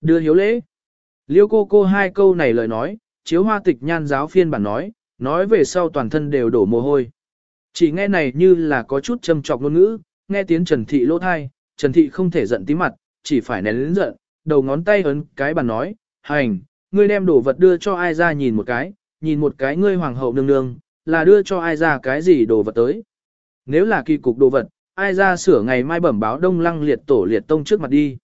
Đưa hiếu lễ. Liêu cô cô hai câu này lời nói, chiếu hoa tịch nhan giáo phiên bản nói, nói về sau toàn thân đều đổ mồ hôi. Chỉ nghe này như là có chút châm trọc ngôn ngữ, nghe tiếng Trần Thị lỗ thai, Trần Thị không thể giận tí mặt, chỉ phải nén lớn giận, đầu ngón tay ấn cái bàn nói, hành, ngươi đem đồ vật đưa cho ai ra nhìn một cái, nhìn một cái ngươi hoàng hậu nương nương, là đưa cho ai ra cái gì đồ vật tới. Nếu là kỳ cục đồ vật, ai ra sửa ngày mai bẩm báo đông lăng liệt tổ liệt tông trước mặt đi.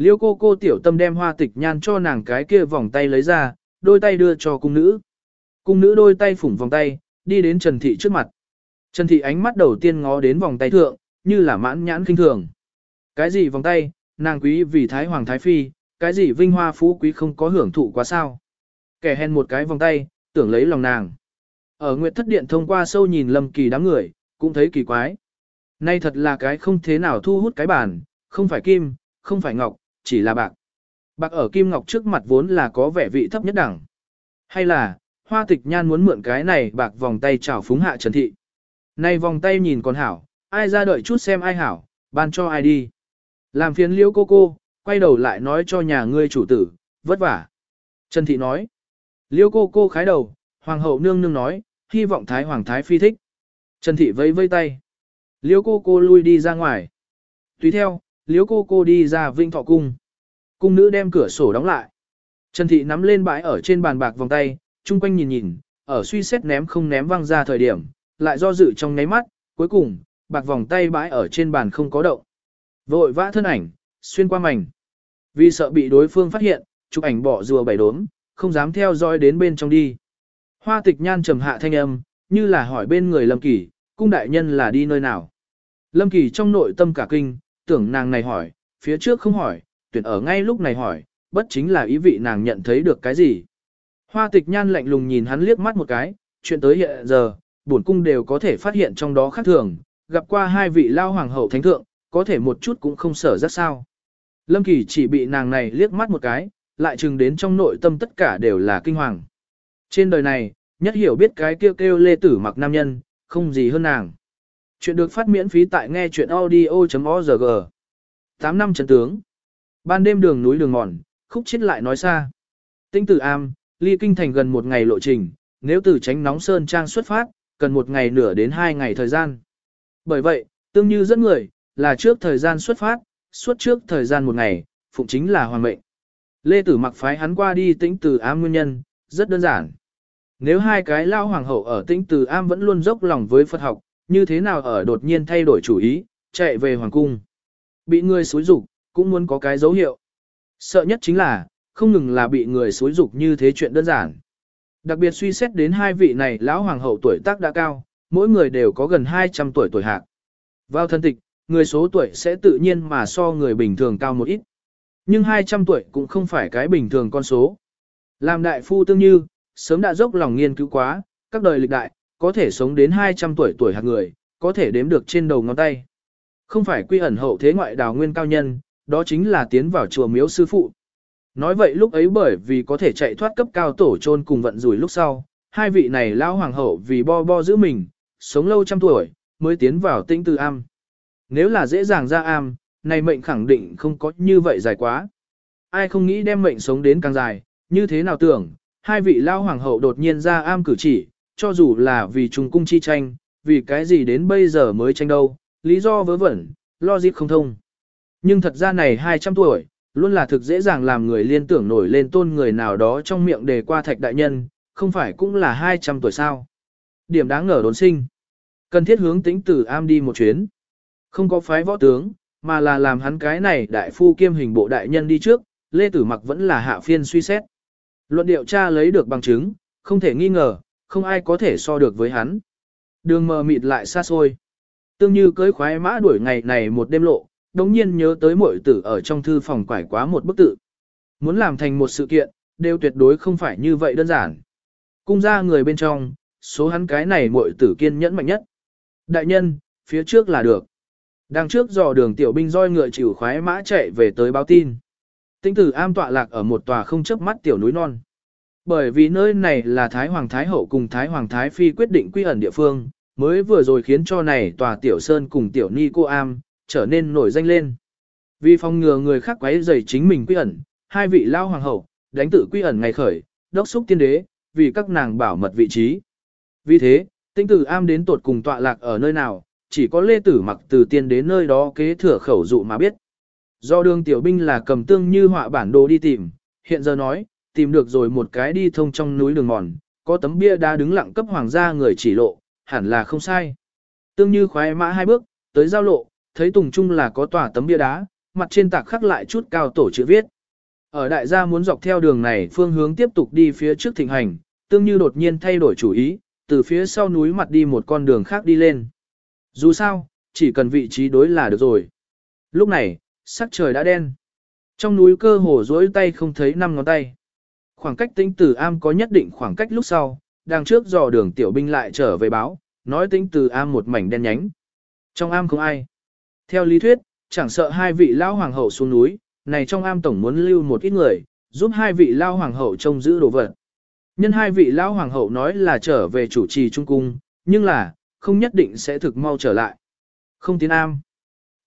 Liêu cô cô tiểu tâm đem hoa tịch nhan cho nàng cái kia vòng tay lấy ra, đôi tay đưa cho cung nữ. Cung nữ đôi tay phủng vòng tay, đi đến Trần Thị trước mặt. Trần Thị ánh mắt đầu tiên ngó đến vòng tay thượng, như là mãn nhãn kinh thường. Cái gì vòng tay, nàng quý vì Thái Hoàng Thái Phi, cái gì vinh hoa phú quý không có hưởng thụ quá sao. Kẻ hèn một cái vòng tay, tưởng lấy lòng nàng. Ở Nguyệt Thất Điện thông qua sâu nhìn lầm Kỳ đám người, cũng thấy kỳ quái. Nay thật là cái không thế nào thu hút cái bản, không phải kim, không phải ngọc, chỉ là bạc. Bạc ở kim ngọc trước mặt vốn là có vẻ vị thấp nhất đẳng. Hay là, hoa tịch nhan muốn mượn cái này bạc vòng tay chào phúng hạ Trần Thị. Nay vòng tay nhìn còn hảo, ai ra đợi chút xem ai hảo, ban cho ai đi. Làm phiền liễu cô cô, quay đầu lại nói cho nhà ngươi chủ tử, vất vả. Trần Thị nói. liễu cô cô khái đầu, hoàng hậu nương nương nói, hy vọng thái hoàng thái phi thích. Trần Thị vẫy vây tay. liễu cô cô lui đi ra ngoài. Tùy theo, Liếu cô cô đi ra vinh thọ cung. Cung nữ đem cửa sổ đóng lại. Trần Thị nắm lên bãi ở trên bàn bạc vòng tay, chung quanh nhìn nhìn, ở suy xét ném không ném văng ra thời điểm, lại do dự trong ngáy mắt, cuối cùng, bạc vòng tay bãi ở trên bàn không có động. Vội vã thân ảnh, xuyên qua mảnh. Vì sợ bị đối phương phát hiện, chụp ảnh bỏ rùa bảy đốm, không dám theo dõi đến bên trong đi. Hoa tịch nhan trầm hạ thanh âm, như là hỏi bên người Lâm Kỳ, cung đại nhân là đi nơi nào. Lâm Kỳ trong nội tâm cả kinh, tưởng nàng này hỏi, phía trước không hỏi, tuyển ở ngay lúc này hỏi, bất chính là ý vị nàng nhận thấy được cái gì. Hoa tịch nhan lạnh lùng nhìn hắn liếc mắt một cái, chuyện tới hiện giờ, bổn cung đều có thể phát hiện trong đó khác thường, gặp qua hai vị lao hoàng hậu thánh thượng, có thể một chút cũng không sở rất sao. Lâm Kỳ chỉ bị nàng này liếc mắt một cái, lại chừng đến trong nội tâm tất cả đều là kinh hoàng. Trên đời này, nhất hiểu biết cái kêu kêu lê tử mặc nam nhân, không gì hơn nàng. Chuyện được phát miễn phí tại nghe chuyện audio.org. 8 năm chấn tướng. Ban đêm đường núi đường mòn, khúc chết lại nói xa. Tinh tử am, ly kinh thành gần một ngày lộ trình, nếu từ tránh nóng sơn trang xuất phát, cần một ngày nửa đến hai ngày thời gian. Bởi vậy, tương như dẫn người, là trước thời gian xuất phát, suốt trước thời gian một ngày, phụng chính là hoàng mệnh. Lê Tử mặc phái hắn qua đi tĩnh từ am nguyên nhân, rất đơn giản. Nếu hai cái lao hoàng hậu ở tĩnh từ am vẫn luôn dốc lòng với Phật học, như thế nào ở đột nhiên thay đổi chủ ý, chạy về hoàng cung. Bị người xúi dục cũng muốn có cái dấu hiệu. Sợ nhất chính là, không ngừng là bị người xúi dục như thế chuyện đơn giản. Đặc biệt suy xét đến hai vị này lão hoàng hậu tuổi tác đã cao, mỗi người đều có gần 200 tuổi tuổi hạc. Vào thân tịch, người số tuổi sẽ tự nhiên mà so người bình thường cao một ít. Nhưng 200 tuổi cũng không phải cái bình thường con số. Làm đại phu tương như, sớm đã dốc lòng nghiên cứu quá, các đời lịch đại, có thể sống đến 200 tuổi tuổi hạt người, có thể đếm được trên đầu ngón tay. Không phải quy ẩn hậu thế ngoại đào nguyên cao nhân, đó chính là tiến vào chùa miếu sư phụ. Nói vậy lúc ấy bởi vì có thể chạy thoát cấp cao tổ trôn cùng vận rủi lúc sau, hai vị này lão hoàng hậu vì bo bo giữ mình, sống lâu trăm tuổi, mới tiến vào tinh tư am. Nếu là dễ dàng ra am, này mệnh khẳng định không có như vậy dài quá. Ai không nghĩ đem mệnh sống đến càng dài, như thế nào tưởng, hai vị lao hoàng hậu đột nhiên ra am cử chỉ, cho dù là vì trùng cung chi tranh, vì cái gì đến bây giờ mới tranh đâu, lý do vớ vẩn, logic không thông. Nhưng thật ra này 200 tuổi, luôn là thực dễ dàng làm người liên tưởng nổi lên tôn người nào đó trong miệng đề qua thạch đại nhân, không phải cũng là 200 tuổi sao. Điểm đáng ngờ đốn sinh. Cần thiết hướng tính từ am đi một chuyến. Không có phái võ tướng, mà là làm hắn cái này đại phu kiêm hình bộ đại nhân đi trước, Lê Tử Mặc vẫn là hạ phiên suy xét. Luận điều tra lấy được bằng chứng, không thể nghi ngờ, không ai có thể so được với hắn. Đường mờ mịt lại xa xôi. Tương như cưới khoái mã đuổi ngày này một đêm lộ, đống nhiên nhớ tới muội tử ở trong thư phòng quải quá một bức tự. Muốn làm thành một sự kiện, đều tuyệt đối không phải như vậy đơn giản. Cung ra người bên trong, số hắn cái này muội tử kiên nhẫn mạnh nhất. Đại nhân, phía trước là được. Đằng trước dò đường tiểu binh roi ngựa chịu khoái mã chạy về tới báo tin. Tinh tử am tọa lạc ở một tòa không chấp mắt tiểu núi non. Bởi vì nơi này là Thái Hoàng Thái Hậu cùng Thái Hoàng Thái Phi quyết định quy ẩn địa phương, mới vừa rồi khiến cho này tòa tiểu sơn cùng tiểu ni cô am, trở nên nổi danh lên. Vì phòng ngừa người khác quấy rầy chính mình quy ẩn, hai vị lao hoàng hậu, đánh tự quy ẩn ngày khởi, đốc xúc tiên đế, vì các nàng bảo mật vị trí. Vì thế, tinh tử am đến tột cùng tọa lạc ở nơi nào, chỉ có lê tử mặc từ tiên đến nơi đó kế thừa khẩu dụ mà biết. Do đường tiểu binh là cầm tương như họa bản đồ đi tìm, hiện giờ nói, tìm được rồi một cái đi thông trong núi đường mòn, có tấm bia đá đứng lặng cấp hoàng gia người chỉ lộ, hẳn là không sai. Tương như khoái mã hai bước, tới giao lộ, thấy tùng trung là có tòa tấm bia đá, mặt trên tạc khắc lại chút cao tổ chữ viết. Ở đại gia muốn dọc theo đường này phương hướng tiếp tục đi phía trước thịnh hành, tương như đột nhiên thay đổi chủ ý, từ phía sau núi mặt đi một con đường khác đi lên. Dù sao, chỉ cần vị trí đối là được rồi. Lúc này, sắc trời đã đen. Trong núi cơ hồ dối tay không thấy năm ngón tay. Khoảng cách tính từ am có nhất định khoảng cách lúc sau, đằng trước dò đường tiểu binh lại trở về báo, nói tính từ am một mảnh đen nhánh. Trong am không ai. Theo lý thuyết, chẳng sợ hai vị lao hoàng hậu xuống núi, này trong am tổng muốn lưu một ít người, giúp hai vị lao hoàng hậu trông giữ đồ vật. Nhân hai vị lao hoàng hậu nói là trở về chủ trì trung cung, nhưng là, không nhất định sẽ thực mau trở lại. Không tiến am.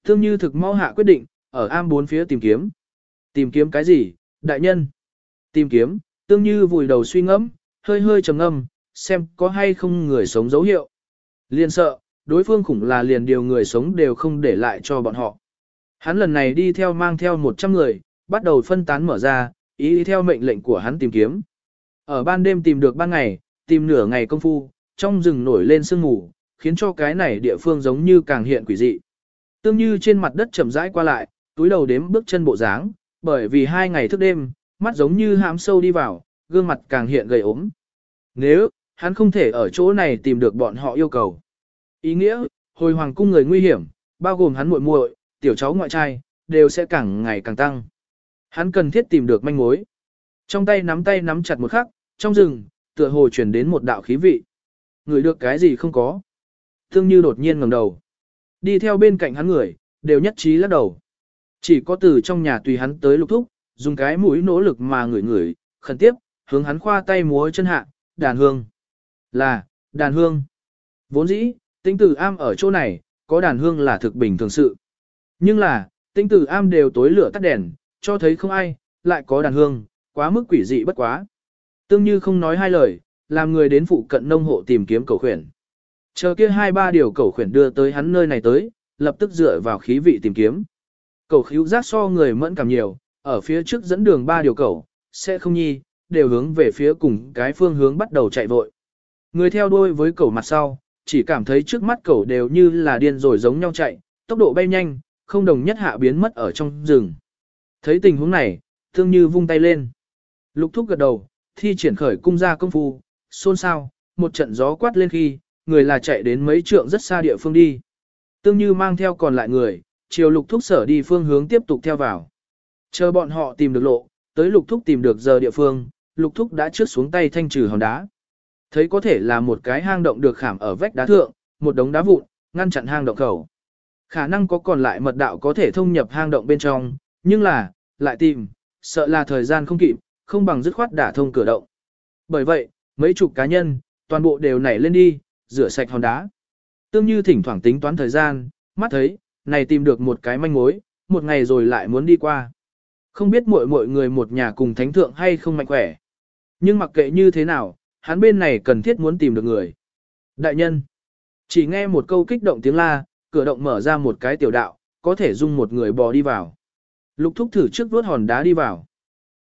Thương như thực mau hạ quyết định, ở am bốn phía tìm kiếm. Tìm kiếm cái gì, đại nhân? Tìm kiếm, tương như vùi đầu suy ngẫm, hơi hơi trầm ngâm, xem có hay không người sống dấu hiệu. Liên sợ, đối phương khủng là liền điều người sống đều không để lại cho bọn họ. Hắn lần này đi theo mang theo 100 người, bắt đầu phân tán mở ra, ý theo mệnh lệnh của hắn tìm kiếm. Ở ban đêm tìm được ban ngày, tìm nửa ngày công phu, trong rừng nổi lên sương mù, khiến cho cái này địa phương giống như càng hiện quỷ dị. Tương như trên mặt đất chậm rãi qua lại, túi đầu đếm bước chân bộ dáng, bởi vì hai ngày thức đêm, mắt giống như hãm sâu đi vào, gương mặt càng hiện gầy ốm. Nếu, hắn không thể ở chỗ này tìm được bọn họ yêu cầu. Ý nghĩa, hồi hoàng cung người nguy hiểm, bao gồm hắn muội muội, tiểu cháu ngoại trai, đều sẽ càng ngày càng tăng. Hắn cần thiết tìm được manh mối. Trong tay nắm tay nắm chặt một khắc, trong rừng, tựa hồ truyền đến một đạo khí vị. Người được cái gì không có. Thương như đột nhiên ngẩng đầu. Đi theo bên cạnh hắn người, đều nhất trí lắc đầu. Chỉ có từ trong nhà tùy hắn tới lục thúc, dùng cái mũi nỗ lực mà ngửi ngửi, khẩn tiếp, hướng hắn khoa tay múa chân hạ, đàn hương. Là, đàn hương. Vốn dĩ, tinh tử am ở chỗ này, có đàn hương là thực bình thường sự. Nhưng là, tinh tử am đều tối lửa tắt đèn, cho thấy không ai, lại có đàn hương, quá mức quỷ dị bất quá. Tương như không nói hai lời, làm người đến phụ cận nông hộ tìm kiếm cầu khuyển. Chờ kia hai ba điều cầu khuyển đưa tới hắn nơi này tới, lập tức dựa vào khí vị tìm kiếm. Cầu khíu giác so người mẫn cảm nhiều, ở phía trước dẫn đường ba điều cầu, sẽ không nhi, đều hướng về phía cùng cái phương hướng bắt đầu chạy vội. Người theo đuôi với cầu mặt sau, chỉ cảm thấy trước mắt cầu đều như là điên rồi giống nhau chạy, tốc độ bay nhanh, không đồng nhất hạ biến mất ở trong rừng. Thấy tình huống này, thương như vung tay lên. Lục thúc gật đầu, thi triển khởi cung ra công phu, xôn xao, một trận gió quát lên khi, người là chạy đến mấy trượng rất xa địa phương đi. Tương như mang theo còn lại người, chiều lục thúc sở đi phương hướng tiếp tục theo vào. Chờ bọn họ tìm được lộ, tới lục thúc tìm được giờ địa phương, lục thúc đã trước xuống tay thanh trừ hòn đá. Thấy có thể là một cái hang động được khảm ở vách đá thượng, một đống đá vụn, ngăn chặn hang động khẩu. Khả năng có còn lại mật đạo có thể thông nhập hang động bên trong, nhưng là, lại tìm, sợ là thời gian không kịp, không bằng dứt khoát đả thông cửa động. Bởi vậy, mấy chục cá nhân, toàn bộ đều nảy lên đi, rửa sạch hòn đá. Tương như thỉnh thoảng tính toán thời gian, mắt thấy, này tìm được một cái manh mối, một ngày rồi lại muốn đi qua. Không biết mỗi mỗi người một nhà cùng thánh thượng hay không mạnh khỏe. Nhưng mặc kệ như thế nào, hắn bên này cần thiết muốn tìm được người. Đại nhân, chỉ nghe một câu kích động tiếng la, cửa động mở ra một cái tiểu đạo, có thể dung một người bò đi vào. Lục thúc thử trước vuốt hòn đá đi vào.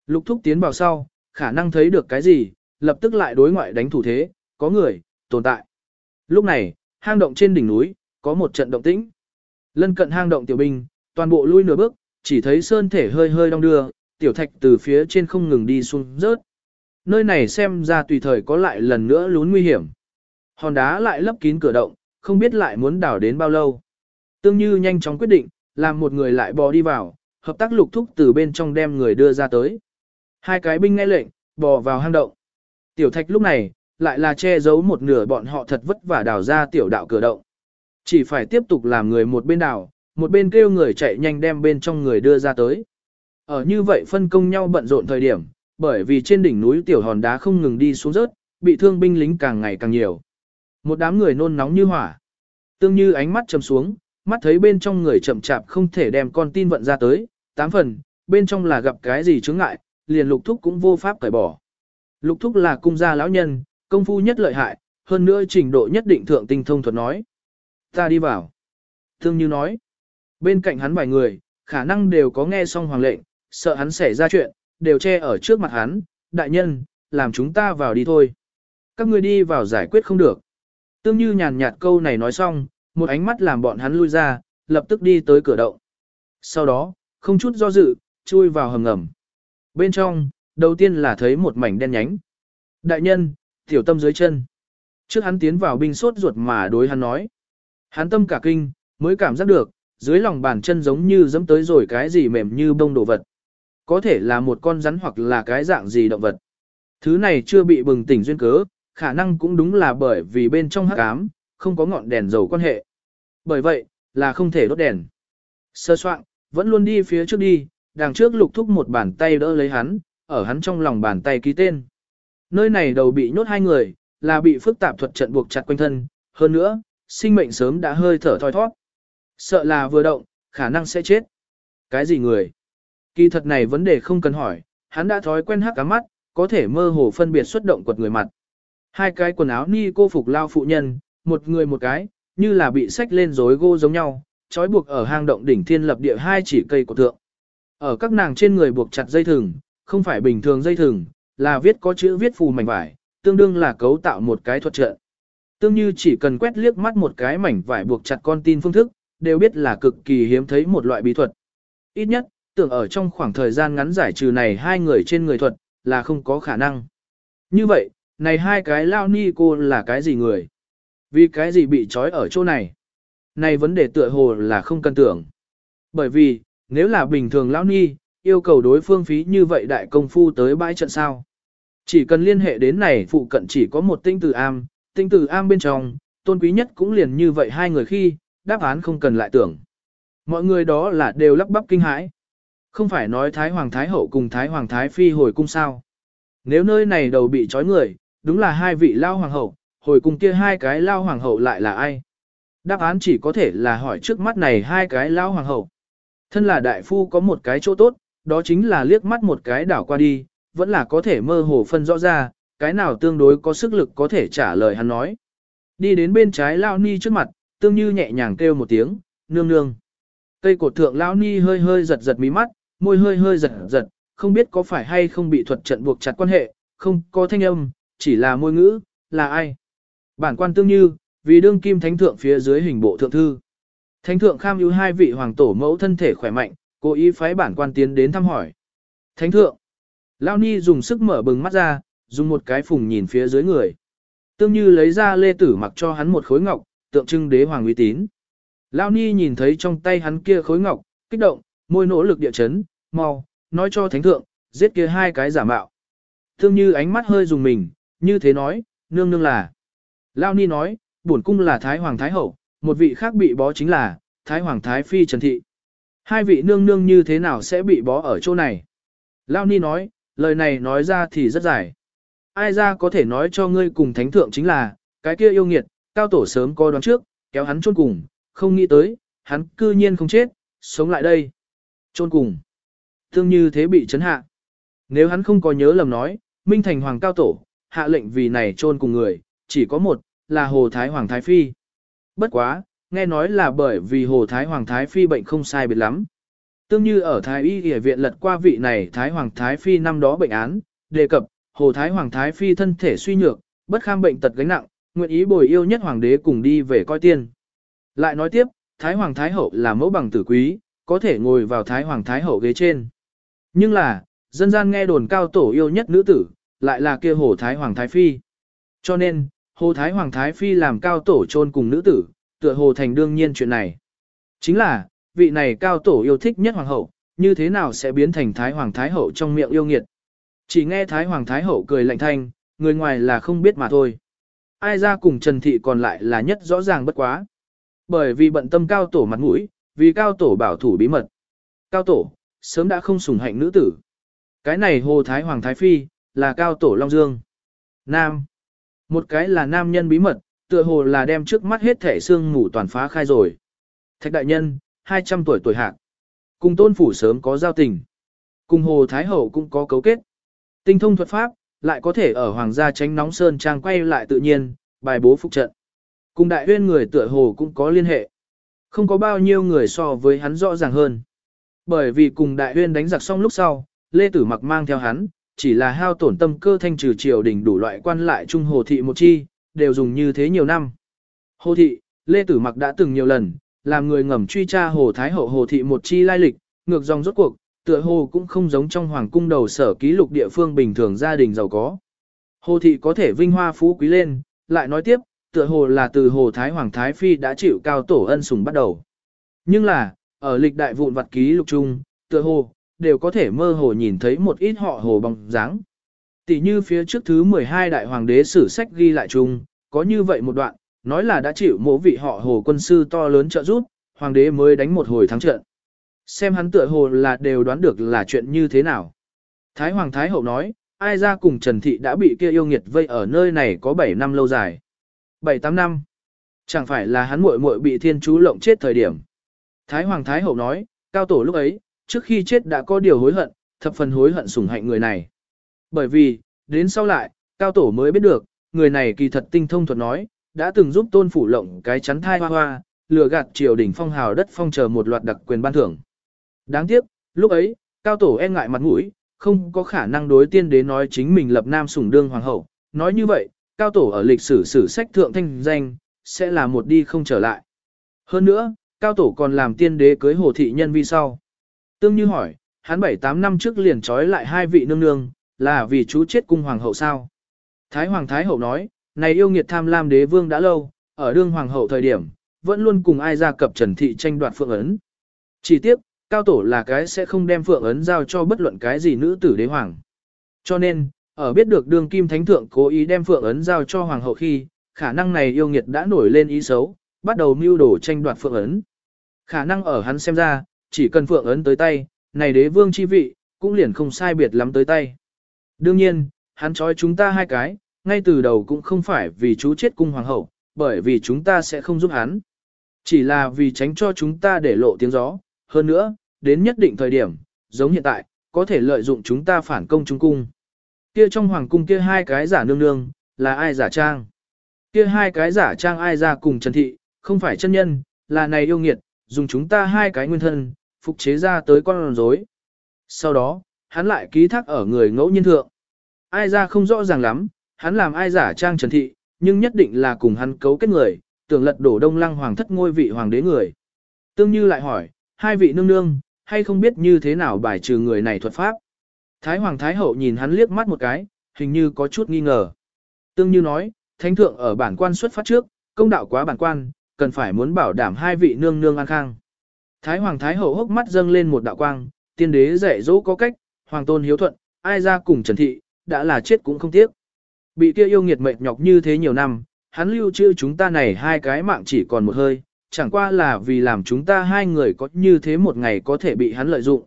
Lục thúc tiến vào sau, khả năng thấy được cái gì, lập tức lại đối ngoại đánh thủ thế, có người, tồn tại. Lúc này, hang động trên đỉnh núi, có một trận động tĩnh. Lân cận hang động tiểu binh, toàn bộ lui nửa bước, chỉ thấy sơn thể hơi hơi đong đưa, tiểu thạch từ phía trên không ngừng đi xuống rớt. Nơi này xem ra tùy thời có lại lần nữa lún nguy hiểm. Hòn đá lại lấp kín cửa động, không biết lại muốn đảo đến bao lâu. Tương Như nhanh chóng quyết định, làm một người lại bò đi vào, hợp tác lục thúc từ bên trong đem người đưa ra tới. Hai cái binh nghe lệnh, bò vào hang động. Tiểu thạch lúc này, lại là che giấu một nửa bọn họ thật vất vả đào ra tiểu đạo cửa động. Chỉ phải tiếp tục làm người một bên đào, một bên kêu người chạy nhanh đem bên trong người đưa ra tới. Ở như vậy phân công nhau bận rộn thời điểm, bởi vì trên đỉnh núi tiểu hòn đá không ngừng đi xuống rớt, bị thương binh lính càng ngày càng nhiều. Một đám người nôn nóng như hỏa. Tương như ánh mắt chầm xuống, mắt thấy bên trong người chậm chạp không thể đem con tin vận ra tới, tám phần, bên trong là gặp cái gì chướng ngại, liền lục thúc cũng vô pháp cởi bỏ. Lục thúc là cung gia lão nhân, công phu nhất lợi hại, hơn nữa trình độ nhất định thượng tinh thông thuật nói. Ta đi vào. Thương như nói, bên cạnh hắn vài người, khả năng đều có nghe xong hoàng lệnh, sợ hắn xảy ra chuyện, đều che ở trước mặt hắn, đại nhân, làm chúng ta vào đi thôi. Các ngươi đi vào giải quyết không được. Tương như nhàn nhạt câu này nói xong, một ánh mắt làm bọn hắn lui ra, lập tức đi tới cửa động. Sau đó, không chút do dự, chui vào hầm ngầm. Bên trong, đầu tiên là thấy một mảnh đen nhánh. Đại nhân, tiểu tâm dưới chân. Trước hắn tiến vào binh sốt ruột mà đối hắn nói. Hắn tâm cả kinh, mới cảm giác được, dưới lòng bàn chân giống như dẫm tới rồi cái gì mềm như bông đồ vật. Có thể là một con rắn hoặc là cái dạng gì động vật. Thứ này chưa bị bừng tỉnh duyên cớ, khả năng cũng đúng là bởi vì bên trong hắc ám, không có ngọn đèn dầu quan hệ. Bởi vậy, là không thể đốt đèn. Sơ soạn, vẫn luôn đi phía trước đi, đằng trước lục thúc một bàn tay đỡ lấy hắn, ở hắn trong lòng bàn tay ký tên. Nơi này đầu bị nhốt hai người, là bị phức tạp thuật trận buộc chặt quanh thân, hơn nữa, sinh mệnh sớm đã hơi thở thoi thoát. Sợ là vừa động, khả năng sẽ chết. Cái gì người? Kỳ thật này vấn đề không cần hỏi, hắn đã thói quen hắc cá mắt, có thể mơ hồ phân biệt xuất động quật người mặt. Hai cái quần áo ni cô phục lao phụ nhân, một người một cái, như là bị sách lên rối gô giống nhau, trói buộc ở hang động đỉnh thiên lập địa hai chỉ cây của thượng. Ở các nàng trên người buộc chặt dây thừng, không phải bình thường dây thừng, là viết có chữ viết phù mảnh vải, tương đương là cấu tạo một cái thuật trợ. Tương như chỉ cần quét liếc mắt một cái mảnh vải buộc chặt con tin phương thức, đều biết là cực kỳ hiếm thấy một loại bí thuật. Ít nhất, tưởng ở trong khoảng thời gian ngắn giải trừ này hai người trên người thuật, là không có khả năng. Như vậy, này hai cái lao ni cô là cái gì người? Vì cái gì bị trói ở chỗ này? Này vấn đề tựa hồ là không cần tưởng. Bởi vì, nếu là bình thường lão ni, yêu cầu đối phương phí như vậy đại công phu tới bãi trận sao. Chỉ cần liên hệ đến này phụ cận chỉ có một tinh tử am, tinh tử am bên trong, tôn quý nhất cũng liền như vậy hai người khi, đáp án không cần lại tưởng. Mọi người đó là đều lắp bắp kinh hãi. Không phải nói Thái Hoàng Thái Hậu cùng Thái Hoàng Thái Phi hồi cung sao. Nếu nơi này đầu bị trói người, đúng là hai vị lao hoàng hậu, hồi cung kia hai cái lao hoàng hậu lại là ai? Đáp án chỉ có thể là hỏi trước mắt này hai cái lao hoàng hậu. Thân là đại phu có một cái chỗ tốt, đó chính là liếc mắt một cái đảo qua đi, vẫn là có thể mơ hồ phân rõ ra, cái nào tương đối có sức lực có thể trả lời hắn nói. Đi đến bên trái lao ni trước mặt, tương như nhẹ nhàng kêu một tiếng, nương nương. Cây cột thượng lão ni hơi hơi giật giật mí mắt, môi hơi hơi giật giật, không biết có phải hay không bị thuật trận buộc chặt quan hệ, không có thanh âm, chỉ là môi ngữ, là ai. Bản quan tương như, vì đương kim thánh thượng phía dưới hình bộ thượng thư. Thánh thượng kham ưu hai vị hoàng tổ mẫu thân thể khỏe mạnh, cố ý phái bản quan tiến đến thăm hỏi. Thánh thượng, Lao Ni dùng sức mở bừng mắt ra, dùng một cái phùng nhìn phía dưới người. Tương như lấy ra lê tử mặc cho hắn một khối ngọc, tượng trưng đế hoàng uy tín. Lao Ni nhìn thấy trong tay hắn kia khối ngọc, kích động, môi nỗ lực địa chấn, mau, nói cho thánh thượng, giết kia hai cái giả mạo. Thương như ánh mắt hơi dùng mình, như thế nói, nương nương là. Lao Ni nói, bổn cung là Thái Hoàng Thái Hậu, một vị khác bị bó chính là, Thái Hoàng Thái Phi Trần Thị. Hai vị nương nương như thế nào sẽ bị bó ở chỗ này? Lao Ni nói, lời này nói ra thì rất dài. Ai ra có thể nói cho ngươi cùng thánh thượng chính là, cái kia yêu nghiệt, cao tổ sớm coi đoán trước, kéo hắn chôn cùng, không nghĩ tới, hắn cư nhiên không chết, sống lại đây. Chôn cùng. Thương như thế bị chấn hạ. Nếu hắn không có nhớ lầm nói, Minh Thành Hoàng cao tổ, hạ lệnh vì này chôn cùng người, chỉ có một, là Hồ Thái Hoàng Thái Phi. Bất quá, nghe nói là bởi vì Hồ Thái Hoàng Thái Phi bệnh không sai biệt lắm. Tương như ở Thái Y Y viện lật qua vị này Thái Hoàng Thái Phi năm đó bệnh án, đề cập, Hồ Thái Hoàng Thái Phi thân thể suy nhược, bất kham bệnh tật gánh nặng, nguyện ý bồi yêu nhất Hoàng đế cùng đi về coi tiên. Lại nói tiếp, Thái Hoàng Thái Hậu là mẫu bằng tử quý, có thể ngồi vào Thái Hoàng Thái Hậu ghế trên. Nhưng là, dân gian nghe đồn cao tổ yêu nhất nữ tử, lại là kia Hồ Thái Hoàng Thái Phi. Cho nên, Hồ Thái Hoàng Thái Phi làm cao tổ chôn cùng nữ tử, tựa hồ thành đương nhiên chuyện này. Chính là, vị này cao tổ yêu thích nhất hoàng hậu, như thế nào sẽ biến thành Thái Hoàng Thái Hậu trong miệng yêu nghiệt. Chỉ nghe Thái Hoàng Thái Hậu cười lạnh thanh, người ngoài là không biết mà thôi. Ai ra cùng Trần Thị còn lại là nhất rõ ràng bất quá. Bởi vì bận tâm cao tổ mặt mũi, vì cao tổ bảo thủ bí mật. Cao tổ, sớm đã không sủng hạnh nữ tử. Cái này Hồ Thái Hoàng Thái Phi, là cao tổ Long Dương. Nam. Một cái là nam nhân bí mật, tựa hồ là đem trước mắt hết thể xương ngủ toàn phá khai rồi. Thạch đại nhân, 200 tuổi tuổi hạng. Cùng tôn phủ sớm có giao tình. Cùng Hồ Thái Hậu cũng có cấu kết. Tinh thông thuật pháp, lại có thể ở Hoàng gia tránh nóng sơn trang quay lại tự nhiên, bài bố phục trận. Cùng đại huyên người tựa hồ cũng có liên hệ. Không có bao nhiêu người so với hắn rõ ràng hơn. Bởi vì cùng đại huyên đánh giặc xong lúc sau, Lê Tử mặc mang theo hắn, chỉ là hao tổn tâm cơ thanh trừ triều đình đủ loại quan lại trung hồ thị một chi, đều dùng như thế nhiều năm. Hồ thị, Lê Tử mặc đã từng nhiều lần, làm người ngầm truy tra hồ thái hậu hồ thị một chi lai lịch, ngược dòng rốt cuộc, tựa hồ cũng không giống trong hoàng cung đầu sở ký lục địa phương bình thường gia đình giàu có. Hồ thị có thể vinh hoa phú quý lên, lại nói tiếp, tựa hồ là từ hồ thái hoàng thái phi đã chịu cao tổ ân sủng bắt đầu. Nhưng là, ở lịch đại vụn vặt ký lục chung, tựa hồ, đều có thể mơ hồ nhìn thấy một ít họ hồ bóng dáng. Tỷ như phía trước thứ 12 đại hoàng đế sử sách ghi lại chung, có như vậy một đoạn, nói là đã chịu mỗ vị họ hồ quân sư to lớn trợ giúp, hoàng đế mới đánh một hồi thắng trận. Xem hắn tựa hồ là đều đoán được là chuyện như thế nào. Thái hoàng thái hậu nói, ai ra cùng Trần Thị đã bị kia yêu nghiệt vây ở nơi này có 7 năm lâu dài. 7-8 năm. Chẳng phải là hắn muội muội bị thiên chú lộng chết thời điểm. Thái hoàng thái hậu nói, cao tổ lúc ấy, trước khi chết đã có điều hối hận, thập phần hối hận sủng hạnh người này. Bởi vì, đến sau lại, cao tổ mới biết được, người này kỳ thật tinh thông thuật nói, đã từng giúp tôn phủ lộng cái chắn thai hoa hoa, lừa gạt triều đỉnh phong hào đất phong chờ một loạt đặc quyền ban thưởng. Đáng tiếc, lúc ấy, cao tổ e ngại mặt mũi, không có khả năng đối tiên đế nói chính mình lập nam sủng đương hoàng hậu. Nói như vậy, cao tổ ở lịch sử sử sách thượng thanh danh, sẽ là một đi không trở lại. Hơn nữa, cao tổ còn làm tiên đế cưới hồ thị nhân vi sau. Tương như hỏi, hắn 7-8 năm trước liền trói lại hai vị nương nương, là vì chú chết cung hoàng hậu sao? Thái hoàng thái hậu nói, này yêu nghiệt tham lam đế vương đã lâu, ở đương hoàng hậu thời điểm, vẫn luôn cùng ai ra cập trần thị tranh đoạt phượng ấn. Chỉ tiếp, cao tổ là cái sẽ không đem phượng ấn giao cho bất luận cái gì nữ tử đế hoàng. Cho nên, ở biết được đường kim thánh thượng cố ý đem phượng ấn giao cho hoàng hậu khi, khả năng này yêu nghiệt đã nổi lên ý xấu, bắt đầu mưu đồ tranh đoạt phượng ấn. Khả năng ở hắn xem ra, chỉ cần phượng ấn tới tay, này đế vương chi vị, cũng liền không sai biệt lắm tới tay. Đương nhiên, hắn trói chúng ta hai cái, ngay từ đầu cũng không phải vì chú chết cung hoàng hậu, bởi vì chúng ta sẽ không giúp hắn. Chỉ là vì tránh cho chúng ta để lộ tiếng gió, hơn nữa, đến nhất định thời điểm, giống hiện tại, có thể lợi dụng chúng ta phản công trung cung. Kia trong hoàng cung kia hai cái giả nương nương, là ai giả trang? Kia hai cái giả trang ai ra cùng Trần Thị, không phải chân nhân, là này yêu nghiệt, dùng chúng ta hai cái nguyên thân, phục chế ra tới con rối. Sau đó, hắn lại ký thác ở người ngẫu nhiên thượng. Ai ra không rõ ràng lắm, hắn làm ai giả trang Trần Thị, nhưng nhất định là cùng hắn cấu kết người, tưởng lật đổ đông lăng hoàng thất ngôi vị hoàng đế người. Tương Như lại hỏi, hai vị nương nương, hay không biết như thế nào bài trừ người này thuật pháp. Thái Hoàng Thái Hậu nhìn hắn liếc mắt một cái, hình như có chút nghi ngờ. Tương Như nói, Thánh Thượng ở bản quan xuất phát trước, công đạo quá bản quan, cần phải muốn bảo đảm hai vị nương nương an khang. Thái Hoàng Thái Hậu hốc mắt dâng lên một đạo quang, tiên đế dạy dỗ có cách, Hoàng Tôn hiếu thuận, ai ra cùng Trần Thị, đã là chết cũng không tiếc. Bị kia yêu nghiệt mệt nhọc như thế nhiều năm, hắn lưu trữ chúng ta này hai cái mạng chỉ còn một hơi, chẳng qua là vì làm chúng ta hai người có như thế một ngày có thể bị hắn lợi dụng.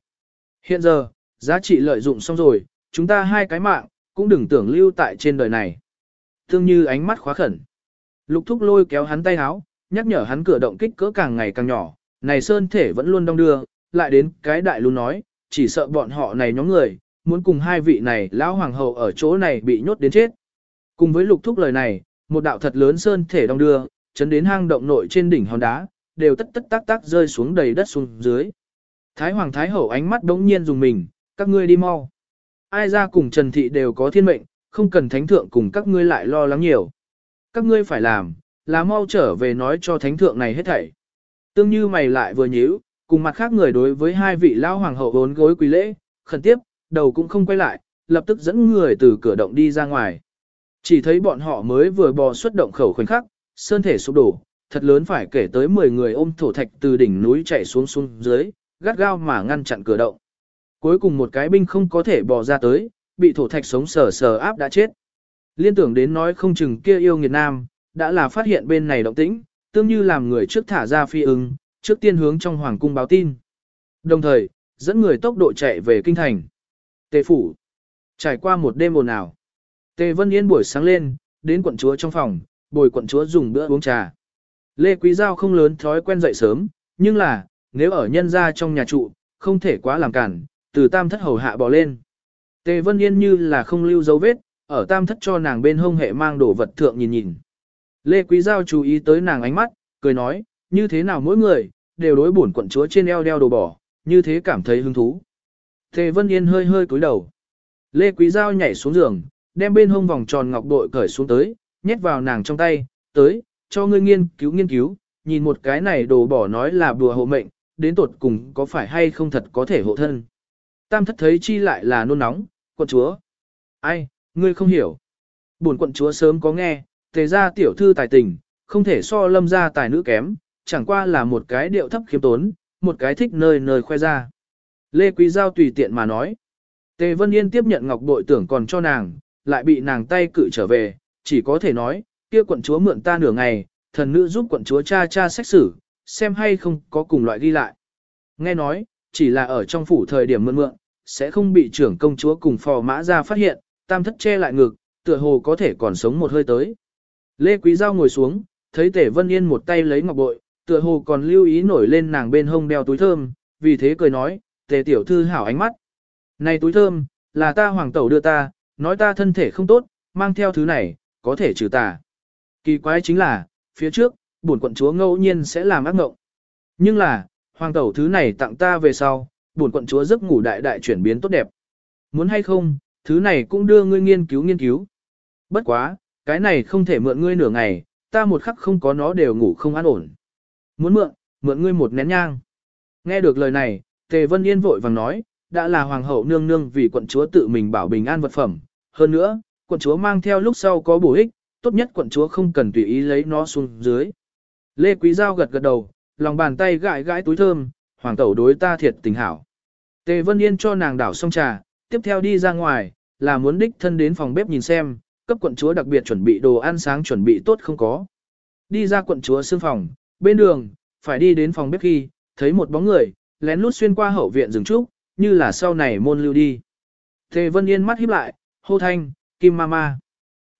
Hiện giờ, giá trị lợi dụng xong rồi, chúng ta hai cái mạng, cũng đừng tưởng lưu tại trên đời này. Thương như ánh mắt khóa khẩn. Lục thúc lôi kéo hắn tay háo, nhắc nhở hắn cửa động kích cỡ càng ngày càng nhỏ, này sơn thể vẫn luôn đông đưa, lại đến cái đại luôn nói, chỉ sợ bọn họ này nhóm người, muốn cùng hai vị này lão hoàng hậu ở chỗ này bị nhốt đến chết. Cùng với lục thúc lời này, một đạo thật lớn sơn thể đông đưa, chấn đến hang động nội trên đỉnh hòn đá, đều tất tất tác tác rơi xuống đầy đất xuống dưới. Thái Hoàng Thái Hậu ánh mắt đống nhiên dùng mình, các ngươi đi mau. Ai ra cùng Trần Thị đều có thiên mệnh, không cần thánh thượng cùng các ngươi lại lo lắng nhiều. Các ngươi phải làm, là mau trở về nói cho thánh thượng này hết thảy. Tương như mày lại vừa nhíu, cùng mặt khác người đối với hai vị lão hoàng hậu vốn gối quỳ lễ, khẩn tiếp, đầu cũng không quay lại, lập tức dẫn người từ cửa động đi ra ngoài. Chỉ thấy bọn họ mới vừa bò xuất động khẩu khoảnh khắc, sơn thể sụp đổ, thật lớn phải kể tới 10 người ôm thổ thạch từ đỉnh núi chạy xuống xuống dưới, gắt gao mà ngăn chặn cửa động. Cuối cùng một cái binh không có thể bò ra tới, bị thổ thạch sống sờ sờ áp đã chết. Liên tưởng đến nói không chừng kia yêu nghiệt nam, đã là phát hiện bên này động tĩnh, tương như làm người trước thả ra phi ứng, trước tiên hướng trong hoàng cung báo tin. Đồng thời, dẫn người tốc độ chạy về kinh thành. Tề phủ. Trải qua một đêm ồn ào. Tề Vân Yên buổi sáng lên, đến quận chúa trong phòng, bồi quận chúa dùng bữa uống trà. Lê Quý Giao không lớn thói quen dậy sớm, nhưng là, nếu ở nhân gia trong nhà trụ, không thể quá làm cản, từ tam thất hầu hạ bỏ lên. Tề Vân Yên như là không lưu dấu vết, ở tam thất cho nàng bên hông hệ mang đồ vật thượng nhìn nhìn. Lê Quý Giao chú ý tới nàng ánh mắt, cười nói, như thế nào mỗi người, đều đối bổn quận chúa trên eo đeo đồ bỏ, như thế cảm thấy hứng thú. Tề Vân Yên hơi hơi cúi đầu. Lê Quý Giao nhảy xuống giường, đem bên hông vòng tròn ngọc bội cởi xuống tới, nhét vào nàng trong tay, tới, cho ngươi nghiên cứu nghiên cứu, nhìn một cái này đồ bỏ nói là bùa hộ mệnh, đến tột cùng có phải hay không thật có thể hộ thân. Tam thất thấy chi lại là nôn nóng, quận chúa. Ai, ngươi không hiểu. buồn quận chúa sớm có nghe, tề ra tiểu thư tài tình, không thể so lâm ra tài nữ kém, chẳng qua là một cái điệu thấp khiêm tốn, một cái thích nơi nơi khoe ra. Lê Quý Giao tùy tiện mà nói. Tề Vân Yên tiếp nhận ngọc bội tưởng còn cho nàng, lại bị nàng tay cự trở về, chỉ có thể nói, kia quận chúa mượn ta nửa ngày, thần nữ giúp quận chúa cha cha xét xử, xem hay không có cùng loại ghi lại. Nghe nói, chỉ là ở trong phủ thời điểm mượn mượn, sẽ không bị trưởng công chúa cùng phò mã ra phát hiện, tam thất che lại ngực, tựa hồ có thể còn sống một hơi tới. Lê Quý Giao ngồi xuống, thấy Tề Vân Yên một tay lấy ngọc bội, tựa hồ còn lưu ý nổi lên nàng bên hông đeo túi thơm, vì thế cười nói, Tề tiểu thư hảo ánh mắt. Này túi thơm, là ta hoàng tẩu đưa ta, nói ta thân thể không tốt, mang theo thứ này, có thể trừ tà. Kỳ quái chính là, phía trước, bổn quận chúa ngẫu nhiên sẽ làm ác ngộng. Nhưng là, hoàng tẩu thứ này tặng ta về sau, bổn quận chúa giấc ngủ đại đại chuyển biến tốt đẹp. Muốn hay không, thứ này cũng đưa ngươi nghiên cứu nghiên cứu. Bất quá, cái này không thể mượn ngươi nửa ngày, ta một khắc không có nó đều ngủ không an ổn. Muốn mượn, mượn ngươi một nén nhang. Nghe được lời này, Tề Vân Yên vội vàng nói, đã là hoàng hậu nương nương vì quận chúa tự mình bảo bình an vật phẩm. Hơn nữa, quận chúa mang theo lúc sau có bổ ích, tốt nhất quận chúa không cần tùy ý lấy nó xuống dưới. Lê Quý Giao gật gật đầu, lòng bàn tay gãi gãi túi thơm, hoàng tẩu đối ta thiệt tình hảo. Tề Vân Yên cho nàng đảo xong trà, tiếp theo đi ra ngoài, là muốn đích thân đến phòng bếp nhìn xem, cấp quận chúa đặc biệt chuẩn bị đồ ăn sáng chuẩn bị tốt không có. Đi ra quận chúa xương phòng, bên đường, phải đi đến phòng bếp khi, thấy một bóng người, lén lút xuyên qua hậu viện rừng trúc, như là sau này môn lưu đi. Tề Vân Yên mắt híp lại, hô thanh, Kim Mama.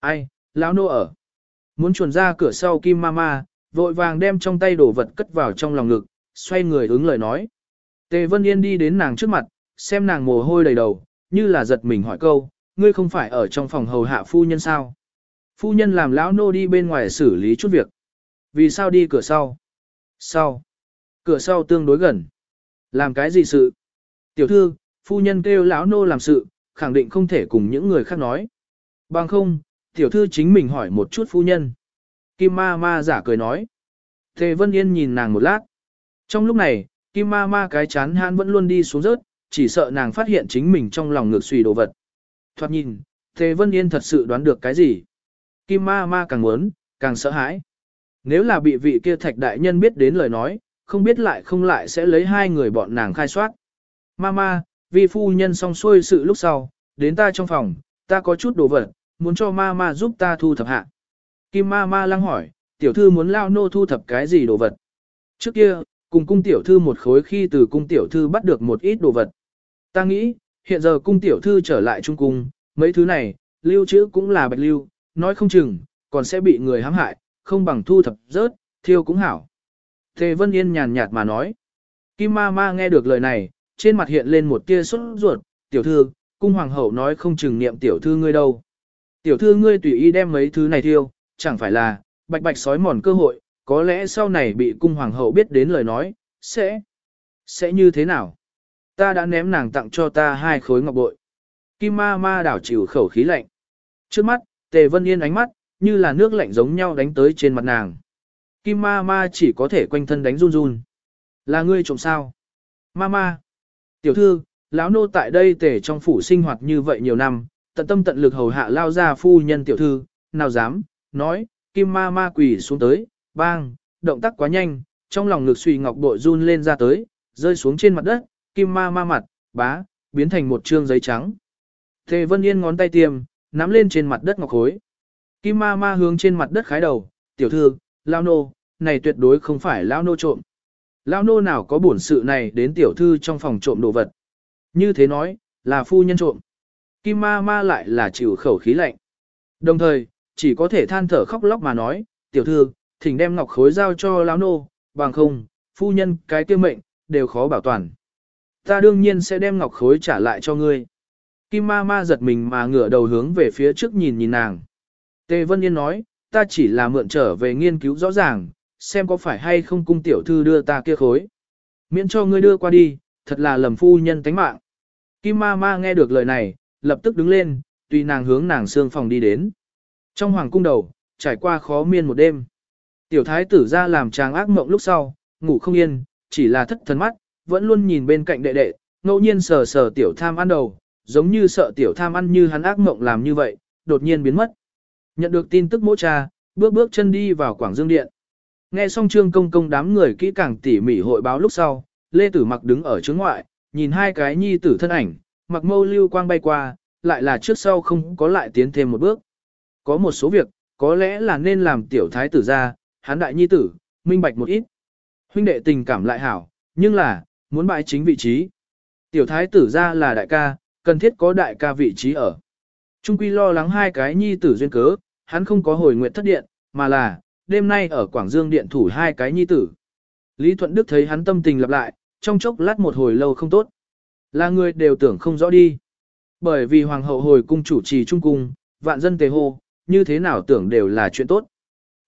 Ai, lão nô ở. Muốn chuồn ra cửa sau Kim Mama, vội vàng đem trong tay đồ vật cất vào trong lòng ngực, xoay người ứng lời nói. Tề Vân Yên đi đến nàng trước mặt, xem nàng mồ hôi đầy đầu, như là giật mình hỏi câu, ngươi không phải ở trong phòng hầu hạ phu nhân sao? Phu nhân làm lão nô đi bên ngoài xử lý chút việc. Vì sao đi cửa sau? Sau. Cửa sau tương đối gần. Làm cái gì sự? Tiểu thư, phu nhân kêu lão nô làm sự, khẳng định không thể cùng những người khác nói. Bằng không, tiểu thư chính mình hỏi một chút phu nhân. Kim ma ma giả cười nói. Tề Vân Yên nhìn nàng một lát. Trong lúc này, Kim ma ma cái chán han vẫn luôn đi xuống rớt, chỉ sợ nàng phát hiện chính mình trong lòng ngược suy đồ vật. Thoạt nhìn, Tề Vân Yên thật sự đoán được cái gì. Kim ma ma càng muốn, càng sợ hãi. Nếu là bị vị kia thạch đại nhân biết đến lời nói, không biết lại không lại sẽ lấy hai người bọn nàng khai soát. Ma Ma, vì phu nhân xong xuôi sự lúc sau, đến ta trong phòng, ta có chút đồ vật, muốn cho mama giúp ta thu thập hạ. Kim mama lăng hỏi, tiểu thư muốn lao nô thu thập cái gì đồ vật? Trước kia, cùng cung tiểu thư một khối khi từ cung tiểu thư bắt được một ít đồ vật. Ta nghĩ, hiện giờ cung tiểu thư trở lại trung cung, mấy thứ này, lưu trữ cũng là bạch lưu, nói không chừng, còn sẽ bị người hãm hại, không bằng thu thập rớt, thiêu cũng hảo. Tề Vân Yên nhàn nhạt mà nói. Kim ma ma nghe được lời này, trên mặt hiện lên một tia sốt ruột, tiểu thư, cung hoàng hậu nói không chừng niệm tiểu thư ngươi đâu. Tiểu thư ngươi tùy ý đem mấy thứ này thiêu, chẳng phải là, bạch bạch sói mòn cơ hội, có lẽ sau này bị cung hoàng hậu biết đến lời nói, sẽ, sẽ như thế nào? Ta đã ném nàng tặng cho ta hai khối ngọc bội. Kim ma ma đảo chịu khẩu khí lạnh. Trước mắt, tề vân yên ánh mắt, như là nước lạnh giống nhau đánh tới trên mặt nàng. Kim ma ma chỉ có thể quanh thân đánh run run. Là ngươi trộm sao? Ma ma. Tiểu thư, lão nô tại đây tề trong phủ sinh hoạt như vậy nhiều năm, tận tâm tận lực hầu hạ lao ra phu nhân tiểu thư, nào dám, nói, kim ma ma quỳ xuống tới, bang, động tác quá nhanh, trong lòng ngực suy ngọc bội run lên ra tới, rơi xuống trên mặt đất, kim ma ma mặt, bá, biến thành một trương giấy trắng. Tề Vân Yên ngón tay tiêm, nắm lên trên mặt đất ngọc khối. Kim ma ma hướng trên mặt đất khái đầu, tiểu thư, lao nô, này tuyệt đối không phải lao nô trộm. Lao nô nào có bổn sự này đến tiểu thư trong phòng trộm đồ vật. Như thế nói, là phu nhân trộm. Kim ma ma lại là chịu khẩu khí lạnh. Đồng thời, chỉ có thể than thở khóc lóc mà nói, tiểu thư, thỉnh đem ngọc khối giao cho lão nô, bằng không, phu nhân cái kia mệnh, đều khó bảo toàn. Ta đương nhiên sẽ đem ngọc khối trả lại cho ngươi. Kim ma ma giật mình mà ngửa đầu hướng về phía trước nhìn nhìn nàng. Tề Vân Yên nói, ta chỉ là mượn trở về nghiên cứu rõ ràng, xem có phải hay không cung tiểu thư đưa ta kia khối. Miễn cho ngươi đưa qua đi, thật là lầm phu nhân tánh mạng. Kim ma ma nghe được lời này, lập tức đứng lên, tùy nàng hướng nàng xương phòng đi đến. Trong hoàng cung đầu, trải qua khó miên một đêm. Tiểu thái tử ra làm chàng ác mộng lúc sau, ngủ không yên, chỉ là thất thần mắt, vẫn luôn nhìn bên cạnh đệ đệ, ngẫu nhiên sờ sờ tiểu tham ăn đầu, giống như sợ tiểu tham ăn như hắn ác mộng làm như vậy, đột nhiên biến mất. Nhận được tin tức mỗ cha, bước bước chân đi vào Quảng Dương Điện. Nghe xong trương công công đám người kỹ càng tỉ mỉ hội báo lúc sau, Lê Tử mặc đứng ở trước ngoại, nhìn hai cái nhi tử thân ảnh, mặc mâu lưu quang bay qua, lại là trước sau không có lại tiến thêm một bước. Có một số việc, có lẽ là nên làm tiểu thái tử ra, hán đại nhi tử, minh bạch một ít. Huynh đệ tình cảm lại hảo, nhưng là, muốn bại chính vị trí. Tiểu thái tử ra là đại ca, cần thiết có đại ca vị trí ở. Trung quy lo lắng hai cái nhi tử duyên cớ, hắn không có hồi nguyện thất điện, mà là, đêm nay ở Quảng Dương điện thủ hai cái nhi tử. Lý Thuận Đức thấy hắn tâm tình lặp lại, trong chốc lát một hồi lâu không tốt. Là người đều tưởng không rõ đi. Bởi vì hoàng hậu hồi cung chủ trì trung cung, vạn dân tề hô, như thế nào tưởng đều là chuyện tốt.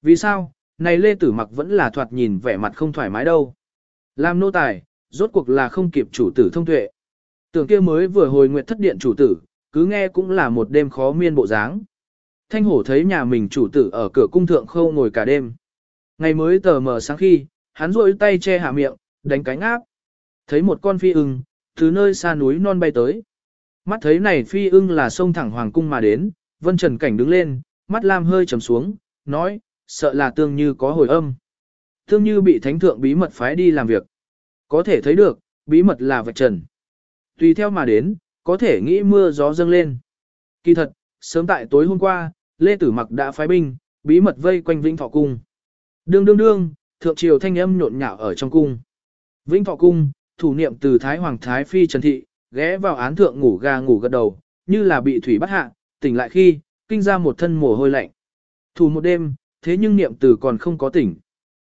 Vì sao, này Lê Tử Mặc vẫn là thoạt nhìn vẻ mặt không thoải mái đâu. Làm nô tài, rốt cuộc là không kịp chủ tử thông tuệ. Tưởng kia mới vừa hồi nguyện thất điện chủ tử, cứ nghe cũng là một đêm khó miên bộ dáng. Thanh hổ thấy nhà mình chủ tử ở cửa cung thượng khâu ngồi cả đêm. Ngày mới tờ mờ sáng khi, hắn rôi tay che hạ miệng, đánh cánh áp. Thấy một con phi ưng, từ nơi xa núi non bay tới. Mắt thấy này phi ưng là sông thẳng hoàng cung mà đến, vân trần cảnh đứng lên, mắt lam hơi trầm xuống, nói, sợ là tương như có hồi âm. Tương như bị thánh thượng bí mật phái đi làm việc. Có thể thấy được, bí mật là vạch trần. Tùy theo mà đến, có thể nghĩ mưa gió dâng lên. Kỳ thật, sớm tại tối hôm qua, Lê Tử Mặc đã phái binh, bí mật vây quanh Vĩnh Thọ Cung. Đương đương đương, thượng triều thanh âm nhộn nhạo ở trong cung. Vĩnh Thọ Cung, thủ niệm từ Thái Hoàng Thái Phi Trần Thị, ghé vào án thượng ngủ gà ngủ gật đầu, như là bị thủy bắt hạ, tỉnh lại khi, kinh ra một thân mồ hôi lạnh. Thủ một đêm, thế nhưng niệm từ còn không có tỉnh.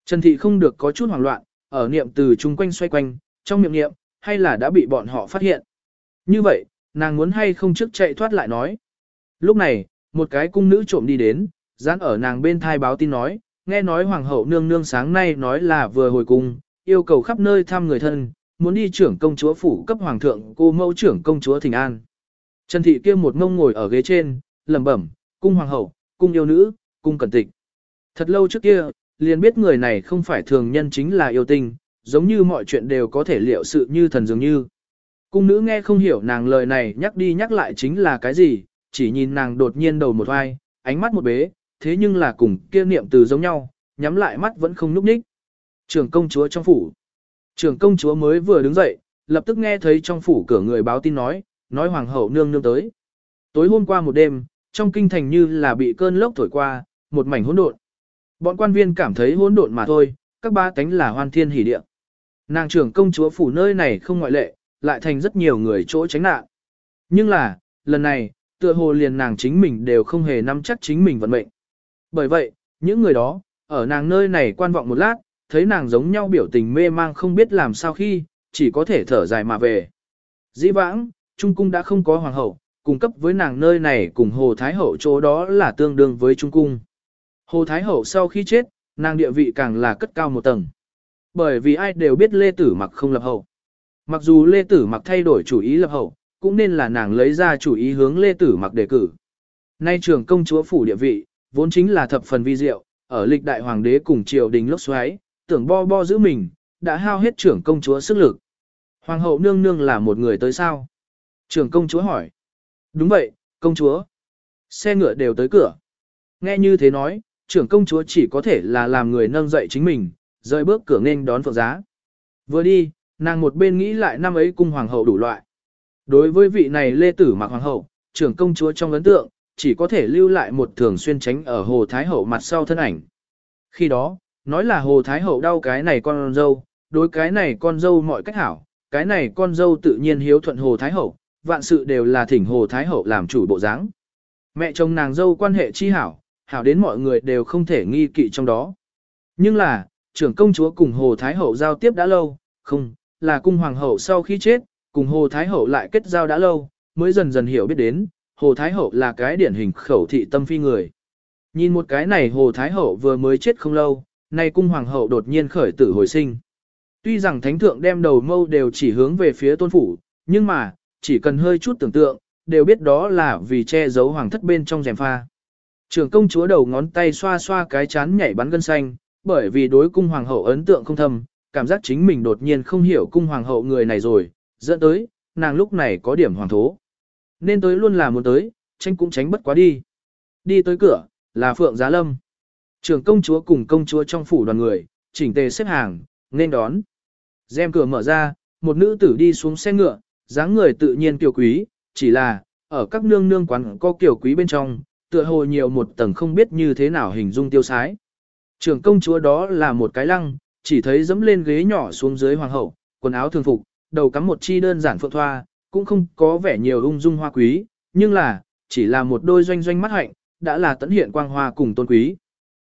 Trần Thị không được có chút hoảng loạn, ở niệm từ chung quanh xoay quanh, trong miệng niệm, hay là đã bị bọn họ phát hiện. Như vậy, nàng muốn hay không trước chạy thoát lại nói. Lúc này, một cái cung nữ trộm đi đến, dán ở nàng bên thai báo tin nói, nghe nói hoàng hậu nương nương sáng nay nói là vừa hồi cung, yêu cầu khắp nơi thăm người thân, muốn đi trưởng công chúa phủ cấp hoàng thượng cô mẫu trưởng công chúa Thịnh An. Trần thị kia một ngông ngồi ở ghế trên, lẩm bẩm, cung hoàng hậu, cung yêu nữ, cung cẩn tịch. Thật lâu trước kia, liền biết người này không phải thường nhân chính là yêu tinh, giống như mọi chuyện đều có thể liệu sự như thần dường như. Cung nữ nghe không hiểu nàng lời này nhắc đi nhắc lại chính là cái gì, chỉ nhìn nàng đột nhiên đầu một vai, ánh mắt một bế, thế nhưng là cùng kia niệm từ giống nhau, nhắm lại mắt vẫn không núp ních. Trưởng công chúa trong phủ. Trưởng công chúa mới vừa đứng dậy, lập tức nghe thấy trong phủ cửa người báo tin nói, nói hoàng hậu nương nương tới. Tối hôm qua một đêm, trong kinh thành như là bị cơn lốc thổi qua, một mảnh hỗn độn. Bọn quan viên cảm thấy hỗn độn mà thôi, các ba tánh là hoan thiên hỉ địa. Nàng trưởng công chúa phủ nơi này không ngoại lệ, lại thành rất nhiều người chỗ tránh nạn. Nhưng là, lần này, tựa hồ liền nàng chính mình đều không hề nắm chắc chính mình vận mệnh. Bởi vậy, những người đó, ở nàng nơi này quan vọng một lát, thấy nàng giống nhau biểu tình mê mang không biết làm sao khi, chỉ có thể thở dài mà về. Dĩ vãng, Trung Cung đã không có hoàng hậu, cung cấp với nàng nơi này cùng Hồ Thái Hậu chỗ đó là tương đương với Trung Cung. Hồ Thái Hậu sau khi chết, nàng địa vị càng là cất cao một tầng. Bởi vì ai đều biết Lê Tử Mặc không lập hậu. Mặc dù Lê Tử Mặc thay đổi chủ ý lập hậu, cũng nên là nàng lấy ra chủ ý hướng Lê Tử Mặc đề cử. Nay trưởng công chúa phủ địa vị, vốn chính là thập phần vi diệu, ở lịch đại hoàng đế cùng triều đình lốc xoáy, tưởng bo bo giữ mình, đã hao hết trưởng công chúa sức lực. Hoàng hậu nương nương là một người tới sao? Trưởng công chúa hỏi. Đúng vậy, công chúa. Xe ngựa đều tới cửa. Nghe như thế nói, trưởng công chúa chỉ có thể là làm người nâng dậy chính mình, rời bước cửa nên đón phượng giá. Vừa đi, nàng một bên nghĩ lại năm ấy cung hoàng hậu đủ loại. Đối với vị này lê tử mặc hoàng hậu, trưởng công chúa trong ấn tượng, chỉ có thể lưu lại một thường xuyên tránh ở hồ thái hậu mặt sau thân ảnh. Khi đó, nói là hồ thái hậu đau cái này con dâu, đối cái này con dâu mọi cách hảo, cái này con dâu tự nhiên hiếu thuận hồ thái hậu, vạn sự đều là thỉnh hồ thái hậu làm chủ bộ dáng. Mẹ chồng nàng dâu quan hệ chi hảo, hảo đến mọi người đều không thể nghi kỵ trong đó. Nhưng là, trưởng công chúa cùng hồ thái hậu giao tiếp đã lâu, không, là cung hoàng hậu sau khi chết, cùng Hồ Thái hậu lại kết giao đã lâu, mới dần dần hiểu biết đến, Hồ Thái hậu là cái điển hình khẩu thị tâm phi người. Nhìn một cái này Hồ Thái hậu vừa mới chết không lâu, nay cung hoàng hậu đột nhiên khởi tử hồi sinh. Tuy rằng thánh thượng đem đầu mâu đều chỉ hướng về phía tôn phủ, nhưng mà, chỉ cần hơi chút tưởng tượng, đều biết đó là vì che giấu hoàng thất bên trong rèm pha. Trưởng công chúa đầu ngón tay xoa xoa cái chán nhảy bắn gân xanh, bởi vì đối cung hoàng hậu ấn tượng không thâm, cảm giác chính mình đột nhiên không hiểu cung hoàng hậu người này rồi, dẫn tới, nàng lúc này có điểm hoàng thố. Nên tới luôn là muốn tới, tránh cũng tránh bất quá đi. Đi tới cửa, là Phượng Giá Lâm. Trưởng công chúa cùng công chúa trong phủ đoàn người, chỉnh tề xếp hàng, nên đón. Dèm cửa mở ra, một nữ tử đi xuống xe ngựa, dáng người tự nhiên kiều quý, chỉ là, ở các nương nương quán có kiều quý bên trong, tựa hồ nhiều một tầng không biết như thế nào hình dung tiêu sái. Trưởng công chúa đó là một cái lăng, chỉ thấy dẫm lên ghế nhỏ xuống dưới hoàng hậu, quần áo thường phục, đầu cắm một chi đơn giản phượng thoa, cũng không có vẻ nhiều ung dung hoa quý, nhưng là, chỉ là một đôi doanh doanh mắt hạnh, đã là tấn hiện quang hoa cùng tôn quý.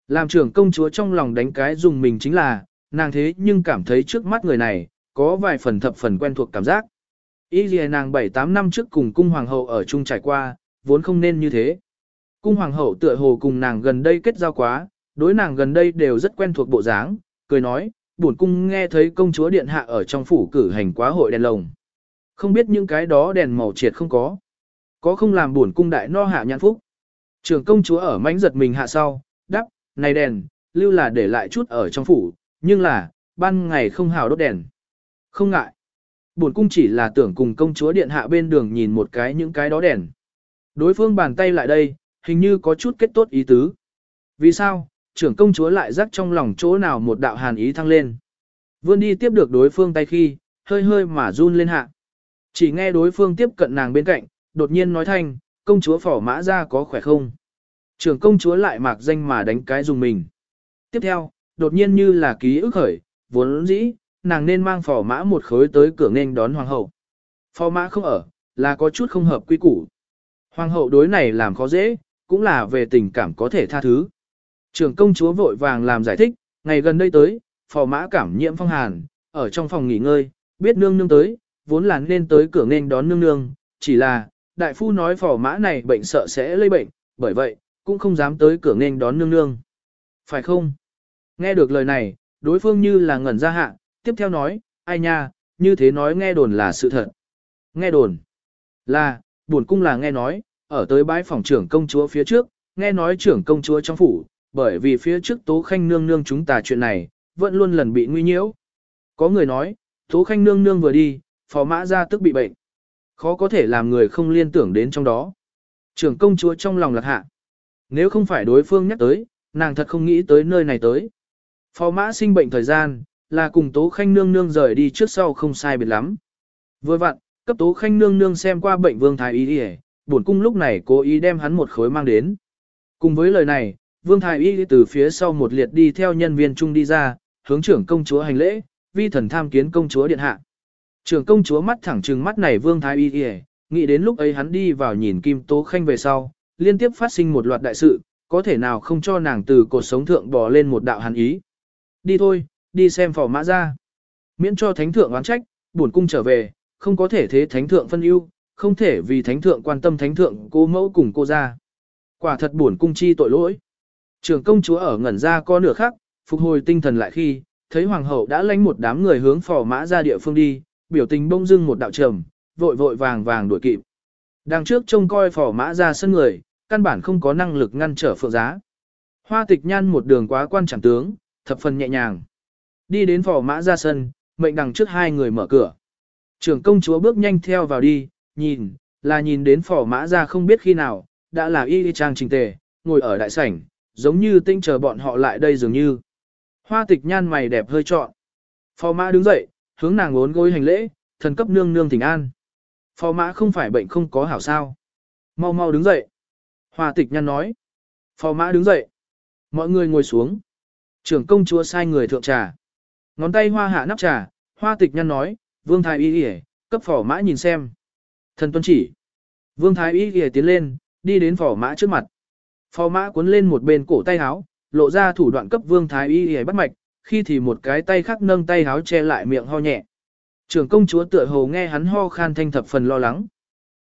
Làm trưởng công chúa trong lòng đánh cái dùng mình chính là, nàng thế nhưng cảm thấy trước mắt người này, có vài phần thập phần quen thuộc cảm giác. Ý gì nàng 7-8 năm trước cùng cung hoàng hậu ở chung trải qua, vốn không nên như thế. Cung hoàng hậu tựa hồ cùng nàng gần đây kết giao quá, đối nàng gần đây đều rất quen thuộc bộ dáng, cười nói, buồn cung nghe thấy công chúa điện hạ ở trong phủ cử hành quá hội đèn lồng. Không biết những cái đó đèn màu triệt không có. Có không làm buồn cung đại no hạ nhãn phúc. Trưởng công chúa ở mánh giật mình hạ sau, này đèn, lưu là để lại chút ở trong phủ, nhưng là, ban ngày không hào đốt đèn. Không ngại. Bổn cung chỉ là tưởng cùng công chúa điện hạ bên đường nhìn một cái những cái đó đèn. Đối phương bàn tay lại đây, hình như có chút kết tốt ý tứ. Vì sao, trưởng công chúa lại rắc trong lòng chỗ nào một đạo hàn ý thăng lên. Vươn đi tiếp được đối phương tay khi, hơi hơi mà run lên hạ. Chỉ nghe đối phương tiếp cận nàng bên cạnh, đột nhiên nói thanh, công chúa phỏ mã ra có khỏe không? Trưởng công chúa lại mạc danh mà đánh cái dùng mình. Tiếp theo, đột nhiên như là ký ức khởi, vốn dĩ, nàng nên mang phò mã một khối tới cửa nghênh đón hoàng hậu. Phò mã không ở, là có chút không hợp quy củ. Hoàng hậu đối này làm khó dễ, cũng là về tình cảm có thể tha thứ. Trưởng công chúa vội vàng làm giải thích, ngày gần đây tới, phò mã cảm nhiễm phong hàn, ở trong phòng nghỉ ngơi, biết nương nương tới, vốn là nên tới cửa nghênh đón nương nương, chỉ là, đại phu nói phò mã này bệnh sợ sẽ lây bệnh, bởi vậy, cũng không dám tới cửa nghênh đón nương nương. Phải không? Nghe được lời này, đối phương như là ngẩn ra hạ, tiếp theo nói, ai nha, như thế nói nghe đồn là sự thật. Nghe đồn là, buồn cung là nghe nói, ở tới bãi phòng trưởng công chúa phía trước, nghe nói trưởng công chúa trong phủ, bởi vì phía trước Tố Khanh nương nương chúng ta chuyện này, vẫn luôn lần bị nguy nhiễu. Có người nói, Tố Khanh nương nương vừa đi, phó mã ra tức bị bệnh. Khó có thể làm người không liên tưởng đến trong đó. Trưởng công chúa trong lòng lạc hạ. Nếu không phải đối phương nhắc tới, nàng thật không nghĩ tới nơi này tới. Phó mã sinh bệnh thời gian, là cùng Tố Khanh nương nương rời đi trước sau không sai biệt lắm. Vừa vặn, cấp Tố Khanh nương nương xem qua bệnh vương thái y đi bổn cung lúc này cố ý đem hắn một khối mang đến. Cùng với lời này, Vương Thái Y từ phía sau một liệt đi theo nhân viên trung đi ra, hướng trưởng công chúa hành lễ, vi thần tham kiến công chúa điện hạ. Trưởng công chúa mắt thẳng trừng mắt này Vương Thái Y nghĩ đến lúc ấy hắn đi vào nhìn Kim Tố Khanh về sau, liên tiếp phát sinh một loạt đại sự, có thể nào không cho nàng từ cột sống thượng bò lên một đạo hàn ý. Đi thôi, đi xem phò mã ra. Miễn cho thánh thượng oán trách, buồn cung trở về, không có thể thế thánh thượng phân ưu, không thể vì thánh thượng quan tâm thánh thượng cô mẫu cùng cô ra. Quả thật buồn cung chi tội lỗi. Trưởng công chúa ở ngẩn ra có nửa khắc, phục hồi tinh thần lại khi, thấy hoàng hậu đã lãnh một đám người hướng phò mã ra địa phương đi, biểu tình bông dưng một đạo trầm, vội vội vàng vàng đuổi kịp. Đằng trước trông coi phỏ mã ra sân người, căn bản không có năng lực ngăn trở phượng giá. Hoa tịch nhan một đường quá quan chẳng tướng, thập phần nhẹ nhàng. Đi đến phỏ mã ra sân, mệnh đằng trước hai người mở cửa. Trưởng công chúa bước nhanh theo vào đi, nhìn, là nhìn đến phỏ mã ra không biết khi nào, đã là y trang trình tề, ngồi ở đại sảnh, giống như tinh chờ bọn họ lại đây dường như. Hoa tịch nhan mày đẹp hơi trọn. Phò mã đứng dậy, hướng nàng ngốn gối hành lễ, thần cấp nương nương thỉnh an. Phò mã không phải bệnh không có hảo sao. Mau mau đứng dậy. Hoa tịch nhăn nói. Phò mã đứng dậy. Mọi người ngồi xuống. Trưởng công chúa sai người thượng trà. Ngón tay hoa hạ nắp trà, hoa tịch nhăn nói, vương thái y y cấp phò mã nhìn xem. Thần tuân chỉ. Vương thái y y tiến lên, đi đến phò mã trước mặt. Phò mã cuốn lên một bên cổ tay áo, lộ ra thủ đoạn cấp vương thái y y bắt mạch, khi thì một cái tay khác nâng tay áo che lại miệng ho nhẹ. Trưởng công chúa tựa hồ nghe hắn ho khan thanh thập phần lo lắng.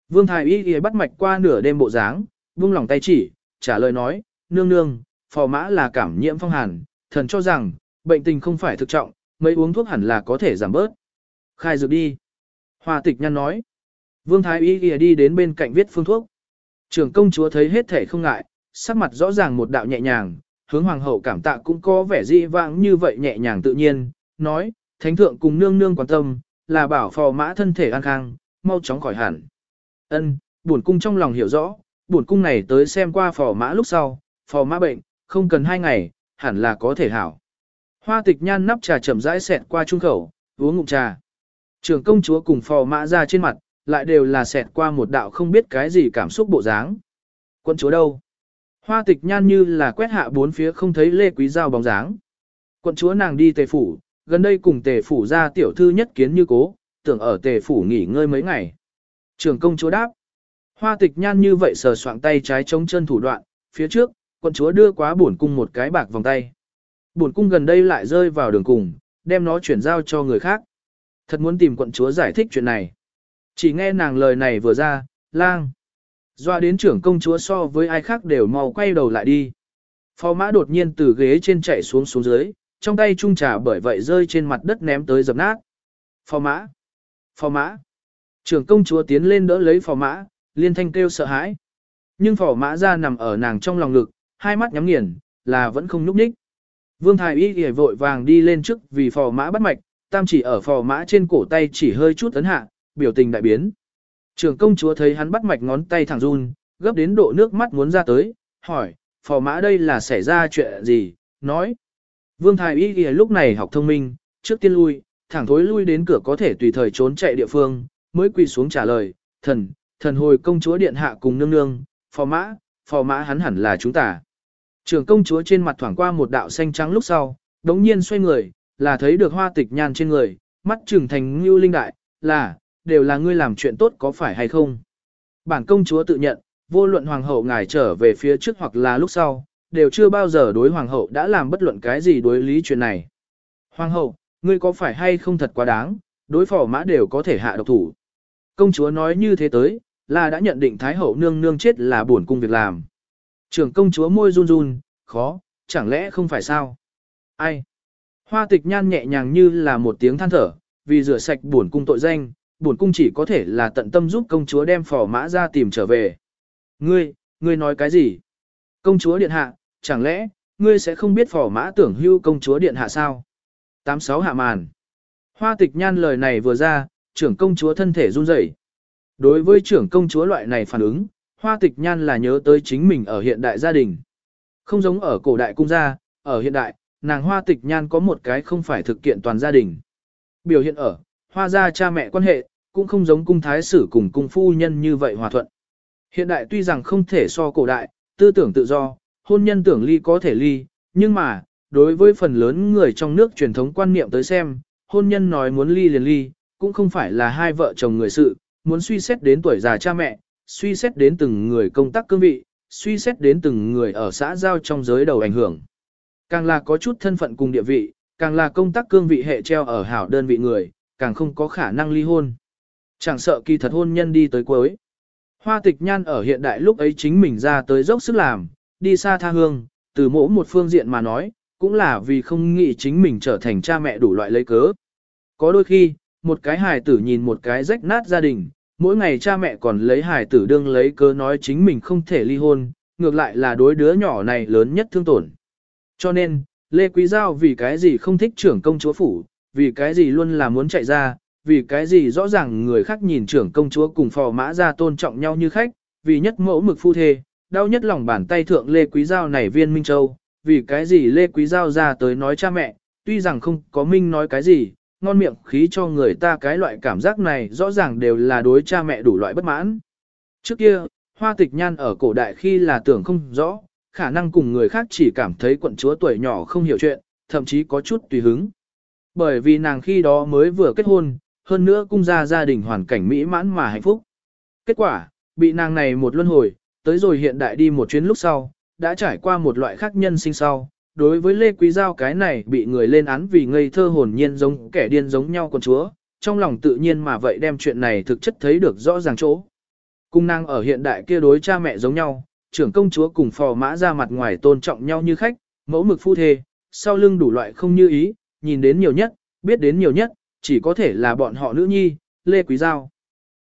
Vương Thái Y Y bắt mạch qua nửa đêm bộ dáng, buông lỏng tay chỉ, trả lời nói, nương nương, phò mã là cảm nhiễm phong hàn, thần cho rằng, bệnh tình không phải thực trọng, mấy uống thuốc hẳn là có thể giảm bớt. Khai dược đi. Hoa tịch nhăn nói. Vương Thái Y Y đi đến bên cạnh viết phương thuốc. Trưởng công chúa thấy hết thể không ngại, sắc mặt rõ ràng một đạo nhẹ nhàng, hướng hoàng hậu cảm tạ cũng có vẻ dị vãng như vậy nhẹ nhàng tự nhiên, nói, thánh thượng cùng nương nương quan tâm, là bảo phò mã thân thể an khang, mau chóng khỏi hẳn. Ân, bổn cung trong lòng hiểu rõ, bổn cung này tới xem qua phò mã lúc sau, phò mã bệnh, không cần hai ngày, hẳn là có thể hảo. Hoa tịch nhan nắp trà chậm rãi xẹt qua trung khẩu, uống ngụm trà. Trường công chúa cùng phò mã ra trên mặt, lại đều là xẹt qua một đạo không biết cái gì cảm xúc bộ dáng. Quân chúa đâu? Hoa tịch nhan như là quét hạ bốn phía không thấy lê quý giao bóng dáng. Quận chúa nàng đi tề phủ, gần đây cùng tề phủ ra tiểu thư nhất kiến như cố, tưởng ở tề phủ nghỉ ngơi mấy ngày. Trường công chúa đáp. Hoa tịch nhan như vậy sờ soạng tay trái chống chân thủ đoạn, phía trước, quận chúa đưa quá bổn cung một cái bạc vòng tay. Bổn cung gần đây lại rơi vào đường cùng, đem nó chuyển giao cho người khác. Thật muốn tìm quận chúa giải thích chuyện này. Chỉ nghe nàng lời này vừa ra, lang. Doa đến trưởng công chúa so với ai khác đều mau quay đầu lại đi. phó mã đột nhiên từ ghế trên chạy xuống xuống dưới, trong tay trung trà bởi vậy rơi trên mặt đất ném tới dập nát. Phò mã! Phò mã! Trưởng công chúa tiến lên đỡ lấy phò mã, liên thanh kêu sợ hãi. Nhưng phò mã ra nằm ở nàng trong lòng ngực, hai mắt nhắm nghiền, là vẫn không nhúc nhích. Vương Thái Y ghề vội vàng đi lên trước vì phò mã bắt mạch, tam chỉ ở phò mã trên cổ tay chỉ hơi chút ấn hạ, biểu tình đại biến. Trưởng công chúa thấy hắn bắt mạch ngón tay thẳng run, gấp đến độ nước mắt muốn ra tới, hỏi, phò mã đây là xảy ra chuyện gì, nói. Vương Thái Y thì lúc này học thông minh, trước tiên lui, thẳng thối lui đến cửa có thể tùy thời trốn chạy địa phương, mới quỳ xuống trả lời, thần, thần hồi công chúa điện hạ cùng nương nương, phò mã, phò mã hắn hẳn là chúng ta. Trường công chúa trên mặt thoảng qua một đạo xanh trắng lúc sau, đống nhiên xoay người, là thấy được hoa tịch nhan trên người, mắt trưởng thành như linh đại, là, đều là ngươi làm chuyện tốt có phải hay không. Bản công chúa tự nhận, vô luận hoàng hậu ngài trở về phía trước hoặc là lúc sau, đều chưa bao giờ đối hoàng hậu đã làm bất luận cái gì đối lý chuyện này. Hoàng hậu, ngươi có phải hay không thật quá đáng, đối phỏ mã đều có thể hạ độc thủ. Công chúa nói như thế tới, là đã nhận định Thái hậu nương nương chết là buồn cung việc làm. Trưởng công chúa môi run run, khó, chẳng lẽ không phải sao? Ai? Hoa tịch nhan nhẹ nhàng như là một tiếng than thở, vì rửa sạch buồn cung tội danh, buồn cung chỉ có thể là tận tâm giúp công chúa đem phò mã ra tìm trở về. Ngươi, ngươi nói cái gì? Công chúa điện hạ, chẳng lẽ, ngươi sẽ không biết phò mã tưởng hưu công chúa điện hạ sao? 86 hạ màn. Hoa tịch nhan lời này vừa ra, trưởng công chúa thân thể run rẩy. Đối với trưởng công chúa loại này phản ứng, hoa tịch nhan là nhớ tới chính mình ở hiện đại gia đình. Không giống ở cổ đại cung gia, ở hiện đại, nàng hoa tịch nhan có một cái không phải thực kiện toàn gia đình. Biểu hiện ở, hoa gia cha mẹ quan hệ, cũng không giống cung thái sử cùng cung phu nhân như vậy hòa thuận. Hiện đại tuy rằng không thể so cổ đại, tư tưởng tự do, hôn nhân tưởng ly có thể ly, nhưng mà, đối với phần lớn người trong nước truyền thống quan niệm tới xem, hôn nhân nói muốn ly liền ly, cũng không phải là hai vợ chồng người sự, muốn suy xét đến tuổi già cha mẹ, suy xét đến từng người công tác cương vị, suy xét đến từng người ở xã giao trong giới đầu ảnh hưởng. Càng là có chút thân phận cùng địa vị, càng là công tác cương vị hệ treo ở hảo đơn vị người, càng không có khả năng ly hôn. Chẳng sợ kỳ thật hôn nhân đi tới cuối. Hoa tịch nhan ở hiện đại lúc ấy chính mình ra tới dốc sức làm, đi xa tha hương, từ mỗi một phương diện mà nói, cũng là vì không nghĩ chính mình trở thành cha mẹ đủ loại lấy cớ. Có đôi khi, một cái hài tử nhìn một cái rách nát gia đình, mỗi ngày cha mẹ còn lấy hài tử đương lấy cớ nói chính mình không thể ly hôn, ngược lại là đối đứa nhỏ này lớn nhất thương tổn. Cho nên, Lê Quý Giao vì cái gì không thích trưởng công chúa phủ, vì cái gì luôn là muốn chạy ra, vì cái gì rõ ràng người khác nhìn trưởng công chúa cùng phò mã ra tôn trọng nhau như khách, vì nhất mẫu mực phu thê, đau nhất lòng bàn tay thượng Lê Quý Giao này viên Minh Châu, vì cái gì Lê Quý Giao ra tới nói cha mẹ, tuy rằng không có Minh nói cái gì, ngon miệng khí cho người ta cái loại cảm giác này rõ ràng đều là đối cha mẹ đủ loại bất mãn. Trước kia, hoa tịch nhan ở cổ đại khi là tưởng không rõ, khả năng cùng người khác chỉ cảm thấy quận chúa tuổi nhỏ không hiểu chuyện, thậm chí có chút tùy hứng. Bởi vì nàng khi đó mới vừa kết hôn, hơn nữa cung ra gia đình hoàn cảnh mỹ mãn mà hạnh phúc. Kết quả, bị nàng này một luân hồi, tới rồi hiện đại đi một chuyến lúc sau, đã trải qua một loại khác nhân sinh sau. Đối với Lê Quý Giao cái này bị người lên án vì ngây thơ hồn nhiên giống kẻ điên giống nhau con chúa, trong lòng tự nhiên mà vậy đem chuyện này thực chất thấy được rõ ràng chỗ. Cung năng ở hiện đại kia đối cha mẹ giống nhau, trưởng công chúa cùng phò mã ra mặt ngoài tôn trọng nhau như khách, mẫu mực phu thê, sau lưng đủ loại không như ý, nhìn đến nhiều nhất, biết đến nhiều nhất, chỉ có thể là bọn họ nữ nhi, Lê Quý Giao.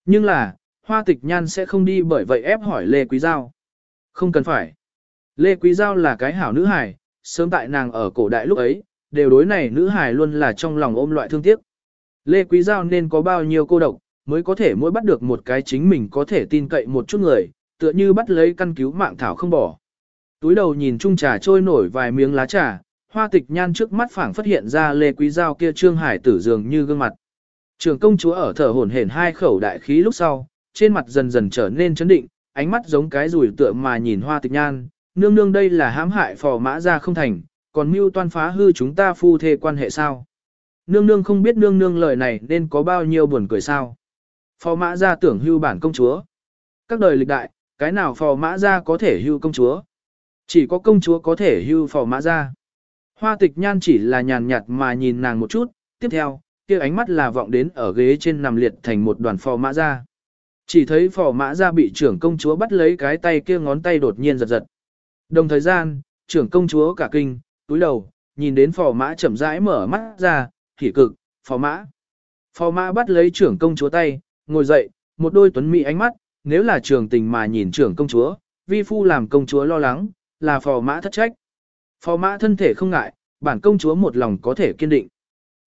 Nhưng là, hoa tịch nhan sẽ không đi bởi vậy ép hỏi Lê Quý Giao. Không cần phải. Lê Quý Giao là cái hảo nữ hài, sớm tại nàng ở cổ đại lúc ấy, đều đối này nữ hài luôn là trong lòng ôm loại thương tiếc. Lê Quý Giao nên có bao nhiêu cô độc, mới có thể mỗi bắt được một cái chính mình có thể tin cậy một chút người, tựa như bắt lấy căn cứu mạng thảo không bỏ. Túi đầu nhìn chung trà trôi nổi vài miếng lá trà, hoa tịch nhan trước mắt phảng phát hiện ra Lê Quý Giao kia trương hải tử dường như gương mặt. Trường công chúa ở thở hổn hển hai khẩu đại khí lúc sau, trên mặt dần dần trở nên chấn định, ánh mắt giống cái rùi tựa mà nhìn hoa tịch nhan, nương nương đây là hãm hại phò mã ra không thành, còn mưu toan phá hư chúng ta phu thê quan hệ sao. Nương nương không biết nương nương lời này nên có bao nhiêu buồn cười sao. Phò mã ra tưởng hưu bản công chúa. Các đời lịch đại, cái nào phò mã ra có thể hưu công chúa. Chỉ có công chúa có thể hưu phò mã ra. Hoa tịch nhan chỉ là nhàn nhạt mà nhìn nàng một chút, tiếp theo, kia ánh mắt là vọng đến ở ghế trên nằm liệt thành một đoàn phò mã ra. Chỉ thấy phò mã ra bị trưởng công chúa bắt lấy cái tay kia ngón tay đột nhiên giật giật. Đồng thời gian, trưởng công chúa cả kinh, túi đầu, nhìn đến phò mã chậm rãi mở mắt ra, hỉ cực, phò mã. Phò mã bắt lấy trưởng công chúa tay, ngồi dậy, một đôi tuấn mỹ ánh mắt, nếu là trường tình mà nhìn trưởng công chúa, vi phu làm công chúa lo lắng, là phò mã thất trách. Phò mã thân thể không ngại, bản công chúa một lòng có thể kiên định.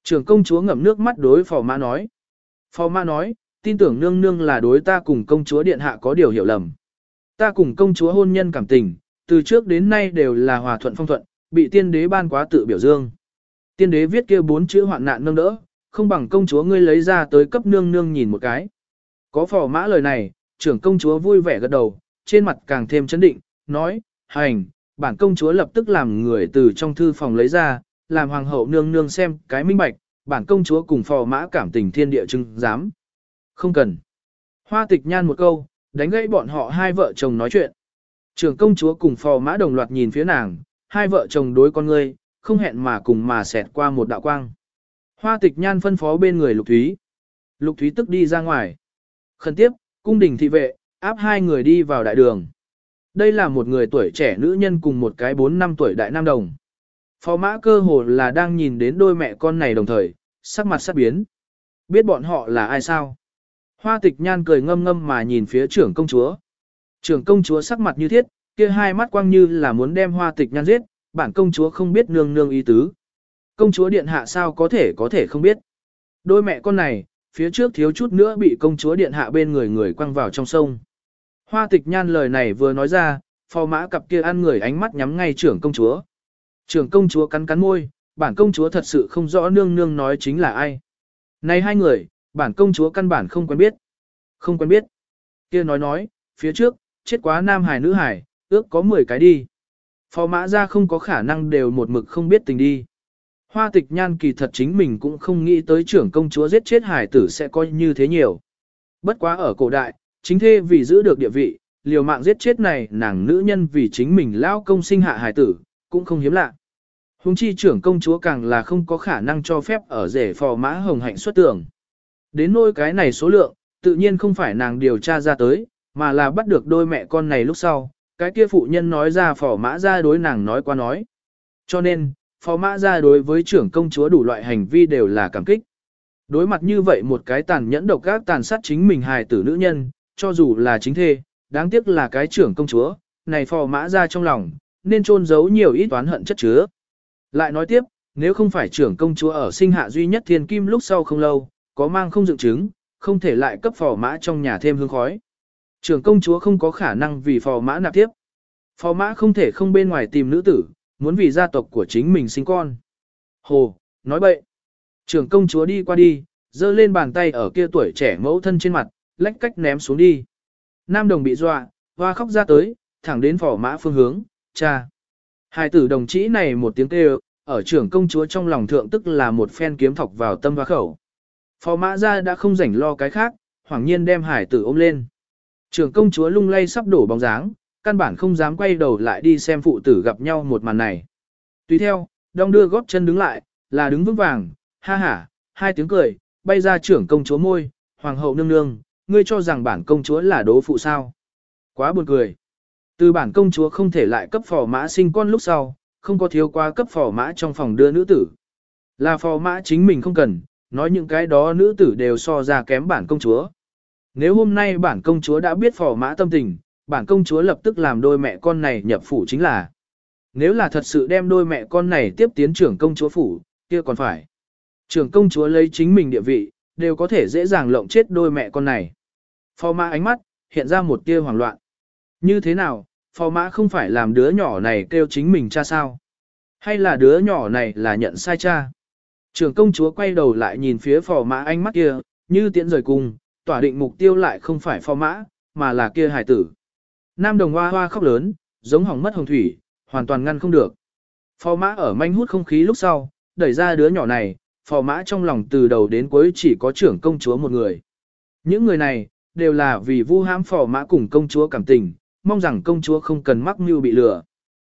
Trưởng công chúa ngậm nước mắt đối phò mã nói. Phò mã nói, tin tưởng nương nương là đối ta cùng công chúa điện hạ có điều hiểu lầm. Ta cùng công chúa hôn nhân cảm tình, từ trước đến nay đều là hòa thuận phong thuận, bị tiên đế ban quá tự biểu dương. Tiên đế viết kia bốn chữ hoạn nạn nâng đỡ, không bằng công chúa ngươi lấy ra tới cấp nương nương nhìn một cái. Có phò mã lời này, trưởng công chúa vui vẻ gật đầu, trên mặt càng thêm chấn định, nói, hành, bản công chúa lập tức làm người từ trong thư phòng lấy ra, làm hoàng hậu nương nương xem cái minh bạch, bản công chúa cùng phò mã cảm tình thiên địa chứng dám. Không cần. Hoa tịch nhan một câu, đánh gãy bọn họ hai vợ chồng nói chuyện. Trưởng công chúa cùng phò mã đồng loạt nhìn phía nàng, hai vợ chồng đối con ngươi, không hẹn mà cùng mà xẹt qua một đạo quang. Hoa tịch nhan phân phó bên người lục thúy. Lục thúy tức đi ra ngoài. Khẩn tiếp, cung đình thị vệ, áp hai người đi vào đại đường. Đây là một người tuổi trẻ nữ nhân cùng một cái 4 năm tuổi đại nam đồng. Phó mã cơ hồ là đang nhìn đến đôi mẹ con này đồng thời, sắc mặt sắc biến. Biết bọn họ là ai sao? Hoa tịch nhan cười ngâm ngâm mà nhìn phía trưởng công chúa. Trưởng công chúa sắc mặt như thiết, kia hai mắt quang như là muốn đem hoa tịch nhan giết, bản công chúa không biết nương nương ý tứ. Công chúa điện hạ sao có thể có thể không biết. Đôi mẹ con này, phía trước thiếu chút nữa bị công chúa điện hạ bên người người quăng vào trong sông. Hoa tịch nhan lời này vừa nói ra, phò mã cặp kia ăn người ánh mắt nhắm ngay trưởng công chúa. Trưởng công chúa cắn cắn môi, bản công chúa thật sự không rõ nương nương nói chính là ai. Này hai người, bản công chúa căn bản không quen biết. Không quen biết. kia nói nói, phía trước, chết quá nam hải nữ hải, ước có 10 cái đi. Phò mã ra không có khả năng đều một mực không biết tình đi. Hoa tịch nhan kỳ thật chính mình cũng không nghĩ tới trưởng công chúa giết chết hải tử sẽ coi như thế nhiều. Bất quá ở cổ đại, chính thê vì giữ được địa vị, liều mạng giết chết này nàng nữ nhân vì chính mình lao công sinh hạ hải tử, cũng không hiếm lạ. Hùng chi trưởng công chúa càng là không có khả năng cho phép ở rể phò mã hồng hạnh xuất tưởng. Đến nôi cái này số lượng, tự nhiên không phải nàng điều tra ra tới, mà là bắt được đôi mẹ con này lúc sau, cái kia phụ nhân nói ra phò mã ra đối nàng nói qua nói. Cho nên, phò mã ra đối với trưởng công chúa đủ loại hành vi đều là cảm kích. Đối mặt như vậy một cái tàn nhẫn độc ác tàn sát chính mình hài tử nữ nhân, cho dù là chính thê, đáng tiếc là cái trưởng công chúa, này phò mã ra trong lòng, nên trôn giấu nhiều ít toán hận chất chứa. Lại nói tiếp, nếu không phải trưởng công chúa ở sinh hạ duy nhất thiên kim lúc sau không lâu, có mang không dựng chứng, không thể lại cấp phò mã trong nhà thêm hương khói. Trưởng công chúa không có khả năng vì phò mã nạp tiếp. Phò mã không thể không bên ngoài tìm nữ tử, muốn vì gia tộc của chính mình sinh con. Hồ, nói bậy. Trưởng công chúa đi qua đi, giơ lên bàn tay ở kia tuổi trẻ mẫu thân trên mặt, lách cách ném xuống đi. Nam đồng bị dọa, hoa khóc ra tới, thẳng đến phò mã phương hướng, cha. Hai tử đồng chí này một tiếng kêu, ở trưởng công chúa trong lòng thượng tức là một phen kiếm thọc vào tâm hoa khẩu. Phò mã ra đã không rảnh lo cái khác, hoảng nhiên đem hải tử ôm lên. Trưởng công chúa lung lay sắp đổ bóng dáng, căn bản không dám quay đầu lại đi xem phụ tử gặp nhau một màn này. Tùy theo, đong đưa góp chân đứng lại, là đứng vững vàng, ha ha, hai tiếng cười, bay ra trưởng công chúa môi, hoàng hậu nương nương, ngươi cho rằng bản công chúa là đố phụ sao. Quá buồn cười. Từ bản công chúa không thể lại cấp phò mã sinh con lúc sau, không có thiếu qua cấp phò mã trong phòng đưa nữ tử. Là phò mã chính mình không cần, nói những cái đó nữ tử đều so ra kém bản công chúa. Nếu hôm nay bản công chúa đã biết phò mã tâm tình, bản công chúa lập tức làm đôi mẹ con này nhập phủ chính là. Nếu là thật sự đem đôi mẹ con này tiếp tiến trưởng công chúa phủ, kia còn phải. Trưởng công chúa lấy chính mình địa vị, đều có thể dễ dàng lộng chết đôi mẹ con này. Phò mã ánh mắt, hiện ra một tia hoảng loạn. Như thế nào, phò mã không phải làm đứa nhỏ này kêu chính mình cha sao? Hay là đứa nhỏ này là nhận sai cha? Trưởng công chúa quay đầu lại nhìn phía phò mã ánh mắt kia, như tiễn rời cung, tỏa định mục tiêu lại không phải phò mã, mà là kia hải tử. Nam đồng hoa hoa khóc lớn, giống hỏng mất hồng thủy, hoàn toàn ngăn không được. Phò mã ở manh hút không khí lúc sau, đẩy ra đứa nhỏ này, phò mã trong lòng từ đầu đến cuối chỉ có trưởng công chúa một người. Những người này, đều là vì vu hãm phò mã cùng công chúa cảm tình, mong rằng công chúa không cần mắc mưu bị lừa.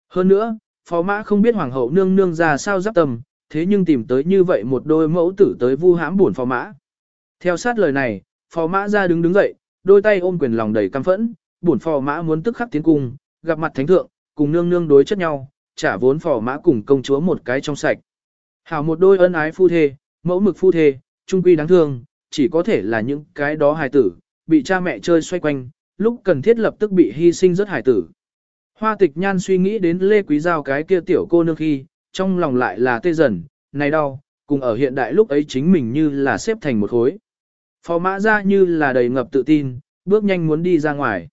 Hơn nữa, phò mã không biết hoàng hậu nương nương ra sao giáp tâm, thế nhưng tìm tới như vậy một đôi mẫu tử tới vu hãm buồn phò mã. Theo sát lời này, phò mã ra đứng đứng dậy, đôi tay ôm quyền lòng đầy căm phẫn, buồn phò mã muốn tức khắc tiến cung, gặp mặt thánh thượng, cùng nương nương đối chất nhau, trả vốn phò mã cùng công chúa một cái trong sạch. Hảo một đôi ân ái phu thê, mẫu mực phu thê, trung quy đáng thương, chỉ có thể là những cái đó hài tử, bị cha mẹ chơi xoay quanh, lúc cần thiết lập tức bị hy sinh rất hài tử. Hoa tịch nhan suy nghĩ đến Lê Quý Giao cái kia tiểu cô nương khi, trong lòng lại là tê dần, này đau, cùng ở hiện đại lúc ấy chính mình như là xếp thành một khối. Phò mã ra như là đầy ngập tự tin, bước nhanh muốn đi ra ngoài.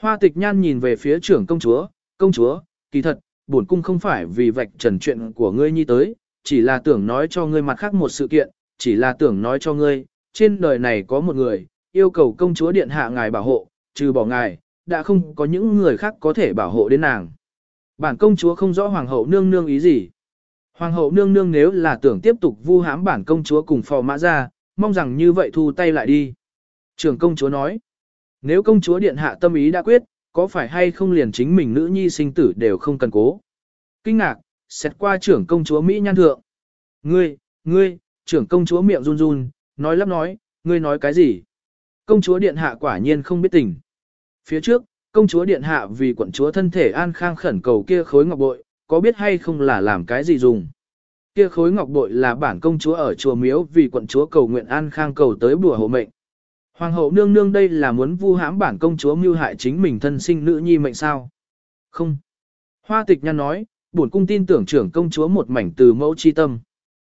Hoa tịch nhan nhìn về phía trưởng công chúa, công chúa, kỳ thật, bổn cung không phải vì vạch trần chuyện của ngươi nhi tới, chỉ là tưởng nói cho ngươi mặt khác một sự kiện, chỉ là tưởng nói cho ngươi, trên đời này có một người, yêu cầu công chúa điện hạ ngài bảo hộ, trừ bỏ ngài, đã không có những người khác có thể bảo hộ đến nàng. Bản công chúa không rõ hoàng hậu nương nương ý gì. Hoàng hậu nương nương nếu là tưởng tiếp tục vu hãm bản công chúa cùng phò mã ra, mong rằng như vậy thu tay lại đi. trưởng công chúa nói, nếu công chúa điện hạ tâm ý đã quyết, có phải hay không liền chính mình nữ nhi sinh tử đều không cần cố. Kinh ngạc, xét qua trưởng công chúa Mỹ nhan thượng. Ngươi, ngươi, trưởng công chúa miệng run run, nói lắp nói, ngươi nói cái gì? Công chúa điện hạ quả nhiên không biết tình. Phía trước, công chúa điện hạ vì quận chúa thân thể an khang khẩn cầu kia khối ngọc bội, có biết hay không là làm cái gì dùng? Kia khối ngọc bội là bản công chúa ở chùa miếu vì quận chúa cầu nguyện an khang cầu tới bùa hộ mệnh. Hoàng hậu nương nương đây là muốn vu hãm bản công chúa mưu hại chính mình thân sinh nữ nhi mệnh sao? Không. Hoa tịch nhăn nói, bổn cung tin tưởng trưởng công chúa một mảnh từ mẫu chi tâm.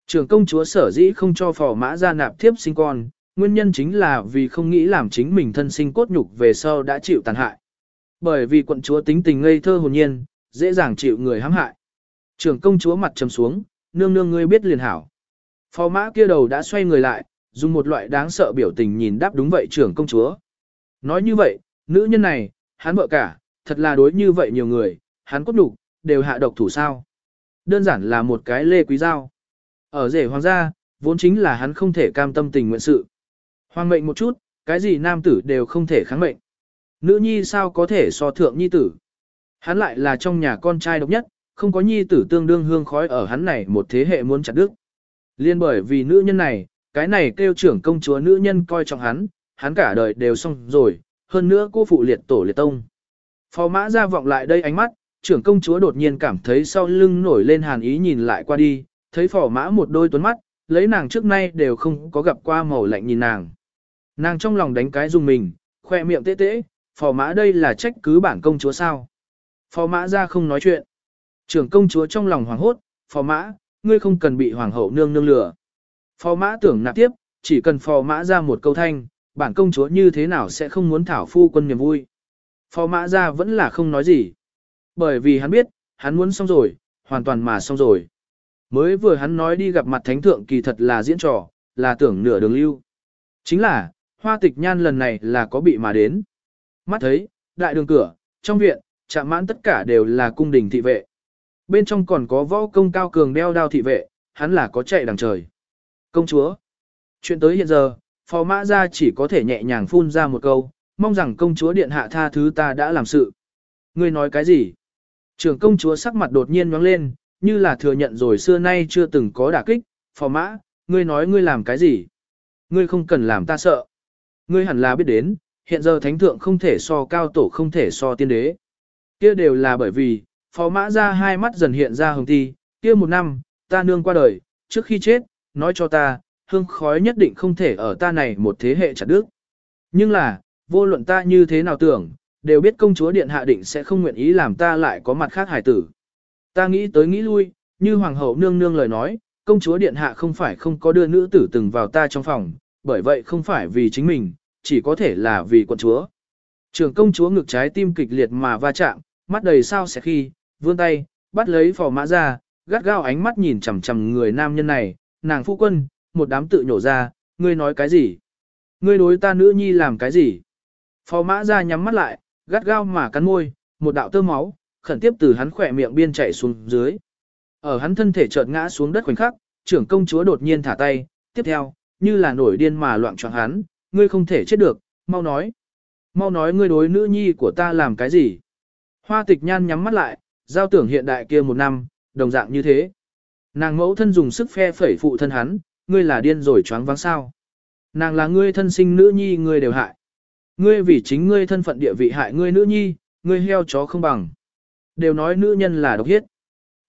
Trưởng công chúa sở dĩ không cho phò mã ra nạp thiếp sinh con, nguyên nhân chính là vì không nghĩ làm chính mình thân sinh cốt nhục về sau đã chịu tàn hại. Bởi vì quận chúa tính tình ngây thơ hồn nhiên, dễ dàng chịu người hãm hại. Trưởng công chúa mặt trầm xuống, nương nương ngươi biết liền hảo. phó mã kia đầu đã xoay người lại, dùng một loại đáng sợ biểu tình nhìn đáp đúng vậy trưởng công chúa. Nói như vậy, nữ nhân này, hắn vợ cả, thật là đối như vậy nhiều người, hắn cốt nhục đều hạ độc thủ sao. Đơn giản là một cái lê quý giao. Ở rể hoàng gia, vốn chính là hắn không thể cam tâm tình nguyện sự. Hoàng mệnh một chút, cái gì nam tử đều không thể kháng mệnh. Nữ nhi sao có thể so thượng nhi tử. Hắn lại là trong nhà con trai độc nhất, không có nhi tử tương đương hương khói ở hắn này một thế hệ muốn chặt đứt. Liên bởi vì nữ nhân này, cái này kêu trưởng công chúa nữ nhân coi trọng hắn, hắn cả đời đều xong rồi, hơn nữa cô phụ liệt tổ liệt tông. Phò mã ra vọng lại đây ánh mắt, trưởng công chúa đột nhiên cảm thấy sau lưng nổi lên hàn ý nhìn lại qua đi, thấy phò mã một đôi tuấn mắt, lấy nàng trước nay đều không có gặp qua màu lạnh nhìn nàng. Nàng trong lòng đánh cái dùng mình, khoe miệng tê tê, phò mã đây là trách cứ bản công chúa sao. Phò mã ra không nói chuyện. Trưởng công chúa trong lòng hoảng hốt, phò mã, ngươi không cần bị hoàng hậu nương nương lừa. Phò mã tưởng nạp tiếp, chỉ cần phò mã ra một câu thanh, bản công chúa như thế nào sẽ không muốn thảo phu quân niềm vui. Phò mã ra vẫn là không nói gì. Bởi vì hắn biết, hắn muốn xong rồi, hoàn toàn mà xong rồi. Mới vừa hắn nói đi gặp mặt thánh thượng kỳ thật là diễn trò, là tưởng nửa đường lưu. Chính là, hoa tịch nhan lần này là có bị mà đến. Mắt thấy, đại đường cửa, trong viện, chạm mãn tất cả đều là cung đình thị vệ. Bên trong còn có võ công cao cường đeo đao thị vệ, hắn là có chạy đằng trời. Công chúa. Chuyện tới hiện giờ, phò mã ra chỉ có thể nhẹ nhàng phun ra một câu, mong rằng công chúa điện hạ tha thứ ta đã làm sự. Ngươi nói cái gì? Trưởng công chúa sắc mặt đột nhiên nhoáng lên, như là thừa nhận rồi xưa nay chưa từng có đả kích, phò mã, ngươi nói ngươi làm cái gì? Ngươi không cần làm ta sợ. Ngươi hẳn là biết đến, hiện giờ thánh thượng không thể so cao tổ không thể so tiên đế. Kia đều là bởi vì, phó mã ra hai mắt dần hiện ra hồng ti, kia một năm, ta nương qua đời, trước khi chết, nói cho ta, hương khói nhất định không thể ở ta này một thế hệ chặt đức. Nhưng là, vô luận ta như thế nào tưởng, đều biết công chúa điện hạ định sẽ không nguyện ý làm ta lại có mặt khác hải tử. Ta nghĩ tới nghĩ lui, như hoàng hậu nương nương lời nói, công chúa điện hạ không phải không có đưa nữ tử từng vào ta trong phòng, bởi vậy không phải vì chính mình, chỉ có thể là vì quận chúa. Trường công chúa ngực trái tim kịch liệt mà va chạm, mắt đầy sao sẽ khi, vươn tay, bắt lấy phò mã ra, gắt gao ánh mắt nhìn chằm chằm người nam nhân này, nàng phu quân, một đám tự nhổ ra, ngươi nói cái gì? Ngươi đối ta nữ nhi làm cái gì? Phò mã ra nhắm mắt lại, gắt gao mà cắn môi, một đạo tơ máu, khẩn tiếp từ hắn khỏe miệng biên chạy xuống dưới. Ở hắn thân thể chợt ngã xuống đất khoảnh khắc, trưởng công chúa đột nhiên thả tay, tiếp theo, như là nổi điên mà loạn choạng hắn, ngươi không thể chết được, mau nói. Mau nói ngươi đối nữ nhi của ta làm cái gì? Hoa tịch nhan nhắm mắt lại, giao tưởng hiện đại kia một năm, đồng dạng như thế. Nàng mẫu thân dùng sức phe phẩy phụ thân hắn, ngươi là điên rồi choáng váng sao. Nàng là ngươi thân sinh nữ nhi ngươi đều hại. Ngươi vì chính ngươi thân phận địa vị hại ngươi nữ nhi, ngươi heo chó không bằng. Đều nói nữ nhân là độc hiết.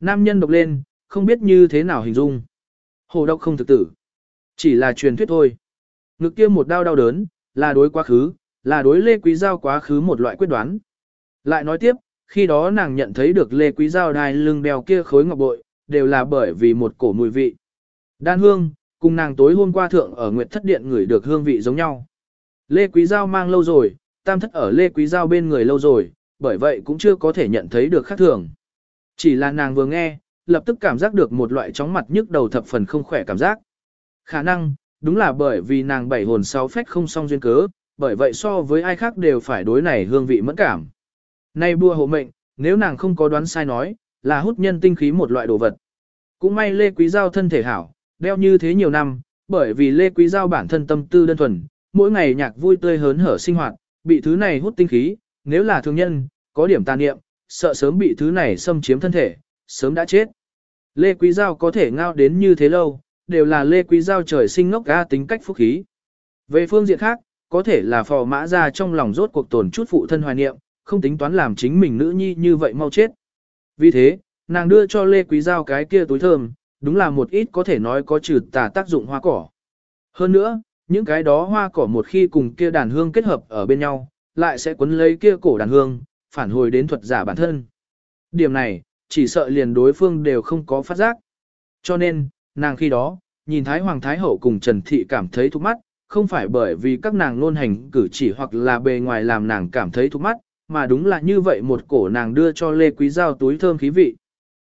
Nam nhân độc lên, không biết như thế nào hình dung. Hồ độc không thực tử. Chỉ là truyền thuyết thôi. Ngực kia một đau đau đớn, là đối quá khứ, là đối Lê Quý Giao quá khứ một loại quyết đoán. Lại nói tiếp, khi đó nàng nhận thấy được Lê Quý Giao đai lưng đeo kia khối ngọc bội, đều là bởi vì một cổ mùi vị. Đan hương, cùng nàng tối hôm qua thượng ở Nguyệt Thất Điện ngửi được hương vị giống nhau. Lê Quý Giao mang lâu rồi, tam thất ở Lê Quý Giao bên người lâu rồi, bởi vậy cũng chưa có thể nhận thấy được khác thường. Chỉ là nàng vừa nghe, lập tức cảm giác được một loại chóng mặt nhức đầu thập phần không khỏe cảm giác. Khả năng, đúng là bởi vì nàng bảy hồn sáu phách không song duyên cớ, bởi vậy so với ai khác đều phải đối này hương vị mẫn cảm. Nay bùa hộ mệnh, nếu nàng không có đoán sai nói, là hút nhân tinh khí một loại đồ vật. Cũng may Lê Quý Giao thân thể hảo, đeo như thế nhiều năm, bởi vì Lê Quý Giao bản thân tâm tư đơn thuần, mỗi ngày nhạc vui tươi hớn hở sinh hoạt, bị thứ này hút tinh khí, nếu là thương nhân, có điểm tàn niệm, sợ sớm bị thứ này xâm chiếm thân thể, sớm đã chết. Lê Quý Giao có thể ngao đến như thế lâu, đều là Lê Quý Giao trời sinh ngốc ga tính cách phúc khí. Về phương diện khác, có thể là phò mã ra trong lòng rốt cuộc tồn chút phụ thân hoài niệm, không tính toán làm chính mình nữ nhi như vậy mau chết. Vì thế, nàng đưa cho Lê Quý Giao cái kia túi thơm, đúng là một ít có thể nói có trừ tà tác dụng hoa cỏ. Hơn nữa, những cái đó hoa cỏ một khi cùng kia đàn hương kết hợp ở bên nhau, lại sẽ cuốn lấy kia cổ đàn hương, phản hồi đến thuật giả bản thân. Điểm này, chỉ sợ liền đối phương đều không có phát giác. Cho nên, nàng khi đó, nhìn Thái Hoàng Thái Hậu cùng Trần Thị cảm thấy thú mắt, không phải bởi vì các nàng nôn hành cử chỉ hoặc là bề ngoài làm nàng cảm thấy thú mắt, mà đúng là như vậy một cổ nàng đưa cho Lê Quý Giao túi thơm khí vị.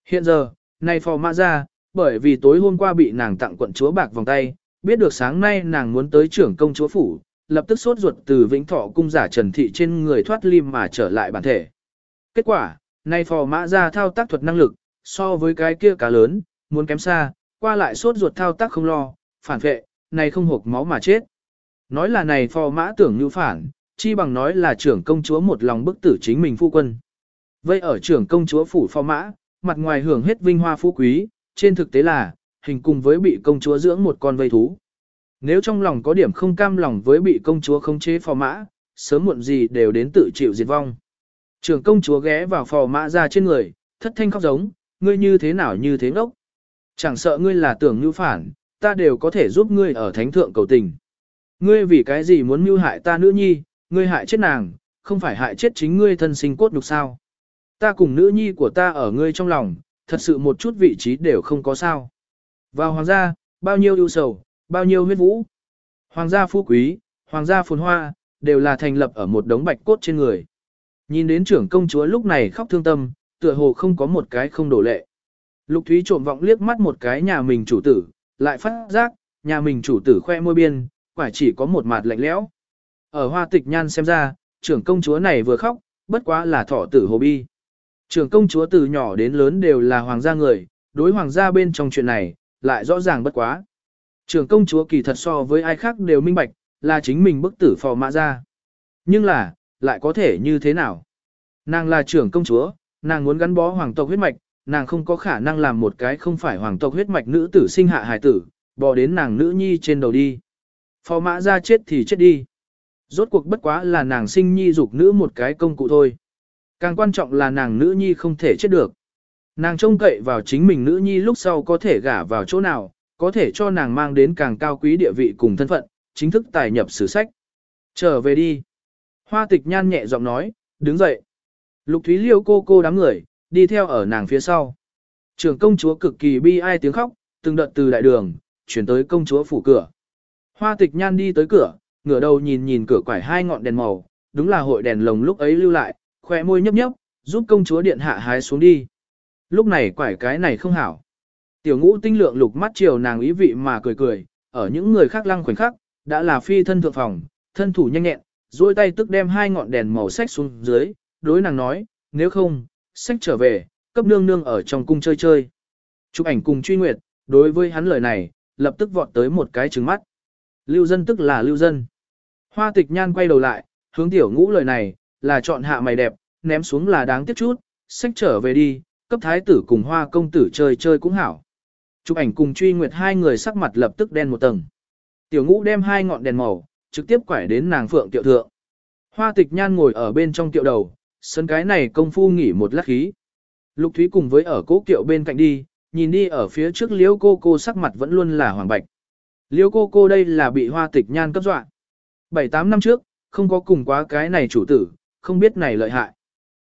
Hiện giờ, nay phò mã ra, bởi vì tối hôm qua bị nàng tặng quận chúa bạc vòng tay, biết được sáng nay nàng muốn tới trưởng công chúa phủ, lập tức sốt ruột từ Vĩnh Thọ cung giả Trần Thị trên người thoát lim mà trở lại bản thể. Kết quả, nay phò mã ra thao tác thuật năng lực, so với cái kia cá lớn, muốn kém xa, qua lại sốt ruột thao tác không lo, phản vệ, này không hộp máu mà chết. Nói là này phò mã tưởng như phản, chi bằng nói là trưởng công chúa một lòng bức tử chính mình phu quân. Vậy ở trưởng công chúa phủ phò mã, mặt ngoài hưởng hết vinh hoa phú quý, trên thực tế là, hình cùng với bị công chúa dưỡng một con vây thú. Nếu trong lòng có điểm không cam lòng với bị công chúa khống chế phò mã, sớm muộn gì đều đến tự chịu diệt vong. Trưởng công chúa ghé vào phò mã ra trên người, thất thanh khóc giống, ngươi như thế nào như thế ngốc. Chẳng sợ ngươi là tưởng như phản, ta đều có thể giúp ngươi ở thánh thượng cầu tình. Ngươi vì cái gì muốn mưu hại ta nữ nhi, ngươi hại chết nàng, không phải hại chết chính ngươi thân sinh cốt nhục sao. Ta cùng nữ nhi của ta ở ngươi trong lòng, thật sự một chút vị trí đều không có sao. Vào hoàng gia, bao nhiêu ưu sầu, bao nhiêu huyết vũ. Hoàng gia phú quý, hoàng gia phồn hoa, đều là thành lập ở một đống bạch cốt trên người. Nhìn đến trưởng công chúa lúc này khóc thương tâm, tựa hồ không có một cái không đổ lệ. Lục Thúy trộm vọng liếc mắt một cái nhà mình chủ tử, lại phát giác, nhà mình chủ tử khoe môi biên, quả chỉ có một mặt lạnh lẽo. Ở hoa tịch nhan xem ra, trưởng công chúa này vừa khóc, bất quá là thọ tử hồ bi. Trưởng công chúa từ nhỏ đến lớn đều là hoàng gia người, đối hoàng gia bên trong chuyện này, lại rõ ràng bất quá. Trưởng công chúa kỳ thật so với ai khác đều minh bạch, là chính mình bức tử phò mã ra. Nhưng là, lại có thể như thế nào? Nàng là trưởng công chúa, nàng muốn gắn bó hoàng tộc huyết mạch, nàng không có khả năng làm một cái không phải hoàng tộc huyết mạch nữ tử sinh hạ hài tử, bò đến nàng nữ nhi trên đầu đi. Phò mã ra chết thì chết đi. Rốt cuộc bất quá là nàng sinh nhi dục nữ một cái công cụ thôi. Càng quan trọng là nàng nữ nhi không thể chết được. Nàng trông cậy vào chính mình nữ nhi lúc sau có thể gả vào chỗ nào, có thể cho nàng mang đến càng cao quý địa vị cùng thân phận, chính thức tài nhập sử sách. Trở về đi. Hoa tịch nhan nhẹ giọng nói, đứng dậy. Lục Thúy Liêu cô cô đám người, đi theo ở nàng phía sau. Trưởng công chúa cực kỳ bi ai tiếng khóc, từng đợt từ đại đường, chuyển tới công chúa phủ cửa. Hoa tịch nhan đi tới cửa, ngửa đầu nhìn nhìn cửa quải hai ngọn đèn màu, đúng là hội đèn lồng lúc ấy lưu lại, khỏe môi nhấp nhấp, giúp công chúa điện hạ hái xuống đi. Lúc này quải cái này không hảo. Tiểu ngũ tinh lượng lục mắt chiều nàng ý vị mà cười cười, ở những người khác lăng khoảnh khắc, đã là phi thân thượng phòng, thân thủ nhanh nhẹn, duỗi tay tức đem hai ngọn đèn màu sách xuống dưới, đối nàng nói, nếu không, sách trở về, cấp nương nương ở trong cung chơi chơi. Chụp ảnh cùng truy nguyệt, đối với hắn lời này, lập tức vọt tới một cái trứng mắt. Lưu dân tức là lưu dân. Hoa tịch nhan quay đầu lại, hướng tiểu ngũ lời này, là chọn hạ mày đẹp, ném xuống là đáng tiếc chút, sách trở về đi, cấp thái tử cùng hoa công tử chơi chơi cũng hảo. Chụp ảnh cùng truy nguyệt hai người sắc mặt lập tức đen một tầng. Tiểu ngũ đem hai ngọn đèn màu, trực tiếp quải đến nàng phượng tiệu thượng. Hoa tịch nhan ngồi ở bên trong tiệu đầu, sân cái này công phu nghỉ một lát khí. Lục Thúy cùng với ở cố kiệu bên cạnh đi, nhìn đi ở phía trước liễu cô cô sắc mặt vẫn luôn là hoàng bạch. Liễu cô cô đây là bị hoa tịch nhan cấp dọa. 7-8 năm trước, không có cùng quá cái này chủ tử, không biết này lợi hại.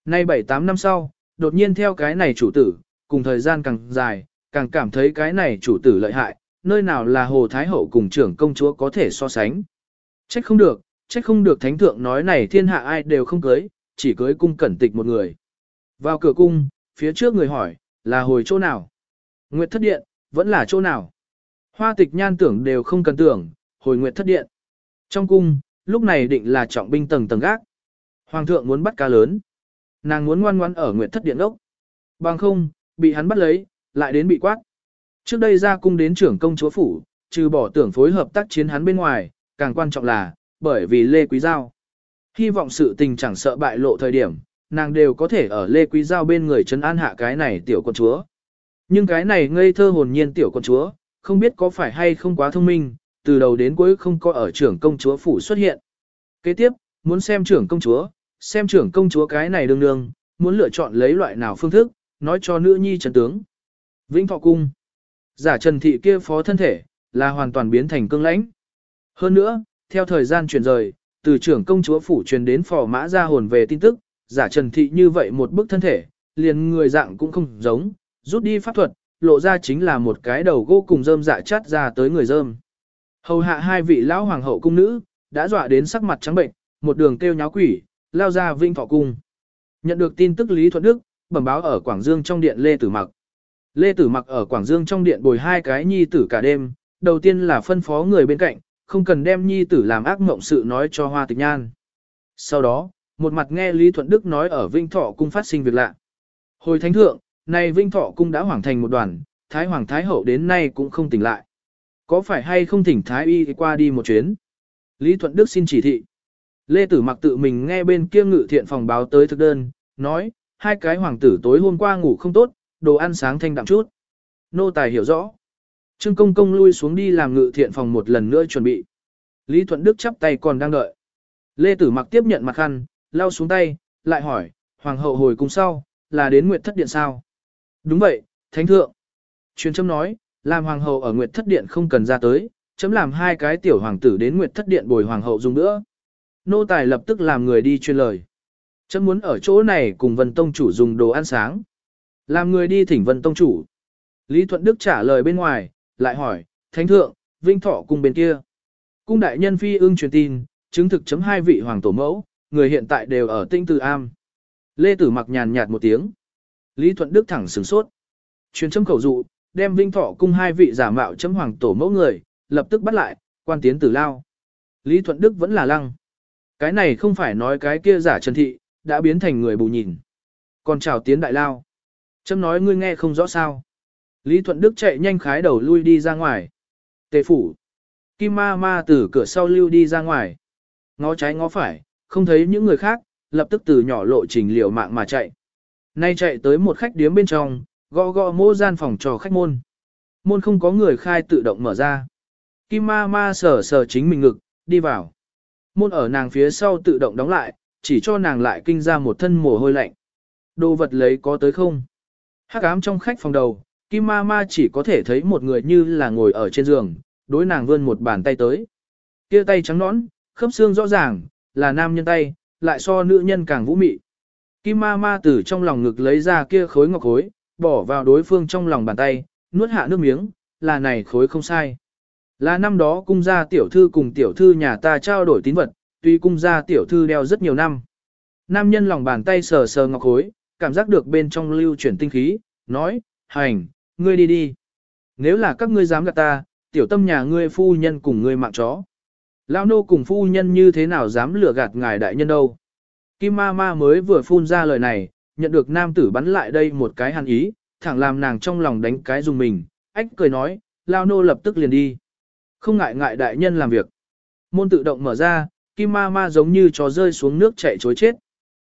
Nay 7-8 năm sau, đột nhiên theo cái này chủ tử, cùng thời gian càng dài, càng cảm thấy cái này chủ tử lợi hại, nơi nào là Hồ Thái Hậu cùng trưởng công chúa có thể so sánh. Trách không được, trách không được thánh thượng nói này thiên hạ ai đều không cưới, chỉ cưới cung cẩn tịch một người. Vào cửa cung, phía trước người hỏi, là hồi chỗ nào? Nguyệt thất điện, vẫn là chỗ nào? Hoa tịch nhan tưởng đều không cần tưởng, hồi nguyệt thất điện. Trong cung, lúc này định là trọng binh tầng tầng gác. Hoàng thượng muốn bắt cá lớn. Nàng muốn ngoan ngoan ở nguyệt thất điện ốc. Bằng không, bị hắn bắt lấy, lại đến bị quát. Trước đây ra cung đến trưởng công chúa phủ, trừ bỏ tưởng phối hợp tác chiến hắn bên ngoài, càng quan trọng là, bởi vì Lê Quý Giao. Hy vọng sự tình chẳng sợ bại lộ thời điểm, nàng đều có thể ở Lê Quý Giao bên người trấn an hạ cái này tiểu con chúa. Nhưng cái này ngây thơ hồn nhiên tiểu con chúa, không biết có phải hay không quá thông minh, từ đầu đến cuối không có ở trưởng công chúa phủ xuất hiện. Kế tiếp, muốn xem trưởng công chúa, xem trưởng công chúa cái này đương đương, muốn lựa chọn lấy loại nào phương thức, nói cho nữ nhi trần tướng. Vĩnh Thọ Cung Giả trần thị kia phó thân thể, là hoàn toàn biến thành cương lãnh. Hơn nữa, theo thời gian chuyển rời, từ trưởng công chúa phủ truyền đến phò mã ra hồn về tin tức, giả trần thị như vậy một bức thân thể, liền người dạng cũng không giống, rút đi pháp thuật, lộ ra chính là một cái đầu gỗ cùng rơm dạ chát ra tới người rơm. Hầu hạ hai vị lão hoàng hậu cung nữ, đã dọa đến sắc mặt trắng bệnh, một đường kêu nháo quỷ, lao ra vinh thọ cung. Nhận được tin tức Lý Thuận Đức, bẩm báo ở Quảng Dương trong điện Lê Tử Mặc. Lê Tử Mặc ở Quảng Dương trong điện bồi hai cái nhi tử cả đêm, đầu tiên là phân phó người bên cạnh, không cần đem nhi tử làm ác mộng sự nói cho Hoa Tịch Nhan. Sau đó, một mặt nghe Lý Thuận Đức nói ở Vinh Thọ cung phát sinh việc lạ. Hồi thánh thượng, nay Vinh Thọ cung đã hoàng thành một đoàn, Thái Hoàng Thái Hậu đến nay cũng không tỉnh lại. Có phải hay không thỉnh Thái Y qua đi một chuyến? Lý Thuận Đức xin chỉ thị. Lê Tử Mặc tự mình nghe bên kia ngự thiện phòng báo tới thực đơn, nói, hai cái hoàng tử tối hôm qua ngủ không tốt, đồ ăn sáng thanh đạm chút. Nô tài hiểu rõ. Trương Công Công lui xuống đi làm ngự thiện phòng một lần nữa chuẩn bị. Lý Thuận Đức chắp tay còn đang đợi. Lê Tử Mặc tiếp nhận mặt khăn, lau xuống tay, lại hỏi, Hoàng hậu hồi cùng sau, là đến Nguyệt Thất Điện sao? Đúng vậy, Thánh Thượng. Truyền châm nói, làm Hoàng hậu ở Nguyệt Thất Điện không cần ra tới, chấm làm hai cái tiểu hoàng tử đến Nguyệt Thất Điện bồi Hoàng hậu dùng nữa. Nô tài lập tức làm người đi truyền lời. Chấm muốn ở chỗ này cùng Vân Tông chủ dùng đồ ăn sáng. Làm người đi thỉnh Vân Tông chủ. Lý Thuận Đức trả lời bên ngoài, lại hỏi, Thánh Thượng, Vinh Thọ cung bên kia. Cung đại nhân phi ưng truyền tin, chứng thực chấm hai vị hoàng tổ mẫu, người hiện tại đều ở tinh từ am. Lê Tử mặc nhàn nhạt một tiếng. Lý Thuận Đức thẳng sửng sốt. Truyền chấm khẩu dụ, đem Vinh Thọ cung hai vị giả mạo chấm hoàng tổ mẫu người, lập tức bắt lại, quan tiến tử lao. Lý Thuận Đức vẫn là lăng. Cái này không phải nói cái kia giả trần thị, đã biến thành người bù nhìn. Còn chào tiến đại lao. Chấm nói ngươi nghe không rõ sao. Lý Thuận Đức chạy nhanh khái đầu lui đi ra ngoài. Tề phủ. Kim ma ma từ cửa sau lưu đi ra ngoài. Ngó trái ngó phải, không thấy những người khác, lập tức từ nhỏ lộ trình liều mạng mà chạy. Nay chạy tới một khách điếm bên trong, gõ gõ mô gian phòng cho khách môn. Môn không có người khai tự động mở ra. Kim ma ma sờ sờ chính mình ngực, đi vào. Môn ở nàng phía sau tự động đóng lại, chỉ cho nàng lại kinh ra một thân mồ hôi lạnh. Đồ vật lấy có tới không? Hắc ám trong khách phòng đầu, Kim ma ma chỉ có thể thấy một người như là ngồi ở trên giường, đối nàng vươn một bàn tay tới. Kia tay trắng nõn, khớp xương rõ ràng, là nam nhân tay, lại so nữ nhân càng vũ mị. Kim ma ma từ trong lòng ngực lấy ra kia khối ngọc khối, bỏ vào đối phương trong lòng bàn tay, nuốt hạ nước miếng, là này khối không sai. Là năm đó cung gia tiểu thư cùng tiểu thư nhà ta trao đổi tín vật, tuy cung gia tiểu thư đeo rất nhiều năm. Nam nhân lòng bàn tay sờ sờ ngọc khối, cảm giác được bên trong lưu chuyển tinh khí, nói, hành, ngươi đi đi. Nếu là các ngươi dám gạt ta, tiểu tâm nhà ngươi phu nhân cùng ngươi mạng chó. Lao nô cùng phu nhân như thế nào dám lừa gạt ngài đại nhân đâu. Kim ma ma mới vừa phun ra lời này, nhận được nam tử bắn lại đây một cái hàn ý, thẳng làm nàng trong lòng đánh cái dùng mình, ách cười nói, lao nô lập tức liền đi. Không ngại ngại đại nhân làm việc. Môn tự động mở ra, kim ma ma giống như chó rơi xuống nước chạy chối chết.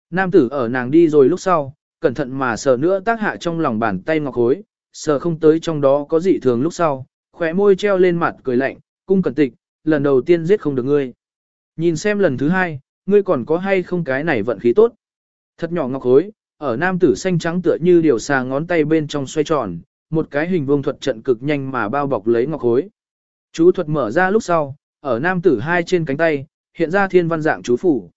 Nam tử ở nàng đi rồi lúc sau, cẩn thận mà sờ nữa tác hạ trong lòng bàn tay ngọc hối, sờ không tới trong đó có dị thường lúc sau, khỏe môi treo lên mặt cười lạnh, cung cẩn tịch, lần đầu tiên giết không được ngươi. Nhìn xem lần thứ hai, ngươi còn có hay không cái này vận khí tốt. Thật nhỏ ngọc hối, ở nam tử xanh trắng tựa như điều xà ngón tay bên trong xoay tròn, một cái hình vuông thuật trận cực nhanh mà bao bọc lấy ngọc hối. Chú thuật mở ra lúc sau, ở nam tử hai trên cánh tay, hiện ra thiên văn dạng chú phủ.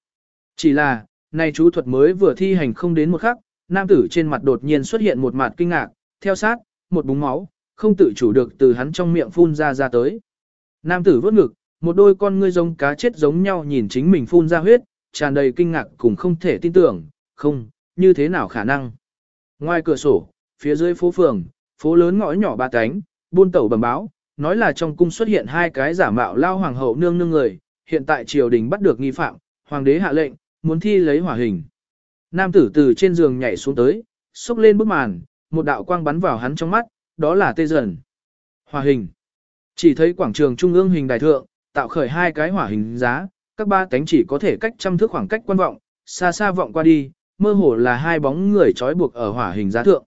Chỉ là, này chú thuật mới vừa thi hành không đến một khắc, nam tử trên mặt đột nhiên xuất hiện một mặt kinh ngạc, theo sát, một búng máu, không tự chủ được từ hắn trong miệng phun ra ra tới. Nam tử vớt ngực, một đôi con ngươi giống cá chết giống nhau nhìn chính mình phun ra huyết, tràn đầy kinh ngạc cùng không thể tin tưởng, không, như thế nào khả năng. Ngoài cửa sổ, phía dưới phố phường, phố lớn ngõ nhỏ ba cánh, buôn tẩu bẩm báo, nói là trong cung xuất hiện hai cái giả mạo lao hoàng hậu nương nương người, hiện tại triều đình bắt được nghi phạm, hoàng đế hạ lệnh, muốn thi lấy hỏa hình. Nam tử từ trên giường nhảy xuống tới, xúc lên bức màn, một đạo quang bắn vào hắn trong mắt, đó là tê dần. Hòa hình. Chỉ thấy quảng trường trung ương hình đài thượng, tạo khởi hai cái hỏa hình giá, các ba cánh chỉ có thể cách trăm thước khoảng cách quan vọng, xa xa vọng qua đi, mơ hồ là hai bóng người trói buộc ở hỏa hình giá thượng.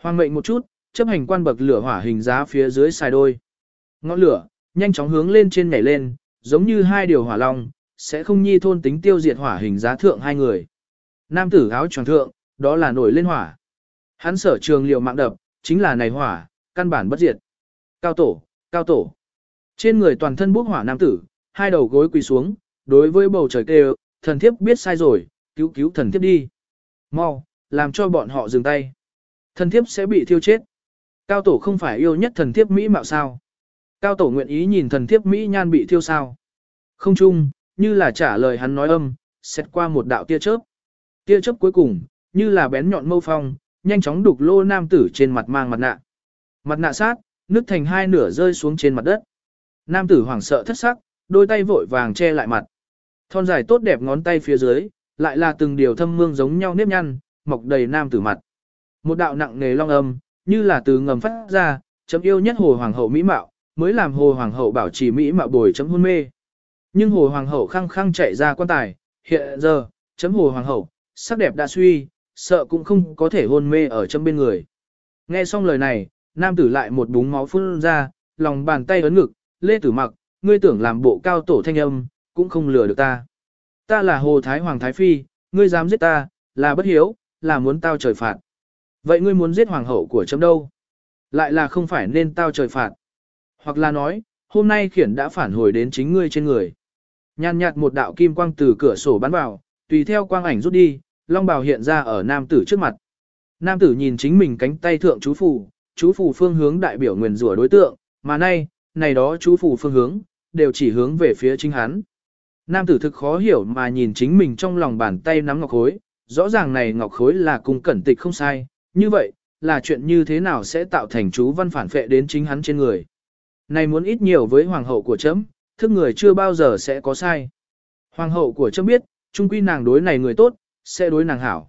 Hoàng mệnh một chút, chấp hành quan bậc lửa hỏa hình giá phía dưới xài đôi. Ngọn lửa, nhanh chóng hướng lên trên nhảy lên, giống như hai điều hỏa long, sẽ không nhi thôn tính tiêu diệt hỏa hình giá thượng hai người. Nam tử áo tròn thượng, đó là nổi lên hỏa. Hắn sở trường liệu mạng đập, chính là này hỏa, căn bản bất diệt. Cao tổ, cao tổ. Trên người toàn thân bốc hỏa nam tử, hai đầu gối quỳ xuống, đối với bầu trời kêu, thần thiếp biết sai rồi, cứu cứu thần thiếp đi. Mau, làm cho bọn họ dừng tay. Thần thiếp sẽ bị thiêu chết. Cao tổ không phải yêu nhất thần thiếp Mỹ mạo sao. Cao tổ nguyện ý nhìn thần thiếp Mỹ nhan bị thiêu sao. Không chung, như là trả lời hắn nói âm, xét qua một đạo tia chớp. Tia chớp cuối cùng, như là bén nhọn mâu phong, nhanh chóng đục lô nam tử trên mặt mang mặt nạ. Mặt nạ sát, nứt thành hai nửa rơi xuống trên mặt đất. Nam tử hoảng sợ thất sắc, đôi tay vội vàng che lại mặt. Thon dài tốt đẹp ngón tay phía dưới, lại là từng điều thâm mương giống nhau nếp nhăn, mọc đầy nam tử mặt. Một đạo nặng nề long âm, như là từ ngầm phát ra, chấm yêu nhất hồ hoàng hậu mỹ mạo, mới làm hồ hoàng hậu bảo trì mỹ mạo bồi chấm hôn mê. Nhưng hồ hoàng hậu khăng khăng chạy ra quan tài, hiện giờ, chấm hồ hoàng hậu, sắc đẹp đã suy, sợ cũng không có thể hôn mê ở trong bên người. Nghe xong lời này, nam tử lại một búng máu phun ra, lòng bàn tay ấn ngực, lê tử mặc, ngươi tưởng làm bộ cao tổ thanh âm, cũng không lừa được ta. Ta là hồ thái hoàng thái phi, ngươi dám giết ta, là bất hiếu, là muốn tao trời phạt. Vậy ngươi muốn giết hoàng hậu của chấm đâu? Lại là không phải nên tao trời phạt. Hoặc là nói, hôm nay khiển đã phản hồi đến chính ngươi trên người. Nhàn nhạt một đạo kim quang từ cửa sổ bắn vào, tùy theo quang ảnh rút đi, long bào hiện ra ở nam tử trước mặt. Nam tử nhìn chính mình cánh tay thượng chú phù, chú phù phương hướng đại biểu nguyền rủa đối tượng, mà nay, này đó chú phù phương hướng, đều chỉ hướng về phía chính hắn. Nam tử thực khó hiểu mà nhìn chính mình trong lòng bàn tay nắm ngọc khối, rõ ràng này ngọc khối là cùng cẩn tịch không sai, như vậy, là chuyện như thế nào sẽ tạo thành chú văn phản phệ đến chính hắn trên người. Này muốn ít nhiều với hoàng hậu của chấm, thức người chưa bao giờ sẽ có sai. Hoàng hậu của chấm biết, trung quy nàng đối này người tốt, sẽ đối nàng hảo.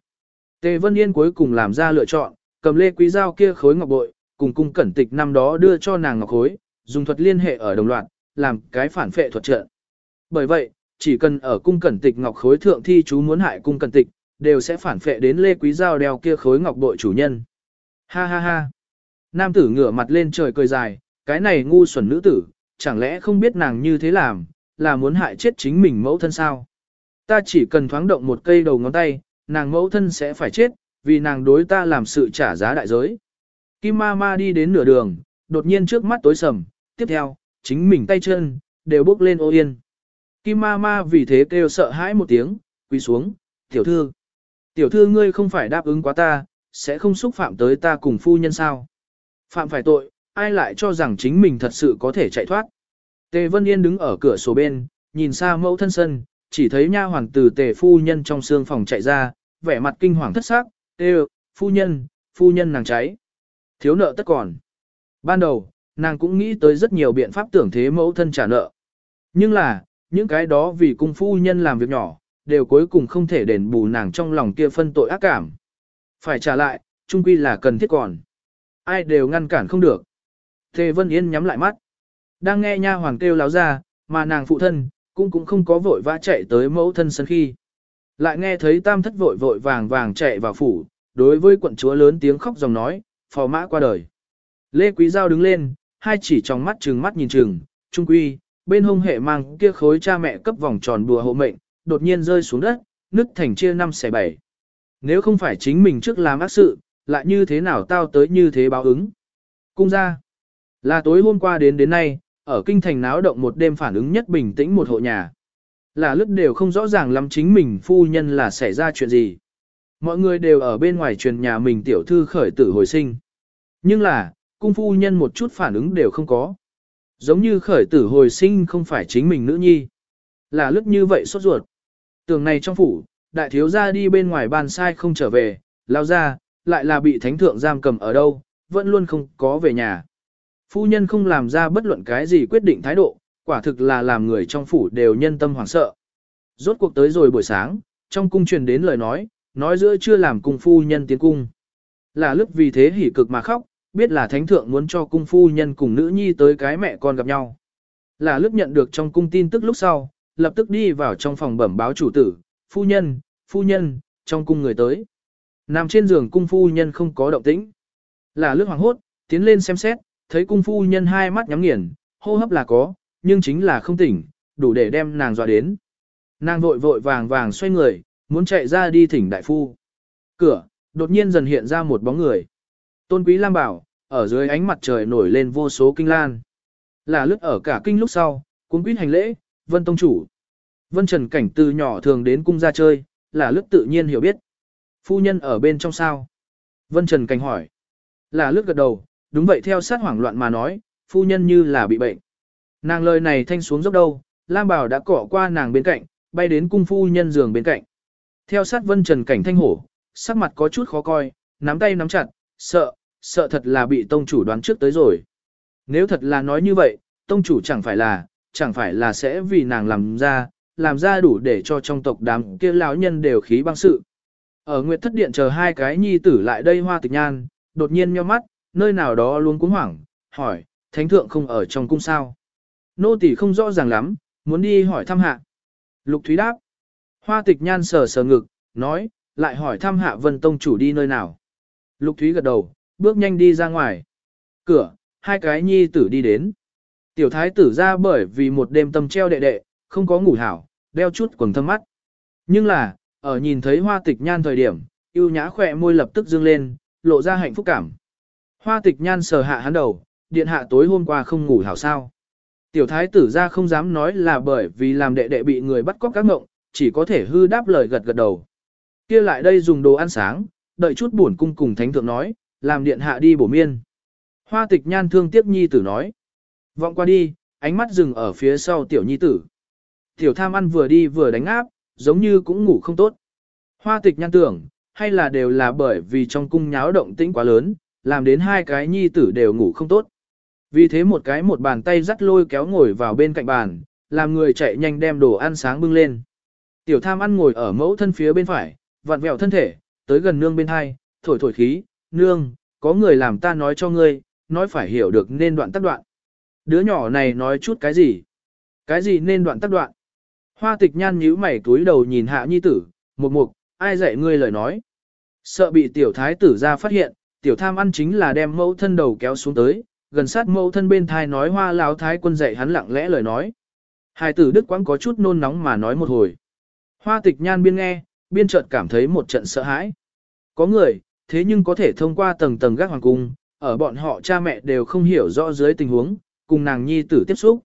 Tề Vân Yên cuối cùng làm ra lựa chọn, cầm lê quý dao kia khối ngọc bội, cùng cung cẩn tịch năm đó đưa cho nàng ngọc khối, dùng thuật liên hệ ở đồng loạt, làm cái phản phệ thuật trận. Bởi vậy, chỉ cần ở cung cẩn tịch ngọc khối thượng thi chú muốn hại cung cẩn tịch, đều sẽ phản phệ đến lê quý dao đeo kia khối ngọc bội chủ nhân. Ha ha ha. Nam tử ngửa mặt lên trời cười dài, cái này ngu xuẩn nữ tử, chẳng lẽ không biết nàng như thế làm, là muốn hại chết chính mình mẫu thân sao? Ta chỉ cần thoáng động một cây đầu ngón tay, nàng mẫu thân sẽ phải chết, vì nàng đối ta làm sự trả giá đại giới. Kim ma ma đi đến nửa đường, đột nhiên trước mắt tối sầm, tiếp theo, chính mình tay chân, đều bước lên ô yên. Kim ma ma vì thế kêu sợ hãi một tiếng, quỳ xuống, tiểu thư. Tiểu thư ngươi không phải đáp ứng quá ta, sẽ không xúc phạm tới ta cùng phu nhân sao. Phạm phải tội, ai lại cho rằng chính mình thật sự có thể chạy thoát. Tề Vân Yên đứng ở cửa sổ bên, nhìn xa mẫu thân sân, chỉ thấy nha hoàng từ tề phu nhân trong xương phòng chạy ra, vẻ mặt kinh hoàng thất xác, "Ê, phu nhân, phu nhân nàng cháy. Thiếu nợ tất còn. Ban đầu, nàng cũng nghĩ tới rất nhiều biện pháp tưởng thế mẫu thân trả nợ. Nhưng là, những cái đó vì cung phu nhân làm việc nhỏ, đều cuối cùng không thể đền bù nàng trong lòng kia phân tội ác cảm. Phải trả lại, chung quy là cần thiết còn. Ai đều ngăn cản không được. Tề Vân Yên nhắm lại mắt. Đang nghe nha hoàng kêu láo ra, mà nàng phụ thân, cũng cũng không có vội vã chạy tới mẫu thân sân khi. Lại nghe thấy tam thất vội vội vàng vàng chạy vào phủ, đối với quận chúa lớn tiếng khóc dòng nói, phò mã qua đời. Lê Quý Giao đứng lên, hai chỉ trong mắt trừng mắt nhìn trừng, trung quy, bên hông hệ mang kia khối cha mẹ cấp vòng tròn bùa hộ mệnh, đột nhiên rơi xuống đất, nứt thành chia năm xẻ bảy. Nếu không phải chính mình trước làm ác sự, lại như thế nào tao tới như thế báo ứng. Cung ra, là tối hôm qua đến đến nay, ở kinh thành náo động một đêm phản ứng nhất bình tĩnh một hộ nhà. Là lứt đều không rõ ràng lắm chính mình phu nhân là xảy ra chuyện gì. Mọi người đều ở bên ngoài truyền nhà mình tiểu thư khởi tử hồi sinh. Nhưng là, cung phu nhân một chút phản ứng đều không có. Giống như khởi tử hồi sinh không phải chính mình nữ nhi. Là lứt như vậy sốt ruột. Tường này trong phủ, đại thiếu gia đi bên ngoài ban sai không trở về, lao ra, lại là bị thánh thượng giam cầm ở đâu, vẫn luôn không có về nhà. Phu nhân không làm ra bất luận cái gì quyết định thái độ, quả thực là làm người trong phủ đều nhân tâm hoảng sợ. Rốt cuộc tới rồi buổi sáng, trong cung truyền đến lời nói, nói giữa chưa làm cung phu nhân tiến cung. Là lúc vì thế hỉ cực mà khóc, biết là thánh thượng muốn cho cung phu nhân cùng nữ nhi tới cái mẹ con gặp nhau. Là lúc nhận được trong cung tin tức lúc sau, lập tức đi vào trong phòng bẩm báo chủ tử, phu nhân, phu nhân, trong cung người tới. Nằm trên giường cung phu nhân không có động tĩnh. Là lúc hoàng hốt, tiến lên xem xét, thấy cung phu nhân hai mắt nhắm nghiền, hô hấp là có, nhưng chính là không tỉnh, đủ để đem nàng dọa đến. Nàng vội vội vàng vàng xoay người, muốn chạy ra đi thỉnh đại phu. Cửa, đột nhiên dần hiện ra một bóng người. Tôn quý Lam bảo, ở dưới ánh mặt trời nổi lên vô số kinh lan. Là lướt ở cả kinh lúc sau, cuốn quýt hành lễ, vân tông chủ. Vân Trần Cảnh từ nhỏ thường đến cung ra chơi, là lướt tự nhiên hiểu biết. Phu nhân ở bên trong sao? Vân Trần Cảnh hỏi. Là lướt gật đầu, đúng vậy theo sát hoảng loạn mà nói, phu nhân như là bị bệnh. Nàng lời này thanh xuống dốc đâu, Lam Bảo đã cỏ qua nàng bên cạnh, bay đến cung phu nhân giường bên cạnh. Theo sát Vân Trần Cảnh thanh hổ, sắc mặt có chút khó coi, nắm tay nắm chặt, sợ, sợ thật là bị tông chủ đoán trước tới rồi. Nếu thật là nói như vậy, tông chủ chẳng phải là, chẳng phải là sẽ vì nàng làm ra, làm ra đủ để cho trong tộc đám kia lão nhân đều khí băng sự. Ở Nguyệt Thất Điện chờ hai cái nhi tử lại đây hoa tịch nhan, đột nhiên nheo mắt, nơi nào đó luôn cuống hoảng, hỏi, thánh thượng không ở trong cung sao. Nô tỳ không rõ ràng lắm, muốn đi hỏi thăm hạ. Lục Thúy đáp. Hoa tịch nhan sờ sờ ngực, nói, lại hỏi thăm hạ vân tông chủ đi nơi nào. Lục Thúy gật đầu, bước nhanh đi ra ngoài. Cửa, hai cái nhi tử đi đến. Tiểu thái tử ra bởi vì một đêm tâm treo đệ đệ, không có ngủ hảo, đeo chút quần thâm mắt. Nhưng là, ở nhìn thấy hoa tịch nhan thời điểm, yêu nhã khỏe môi lập tức dương lên, lộ ra hạnh phúc cảm. Hoa tịch nhan sờ hạ hắn đầu, điện hạ tối hôm qua không ngủ hảo sao. Tiểu thái tử ra không dám nói là bởi vì làm đệ đệ bị người bắt cóc các ngộng, chỉ có thể hư đáp lời gật gật đầu. kia lại đây dùng đồ ăn sáng, đợi chút buồn cung cùng thánh thượng nói, làm điện hạ đi bổ miên. Hoa tịch nhan thương tiếc nhi tử nói. Vọng qua đi, ánh mắt dừng ở phía sau tiểu nhi tử. Tiểu tham ăn vừa đi vừa đánh áp, giống như cũng ngủ không tốt. Hoa tịch nhan tưởng, hay là đều là bởi vì trong cung nháo động tĩnh quá lớn, làm đến hai cái nhi tử đều ngủ không tốt. Vì thế một cái một bàn tay dắt lôi kéo ngồi vào bên cạnh bàn, làm người chạy nhanh đem đồ ăn sáng bưng lên. Tiểu tham ăn ngồi ở mẫu thân phía bên phải, vặn vẹo thân thể, tới gần nương bên hai, thổi thổi khí, nương, có người làm ta nói cho ngươi, nói phải hiểu được nên đoạn tắt đoạn. Đứa nhỏ này nói chút cái gì? Cái gì nên đoạn tắt đoạn? Hoa tịch nhan nhíu mày túi đầu nhìn hạ nhi tử, mục mục, ai dạy ngươi lời nói? Sợ bị tiểu thái tử ra phát hiện, tiểu tham ăn chính là đem mẫu thân đầu kéo xuống tới, gần sát mẫu thân bên thai nói hoa lão thái quân dạy hắn lặng lẽ lời nói. Hai tử Đức Quang có chút nôn nóng mà nói một hồi. Hoa tịch nhan biên nghe, biên chợt cảm thấy một trận sợ hãi. Có người, thế nhưng có thể thông qua tầng tầng gác hoàng cung, ở bọn họ cha mẹ đều không hiểu rõ dưới tình huống, cùng nàng nhi tử tiếp xúc.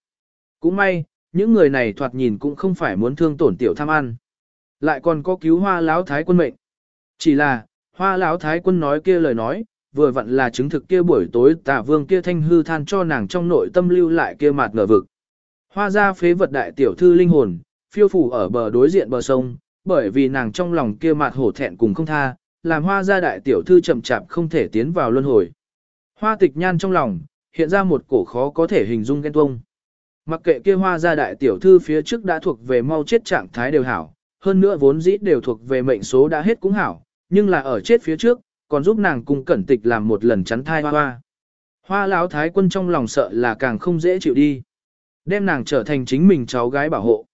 Cũng may, những người này thoạt nhìn cũng không phải muốn thương tổn tiểu tham ăn. Lại còn có cứu hoa lão thái quân mệnh. Chỉ là, hoa lão thái quân nói kia lời nói, vừa vặn là chứng thực kia buổi tối tà vương kia thanh hư than cho nàng trong nội tâm lưu lại kia mạt ngờ vực. Hoa ra phế vật đại tiểu thư linh hồn, phiêu phủ ở bờ đối diện bờ sông, bởi vì nàng trong lòng kia mạt hổ thẹn cùng không tha, làm hoa ra đại tiểu thư chậm chạp không thể tiến vào luân hồi. Hoa tịch nhan trong lòng, hiện ra một cổ khó có thể hình dung ghen tuông. Mặc kệ kia hoa ra đại tiểu thư phía trước đã thuộc về mau chết trạng thái đều hảo, hơn nữa vốn dĩ đều thuộc về mệnh số đã hết cũng hảo, nhưng là ở chết phía trước, còn giúp nàng cùng cẩn tịch làm một lần chắn thai hoa hoa. Hoa lão thái quân trong lòng sợ là càng không dễ chịu đi. Đem nàng trở thành chính mình cháu gái bảo hộ.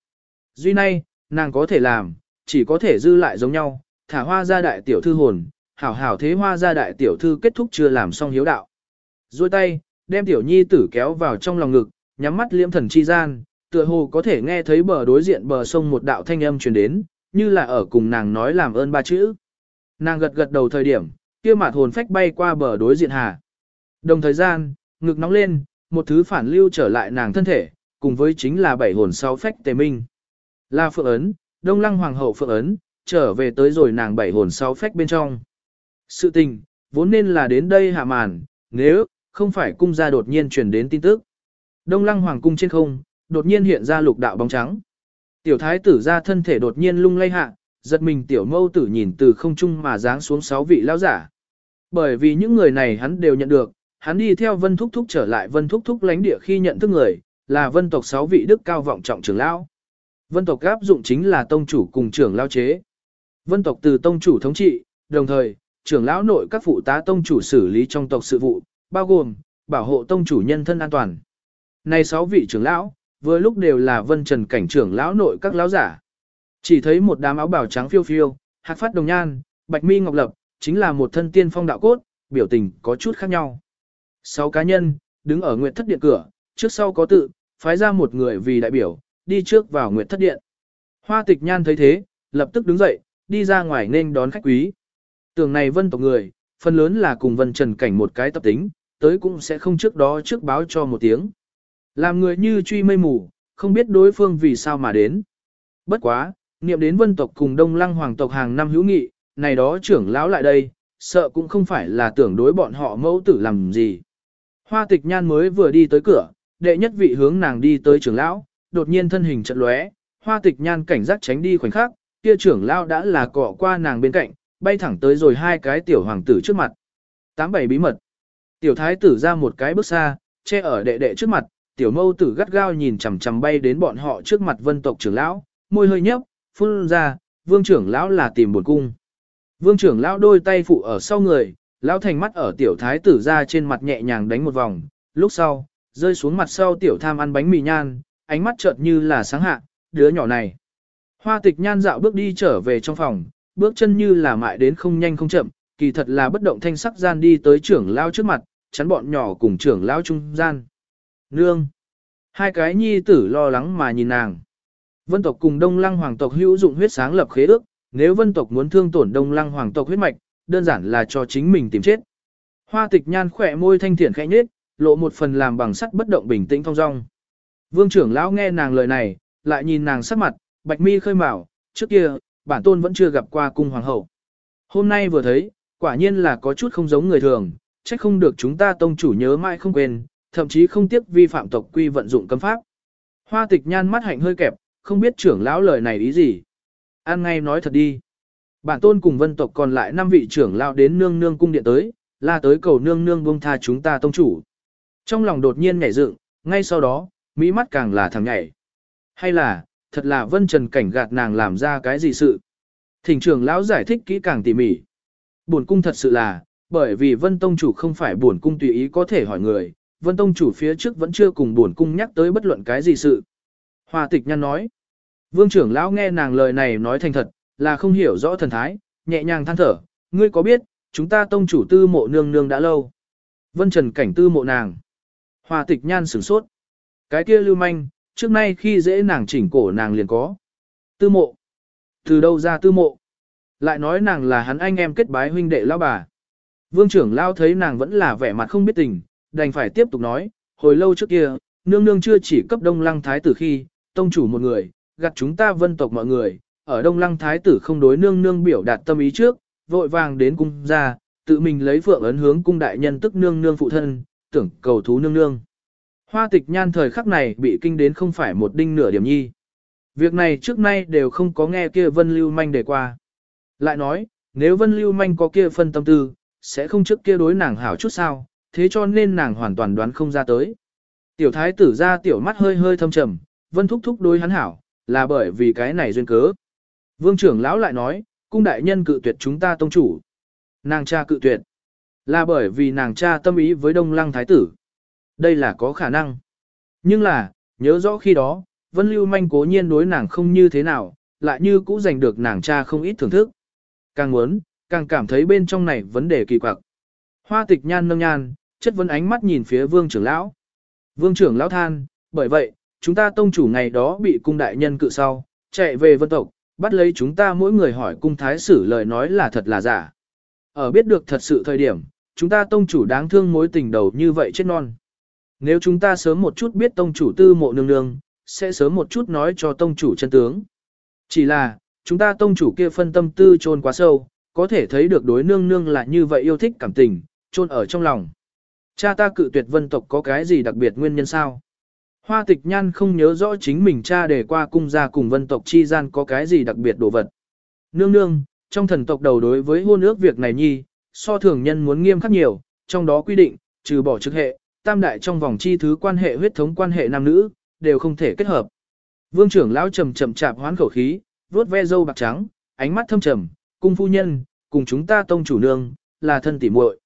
Duy nay, nàng có thể làm, chỉ có thể dư lại giống nhau, thả hoa ra đại tiểu thư hồn, hảo hảo thế hoa ra đại tiểu thư kết thúc chưa làm xong hiếu đạo. Rồi tay, đem tiểu nhi tử kéo vào trong lòng ngực, nhắm mắt liễm thần chi gian, tựa hồ có thể nghe thấy bờ đối diện bờ sông một đạo thanh âm truyền đến, như là ở cùng nàng nói làm ơn ba chữ. Nàng gật gật đầu thời điểm, kia mạt hồn phách bay qua bờ đối diện hà. Đồng thời gian, ngực nóng lên, một thứ phản lưu trở lại nàng thân thể, cùng với chính là bảy hồn sáu phách tề minh. Là phượng ấn, đông lăng hoàng hậu phượng ấn, trở về tới rồi nàng bảy hồn sáu phách bên trong. Sự tình, vốn nên là đến đây hạ màn, nếu, không phải cung gia đột nhiên truyền đến tin tức. Đông lăng hoàng cung trên không, đột nhiên hiện ra lục đạo bóng trắng. Tiểu thái tử ra thân thể đột nhiên lung lay hạ, giật mình tiểu mâu tử nhìn từ không trung mà giáng xuống sáu vị lão giả. Bởi vì những người này hắn đều nhận được, hắn đi theo vân thúc thúc trở lại vân thúc thúc lánh địa khi nhận thức người, là vân tộc sáu vị đức cao vọng trọng trưởng lão. Vân tộc áp dụng chính là tông chủ cùng trưởng lão chế. Vân tộc từ tông chủ thống trị, đồng thời, trưởng lão nội các phụ tá tông chủ xử lý trong tộc sự vụ, bao gồm, bảo hộ tông chủ nhân thân an toàn. Này sáu vị trưởng lão, vừa lúc đều là vân trần cảnh trưởng lão nội các lão giả. Chỉ thấy một đám áo bào trắng phiêu phiêu, hạt phát đồng nhan, bạch mi ngọc lập, chính là một thân tiên phong đạo cốt, biểu tình có chút khác nhau. Sáu cá nhân, đứng ở nguyệt thất điện cửa, trước sau có tự, phái ra một người vì đại biểu, đi trước vào nguyệt thất điện. Hoa tịch nhan thấy thế, lập tức đứng dậy, đi ra ngoài nên đón khách quý. Tưởng này vân tộc người, phần lớn là cùng vân trần cảnh một cái tập tính, tới cũng sẽ không trước đó trước báo cho một tiếng. Làm người như truy mây mù, không biết đối phương vì sao mà đến. Bất quá, niệm đến vân tộc cùng đông lăng hoàng tộc hàng năm hữu nghị, này đó trưởng lão lại đây, sợ cũng không phải là tưởng đối bọn họ mẫu tử làm gì. Hoa tịch nhan mới vừa đi tới cửa, đệ nhất vị hướng nàng đi tới trưởng lão, đột nhiên thân hình trận lóe, hoa tịch nhan cảnh giác tránh đi khoảnh khắc, kia trưởng lão đã là cọ qua nàng bên cạnh, bay thẳng tới rồi hai cái tiểu hoàng tử trước mặt. Tám bảy bí mật. Tiểu thái tử ra một cái bước xa, che ở đệ đệ trước mặt, tiểu mâu tử gắt gao nhìn chằm chằm bay đến bọn họ trước mặt vân tộc trưởng lão, môi hơi nhấp, phun ra, vương trưởng lão là tìm buồn cung. Vương trưởng lão đôi tay phụ ở sau người, lão thành mắt ở tiểu thái tử ra trên mặt nhẹ nhàng đánh một vòng, lúc sau, rơi xuống mặt sau tiểu tham ăn bánh mì nhan, ánh mắt chợt như là sáng hạ, đứa nhỏ này. Hoa tịch nhan dạo bước đi trở về trong phòng, bước chân như là mại đến không nhanh không chậm, kỳ thật là bất động thanh sắc gian đi tới trưởng lão trước mặt, chắn bọn nhỏ cùng trưởng lão trung gian. Nương! Hai cái nhi tử lo lắng mà nhìn nàng. Vân tộc cùng Đông Lăng hoàng tộc hữu dụng huyết sáng lập khế ước, nếu vân tộc muốn thương tổn Đông Lăng hoàng tộc huyết mạch, đơn giản là cho chính mình tìm chết. Hoa tịch nhan khỏe môi thanh thiện khẽ nhếch, lộ một phần làm bằng sắt bất động bình tĩnh thong dong. Vương trưởng lão nghe nàng lời này, lại nhìn nàng sắc mặt, bạch mi khơi mào, trước kia, bản tôn vẫn chưa gặp qua cung hoàng hậu. Hôm nay vừa thấy, quả nhiên là có chút không giống người thường, trách không được chúng ta tông chủ nhớ mãi không quên, thậm chí không tiếc vi phạm tộc quy vận dụng cấm pháp. Hoa tịch nhan mắt hạnh hơi kẹp, không biết trưởng lão lời này ý gì. An ngay nói thật đi. Bản tôn cùng vân tộc còn lại 5 vị trưởng lão đến nương nương cung điện tới, là tới cầu nương nương buông tha chúng ta tông chủ. Trong lòng đột nhiên nhảy dựng, ngay sau đó, mỹ mắt càng là thằng nhảy. Hay là, thật là vân trần cảnh gạt nàng làm ra cái gì sự. Thỉnh trưởng lão giải thích kỹ càng tỉ mỉ. Buồn cung thật sự là, bởi vì vân tông chủ không phải buồn cung tùy ý có thể hỏi người, vân tông chủ phía trước vẫn chưa cùng buồn cung nhắc tới bất luận cái gì sự. Hoa tịch nhăn nói. Vương trưởng lão nghe nàng lời này nói thành thật, là không hiểu rõ thần thái, nhẹ nhàng than thở, ngươi có biết, chúng ta tông chủ tư mộ nương nương đã lâu. Vân Trần cảnh tư mộ nàng. hòa tịch nhan sửng sốt. Cái kia lưu manh, trước nay khi dễ nàng chỉnh cổ nàng liền có. Tư mộ. Từ đâu ra tư mộ? Lại nói nàng là hắn anh em kết bái huynh đệ lão bà. Vương trưởng lao thấy nàng vẫn là vẻ mặt không biết tình, đành phải tiếp tục nói, hồi lâu trước kia, nương nương chưa chỉ cấp đông lăng thái tử khi, tông chủ một người, gặt chúng ta vân tộc mọi người, ở đông lăng thái tử không đối nương nương biểu đạt tâm ý trước, vội vàng đến cung ra, tự mình lấy phượng ấn hướng cung đại nhân tức nương nương phụ thân, tưởng cầu thú nương nương. Hoa tịch nhan thời khắc này bị kinh đến không phải một đinh nửa điểm nhi. Việc này trước nay đều không có nghe kia vân lưu manh đề qua. Lại nói, nếu vân lưu manh có kia phân tâm tư, sẽ không trước kia đối nàng hảo chút sao, thế cho nên nàng hoàn toàn đoán không ra tới. Tiểu thái tử ra tiểu mắt hơi hơi thâm trầm, vân thúc thúc đối hắn hảo, là bởi vì cái này duyên cớ. Vương trưởng lão lại nói, cung đại nhân cự tuyệt chúng ta tông chủ. Nàng cha cự tuyệt, là bởi vì nàng cha tâm ý với đông lăng thái tử. Đây là có khả năng. Nhưng là, nhớ rõ khi đó, vân lưu manh cố nhiên đối nàng không như thế nào, lại như cũ giành được nàng cha không ít thưởng thức. Càng muốn, càng cảm thấy bên trong này vấn đề kỳ quặc. Hoa tịch nhan nâng nhan, chất vấn ánh mắt nhìn phía vương trưởng lão. Vương trưởng lão than, bởi vậy, chúng ta tông chủ ngày đó bị cung đại nhân cự sau, chạy về vân tộc, bắt lấy chúng ta mỗi người hỏi cung thái sử lời nói là thật là giả. Ở biết được thật sự thời điểm, chúng ta tông chủ đáng thương mối tình đầu như vậy chết non. Nếu chúng ta sớm một chút biết tông chủ tư mộ nương nương, sẽ sớm một chút nói cho tông chủ chân tướng. Chỉ là, chúng ta tông chủ kia phân tâm tư trôn quá sâu, có thể thấy được đối nương nương là như vậy yêu thích cảm tình, trôn ở trong lòng. Cha ta cự tuyệt vân tộc có cái gì đặc biệt nguyên nhân sao? Hoa tịch nhan không nhớ rõ chính mình cha để qua cung gia cùng vân tộc chi gian có cái gì đặc biệt đồ vật. Nương nương, trong thần tộc đầu đối với hôn ước việc này nhi, so thường nhân muốn nghiêm khắc nhiều, trong đó quy định, trừ bỏ trực hệ, tam đại trong vòng chi thứ quan hệ huyết thống quan hệ nam nữ, đều không thể kết hợp. Vương trưởng lão trầm chậm chạp hoán khẩu khí, vuốt ve râu bạc trắng, ánh mắt thâm trầm, cung phu nhân, cùng chúng ta tông chủ nương, là thân tỉ muội.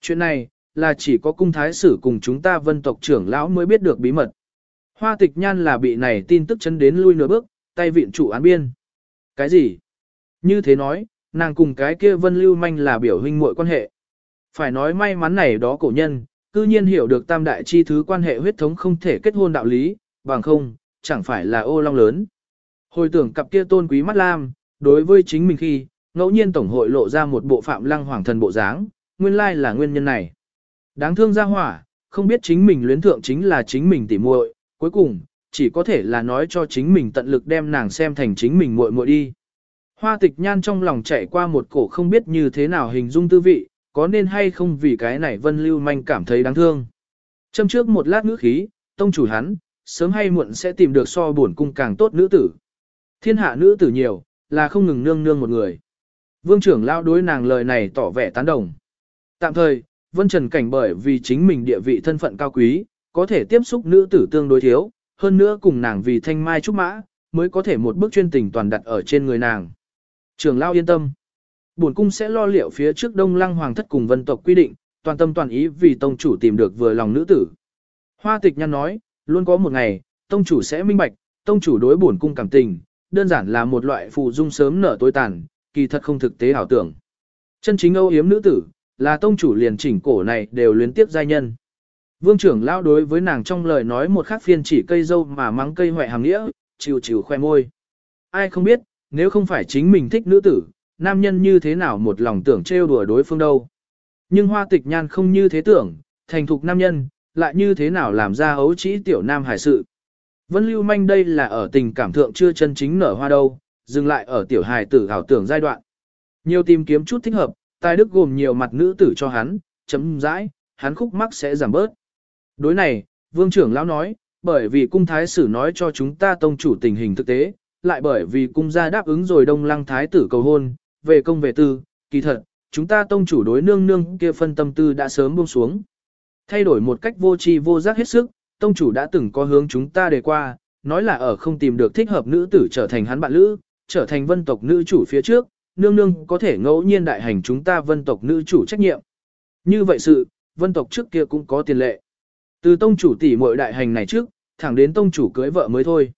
Chuyện này, là chỉ có cung thái sử cùng chúng ta vân tộc trưởng lão mới biết được bí mật. Hoa tịch nhan là bị này tin tức chấn đến lui nửa bước, tay viện chủ án biên. Cái gì? Như thế nói, nàng cùng cái kia vân lưu manh là biểu huynh muội quan hệ. Phải nói may mắn này đó cổ nhân, cư nhiên hiểu được tam đại chi thứ quan hệ huyết thống không thể kết hôn đạo lý, bằng không, chẳng phải là ô long lớn. Hồi tưởng cặp kia tôn quý mắt lam, đối với chính mình khi, ngẫu nhiên tổng hội lộ ra một bộ phạm lăng hoàng thần bộ dáng, nguyên lai là nguyên nhân này. Đáng thương ra hỏa, không biết chính mình luyến thượng chính là chính mình tỉ muội, cuối cùng, chỉ có thể là nói cho chính mình tận lực đem nàng xem thành chính mình muội muội đi. Hoa tịch nhan trong lòng chạy qua một cổ không biết như thế nào hình dung tư vị, có nên hay không vì cái này vân lưu manh cảm thấy đáng thương. Châm trước một lát ngữ khí, tông chủ hắn, sớm hay muộn sẽ tìm được so buồn cung càng tốt nữ tử. Thiên hạ nữ tử nhiều, là không ngừng nương nương một người. Vương trưởng lao đối nàng lời này tỏ vẻ tán đồng. Tạm thời, Vân Trần Cảnh bởi vì chính mình địa vị thân phận cao quý, có thể tiếp xúc nữ tử tương đối thiếu, hơn nữa cùng nàng vì thanh mai trúc mã, mới có thể một bước chuyên tình toàn đặt ở trên người nàng. Trường lao yên tâm. Bổn cung sẽ lo liệu phía trước đông lăng hoàng thất cùng vân tộc quy định, toàn tâm toàn ý vì tông chủ tìm được vừa lòng nữ tử. Hoa tịch nhăn nói, luôn có một ngày, tông chủ sẽ minh bạch, tông chủ đối bổn cung cảm tình, đơn giản là một loại phù dung sớm nở tối tàn, kỳ thật không thực tế ảo tưởng. Chân chính âu yếm nữ tử, là tông chủ liền chỉnh cổ này đều luyến tiếp giai nhân. Vương trưởng lao đối với nàng trong lời nói một khắc phiên chỉ cây dâu mà mắng cây hoại hàng nghĩa, chiều chiều khoe môi. Ai không biết, nếu không phải chính mình thích nữ tử, nam nhân như thế nào một lòng tưởng trêu đùa đối phương đâu. Nhưng hoa tịch nhan không như thế tưởng, thành thục nam nhân, lại như thế nào làm ra ấu trĩ tiểu nam hải sự. Vân lưu manh đây là ở tình cảm thượng chưa chân chính nở hoa đâu, dừng lại ở tiểu hài tử ảo tưởng giai đoạn. Nhiều tìm kiếm chút thích hợp, tài đức gồm nhiều mặt nữ tử cho hắn, chấm dãi, hắn khúc mắc sẽ giảm bớt. Đối này, vương trưởng lão nói, bởi vì cung thái sử nói cho chúng ta tông chủ tình hình thực tế, lại bởi vì cung gia đáp ứng rồi đông lăng thái tử cầu hôn, về công về tư, kỳ thật, chúng ta tông chủ đối nương nương kia phân tâm tư đã sớm buông xuống. Thay đổi một cách vô tri vô giác hết sức, tông chủ đã từng có hướng chúng ta đề qua, nói là ở không tìm được thích hợp nữ tử trở thành hắn bạn lữ, trở thành vân tộc nữ chủ phía trước, nương nương có thể ngẫu nhiên đại hành chúng ta vân tộc nữ chủ trách nhiệm. Như vậy sự, vân tộc trước kia cũng có tiền lệ. Từ tông chủ tỷ muội đại hành này trước, thẳng đến tông chủ cưới vợ mới thôi.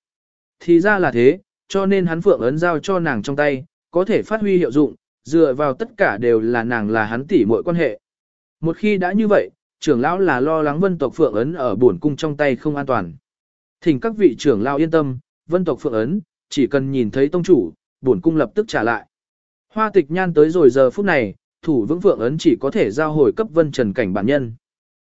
Thì ra là thế, cho nên hắn phượng ấn giao cho nàng trong tay, có thể phát huy hiệu dụng, dựa vào tất cả đều là nàng là hắn tỷ muội quan hệ. Một khi đã như vậy, trưởng lão là lo lắng vân tộc phượng ấn ở bổn cung trong tay không an toàn. Thỉnh các vị trưởng lão yên tâm, vân tộc phượng ấn, chỉ cần nhìn thấy tông chủ, bổn cung lập tức trả lại. Hoa tịch nhan tới rồi giờ phút này, thủ vững phượng ấn chỉ có thể giao hồi cấp vân trần cảnh bản nhân.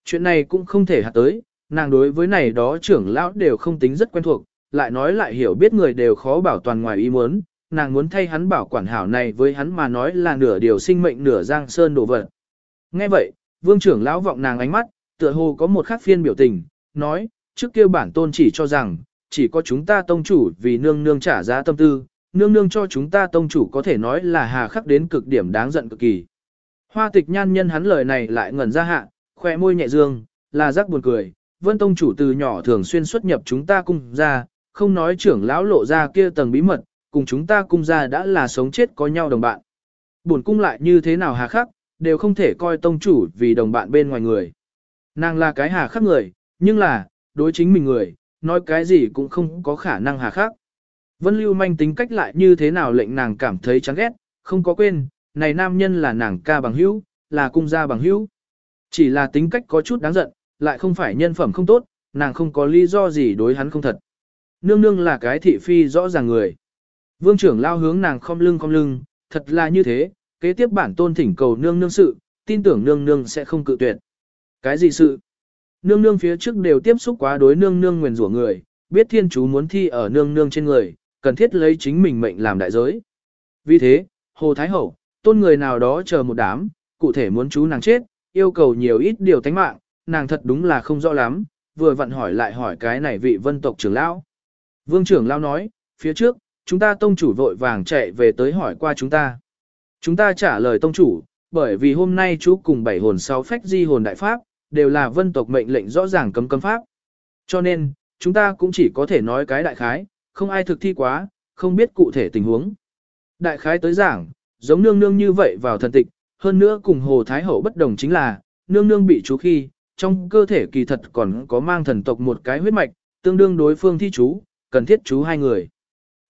Chuyện này cũng không thể hạt tới, nàng đối với này đó trưởng lão đều không tính rất quen thuộc, lại nói lại hiểu biết người đều khó bảo toàn ngoài ý muốn, nàng muốn thay hắn bảo quản hảo này với hắn mà nói là nửa điều sinh mệnh nửa giang sơn đổ vật. Nghe vậy, vương trưởng lão vọng nàng ánh mắt, tựa hồ có một khắc phiên biểu tình, nói, trước kia bản tôn chỉ cho rằng, chỉ có chúng ta tông chủ vì nương nương trả giá tâm tư, nương nương cho chúng ta tông chủ có thể nói là hà khắc đến cực điểm đáng giận cực kỳ. Hoa tịch nhan nhân hắn lời này lại ngẩn ra hạ, khoe môi nhẹ dương, là rắc buồn cười, vân tông chủ từ nhỏ thường xuyên xuất nhập chúng ta cung ra, không nói trưởng lão lộ ra kia tầng bí mật, cùng chúng ta cung ra đã là sống chết có nhau đồng bạn. Buồn cung lại như thế nào hà khắc, đều không thể coi tông chủ vì đồng bạn bên ngoài người. Nàng là cái hà khắc người, nhưng là, đối chính mình người, nói cái gì cũng không có khả năng hà khắc. Vân Lưu Manh tính cách lại như thế nào lệnh nàng cảm thấy chán ghét, không có quên, này nam nhân là nàng ca bằng hữu, là cung gia bằng hữu. Chỉ là tính cách có chút đáng giận, lại không phải nhân phẩm không tốt, nàng không có lý do gì đối hắn không thật. Nương nương là cái thị phi rõ ràng người. Vương trưởng lao hướng nàng khom lưng khom lưng, thật là như thế, kế tiếp bản tôn thỉnh cầu nương nương sự, tin tưởng nương nương sẽ không cự tuyệt. Cái gì sự? Nương nương phía trước đều tiếp xúc quá đối nương nương nguyền rủa người, biết thiên chú muốn thi ở nương nương trên người, cần thiết lấy chính mình mệnh làm đại giới. Vì thế, Hồ Thái Hậu, tôn người nào đó chờ một đám, cụ thể muốn chú nàng chết, yêu cầu nhiều ít điều tánh mạng, nàng thật đúng là không rõ lắm, vừa vặn hỏi lại hỏi cái này vị vân tộc trưởng lão. Vương trưởng lão nói, phía trước, chúng ta tông chủ vội vàng chạy về tới hỏi qua chúng ta. Chúng ta trả lời tông chủ, bởi vì hôm nay chú cùng bảy hồn sáu phách di hồn đại pháp, đều là vân tộc mệnh lệnh rõ ràng cấm cấm pháp. Cho nên, chúng ta cũng chỉ có thể nói cái đại khái, không ai thực thi quá, không biết cụ thể tình huống. Đại khái tới giảng, giống nương nương như vậy vào thần tịch, hơn nữa cùng Hồ Thái Hậu bất đồng chính là, nương nương bị chú khi, trong cơ thể kỳ thật còn có mang thần tộc một cái huyết mạch, tương đương đối phương thi chú, cần thiết chú hai người.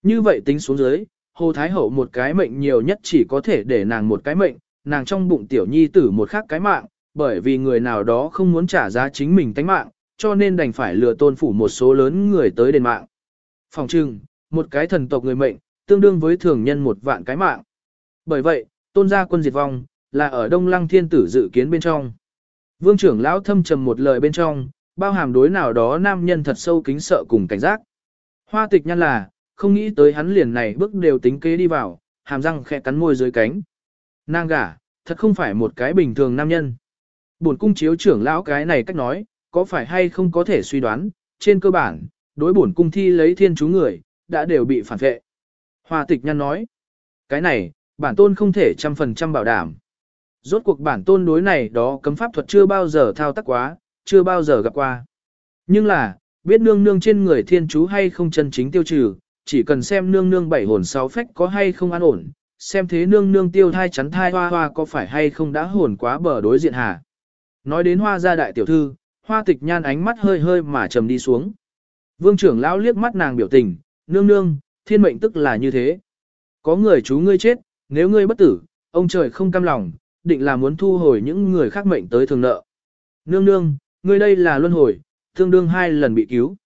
Như vậy tính xuống dưới, Hồ Thái Hậu một cái mệnh nhiều nhất chỉ có thể để nàng một cái mệnh, nàng trong bụng tiểu nhi tử một khác cái mạng, bởi vì người nào đó không muốn trả giá chính mình tánh mạng, cho nên đành phải lừa tôn phủ một số lớn người tới đền mạng. Phòng trưng, một cái thần tộc người mệnh, tương đương với thường nhân một vạn cái mạng. Bởi vậy, tôn gia quân diệt vong, là ở Đông Lăng Thiên Tử dự kiến bên trong. Vương trưởng lão thâm trầm một lời bên trong, bao hàm đối nào đó nam nhân thật sâu kính sợ cùng cảnh giác. Hoa tịch nhân là, không nghĩ tới hắn liền này bước đều tính kế đi vào, hàm răng khẽ cắn môi dưới cánh. Nàng gả, thật không phải một cái bình thường nam nhân. Bổn cung chiếu trưởng lão cái này cách nói, có phải hay không có thể suy đoán, trên cơ bản, đối bổn cung thi lấy thiên chú người, đã đều bị phản vệ. Hoa tịch nhân nói, cái này, bản tôn không thể trăm phần trăm bảo đảm. Rốt cuộc bản tôn đối này đó cấm pháp thuật chưa bao giờ thao tác quá, chưa bao giờ gặp qua. Nhưng là, biết nương nương trên người thiên chú hay không chân chính tiêu trừ, chỉ cần xem nương nương bảy hồn sáu phách có hay không an ổn, xem thế nương nương tiêu thai chắn thai hoa hoa có phải hay không đã hồn quá bờ đối diện hà. Nói đến hoa gia đại tiểu thư, hoa tịch nhan ánh mắt hơi hơi mà trầm đi xuống. Vương trưởng lão liếc mắt nàng biểu tình, nương nương, thiên mệnh tức là như thế. Có người chú ngươi chết, nếu ngươi bất tử, ông trời không cam lòng, định là muốn thu hồi những người khác mệnh tới thường nợ. Nương nương, ngươi đây là luân hồi, tương đương hai lần bị cứu.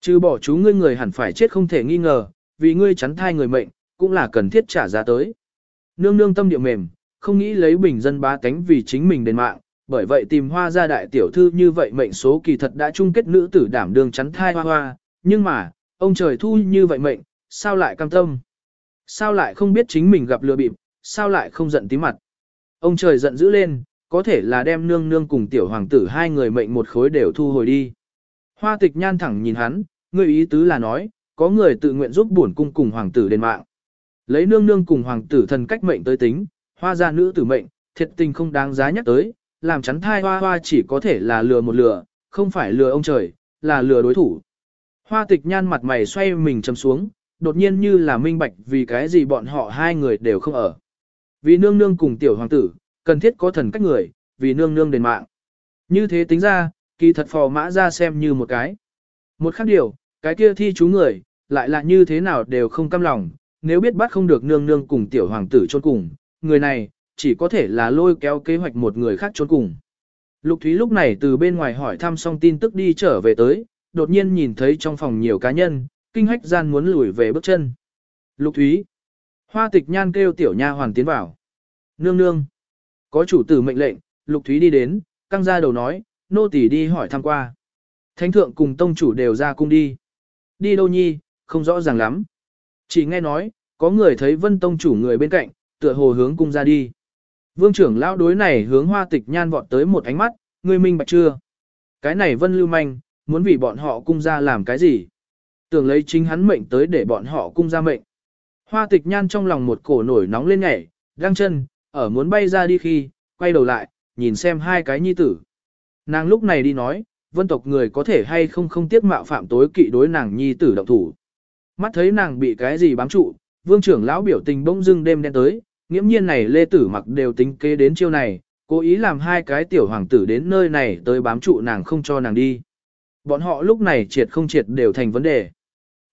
Trừ bỏ chú ngươi người hẳn phải chết không thể nghi ngờ, vì ngươi chắn thai người mệnh, cũng là cần thiết trả giá tới. Nương nương tâm địa mềm, không nghĩ lấy bình dân bá tánh vì chính mình đền mạng, bởi vậy tìm hoa gia đại tiểu thư như vậy mệnh số kỳ thật đã chung kết nữ tử đảm đương chắn thai hoa hoa, nhưng mà, ông trời thu như vậy mệnh, sao lại cam tâm? Sao lại không biết chính mình gặp lừa bịp, sao lại không giận tí mặt? Ông trời giận dữ lên, có thể là đem nương nương cùng tiểu hoàng tử hai người mệnh một khối đều thu hồi đi. Hoa tịch nhan thẳng nhìn hắn, người ý tứ là nói, có người tự nguyện giúp bổn cung cùng hoàng tử đền mạng. Lấy nương nương cùng hoàng tử thần cách mệnh tới tính, hoa gia nữ tử mệnh, thiệt tình không đáng giá nhắc tới, làm chắn thai hoa hoa chỉ có thể là lừa một lừa, không phải lừa ông trời, là lừa đối thủ. Hoa tịch nhan mặt mày xoay mình chấm xuống, đột nhiên như là minh bạch vì cái gì bọn họ hai người đều không ở. Vì nương nương cùng tiểu hoàng tử, cần thiết có thần cách người, vì nương nương đền mạng. Như thế tính ra, kỳ thật phò mã ra xem như một cái. Một khác điều, cái kia thi chú người, lại là như thế nào đều không căm lòng, nếu biết bắt không được nương nương cùng tiểu hoàng tử trốn cùng, người này, chỉ có thể là lôi kéo kế hoạch một người khác trốn cùng. Lục Thúy lúc này từ bên ngoài hỏi thăm xong tin tức đi trở về tới, đột nhiên nhìn thấy trong phòng nhiều cá nhân, kinh hách gian muốn lùi về bước chân. Lục Thúy. Hoa tịch nhan kêu tiểu nha hoàn tiến vào. Nương nương. Có chủ tử mệnh lệnh, Lục Thúy đi đến, căng ra đầu nói, nô tỳ đi hỏi thăm qua. Thánh thượng cùng tông chủ đều ra cung đi. Đi đâu nhi, không rõ ràng lắm. Chỉ nghe nói, có người thấy vân tông chủ người bên cạnh, tựa hồ hướng cung ra đi. Vương trưởng lão đối này hướng hoa tịch nhan vọt tới một ánh mắt, người minh bạch chưa? Cái này vân lưu manh, muốn vì bọn họ cung ra làm cái gì? Tưởng lấy chính hắn mệnh tới để bọn họ cung ra mệnh. Hoa tịch nhan trong lòng một cổ nổi nóng lên nhảy, găng chân, ở muốn bay ra đi khi, quay đầu lại, nhìn xem hai cái nhi tử. Nàng lúc này đi nói, vân tộc người có thể hay không không tiếc mạo phạm tối kỵ đối nàng nhi tử động thủ. Mắt thấy nàng bị cái gì bám trụ, vương trưởng lão biểu tình bỗng dưng đêm đen tới, nghiễm nhiên này lê tử mặc đều tính kế đến chiêu này, cố ý làm hai cái tiểu hoàng tử đến nơi này tới bám trụ nàng không cho nàng đi. Bọn họ lúc này triệt không triệt đều thành vấn đề.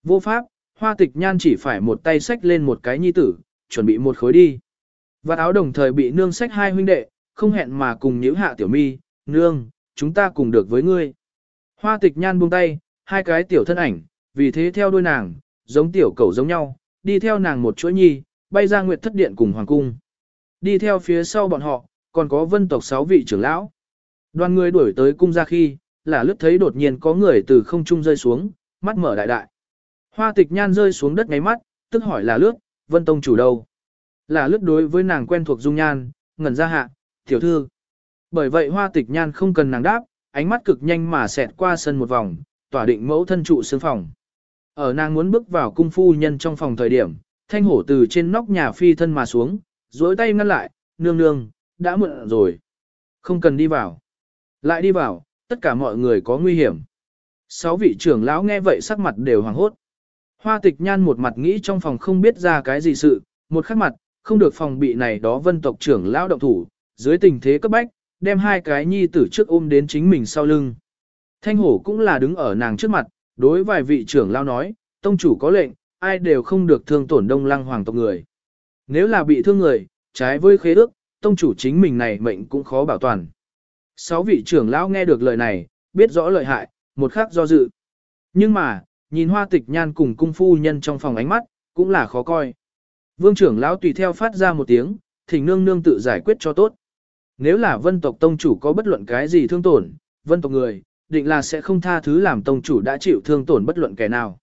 Vô pháp, hoa tịch nhan chỉ phải một tay xách lên một cái nhi tử, chuẩn bị một khối đi. Và áo đồng thời bị nương sách hai huynh đệ, không hẹn mà cùng nhíu hạ tiểu mi, nương, chúng ta cùng được với ngươi. Hoa tịch nhan buông tay, hai cái tiểu thân ảnh, vì thế theo đuôi nàng, giống tiểu cầu giống nhau, đi theo nàng một chuỗi nhi, bay ra nguyệt thất điện cùng hoàng cung. Đi theo phía sau bọn họ, còn có vân tộc sáu vị trưởng lão. Đoàn người đuổi tới cung ra khi, là lướt thấy đột nhiên có người từ không trung rơi xuống, mắt mở đại đại. Hoa tịch nhan rơi xuống đất ngáy mắt, tức hỏi là lướt, vân tông chủ đâu. Là lướt đối với nàng quen thuộc dung nhan, ngẩn ra hạ, tiểu thư. Bởi vậy hoa tịch nhan không cần nàng đáp, ánh mắt cực nhanh mà xẹt qua sân một vòng, tỏa định mẫu thân trụ xương phòng. Ở nàng muốn bước vào cung phu nhân trong phòng thời điểm, thanh hổ từ trên nóc nhà phi thân mà xuống, dối tay ngăn lại, nương nương, đã muộn rồi. Không cần đi vào. Lại đi vào, tất cả mọi người có nguy hiểm. Sáu vị trưởng lão nghe vậy sắc mặt đều hoàng hốt. Hoa tịch nhan một mặt nghĩ trong phòng không biết ra cái gì sự, một khắc mặt, không được phòng bị này đó vân tộc trưởng lão động thủ, dưới tình thế cấp bách, đem hai cái nhi tử trước ôm đến chính mình sau lưng. Thanh hổ cũng là đứng ở nàng trước mặt, đối vài vị trưởng lão nói, tông chủ có lệnh, ai đều không được thương tổn đông lăng hoàng tộc người. Nếu là bị thương người, trái với khế ước, tông chủ chính mình này mệnh cũng khó bảo toàn. Sáu vị trưởng lão nghe được lời này, biết rõ lợi hại, một khắc do dự. Nhưng mà, nhìn hoa tịch nhan cùng cung phu nhân trong phòng ánh mắt, cũng là khó coi. Vương trưởng lão tùy theo phát ra một tiếng, thỉnh nương nương tự giải quyết cho tốt. Nếu là vân tộc tông chủ có bất luận cái gì thương tổn, vân tộc người, định là sẽ không tha thứ làm tông chủ đã chịu thương tổn bất luận kẻ nào.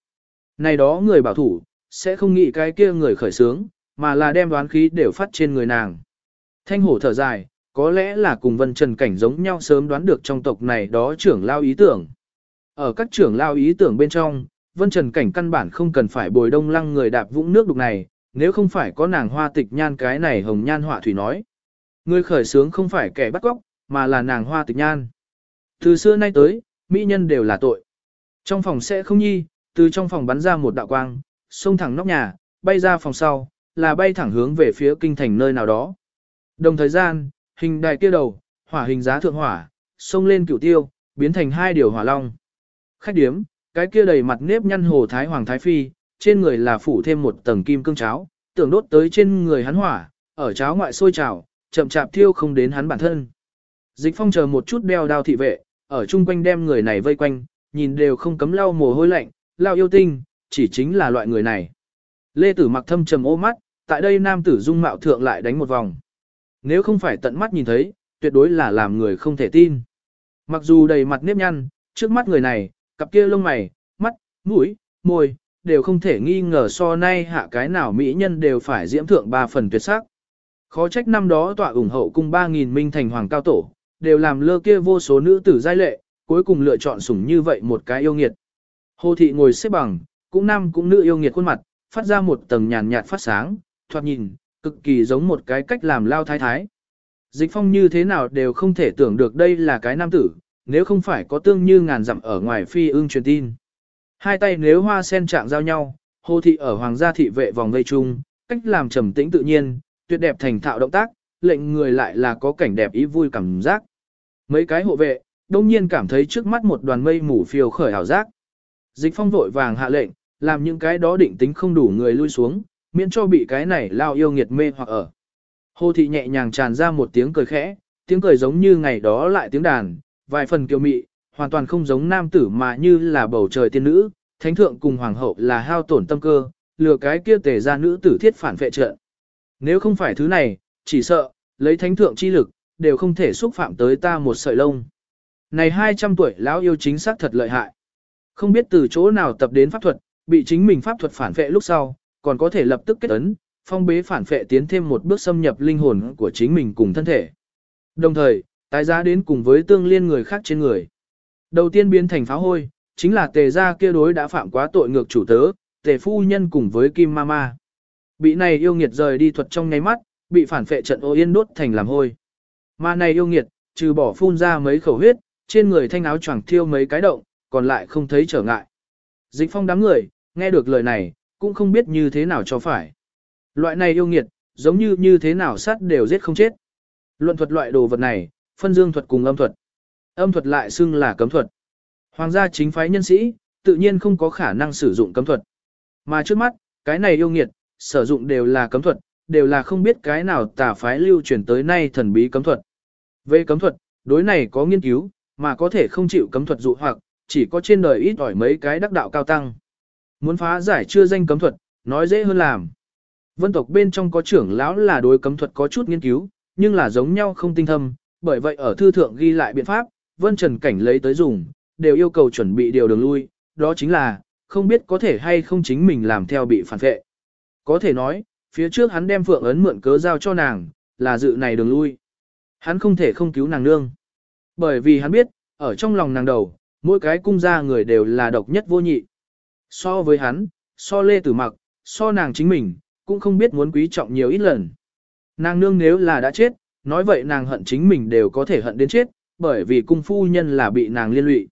Này đó người bảo thủ, sẽ không nghĩ cái kia người khởi sướng, mà là đem đoán khí đều phát trên người nàng. Thanh hổ thở dài, có lẽ là cùng vân trần cảnh giống nhau sớm đoán được trong tộc này đó trưởng lao ý tưởng. Ở các trưởng lao ý tưởng bên trong, vân trần cảnh căn bản không cần phải bồi đông lăng người đạp vũng nước đục này, nếu không phải có nàng hoa tịch nhan cái này hồng nhan họa thủy nói. Người khởi sướng không phải kẻ bắt cóc, mà là nàng hoa tịch nhan. Từ xưa nay tới, mỹ nhân đều là tội. Trong phòng sẽ không nhi, từ trong phòng bắn ra một đạo quang, xông thẳng nóc nhà, bay ra phòng sau, là bay thẳng hướng về phía kinh thành nơi nào đó. Đồng thời gian, hình đài kia đầu, hỏa hình giá thượng hỏa, xông lên cửu tiêu, biến thành hai điều hỏa long. Khách điếm, cái kia đầy mặt nếp nhăn hồ thái hoàng thái phi, trên người là phủ thêm một tầng kim cương cháo, tưởng đốt tới trên người hắn hỏa, ở cháo ngoại sôi trào, chậm chạp thiêu không đến hắn bản thân. Dịch phong chờ một chút đeo đao thị vệ, ở chung quanh đem người này vây quanh, nhìn đều không cấm lau mồ hôi lạnh, lao yêu tinh, chỉ chính là loại người này. Lê Tử mặc thâm trầm ô mắt, tại đây nam tử dung mạo thượng lại đánh một vòng. Nếu không phải tận mắt nhìn thấy, tuyệt đối là làm người không thể tin. Mặc dù đầy mặt nếp nhăn, trước mắt người này, cặp kia lông mày, mắt, mũi, môi, đều không thể nghi ngờ so nay hạ cái nào mỹ nhân đều phải diễm thượng ba phần tuyệt sắc. Khó trách năm đó tọa ủng hậu cung 3.000 minh thành hoàng cao tổ, đều làm lơ kia vô số nữ tử giai lệ, cuối cùng lựa chọn sủng như vậy một cái yêu nghiệt. Hồ thị ngồi xếp bằng, cũng nam cũng nữ yêu nghiệt khuôn mặt, phát ra một tầng nhàn nhạt phát sáng, thoạt nhìn, cực kỳ giống một cái cách làm lao thái thái. Dịch phong như thế nào đều không thể tưởng được đây là cái nam tử, nếu không phải có tương như ngàn dặm ở ngoài phi ương truyền tin. Hai tay nếu hoa sen chạm giao nhau, hồ thị ở hoàng gia thị vệ vòng vây chung, cách làm trầm tĩnh tự nhiên, tuyệt đẹp thành thạo động tác, lệnh người lại là có cảnh đẹp ý vui cảm giác. Mấy cái hộ vệ, đông nhiên cảm thấy trước mắt một đoàn mây mù phiêu khởi hào giác. Dịch phong vội vàng hạ lệnh, làm những cái đó định tính không đủ người lui xuống, miễn cho bị cái này lao yêu nghiệt mê hoặc ở. Hồ thị nhẹ nhàng tràn ra một tiếng cười khẽ, tiếng cười giống như ngày đó lại tiếng đàn, vài phần kiều mị, hoàn toàn không giống nam tử mà như là bầu trời tiên nữ, thánh thượng cùng hoàng hậu là hao tổn tâm cơ, lừa cái kia tề ra nữ tử thiết phản vệ trợ. Nếu không phải thứ này, chỉ sợ, lấy thánh thượng chi lực, đều không thể xúc phạm tới ta một sợi lông. Này 200 tuổi lão yêu chính xác thật lợi hại. Không biết từ chỗ nào tập đến pháp thuật, bị chính mình pháp thuật phản vệ lúc sau, còn có thể lập tức kết ấn, phong bế phản vệ tiến thêm một bước xâm nhập linh hồn của chính mình cùng thân thể. Đồng thời, tái giá đến cùng với tương liên người khác trên người. Đầu tiên biến thành pháo hôi, chính là tề gia kia đối đã phạm quá tội ngược chủ tớ, tề phu nhân cùng với kim mama. Bị này yêu nghiệt rời đi thuật trong nháy mắt, bị phản phệ trận ô yên đốt thành làm hôi. Mà này yêu nghiệt, trừ bỏ phun ra mấy khẩu huyết, trên người thanh áo choàng thiêu mấy cái động, còn lại không thấy trở ngại. Dịch phong đám người, nghe được lời này, cũng không biết như thế nào cho phải. Loại này yêu nghiệt, giống như như thế nào sát đều giết không chết. Luận thuật loại đồ vật này, phân dương thuật cùng âm thuật. Âm thuật lại xưng là cấm thuật. Hoàng gia chính phái nhân sĩ, tự nhiên không có khả năng sử dụng cấm thuật. Mà trước mắt, cái này yêu nghiệt, sử dụng đều là cấm thuật, đều là không biết cái nào tà phái lưu truyền tới nay thần bí cấm thuật. Về cấm thuật, đối này có nghiên cứu, mà có thể không chịu cấm thuật dụ hoặc, chỉ có trên đời ít ỏi mấy cái đắc đạo cao tăng. Muốn phá giải chưa danh cấm thuật, nói dễ hơn làm. Vân tộc bên trong có trưởng lão là đối cấm thuật có chút nghiên cứu, nhưng là giống nhau không tinh thâm, bởi vậy ở thư thượng ghi lại biện pháp, Vân Trần Cảnh lấy tới dùng, đều yêu cầu chuẩn bị điều đường lui, đó chính là, không biết có thể hay không chính mình làm theo bị phản vệ. Có thể nói, phía trước hắn đem phượng ấn mượn cớ giao cho nàng, là dự này đường lui. Hắn không thể không cứu nàng nương. Bởi vì hắn biết, ở trong lòng nàng đầu, mỗi cái cung gia người đều là độc nhất vô nhị. So với hắn, so lê tử mặc, so nàng chính mình, cũng không biết muốn quý trọng nhiều ít lần. Nàng nương nếu là đã chết, nói vậy nàng hận chính mình đều có thể hận đến chết, bởi vì cung phu nhân là bị nàng liên lụy.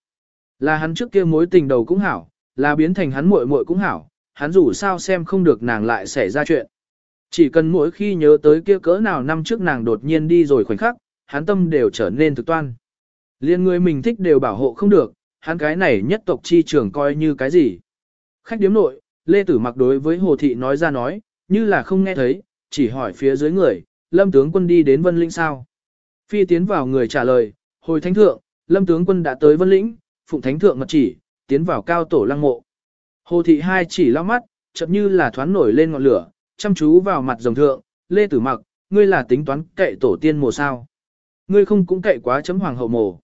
Là hắn trước kia mối tình đầu cũng hảo, là biến thành hắn muội muội cũng hảo, hắn dù sao xem không được nàng lại xảy ra chuyện. Chỉ cần mỗi khi nhớ tới kia cỡ nào năm trước nàng đột nhiên đi rồi khoảnh khắc, hắn tâm đều trở nên thực toan. Liên người mình thích đều bảo hộ không được, hắn cái này nhất tộc chi trưởng coi như cái gì. Khách điếm nội, Lê Tử mặc đối với Hồ Thị nói ra nói, như là không nghe thấy, chỉ hỏi phía dưới người, lâm tướng quân đi đến Vân linh sao. Phi tiến vào người trả lời, hồi thánh thượng, lâm tướng quân đã tới Vân Lĩnh, phụng thánh thượng mật chỉ, tiến vào cao tổ lăng mộ. Hồ Thị hai chỉ lao mắt, chậm như là thoáng nổi lên ngọn lửa, chăm chú vào mặt rồng thượng, Lê Tử mặc, ngươi là tính toán cậy tổ tiên mồ sao. Ngươi không cũng cậy quá chấm hoàng hậu mồ.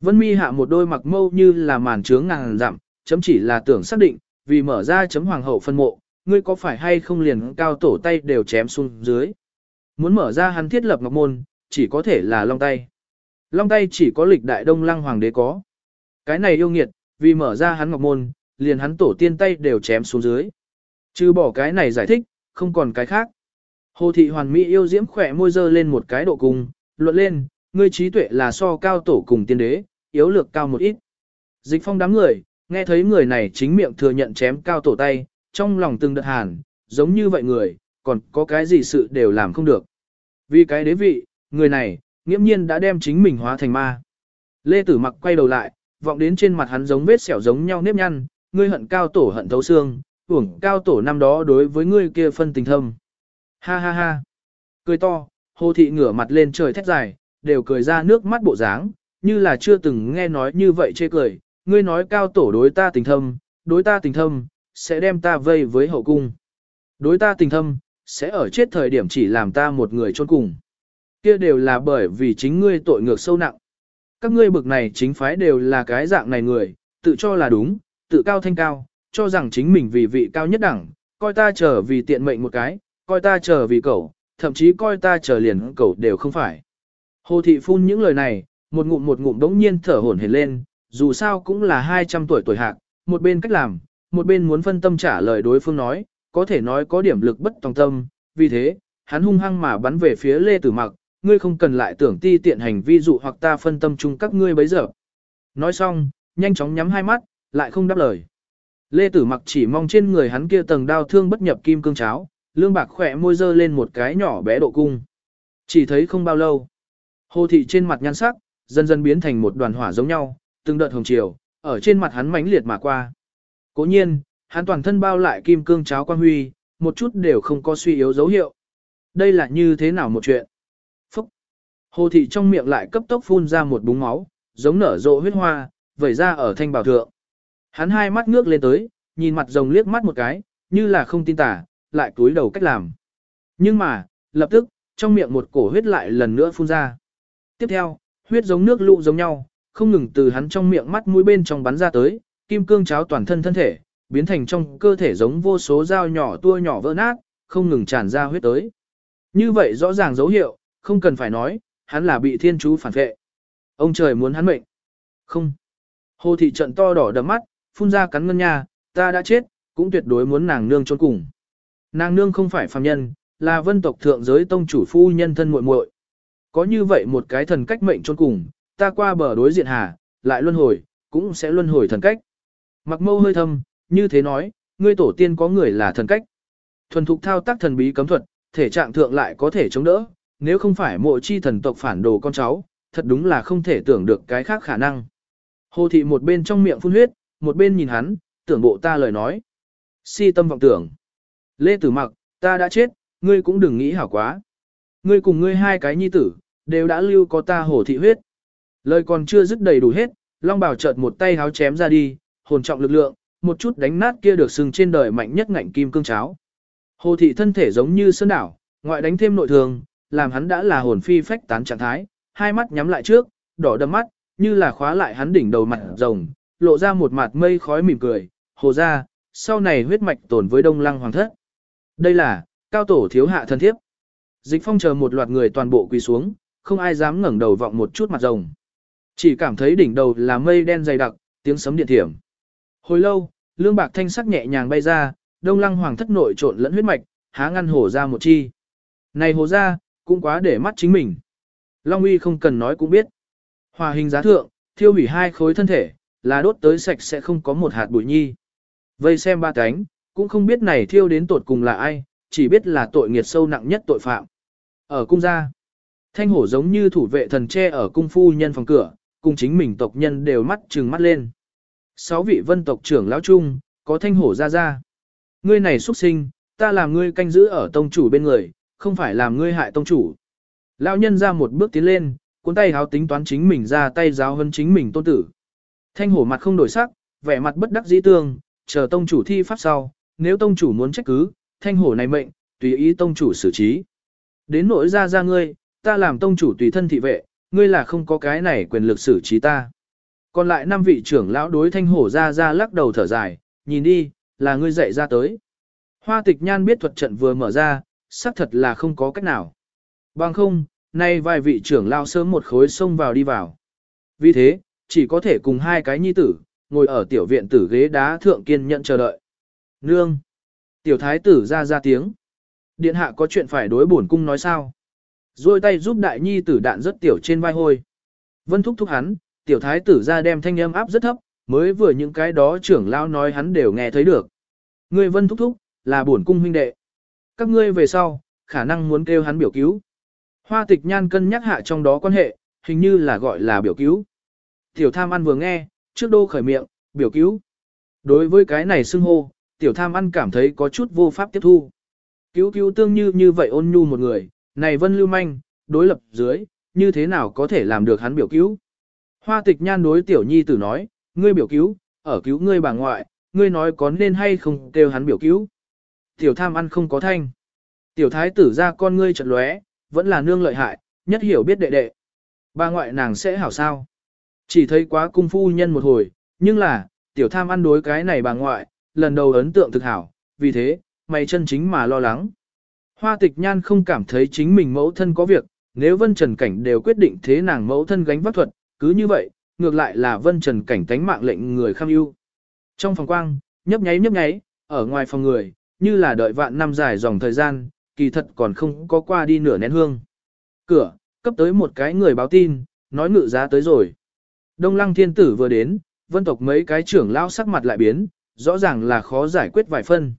Vân mi hạ một đôi mặc mâu như là màn trướng ngàn dặm, chấm chỉ là tưởng xác định, vì mở ra chấm hoàng hậu phân mộ, ngươi có phải hay không liền cao tổ tay đều chém xuống dưới. Muốn mở ra hắn thiết lập ngọc môn, chỉ có thể là long tay. Long tay chỉ có lịch đại đông lăng hoàng đế có. Cái này yêu nghiệt, vì mở ra hắn ngọc môn, liền hắn tổ tiên tay đều chém xuống dưới. Chứ bỏ cái này giải thích, không còn cái khác. Hồ thị hoàn mỹ yêu diễm khỏe môi dơ lên một cái độ cùng, luận lên, ngươi trí tuệ là so cao tổ cùng tiên đế, yếu lược cao một ít. Dịch phong đám người, nghe thấy người này chính miệng thừa nhận chém cao tổ tay, trong lòng từng đợt hàn, giống như vậy người, còn có cái gì sự đều làm không được. Vì cái đế vị, người này, nghiễm nhiên đã đem chính mình hóa thành ma. Lê Tử Mặc quay đầu lại, vọng đến trên mặt hắn giống vết sẹo giống nhau nếp nhăn, ngươi hận cao tổ hận thấu xương, uổng cao tổ năm đó đối với ngươi kia phân tình thâm. Ha ha ha. Cười to, hồ thị ngửa mặt lên trời thét dài, đều cười ra nước mắt bộ dáng, như là chưa từng nghe nói như vậy chê cười, ngươi nói cao tổ đối ta tình thâm, đối ta tình thâm, sẽ đem ta vây với hậu cung. Đối ta tình thâm, sẽ ở chết thời điểm chỉ làm ta một người chôn cùng. Kia đều là bởi vì chính ngươi tội ngược sâu nặng. Các ngươi bực này chính phái đều là cái dạng này người, tự cho là đúng, tự cao thanh cao, cho rằng chính mình vì vị cao nhất đẳng, coi ta trở vì tiện mệnh một cái, coi ta trở vì cậu, thậm chí coi ta trở liền cậu đều không phải. Hồ thị phun những lời này, một ngụm một ngụm đống nhiên thở hổn hển lên, dù sao cũng là 200 tuổi tuổi hạc, một bên cách làm, một bên muốn phân tâm trả lời đối phương nói, có thể nói có điểm lực bất tòng tâm, vì thế, hắn hung hăng mà bắn về phía Lê Tử Mặc, ngươi không cần lại tưởng ti tiện hành vi dụ hoặc ta phân tâm chung các ngươi bấy giờ. Nói xong, nhanh chóng nhắm hai mắt, lại không đáp lời. Lê Tử Mặc chỉ mong trên người hắn kia tầng đao thương bất nhập kim cương cháo, lương bạc khỏe môi dơ lên một cái nhỏ bé độ cung. Chỉ thấy không bao lâu. Hồ thị trên mặt nhăn sắc, dần dần biến thành một đoàn hỏa giống nhau, từng đợt hồng chiều, ở trên mặt hắn mãnh liệt mà qua. Cố nhiên, hắn toàn thân bao lại kim cương cháo quan huy, một chút đều không có suy yếu dấu hiệu. Đây là như thế nào một chuyện? Hồ thị trong miệng lại cấp tốc phun ra một búng máu, giống nở rộ huyết hoa, vẩy ra ở thanh bảo thượng. Hắn hai mắt ngước lên tới, nhìn mặt rồng liếc mắt một cái, như là không tin tả, lại cúi đầu cách làm. Nhưng mà, lập tức, trong miệng một cổ huyết lại lần nữa phun ra. Tiếp theo, huyết giống nước lũ giống nhau, không ngừng từ hắn trong miệng mắt mũi bên trong bắn ra tới, kim cương cháo toàn thân thân thể, biến thành trong cơ thể giống vô số dao nhỏ tua nhỏ vỡ nát, không ngừng tràn ra huyết tới. Như vậy rõ ràng dấu hiệu, không cần phải nói, hắn là bị thiên chú phản vệ. Ông trời muốn hắn mệnh. Không. Hồ thị trận to đỏ đầm mắt, phun ra cắn ngân nha, ta đã chết, cũng tuyệt đối muốn nàng nương trốn cùng. Nàng nương không phải phàm nhân, là vân tộc thượng giới tông chủ phu nhân thân muội muội. Có như vậy một cái thần cách mệnh trốn cùng, ta qua bờ đối diện hà, lại luân hồi, cũng sẽ luân hồi thần cách. Mặc mâu hơi thâm, như thế nói, ngươi tổ tiên có người là thần cách. Thuần thục thao tác thần bí cấm thuật, thể trạng thượng lại có thể chống đỡ, nếu không phải mộ chi thần tộc phản đồ con cháu, thật đúng là không thể tưởng được cái khác khả năng. Hồ thị một bên trong miệng phun huyết, một bên nhìn hắn, tưởng bộ ta lời nói. Si tâm vọng tưởng. Lê Tử Mặc, ta đã chết, ngươi cũng đừng nghĩ hảo quá. Ngươi cùng ngươi hai cái nhi tử, đều đã lưu có ta hồ thị huyết. Lời còn chưa dứt đầy đủ hết, Long Bảo chợt một tay háo chém ra đi, hồn trọng lực lượng, một chút đánh nát kia được sừng trên đời mạnh nhất ngạnh kim cương cháo. Hồ thị thân thể giống như sơn đảo, ngoại đánh thêm nội thường, làm hắn đã là hồn phi phách tán trạng thái, hai mắt nhắm lại trước, đỏ đâm mắt, như là khóa lại hắn đỉnh đầu mặt rồng, lộ ra một mặt mây khói mỉm cười, hồ ra, sau này huyết mạch tổn với đông lăng hoàng thất. Đây là, cao tổ thiếu hạ thân thiếp. Dịch phong chờ một loạt người toàn bộ quỳ xuống, không ai dám ngẩng đầu vọng một chút mặt rồng. Chỉ cảm thấy đỉnh đầu là mây đen dày đặc, tiếng sấm điện thiểm. Hồi lâu, lương bạc thanh sắc nhẹ nhàng bay ra, đông lăng hoàng thất nội trộn lẫn huyết mạch, há ngăn hổ ra một chi. Này hồ ra, cũng quá để mắt chính mình. Long uy không cần nói cũng biết. Hòa hình giá thượng, thiêu hủy hai khối thân thể, là đốt tới sạch sẽ không có một hạt bụi nhi. Vây xem ba cánh, cũng không biết này thiêu đến tột cùng là ai, chỉ biết là tội nghiệt sâu nặng nhất tội phạm. Ở cung gia, thanh hổ giống như thủ vệ thần tre ở cung phu nhân phòng cửa, cùng chính mình tộc nhân đều mắt trừng mắt lên. Sáu vị vân tộc trưởng lão trung, có thanh hổ ra ra. Ngươi này xuất sinh, ta làm ngươi canh giữ ở tông chủ bên người, không phải làm ngươi hại tông chủ. Lão nhân ra một bước tiến lên, cuốn tay háo tính toán chính mình ra tay giáo hơn chính mình tôn tử. Thanh hổ mặt không đổi sắc, vẻ mặt bất đắc dĩ tương, chờ tông chủ thi pháp sau, nếu tông chủ muốn trách cứ, thanh hổ này mệnh, tùy ý tông chủ xử trí. Đến nỗi ra ra ngươi, ta làm tông chủ tùy thân thị vệ, ngươi là không có cái này quyền lực xử trí ta. Còn lại năm vị trưởng lão đối thanh hổ ra ra lắc đầu thở dài, nhìn đi, là ngươi dạy ra tới. Hoa tịch nhan biết thuật trận vừa mở ra, xác thật là không có cách nào. Bằng không, nay vài vị trưởng lao sớm một khối xông vào đi vào. Vì thế, chỉ có thể cùng hai cái nhi tử, ngồi ở tiểu viện tử ghế đá thượng kiên nhận chờ đợi. Nương! Tiểu thái tử ra ra tiếng. Điện hạ có chuyện phải đối bổn cung nói sao? Rồi tay giúp đại nhi tử đạn rất tiểu trên vai hôi. Vân thúc thúc hắn, tiểu thái tử ra đem thanh âm áp rất thấp, mới vừa những cái đó trưởng lao nói hắn đều nghe thấy được. người vân thúc thúc, là bổn cung huynh đệ. Các ngươi về sau, khả năng muốn kêu hắn biểu cứu. Hoa tịch nhan cân nhắc hạ trong đó quan hệ, hình như là gọi là biểu cứu. Tiểu tham ăn vừa nghe, trước đô khởi miệng, biểu cứu. Đối với cái này xưng hô, tiểu tham ăn cảm thấy có chút vô pháp tiếp thu. Cứu cứu tương như như vậy ôn nhu một người, này vân lưu manh, đối lập dưới, như thế nào có thể làm được hắn biểu cứu. Hoa tịch nhan đối tiểu nhi tử nói, ngươi biểu cứu, ở cứu ngươi bà ngoại, ngươi nói có nên hay không kêu hắn biểu cứu. Tiểu tham ăn không có thanh. Tiểu thái tử ra con ngươi chật lóe, vẫn là nương lợi hại, nhất hiểu biết đệ đệ. Bà ngoại nàng sẽ hảo sao. Chỉ thấy quá cung phu nhân một hồi, nhưng là, tiểu tham ăn đối cái này bà ngoại, lần đầu ấn tượng thực hảo, vì thế, mày chân chính mà lo lắng. Hoa tịch nhan không cảm thấy chính mình mẫu thân có việc, nếu vân trần cảnh đều quyết định thế nàng mẫu thân gánh vác thuật, cứ như vậy, ngược lại là vân trần cảnh tánh mạng lệnh người kham ưu. Trong phòng quang, nhấp nháy nhấp nháy, ở ngoài phòng người, như là đợi vạn năm dài dòng thời gian, kỳ thật còn không có qua đi nửa nén hương. Cửa, cấp tới một cái người báo tin, nói ngự giá tới rồi. Đông lăng thiên tử vừa đến, vân tộc mấy cái trưởng lao sắc mặt lại biến, rõ ràng là khó giải quyết vài phân.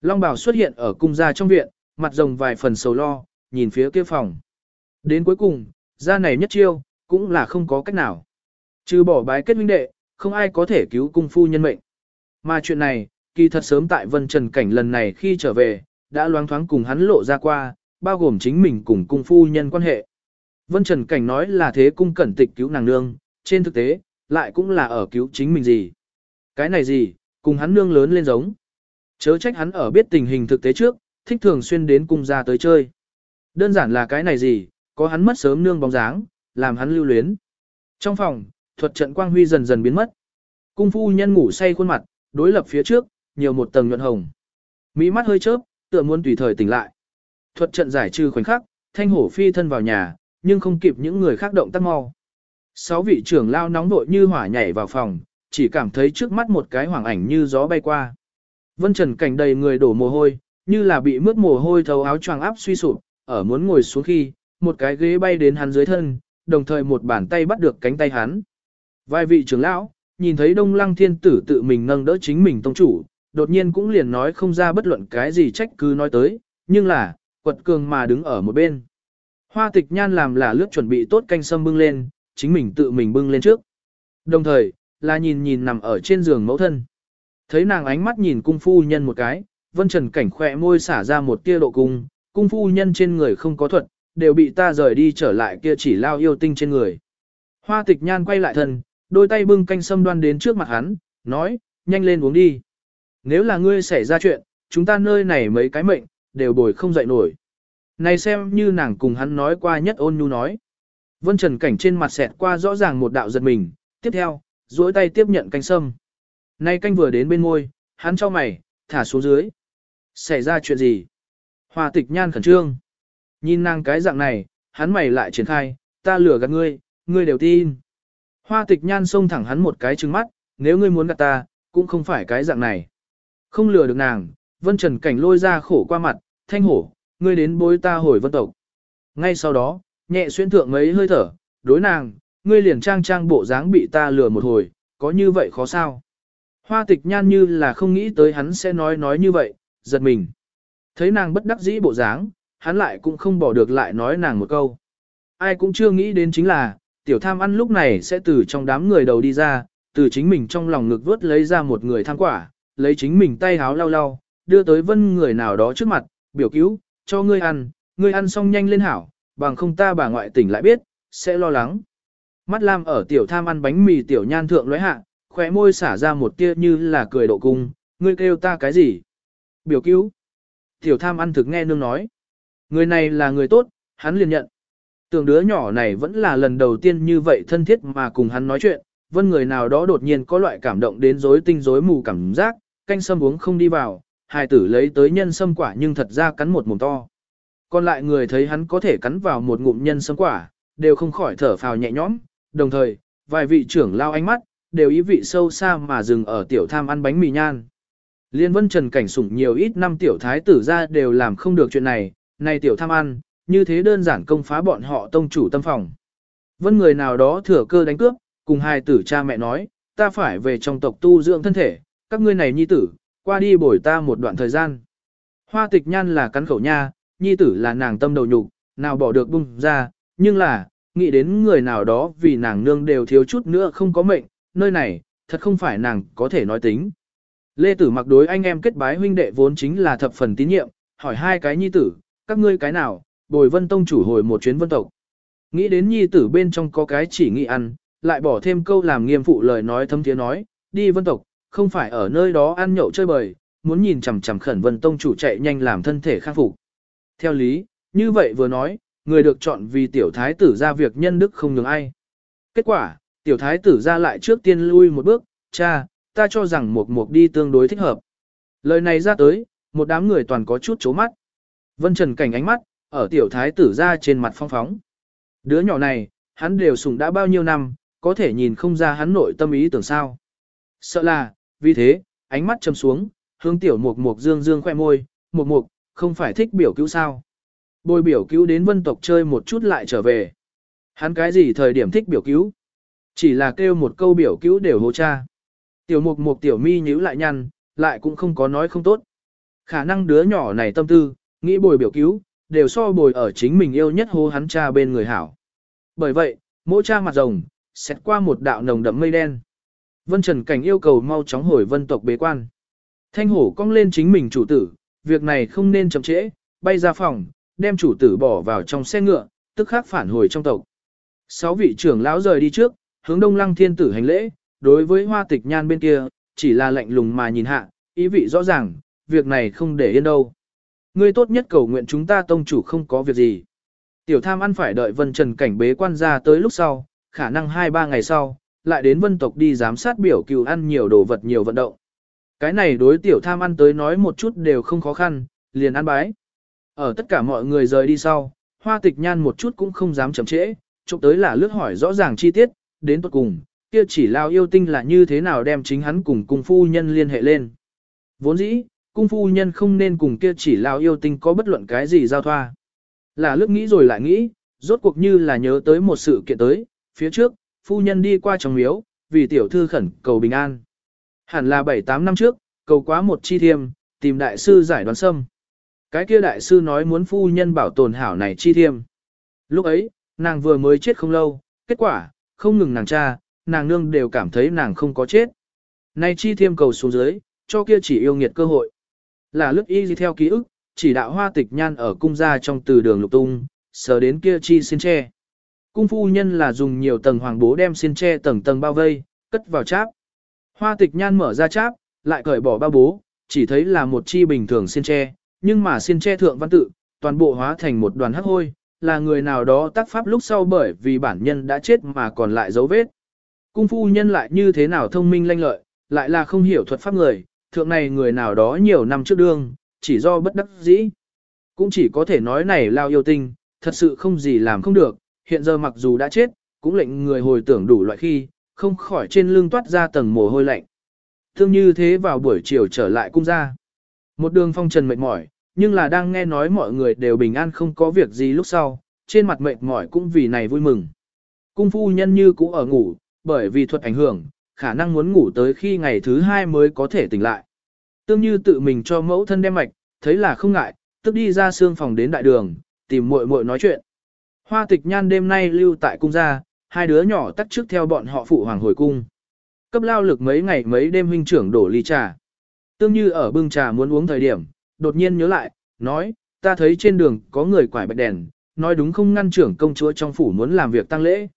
Long bảo xuất hiện ở cung gia trong viện, mặt rồng vài phần sầu lo, nhìn phía kia phòng. Đến cuối cùng, gia này nhất chiêu, cũng là không có cách nào. Trừ bỏ bái kết huynh đệ, không ai có thể cứu cung phu nhân mệnh. Mà chuyện này, kỳ thật sớm tại vân trần cảnh lần này khi trở về, đã loáng thoáng cùng hắn lộ ra qua, bao gồm chính mình cùng cung phu nhân quan hệ. Vân Trần Cảnh nói là thế cung cẩn tịch cứu nàng nương, trên thực tế, lại cũng là ở cứu chính mình gì. Cái này gì, cùng hắn nương lớn lên giống. Chớ trách hắn ở biết tình hình thực tế trước, thích thường xuyên đến cung ra tới chơi. Đơn giản là cái này gì, có hắn mất sớm nương bóng dáng, làm hắn lưu luyến. Trong phòng, thuật trận quang huy dần dần biến mất. Cung phu nhân ngủ say khuôn mặt, đối lập phía trước, nhiều một tầng nhuận hồng. Mỹ mắt hơi chớp, tựa muốn tùy thời tỉnh lại. Thuật trận giải trừ khoảnh khắc, thanh hổ phi thân vào nhà, nhưng không kịp những người khác động tác mau. Sáu vị trưởng lao nóng nội như hỏa nhảy vào phòng, chỉ cảm thấy trước mắt một cái hoàng ảnh như gió bay qua. Vân Trần cảnh đầy người đổ mồ hôi, như là bị mướt mồ hôi thấu áo choàng áp suy sụp, ở muốn ngồi xuống khi, một cái ghế bay đến hắn dưới thân, đồng thời một bàn tay bắt được cánh tay hắn. Vài vị trưởng lão, nhìn thấy Đông Lăng Thiên Tử tự mình nâng đỡ chính mình tông chủ, đột nhiên cũng liền nói không ra bất luận cái gì trách cứ nói tới, nhưng là, quật cường mà đứng ở một bên. Hoa tịch nhan làm là lướt chuẩn bị tốt canh sâm bưng lên, chính mình tự mình bưng lên trước. Đồng thời, là nhìn nhìn nằm ở trên giường mẫu thân. Thấy nàng ánh mắt nhìn cung phu nhân một cái, vân trần cảnh khỏe môi xả ra một tia độ cung, cung phu nhân trên người không có thuật, đều bị ta rời đi trở lại kia chỉ lao yêu tinh trên người. Hoa tịch nhan quay lại thân, đôi tay bưng canh sâm đoan đến trước mặt hắn, nói, nhanh lên uống đi. Nếu là ngươi xảy ra chuyện, chúng ta nơi này mấy cái mệnh, đều bồi không dậy nổi. Này xem như nàng cùng hắn nói qua nhất ôn nhu nói. Vân Trần Cảnh trên mặt xẹt qua rõ ràng một đạo giật mình, tiếp theo, duỗi tay tiếp nhận canh sâm. Nay canh vừa đến bên môi, hắn cho mày, thả xuống dưới. Xảy ra chuyện gì? Hòa tịch nhan khẩn trương. Nhìn nàng cái dạng này, hắn mày lại triển khai, ta lừa gạt ngươi, ngươi đều tin. Hoa tịch nhan xông thẳng hắn một cái trừng mắt, nếu ngươi muốn gạt ta, cũng không phải cái dạng này. Không lừa được nàng, vân trần cảnh lôi ra khổ qua mặt, thanh hổ, ngươi đến bối ta hồi vân tộc. Ngay sau đó, nhẹ xuyên thượng mấy hơi thở, đối nàng, ngươi liền trang trang bộ dáng bị ta lừa một hồi, có như vậy khó sao? Hoa tịch nhan như là không nghĩ tới hắn sẽ nói nói như vậy, giật mình. Thấy nàng bất đắc dĩ bộ dáng, hắn lại cũng không bỏ được lại nói nàng một câu. Ai cũng chưa nghĩ đến chính là, tiểu tham ăn lúc này sẽ từ trong đám người đầu đi ra, từ chính mình trong lòng ngực vớt lấy ra một người tham quả, lấy chính mình tay háo lau lau, đưa tới vân người nào đó trước mặt, biểu cứu, cho ngươi ăn, ngươi ăn xong nhanh lên hảo, bằng không ta bà ngoại tỉnh lại biết, sẽ lo lắng. Mắt lam ở tiểu tham ăn bánh mì tiểu nhan thượng lóe hạ, khóe môi xả ra một tia như là cười độ cung, ngươi kêu ta cái gì? Biểu cứu. Tiểu tham ăn thực nghe nương nói. Người này là người tốt, hắn liền nhận. Tưởng đứa nhỏ này vẫn là lần đầu tiên như vậy thân thiết mà cùng hắn nói chuyện, vân người nào đó đột nhiên có loại cảm động đến rối tinh rối mù cảm giác, canh sâm uống không đi vào, hài tử lấy tới nhân sâm quả nhưng thật ra cắn một mồm to. Còn lại người thấy hắn có thể cắn vào một ngụm nhân sâm quả, đều không khỏi thở phào nhẹ nhõm, đồng thời, vài vị trưởng lao ánh mắt, đều ý vị sâu xa mà dừng ở tiểu tham ăn bánh mì nhan. Liên vân trần cảnh sủng nhiều ít năm tiểu thái tử ra đều làm không được chuyện này, này tiểu tham ăn, như thế đơn giản công phá bọn họ tông chủ tâm phòng. Vân người nào đó thừa cơ đánh cướp, cùng hai tử cha mẹ nói, ta phải về trong tộc tu dưỡng thân thể, các ngươi này nhi tử, qua đi bồi ta một đoạn thời gian. Hoa tịch nhan là cắn khẩu nha, nhi tử là nàng tâm đầu nhục, nào bỏ được bung ra, nhưng là, nghĩ đến người nào đó vì nàng nương đều thiếu chút nữa không có mệnh, nơi này, thật không phải nàng có thể nói tính. Lê Tử mặc đối anh em kết bái huynh đệ vốn chính là thập phần tín nhiệm, hỏi hai cái nhi tử, các ngươi cái nào, bồi vân tông chủ hồi một chuyến vân tộc. Nghĩ đến nhi tử bên trong có cái chỉ nghĩ ăn, lại bỏ thêm câu làm nghiêm phụ lời nói thâm tiếng nói, đi vân tộc, không phải ở nơi đó ăn nhậu chơi bời, muốn nhìn chằm chằm khẩn vân tông chủ chạy nhanh làm thân thể khắc phục. Theo lý, như vậy vừa nói, người được chọn vì tiểu thái tử ra việc nhân đức không nhường ai. Kết quả, tiểu thái tử ra lại trước tiên lui một bước, cha, ta cho rằng một mục đi tương đối thích hợp. Lời này ra tới, một đám người toàn có chút chố mắt. Vân Trần cảnh ánh mắt, ở tiểu thái tử ra trên mặt phong phóng. Đứa nhỏ này, hắn đều sủng đã bao nhiêu năm, có thể nhìn không ra hắn nội tâm ý tưởng sao. Sợ là, vì thế, ánh mắt châm xuống, hướng tiểu mục mục dương dương khoe môi, mục mục, không phải thích biểu cứu sao. Bồi biểu cứu đến vân tộc chơi một chút lại trở về. Hắn cái gì thời điểm thích biểu cứu? Chỉ là kêu một câu biểu cứu đều hô cha. Tiểu mục mục tiểu mi nhíu lại nhăn, lại cũng không có nói không tốt. Khả năng đứa nhỏ này tâm tư, nghĩ bồi biểu cứu, đều so bồi ở chính mình yêu nhất hô hắn cha bên người hảo. Bởi vậy, mỗi cha mặt rồng, xét qua một đạo nồng đậm mây đen. Vân Trần Cảnh yêu cầu mau chóng hồi vân tộc bế quan. Thanh hổ cong lên chính mình chủ tử, việc này không nên chậm trễ, bay ra phòng, đem chủ tử bỏ vào trong xe ngựa, tức khắc phản hồi trong tộc. Sáu vị trưởng lão rời đi trước, hướng đông lăng thiên tử hành lễ, đối với hoa tịch nhan bên kia, chỉ là lạnh lùng mà nhìn hạ, ý vị rõ ràng, việc này không để yên đâu. Ngươi tốt nhất cầu nguyện chúng ta tông chủ không có việc gì. Tiểu tham ăn phải đợi vân trần cảnh bế quan ra tới lúc sau, khả năng 2-3 ngày sau, lại đến vân tộc đi giám sát biểu cừu ăn nhiều đồ vật nhiều vận động. Cái này đối tiểu tham ăn tới nói một chút đều không khó khăn, liền ăn bái. Ở tất cả mọi người rời đi sau, hoa tịch nhan một chút cũng không dám chậm trễ, chụp tới là lướt hỏi rõ ràng chi tiết, đến tuật cùng, kia chỉ lao yêu tinh là như thế nào đem chính hắn cùng cung phu nhân liên hệ lên. Vốn dĩ, cung phu nhân không nên cùng kia chỉ lao yêu tinh có bất luận cái gì giao thoa. Là lướt nghĩ rồi lại nghĩ, rốt cuộc như là nhớ tới một sự kiện tới, phía trước, phu nhân đi qua trong miếu, vì tiểu thư khẩn cầu bình an. Hẳn là 7-8 năm trước, cầu quá một chi thiêm, tìm đại sư giải đoán sâm. Cái kia đại sư nói muốn phu nhân bảo tồn hảo này chi thiêm. Lúc ấy, nàng vừa mới chết không lâu, kết quả, không ngừng nàng cha, nàng nương đều cảm thấy nàng không có chết. Nay chi thiêm cầu xuống dưới, cho kia chỉ yêu nghiệt cơ hội. Là lướt y theo ký ức, chỉ đạo hoa tịch nhan ở cung gia trong từ đường lục tung, sờ đến kia chi xin tre. Cung phu nhân là dùng nhiều tầng hoàng bố đem xiên tre tầng tầng bao vây, cất vào cháp. Hoa tịch nhan mở ra cháp, lại cởi bỏ bao bố, chỉ thấy là một chi bình thường xiên tre, nhưng mà xiên tre thượng văn tự, toàn bộ hóa thành một đoàn hắc hôi, là người nào đó tác pháp lúc sau bởi vì bản nhân đã chết mà còn lại dấu vết. Cung phu nhân lại như thế nào thông minh lanh lợi, lại là không hiểu thuật pháp người, thượng này người nào đó nhiều năm trước đương, chỉ do bất đắc dĩ. Cũng chỉ có thể nói này lao yêu tinh, thật sự không gì làm không được, hiện giờ mặc dù đã chết, cũng lệnh người hồi tưởng đủ loại khi, không khỏi trên lưng toát ra tầng mồ hôi lạnh. Thương như thế vào buổi chiều trở lại cung ra. Một đường phong trần mệt mỏi, nhưng là đang nghe nói mọi người đều bình an không có việc gì lúc sau, trên mặt mệt mỏi cũng vì này vui mừng. Cung phu nhân như cũ ở ngủ, bởi vì thuật ảnh hưởng, khả năng muốn ngủ tới khi ngày thứ hai mới có thể tỉnh lại. Tương như tự mình cho mẫu thân đem mạch, thấy là không ngại, tức đi ra xương phòng đến đại đường, tìm muội muội nói chuyện. Hoa tịch nhan đêm nay lưu tại cung gia, hai đứa nhỏ tắt trước theo bọn họ phụ hoàng hồi cung. Cấp lao lực mấy ngày mấy đêm huynh trưởng đổ ly trà. Tương như ở bưng trà muốn uống thời điểm, đột nhiên nhớ lại, nói, ta thấy trên đường có người quải bạch đèn, nói đúng không ngăn trưởng công chúa trong phủ muốn làm việc tăng lễ.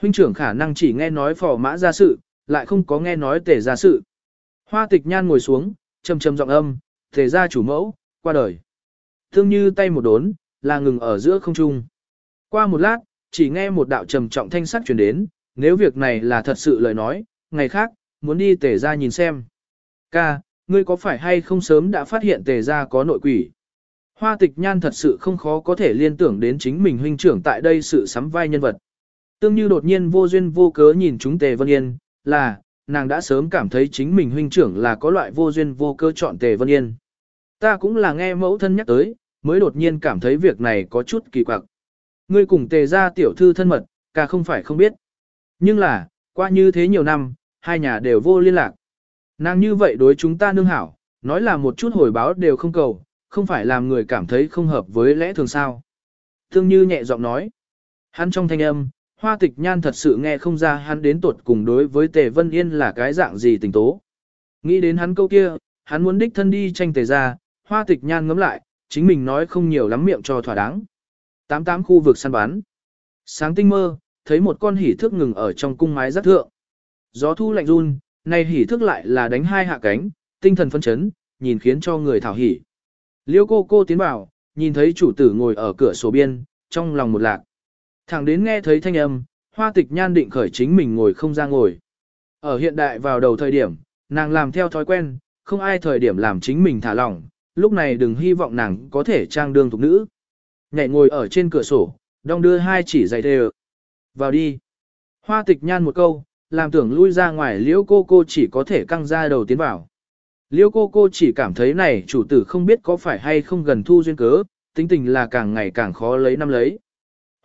Huynh trưởng khả năng chỉ nghe nói phò mã ra sự, lại không có nghe nói tề ra sự. Hoa tịch nhan ngồi xuống, trầm trầm giọng âm, tề ra chủ mẫu, qua đời. Thương như tay một đốn, là ngừng ở giữa không trung. Qua một lát, chỉ nghe một đạo trầm trọng thanh sắc truyền đến, nếu việc này là thật sự lời nói, ngày khác, muốn đi tề ra nhìn xem. Ca, ngươi có phải hay không sớm đã phát hiện tề ra có nội quỷ? Hoa tịch nhan thật sự không khó có thể liên tưởng đến chính mình huynh trưởng tại đây sự sắm vai nhân vật. Tương như đột nhiên vô duyên vô cớ nhìn chúng tề vân yên, là, nàng đã sớm cảm thấy chính mình huynh trưởng là có loại vô duyên vô cớ chọn tề vân yên. Ta cũng là nghe mẫu thân nhắc tới, mới đột nhiên cảm thấy việc này có chút kỳ quặc. Ngươi cùng tề ra tiểu thư thân mật, cả không phải không biết. Nhưng là, qua như thế nhiều năm, hai nhà đều vô liên lạc. Nàng như vậy đối chúng ta nương hảo, nói là một chút hồi báo đều không cầu, không phải làm người cảm thấy không hợp với lẽ thường sao. Thương như nhẹ giọng nói. Hắn trong thanh âm, hoa tịch nhan thật sự nghe không ra hắn đến tuột cùng đối với tề vân yên là cái dạng gì tình tố. Nghĩ đến hắn câu kia, hắn muốn đích thân đi tranh tề ra, hoa tịch nhan ngấm lại, chính mình nói không nhiều lắm miệng cho thỏa đáng. Tám tám khu vực săn bắn. Sáng tinh mơ, thấy một con hỉ thước ngừng ở trong cung mái rất thượng. Gió thu lạnh run, Này hỉ thước lại là đánh hai hạ cánh, tinh thần phân chấn, nhìn khiến cho người thảo hỉ. Liêu cô cô tiến vào, nhìn thấy chủ tử ngồi ở cửa sổ biên, trong lòng một lạc. Thẳng đến nghe thấy thanh âm, hoa tịch nhan định khởi chính mình ngồi không ra ngồi. Ở hiện đại vào đầu thời điểm, nàng làm theo thói quen, không ai thời điểm làm chính mình thả lỏng, lúc này đừng hy vọng nàng có thể trang đương thục nữ. Nhảy ngồi ở trên cửa sổ, đong đưa hai chỉ giày thề. Vào đi. Hoa tịch nhan một câu, làm tưởng lui ra ngoài liễu cô cô chỉ có thể căng ra đầu tiến vào. Liễu cô cô chỉ cảm thấy này chủ tử không biết có phải hay không gần thu duyên cớ, tính tình là càng ngày càng khó lấy năm lấy.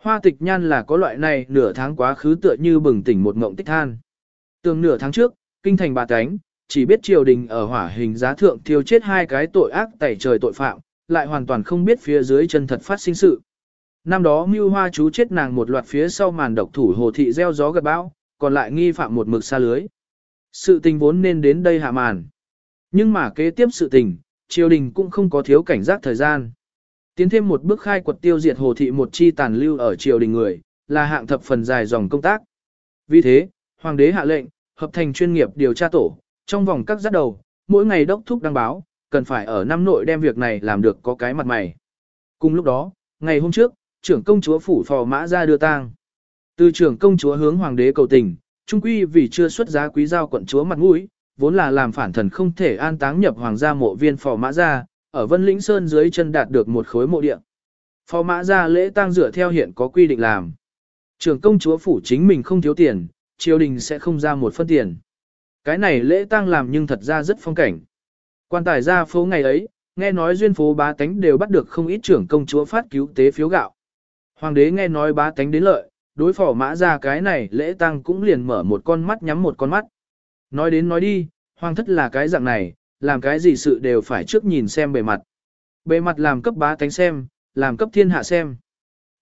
Hoa tịch nhan là có loại này nửa tháng quá khứ tựa như bừng tỉnh một mộng tích than. Tường nửa tháng trước, kinh thành bà cánh, chỉ biết triều đình ở hỏa hình giá thượng thiêu chết hai cái tội ác tẩy trời tội phạm, lại hoàn toàn không biết phía dưới chân thật phát sinh sự. Năm đó mưu hoa chú chết nàng một loạt phía sau màn độc thủ hồ thị gieo gió gật bão, còn lại nghi phạm một mực xa lưới. Sự tình vốn nên đến đây hạ màn. Nhưng mà kế tiếp sự tình, triều đình cũng không có thiếu cảnh giác thời gian. Tiến thêm một bước khai quật tiêu diệt hồ thị một chi tàn lưu ở triều đình người, là hạng thập phần dài dòng công tác. Vì thế, hoàng đế hạ lệnh, hợp thành chuyên nghiệp điều tra tổ, trong vòng các giác đầu, mỗi ngày đốc thúc đăng báo, cần phải ở năm nội đem việc này làm được có cái mặt mày. Cùng lúc đó, ngày hôm trước, trưởng công chúa phủ phò mã ra đưa tang. Từ trưởng công chúa hướng hoàng đế cầu tình, trung quy vì chưa xuất giá quý giao quận chúa mặt mũi, vốn là làm phản thần không thể an táng nhập hoàng gia mộ viên phò mã ra, ở Vân Lĩnh Sơn dưới chân đạt được một khối mộ địa. Phò mã ra lễ tang dựa theo hiện có quy định làm. Trưởng công chúa phủ chính mình không thiếu tiền, triều đình sẽ không ra một phân tiền. Cái này lễ tang làm nhưng thật ra rất phong cảnh. Quan tài ra phố ngày ấy, nghe nói duyên phố bá tánh đều bắt được không ít trưởng công chúa phát cứu tế phiếu gạo. Hoàng đế nghe nói bá tánh đến lợi, đối phỏ mã ra cái này lễ tăng cũng liền mở một con mắt nhắm một con mắt. Nói đến nói đi, hoàng thất là cái dạng này, làm cái gì sự đều phải trước nhìn xem bề mặt. Bề mặt làm cấp bá tánh xem, làm cấp thiên hạ xem.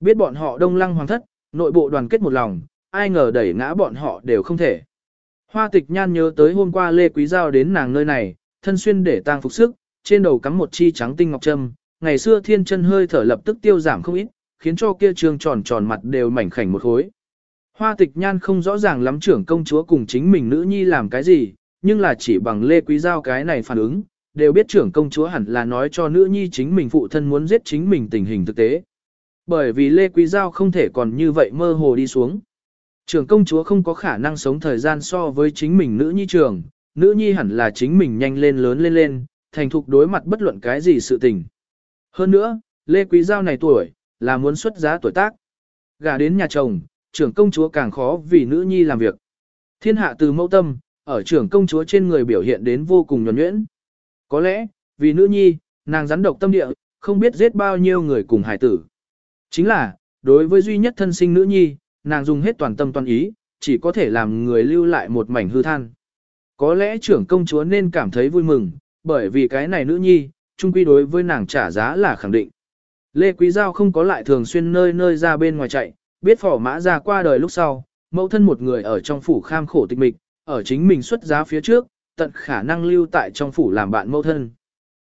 Biết bọn họ đông lăng hoàng thất, nội bộ đoàn kết một lòng, ai ngờ đẩy ngã bọn họ đều không thể. Hoa tịch nhan nhớ tới hôm qua Lê Quý Giao đến nàng nơi này, thân xuyên để tang phục sức, trên đầu cắm một chi trắng tinh ngọc trâm, ngày xưa thiên chân hơi thở lập tức tiêu giảm không ít, khiến cho kia trương tròn tròn mặt đều mảnh khảnh một khối. Hoa tịch nhan không rõ ràng lắm trưởng công chúa cùng chính mình nữ nhi làm cái gì, nhưng là chỉ bằng Lê Quý Giao cái này phản ứng, đều biết trưởng công chúa hẳn là nói cho nữ nhi chính mình phụ thân muốn giết chính mình tình hình thực tế. Bởi vì Lê Quý Giao không thể còn như vậy mơ hồ đi xuống. Trưởng công chúa không có khả năng sống thời gian so với chính mình nữ nhi trường, nữ nhi hẳn là chính mình nhanh lên lớn lên lên, thành thục đối mặt bất luận cái gì sự tình. Hơn nữa, Lê Quý Giao này tuổi, là muốn xuất giá tuổi tác. Gả đến nhà chồng, trưởng công chúa càng khó vì nữ nhi làm việc. Thiên hạ từ mẫu tâm, ở trưởng công chúa trên người biểu hiện đến vô cùng nhuẩn nhuyễn. Có lẽ, vì nữ nhi, nàng rắn độc tâm địa, không biết giết bao nhiêu người cùng hải tử. Chính là, đối với duy nhất thân sinh nữ nhi, nàng dùng hết toàn tâm toàn ý, chỉ có thể làm người lưu lại một mảnh hư than. Có lẽ trưởng công chúa nên cảm thấy vui mừng, bởi vì cái này nữ nhi, chung quy đối với nàng trả giá là khẳng định. Lê Quý Giao không có lại thường xuyên nơi nơi ra bên ngoài chạy, biết phỏ mã ra qua đời lúc sau, mẫu thân một người ở trong phủ kham khổ tịch mịch, ở chính mình xuất giá phía trước, tận khả năng lưu tại trong phủ làm bạn mẫu thân.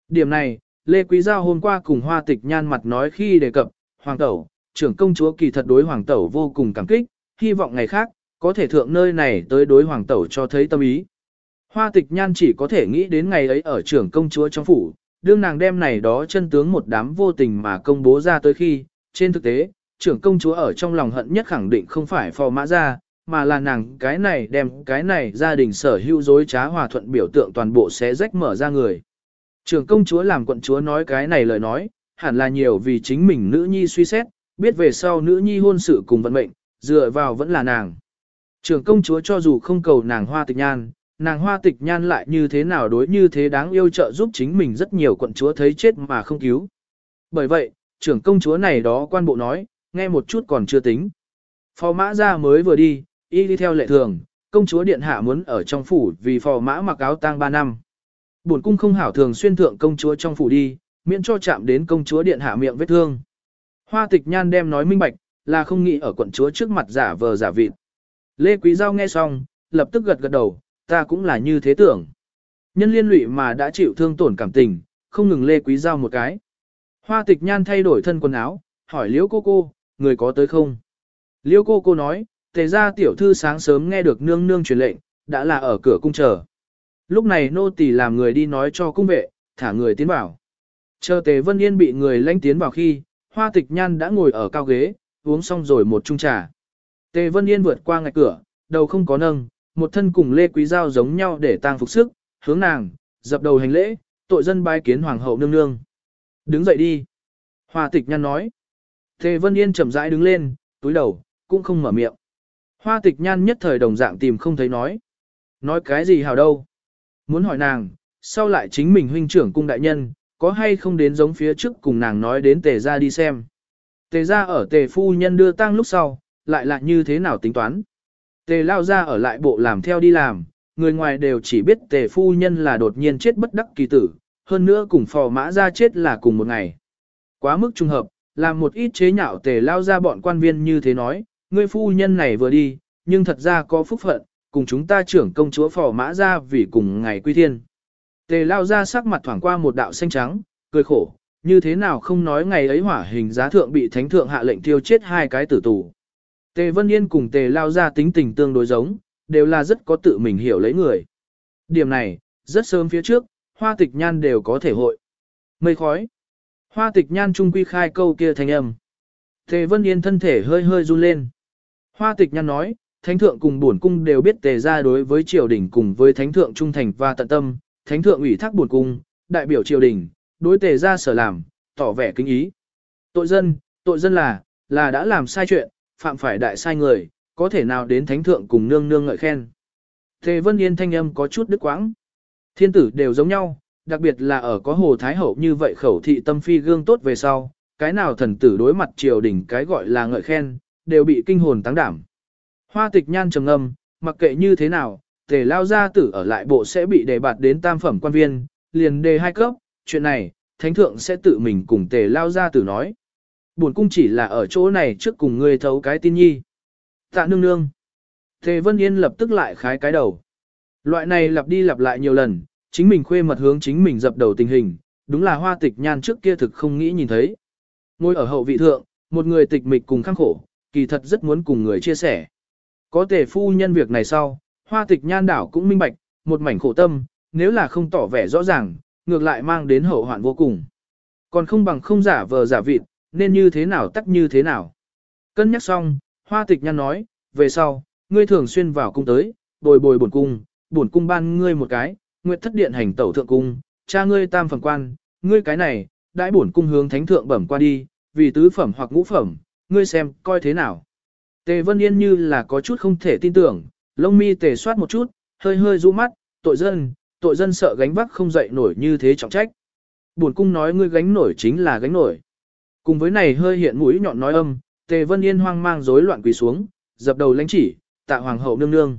Điểm này, Lê Quý Giao hôm qua cùng hoa tịch nhan mặt nói khi đề cập, Hoàng Tẩu, trưởng công chúa kỳ thật đối Hoàng Tẩu vô cùng cảm kích, hy vọng ngày khác, có thể thượng nơi này tới đối Hoàng Tẩu cho thấy tâm ý. Hoa tịch nhan chỉ có thể nghĩ đến ngày ấy ở trưởng công chúa trong phủ, đương nàng đem này đó chân tướng một đám vô tình mà công bố ra tới khi, trên thực tế, trưởng công chúa ở trong lòng hận nhất khẳng định không phải phò mã ra, mà là nàng cái này đem cái này gia đình sở hữu dối trá hòa thuận biểu tượng toàn bộ sẽ rách mở ra người. Trưởng công chúa làm quận chúa nói cái này lời nói, hẳn là nhiều vì chính mình nữ nhi suy xét, biết về sau nữ nhi hôn sự cùng vận mệnh, dựa vào vẫn là nàng. Trưởng công chúa cho dù không cầu nàng hoa tịch nhan, nàng hoa tịch nhan lại như thế nào đối như thế đáng yêu trợ giúp chính mình rất nhiều quận chúa thấy chết mà không cứu. Bởi vậy, trưởng công chúa này đó quan bộ nói, nghe một chút còn chưa tính. Phò mã ra mới vừa đi, y đi theo lệ thường, công chúa điện hạ muốn ở trong phủ vì phò mã mặc áo tang 3 năm. Bổn cung không hảo thường xuyên thượng công chúa trong phủ đi, miễn cho chạm đến công chúa điện hạ miệng vết thương. Hoa tịch nhan đem nói minh bạch, là không nghĩ ở quận chúa trước mặt giả vờ giả vịt. Lê Quý Giao nghe xong, lập tức gật gật đầu, ta cũng là như thế tưởng. Nhân liên lụy mà đã chịu thương tổn cảm tình, không ngừng Lê Quý Giao một cái. Hoa tịch nhan thay đổi thân quần áo, hỏi liễu cô cô, người có tới không? Liễu cô cô nói, tề ra tiểu thư sáng sớm nghe được nương nương truyền lệnh, đã là ở cửa cung chờ. Lúc này nô tỳ làm người đi nói cho cung vệ, thả người tiến vào. Chờ tề vân yên bị người lanh tiến vào khi, hoa tịch nhan đã ngồi ở cao ghế, uống xong rồi một chung trà. Tề vân yên vượt qua ngạch cửa, đầu không có nâng, một thân cùng Lê Quý Giao giống nhau để tang phục sức, hướng nàng, dập đầu hành lễ, tội dân bái kiến hoàng hậu nương nương. Đứng dậy đi. Hoa tịch nhan nói. Tề Vân Yên chậm rãi đứng lên, túi đầu, cũng không mở miệng. Hoa tịch nhan nhất thời đồng dạng tìm không thấy nói. Nói cái gì hào đâu. Muốn hỏi nàng, sau lại chính mình huynh trưởng cung đại nhân, có hay không đến giống phía trước cùng nàng nói đến tề ra đi xem. Tề ra ở tề phu nhân đưa tang lúc sau, lại là như thế nào tính toán. Tề lao ra ở lại bộ làm theo đi làm, người ngoài đều chỉ biết tề phu nhân là đột nhiên chết bất đắc kỳ tử, hơn nữa cùng phò mã ra chết là cùng một ngày. Quá mức trùng hợp, làm một ít chế nhạo tề lao ra bọn quan viên như thế nói, người phu nhân này vừa đi, nhưng thật ra có phúc phận, cùng chúng ta trưởng công chúa phò mã ra vì cùng ngày quy thiên. Tề lao ra sắc mặt thoảng qua một đạo xanh trắng, cười khổ, như thế nào không nói ngày ấy hỏa hình giá thượng bị thánh thượng hạ lệnh tiêu chết hai cái tử tù. Tề Vân Yên cùng Tề Lao ra tính tình tương đối giống, đều là rất có tự mình hiểu lấy người. Điểm này, rất sớm phía trước, hoa tịch nhan đều có thể hội. Mây khói. Hoa tịch nhan trung quy khai câu kia thành âm. Tề Vân Yên thân thể hơi hơi run lên. Hoa tịch nhan nói, thánh thượng cùng bổn cung đều biết tề ra đối với triều đình cùng với thánh thượng trung thành và tận tâm, thánh thượng ủy thác bổn cung, đại biểu triều đình, đối tề ra sở làm, tỏ vẻ kính ý. Tội dân, tội dân là, là đã làm sai chuyện, phạm phải đại sai người, có thể nào đến thánh thượng cùng nương nương ngợi khen. Tề Vân Yên thanh âm có chút đứt quãng. Thiên tử đều giống nhau, đặc biệt là ở có hồ thái hậu như vậy khẩu thị tâm phi gương tốt về sau, cái nào thần tử đối mặt triều đình cái gọi là ngợi khen, đều bị kinh hồn táng đảm. Hoa tịch nhan trầm ngâm, mặc kệ như thế nào, tề lao gia tử ở lại bộ sẽ bị đề bạt đến tam phẩm quan viên, liền đề hai cấp, chuyện này, thánh thượng sẽ tự mình cùng tề lao gia tử nói. Buồn cung chỉ là ở chỗ này trước cùng ngươi thấu cái tin nhi. Tạ nương nương. Tề Vân Yên lập tức lại khái cái đầu. Loại này lặp đi lặp lại nhiều lần, chính mình khuê mật hướng chính mình dập đầu tình hình, đúng là hoa tịch nhan trước kia thực không nghĩ nhìn thấy. Ngồi ở hậu vị thượng, một người tịch mịch cùng khăng khổ, kỳ thật rất muốn cùng người chia sẻ. Có thể phu nhân việc này sau, hoa tịch nhan đảo cũng minh bạch, một mảnh khổ tâm, nếu là không tỏ vẻ rõ ràng, ngược lại mang đến hậu hoạn vô cùng. Còn không bằng không giả vờ giả vịt, nên như thế nào tắc như thế nào. Cân nhắc xong, hoa tịch nhăn nói, về sau, ngươi thường xuyên vào cung tới, bồi bồi bổn cung, bổn cung ban ngươi một cái, nguyệt thất điện hành tẩu thượng cung, cha ngươi tam phẩm quan, ngươi cái này, đãi bổn cung hướng thánh thượng bẩm qua đi, vì tứ phẩm hoặc ngũ phẩm, ngươi xem, coi thế nào. Tề Vân Yên như là có chút không thể tin tưởng, lông mi tề soát một chút, hơi hơi rũ mắt, tội dân, tội dân sợ gánh vác không dậy nổi như thế trọng trách. Buồn cung nói ngươi gánh nổi chính là gánh nổi. Cùng với này hơi hiện mũi nhọn nói âm, Tề Vân Yên hoang mang rối loạn quỳ xuống, dập đầu lãnh chỉ, tạ hoàng hậu nương nương.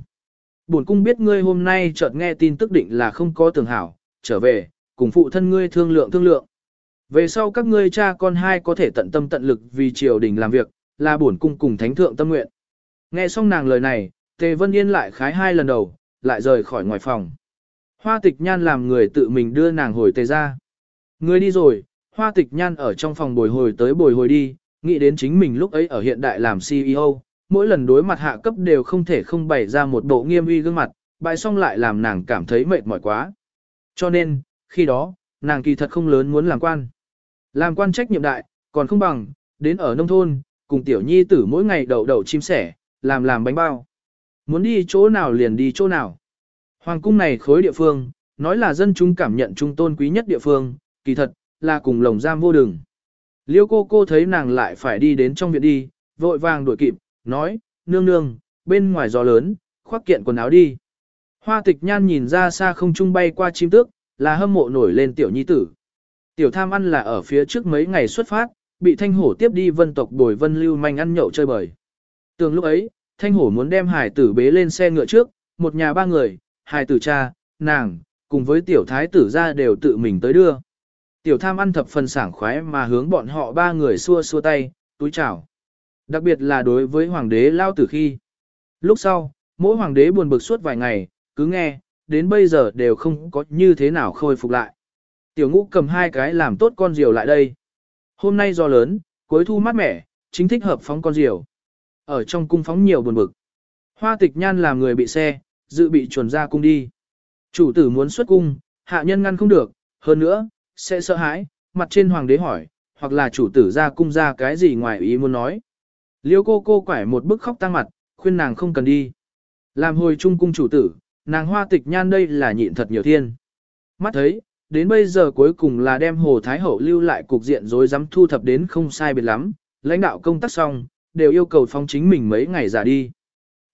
bổn cung biết ngươi hôm nay chợt nghe tin tức định là không có tường hảo, trở về, cùng phụ thân ngươi thương lượng thương lượng. Về sau các ngươi cha con hai có thể tận tâm tận lực vì triều đình làm việc, là bổn cung cùng thánh thượng tâm nguyện. Nghe xong nàng lời này, Tề Vân Yên lại khái hai lần đầu, lại rời khỏi ngoài phòng. Hoa tịch nhan làm người tự mình đưa nàng hồi tề ra. Người đi rồi, hoa tịch nhan ở trong phòng bồi hồi tới bồi hồi đi, nghĩ đến chính mình lúc ấy ở hiện đại làm CEO, mỗi lần đối mặt hạ cấp đều không thể không bày ra một bộ nghiêm uy gương mặt, bại xong lại làm nàng cảm thấy mệt mỏi quá. Cho nên, khi đó, nàng kỳ thật không lớn muốn làm quan. Làm quan trách nhiệm đại, còn không bằng, đến ở nông thôn, cùng tiểu nhi tử mỗi ngày đậu đậu chim sẻ, làm làm bánh bao. Muốn đi chỗ nào liền đi chỗ nào. Hoàng cung này khối địa phương, nói là dân chúng cảm nhận trung tôn quý nhất địa phương, kỳ thật, là cùng lồng giam vô đường. Liêu cô cô thấy nàng lại phải đi đến trong viện đi, vội vàng đuổi kịp, nói, nương nương, bên ngoài gió lớn, khoác kiện quần áo đi. Hoa tịch nhan nhìn ra xa không trung bay qua chim tước, là hâm mộ nổi lên tiểu nhi tử. Tiểu tham ăn là ở phía trước mấy ngày xuất phát, bị thanh hổ tiếp đi vân tộc bồi vân lưu manh ăn nhậu chơi bời. Tường lúc ấy, thanh hổ muốn đem hải tử bế lên xe ngựa trước, một nhà ba người, hải tử cha, nàng, cùng với tiểu thái tử ra đều tự mình tới đưa. Tiểu tham ăn thập phần sảng khoái mà hướng bọn họ ba người xua xua tay, túi chào. Đặc biệt là đối với hoàng đế lao tử khi. Lúc sau, mỗi hoàng đế buồn bực suốt vài ngày, cứ nghe, đến bây giờ đều không có như thế nào khôi phục lại. Tiểu ngũ cầm hai cái làm tốt con diều lại đây. Hôm nay do lớn, cuối thu mát mẻ, chính thích hợp phóng con diều. Ở trong cung phóng nhiều buồn bực. Hoa tịch nhan làm người bị xe, dự bị chuẩn ra cung đi. Chủ tử muốn xuất cung, hạ nhân ngăn không được, hơn nữa, sẽ sợ hãi, mặt trên hoàng đế hỏi, hoặc là chủ tử ra cung ra cái gì ngoài ý muốn nói. Liêu cô cô quải một bức khóc tăng mặt, khuyên nàng không cần đi. Làm hồi trung cung chủ tử, nàng hoa tịch nhan đây là nhịn thật nhiều thiên. Mắt thấy, đến bây giờ cuối cùng là đem Hồ Thái Hậu lưu lại cục diện rối rắm thu thập đến không sai biệt lắm, lãnh đạo công tác xong, đều yêu cầu phong chính mình mấy ngày giả đi.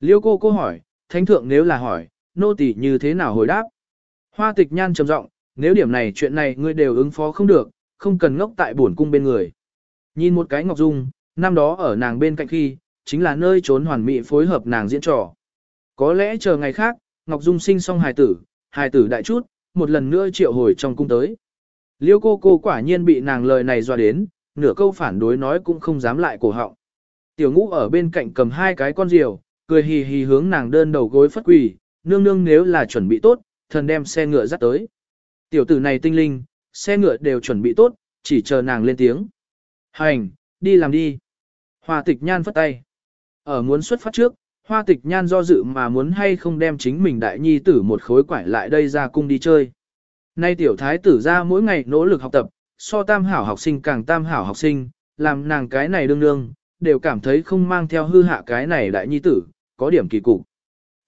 Liêu cô cô hỏi, thánh thượng nếu là hỏi, nô tỳ như thế nào hồi đáp? Hoa tịch nhan trầm giọng, nếu điểm này chuyện này ngươi đều ứng phó không được, không cần ngốc tại bổn cung bên người. Nhìn một cái Ngọc Dung, năm đó ở nàng bên cạnh khi, chính là nơi trốn hoàn mỹ phối hợp nàng diễn trò. Có lẽ chờ ngày khác, Ngọc Dung sinh xong hài tử, hài tử đại chút, một lần nữa triệu hồi trong cung tới. Liêu cô cô quả nhiên bị nàng lời này dọa đến, nửa câu phản đối nói cũng không dám lại cổ họng. Tiểu ngũ ở bên cạnh cầm hai cái con diều, cười hì hì hướng nàng đơn đầu gối phất quỳ, nương nương nếu là chuẩn bị tốt, thần đem xe ngựa dắt tới. Tiểu tử này tinh linh, xe ngựa đều chuẩn bị tốt, chỉ chờ nàng lên tiếng. Hành, đi làm đi. Hoa tịch nhan phất tay. Ở muốn xuất phát trước, hoa tịch nhan do dự mà muốn hay không đem chính mình đại nhi tử một khối quải lại đây ra cung đi chơi. Nay tiểu thái tử ra mỗi ngày nỗ lực học tập, so tam hảo học sinh càng tam hảo học sinh, làm nàng cái này đương đương, đều cảm thấy không mang theo hư hạ cái này đại nhi tử, có điểm kỳ cục.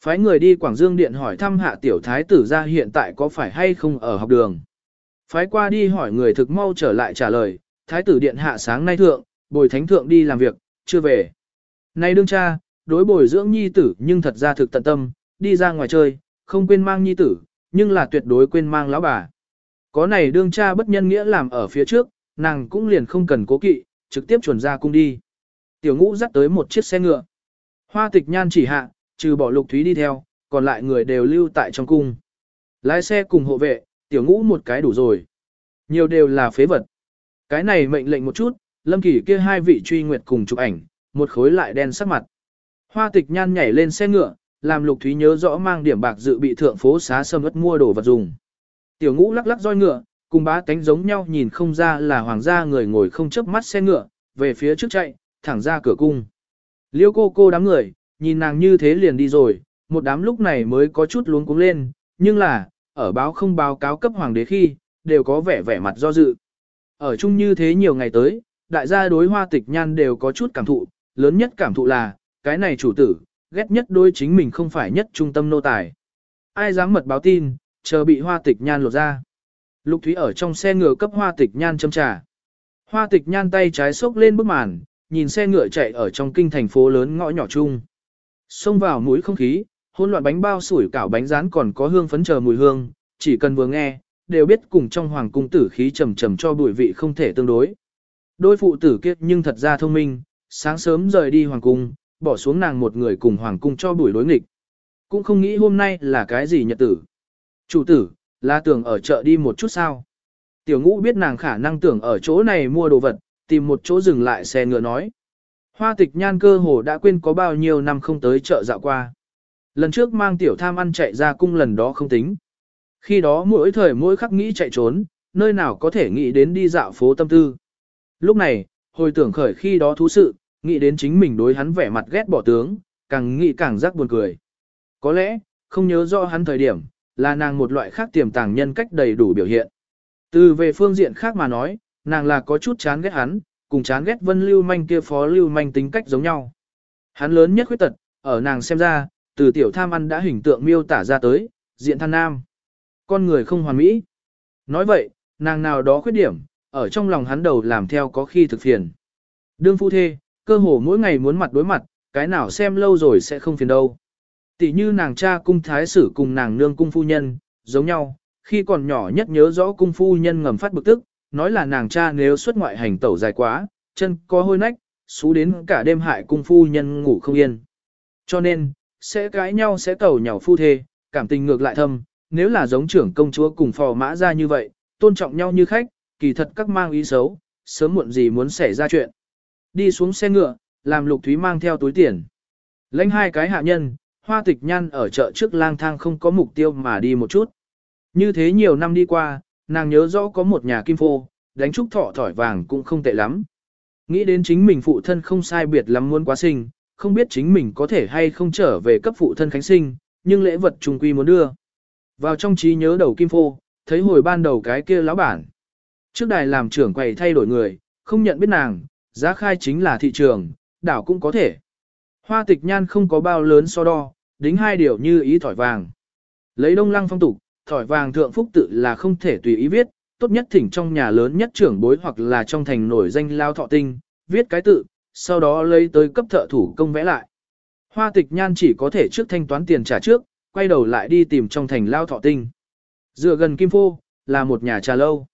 Phái người đi Quảng Dương Điện hỏi thăm hạ tiểu thái tử ra hiện tại có phải hay không ở học đường. Phái qua đi hỏi người thực mau trở lại trả lời, thái tử điện hạ sáng nay thượng, bồi thánh thượng đi làm việc, chưa về. Nay đương cha, đối bồi dưỡng nhi tử nhưng thật ra thực tận tâm, đi ra ngoài chơi, không quên mang nhi tử, nhưng là tuyệt đối quên mang lão bà. Có này đương cha bất nhân nghĩa làm ở phía trước, nàng cũng liền không cần cố kỵ, trực tiếp chuẩn ra cung đi. Tiểu ngũ dắt tới một chiếc xe ngựa. Hoa tịch nhan chỉ hạ, trừ bỏ lục thúy đi theo, còn lại người đều lưu tại trong cung. Lái xe cùng hộ vệ, tiểu ngũ một cái đủ rồi. Nhiều đều là phế vật. Cái này mệnh lệnh một chút, lâm kỷ kia hai vị truy nguyệt cùng chụp ảnh, một khối lại đen sắc mặt. Hoa tịch nhan nhảy lên xe ngựa, làm lục thúy nhớ rõ mang điểm bạc dự bị thượng phố xá sâm ất mua đồ vật dùng. Tiểu ngũ lắc lắc roi ngựa, cùng bá tánh giống nhau nhìn không ra là hoàng gia người ngồi không chớp mắt xe ngựa, về phía trước chạy, thẳng ra cửa cung. Liêu cô cô đám người, nhìn nàng như thế liền đi rồi, một đám lúc này mới có chút luống cuống lên, nhưng là, ở báo không báo cáo cấp hoàng đế khi, đều có vẻ vẻ mặt do dự. Ở chung như thế nhiều ngày tới, đại gia đối hoa tịch nhan đều có chút cảm thụ, lớn nhất cảm thụ là, cái này chủ tử, ghét nhất đôi chính mình không phải nhất trung tâm nô tài. Ai dám mật báo tin, chờ bị hoa tịch nhan lột ra. Lục Thúy ở trong xe ngựa cấp hoa tịch nhan châm trà. Hoa tịch nhan tay trái xốc lên bức màn, nhìn xe ngựa chạy ở trong kinh thành phố lớn ngõ nhỏ chung. Xông vào mũi không khí, hỗn loạn bánh bao sủi cảo bánh rán còn có hương phấn chờ mùi hương, chỉ cần vừa nghe, đều biết cùng trong hoàng cung tử khí trầm trầm cho bụi vị không thể tương đối. Đôi phụ tử kiết nhưng thật ra thông minh, sáng sớm rời đi hoàng cung, bỏ xuống nàng một người cùng hoàng cung cho bụi đối nghịch. Cũng không nghĩ hôm nay là cái gì nhật tử. Chủ tử, là tưởng ở chợ đi một chút sao. Tiểu ngũ biết nàng khả năng tưởng ở chỗ này mua đồ vật, tìm một chỗ dừng lại xe ngựa nói. Hoa tịch nhan cơ hồ đã quên có bao nhiêu năm không tới chợ dạo qua. Lần trước mang tiểu tham ăn chạy ra cung lần đó không tính. Khi đó mỗi thời mỗi khắc nghĩ chạy trốn, nơi nào có thể nghĩ đến đi dạo phố tâm tư. Lúc này, hồi tưởng khởi khi đó thú sự, nghĩ đến chính mình đối hắn vẻ mặt ghét bỏ tướng, càng nghĩ càng rắc buồn cười. Có lẽ, không nhớ rõ hắn thời điểm, là nàng một loại khác tiềm tàng nhân cách đầy đủ biểu hiện. Từ về phương diện khác mà nói, nàng là có chút chán ghét hắn, cùng chán ghét vân lưu manh kia phó lưu manh tính cách giống nhau. Hắn lớn nhất khuyết tật, ở nàng xem ra, từ tiểu tham ăn đã hình tượng miêu tả ra tới, diện than nam. Con người không hoàn mỹ. Nói vậy, nàng nào đó khuyết điểm, ở trong lòng hắn đầu làm theo có khi thực phiền. Đương phu thê, cơ hồ mỗi ngày muốn mặt đối mặt, cái nào xem lâu rồi sẽ không phiền đâu. Tỷ như nàng cha cung thái sử cùng nàng nương cung phu nhân, giống nhau, khi còn nhỏ nhất nhớ rõ cung phu nhân ngầm phát bực tức, nói là nàng cha nếu xuất ngoại hành tẩu dài quá, chân có hôi nách, xú đến cả đêm hại cung phu nhân ngủ không yên. Cho nên, sẽ cãi nhau sẽ tẩu nhào phu thê, cảm tình ngược lại thâm, nếu là giống trưởng công chúa cùng phò mã ra như vậy, tôn trọng nhau như khách, kỳ thật các mang ý xấu, sớm muộn gì muốn xảy ra chuyện. Đi xuống xe ngựa, làm lục thúy mang theo túi tiền. Lãnh hai cái hạ nhân, hoa tịch nhan ở chợ trước lang thang không có mục tiêu mà đi một chút. Như thế nhiều năm đi qua, nàng nhớ rõ có một nhà kim phô, đánh trúc thọ thỏi vàng cũng không tệ lắm. Nghĩ đến chính mình phụ thân không sai biệt lắm muốn quá sinh, không biết chính mình có thể hay không trở về cấp phụ thân khánh sinh, nhưng lễ vật trùng quy muốn đưa. Vào trong trí nhớ đầu kim phô, thấy hồi ban đầu cái kia lão bản. Trước đài làm trưởng quầy thay đổi người, không nhận biết nàng, giá khai chính là thị trường, đảo cũng có thể. Hoa tịch nhan không có bao lớn so đo, đính hai điều như ý thỏi vàng. Lấy đông lăng phong tục, thỏi vàng thượng phúc tự là không thể tùy ý viết, tốt nhất thỉnh trong nhà lớn nhất trưởng bối hoặc là trong thành nổi danh lao thọ tinh, viết cái tự, sau đó lấy tới cấp thợ thủ công vẽ lại. Hoa tịch nhan chỉ có thể trước thanh toán tiền trả trước, quay đầu lại đi tìm trong thành lao thọ tinh. Dựa gần Kim Phô, là một nhà trà lâu.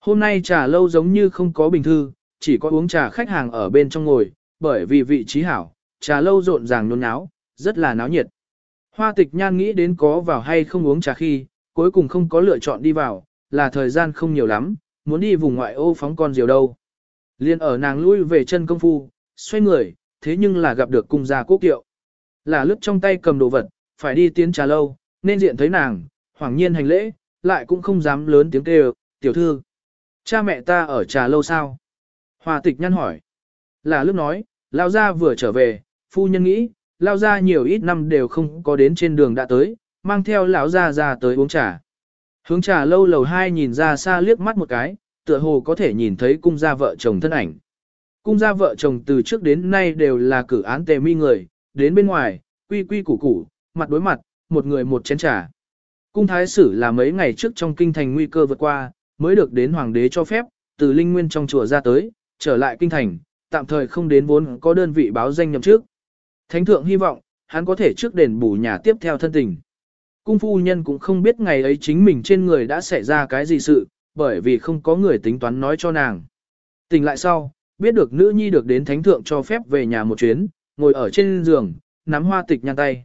Hôm nay trà lâu giống như không có bình thư, chỉ có uống trà khách hàng ở bên trong ngồi, bởi vì vị trí hảo, trà lâu rộn ràng nôn náo, rất là náo nhiệt. Hoa tịch nhan nghĩ đến có vào hay không uống trà khi, cuối cùng không có lựa chọn đi vào, là thời gian không nhiều lắm, muốn đi vùng ngoại ô phóng con diều đâu. Liên ở nàng lui về chân công phu, xoay người, thế nhưng là gặp được cung gia quốc kiệu. Là lướt trong tay cầm đồ vật, phải đi tiến trà lâu, nên diện thấy nàng, hoảng nhiên hành lễ, lại cũng không dám lớn tiếng kêu, tiểu thư. Cha mẹ ta ở trà lâu sao? Hoa tịch nhăn hỏi. Là lúc nói, lao gia vừa trở về, phu nhân nghĩ, lao gia nhiều ít năm đều không có đến trên đường đã tới, mang theo lão gia ra tới uống trà. Hướng trà lâu lầu hai nhìn ra xa liếc mắt một cái, tựa hồ có thể nhìn thấy cung gia vợ chồng thân ảnh. Cung gia vợ chồng từ trước đến nay đều là cử án tề mi người, đến bên ngoài, quy quy củ củ, mặt đối mặt, một người một chén trà. Cung thái sử là mấy ngày trước trong kinh thành nguy cơ vượt qua, mới được đến hoàng đế cho phép, từ linh nguyên trong chùa ra tới, trở lại kinh thành, tạm thời không đến vốn có đơn vị báo danh nhậm trước. Thánh thượng hy vọng, hắn có thể trước đền bù nhà tiếp theo thân tình. Cung phu nhân cũng không biết ngày ấy chính mình trên người đã xảy ra cái gì sự, bởi vì không có người tính toán nói cho nàng. Tỉnh lại sau, biết được nữ nhi được đến thánh thượng cho phép về nhà một chuyến, ngồi ở trên giường, nắm hoa tịch nhăn tay.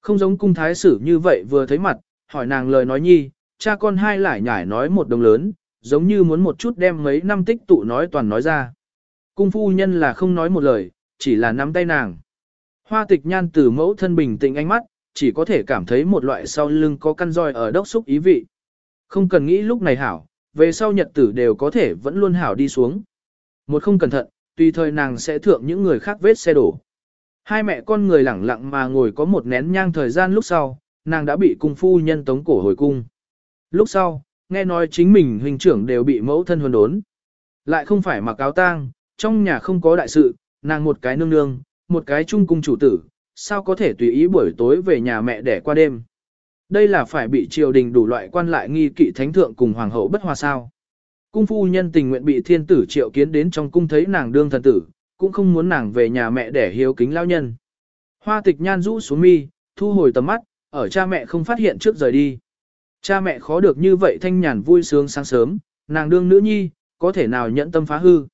Không giống cung thái sử như vậy vừa thấy mặt, hỏi nàng lời nói nhi, cha con hai lại nhải nói một đồng lớn, giống như muốn một chút đem mấy năm tích tụ nói toàn nói ra. Cung phu nhân là không nói một lời, chỉ là nắm tay nàng. Hoa tịch nhan từ mẫu thân bình tĩnh ánh mắt, chỉ có thể cảm thấy một loại sau lưng có căn roi ở đốc xúc ý vị. Không cần nghĩ lúc này hảo, về sau nhật tử đều có thể vẫn luôn hảo đi xuống. Một không cẩn thận, tùy thời nàng sẽ thượng những người khác vết xe đổ. Hai mẹ con người lẳng lặng mà ngồi có một nén nhang thời gian lúc sau, nàng đã bị cung phu nhân tống cổ hồi cung. Lúc sau, nghe nói chính mình huynh trưởng đều bị mẫu thân huấn đốn. Lại không phải mặc áo tang, trong nhà không có đại sự, nàng một cái nương nương, một cái trung cung chủ tử, sao có thể tùy ý buổi tối về nhà mẹ để qua đêm. Đây là phải bị triều đình đủ loại quan lại nghi kỵ thánh thượng cùng hoàng hậu bất hòa sao. Cung phu nhân tình nguyện bị thiên tử triệu kiến đến trong cung thấy nàng đương thần tử, cũng không muốn nàng về nhà mẹ để hiếu kính lao nhân. Hoa tịch nhan rũ xuống mi, thu hồi tầm mắt, ở cha mẹ không phát hiện trước rời đi. Cha mẹ khó được như vậy thanh nhàn vui sướng sáng sớm, nàng đương nữ nhi, có thể nào nhẫn tâm phá hư.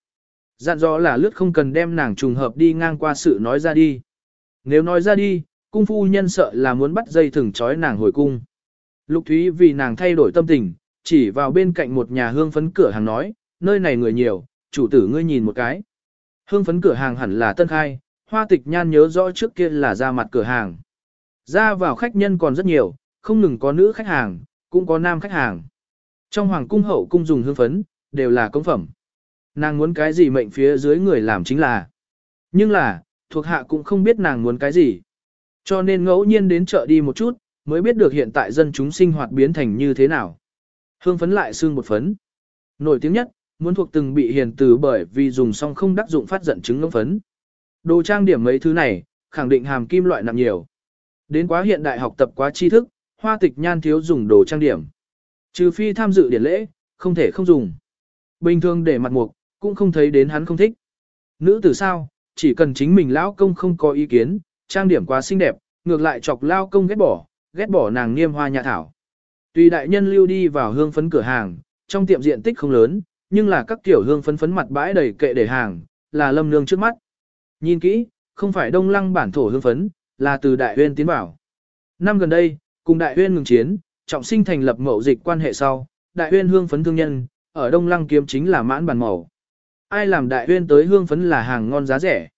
Dặn dò là lướt không cần đem nàng trùng hợp đi ngang qua sự nói ra đi. Nếu nói ra đi, cung phu nhân sợ là muốn bắt dây thừng trói nàng hồi cung. Lục Thúy vì nàng thay đổi tâm tình, chỉ vào bên cạnh một nhà hương phấn cửa hàng nói, nơi này người nhiều, chủ tử ngươi nhìn một cái. Hương phấn cửa hàng hẳn là tân khai, hoa tịch nhan nhớ rõ trước kia là ra mặt cửa hàng. Ra vào khách nhân còn rất nhiều, không ngừng có nữ khách hàng, cũng có nam khách hàng. Trong hoàng cung hậu cung dùng hương phấn, đều là công phẩm. Nàng muốn cái gì mệnh phía dưới người làm chính là. Nhưng là, thuộc hạ cũng không biết nàng muốn cái gì. Cho nên ngẫu nhiên đến chợ đi một chút, mới biết được hiện tại dân chúng sinh hoạt biến thành như thế nào. Hương phấn lại xương một phấn. Nổi tiếng nhất, muốn thuộc từng bị hiền từ bởi vì dùng xong không đắc dụng phát giận chứng ngâm phấn. Đồ trang điểm mấy thứ này, khẳng định hàm kim loại nặng nhiều. Đến quá hiện đại học tập quá tri thức, hoa tịch nhan thiếu dùng đồ trang điểm. Trừ phi tham dự điển lễ, không thể không dùng. Bình thường để mặt mục, cũng không thấy đến hắn không thích. Nữ tử sao, chỉ cần chính mình lão công không có ý kiến, trang điểm quá xinh đẹp, ngược lại chọc lao công ghét bỏ, ghét bỏ nàng niêm hoa nhà thảo. Tùy đại nhân lưu đi vào hương phấn cửa hàng, trong tiệm diện tích không lớn, nhưng là các kiểu hương phấn phấn mặt bãi đầy kệ để hàng, là lâm nương trước mắt. Nhìn kỹ, không phải đông lăng bản thổ hương phấn, là từ đại huyên tiến vào. Năm gần đây, cùng đại huyên ngừng chiến, trọng sinh thành lập mậu dịch quan hệ sau, đại huyên hương phấn thương nhân, ở đông lăng kiếm chính là mãn bản màu. Ai làm đại huyên tới hương phấn là hàng ngon giá rẻ.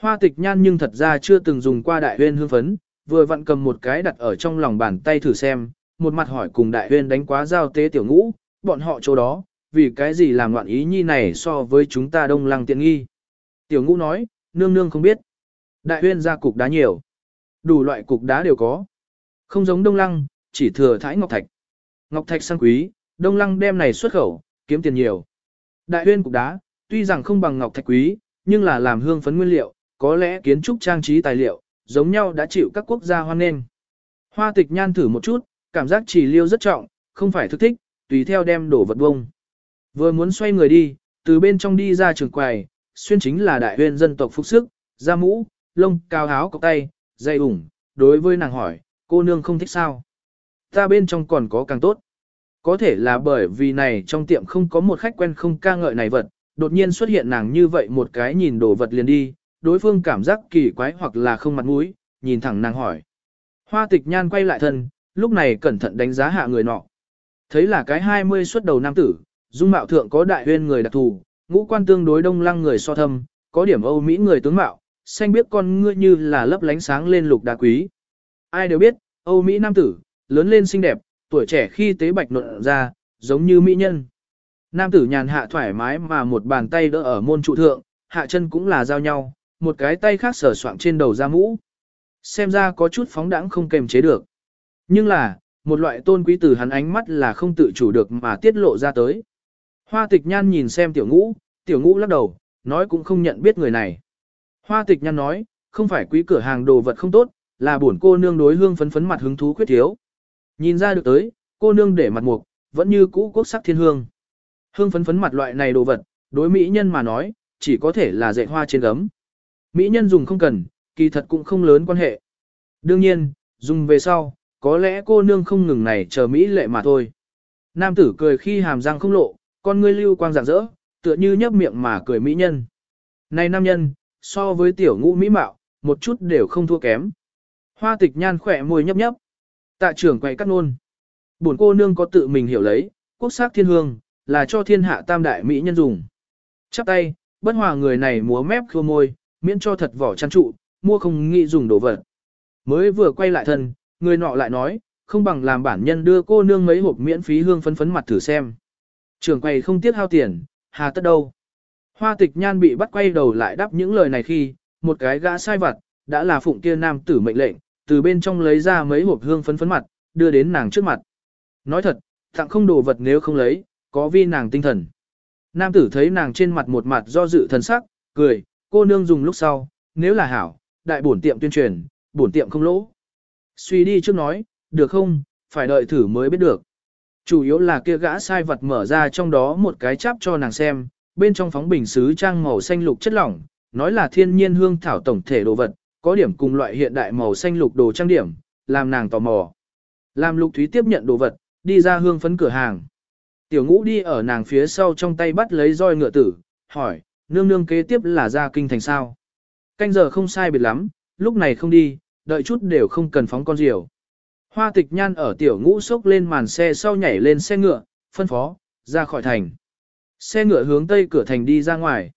Hoa tịch nhan nhưng thật ra chưa từng dùng qua đại huyên hương phấn, vừa vặn cầm một cái đặt ở trong lòng bàn tay thử xem, một mặt hỏi cùng đại huyên đánh quá giao tế tiểu ngũ, bọn họ chỗ đó, vì cái gì làm loạn ý nhi này so với chúng ta đông lăng tiện nghi. Tiểu ngũ nói, nương nương không biết. Đại huyên ra cục đá nhiều. Đủ loại cục đá đều có. Không giống đông lăng, chỉ thừa thái ngọc thạch. Ngọc thạch sang quý, đông lăng đem này xuất khẩu, kiếm tiền nhiều. Đại huyên cục đá, tuy rằng không bằng ngọc thạch quý, nhưng là làm hương phấn nguyên liệu, có lẽ kiến trúc trang trí tài liệu, giống nhau đã chịu các quốc gia hoan nghênh. Hoa tịch nhan thử một chút, cảm giác chỉ liêu rất trọng, không phải thức thích, tùy theo đem đổ vật bông. Vừa muốn xoay người đi, từ bên trong đi ra trường quầy, xuyên chính là đại huyên dân tộc phục sức, da mũ, lông, cao áo cọc tay, dây ủng, đối với nàng hỏi, cô nương không thích sao? Ta bên trong còn có càng tốt. Có thể là bởi vì này trong tiệm không có một khách quen không ca ngợi này vật, đột nhiên xuất hiện nàng như vậy một cái nhìn đồ vật liền đi, đối phương cảm giác kỳ quái hoặc là không mặt mũi, nhìn thẳng nàng hỏi. Hoa tịch nhan quay lại thân, lúc này cẩn thận đánh giá hạ người nọ. Thấy là cái 20 xuất đầu nam tử, dung mạo thượng có đại huyên người đặc thù, ngũ quan tương đối đông lăng người so thâm, có điểm Âu Mỹ người tướng mạo, xanh biết con ngươi như là lấp lánh sáng lên lục đá quý. Ai đều biết, Âu Mỹ nam tử, lớn lên xinh đẹp, tuổi trẻ khi tế bạch nộn ra, giống như mỹ nhân. Nam tử nhàn hạ thoải mái mà một bàn tay đỡ ở môn trụ thượng, hạ chân cũng là giao nhau, một cái tay khác sở soạng trên đầu ra mũ. Xem ra có chút phóng đãng không kềm chế được. Nhưng là, một loại tôn quý từ hắn ánh mắt là không tự chủ được mà tiết lộ ra tới. Hoa tịch nhan nhìn xem tiểu ngũ, tiểu ngũ lắc đầu, nói cũng không nhận biết người này. Hoa tịch nhan nói, không phải quý cửa hàng đồ vật không tốt, là buồn cô nương đối hương phấn phấn mặt hứng thú khuyết thiếu. Nhìn ra được tới, cô nương để mặt mục, vẫn như cũ quốc sắc thiên hương. Hương phấn phấn mặt loại này đồ vật, đối mỹ nhân mà nói, chỉ có thể là dạy hoa trên gấm. Mỹ nhân dùng không cần, kỳ thật cũng không lớn quan hệ. Đương nhiên, dùng về sau, có lẽ cô nương không ngừng này chờ Mỹ lệ mà thôi. Nam tử cười khi hàm răng không lộ, con ngươi lưu quang rạng rỡ, tựa như nhấp miệng mà cười Mỹ nhân. Này nam nhân, so với tiểu ngũ Mỹ mạo, một chút đều không thua kém. Hoa tịch nhan khỏe môi nhấp nhấp. Tạ trưởng quay cắt nôn. Buồn cô nương có tự mình hiểu lấy, quốc sắc thiên hương, là cho thiên hạ tam đại Mỹ nhân dùng. Chắp tay, bất hòa người này múa mép khô môi, miễn cho thật vỏ chăn trụ, mua không nghĩ dùng đồ vật. Mới vừa quay lại thân, người nọ lại nói, không bằng làm bản nhân đưa cô nương mấy hộp miễn phí hương phấn phấn mặt thử xem. Trường quay không tiếc hao tiền, hà tất đâu. Hoa tịch nhan bị bắt quay đầu lại đáp những lời này khi, một cái gã sai vặt, đã là phụng kia nam tử mệnh lệnh, từ bên trong lấy ra mấy hộp hương phấn phấn mặt, đưa đến nàng trước mặt. Nói thật, tặng không đồ vật nếu không lấy, có vi nàng tinh thần. Nam tử thấy nàng trên mặt một mặt do dự thần sắc, cười, cô nương dùng lúc sau, nếu là hảo, đại bổn tiệm tuyên truyền, bổn tiệm không lỗ. Suy đi trước nói, được không, phải đợi thử mới biết được. Chủ yếu là kia gã sai vật mở ra trong đó một cái chắp cho nàng xem, bên trong phóng bình sứ trang màu xanh lục chất lỏng, nói là thiên nhiên hương thảo tổng thể đồ vật, có điểm cùng loại hiện đại màu xanh lục đồ trang điểm, làm nàng tò mò. Làm lục thúy tiếp nhận đồ vật, đi ra hương phấn cửa hàng. Tiểu ngũ đi ở nàng phía sau trong tay bắt lấy roi ngựa tử, hỏi, nương nương kế tiếp là ra kinh thành sao. Canh giờ không sai biệt lắm, lúc này không đi, đợi chút đều không cần phóng con diều. Hoa tịch nhan ở tiểu ngũ sốc lên màn xe sau nhảy lên xe ngựa, phân phó, ra khỏi thành. Xe ngựa hướng tây cửa thành đi ra ngoài.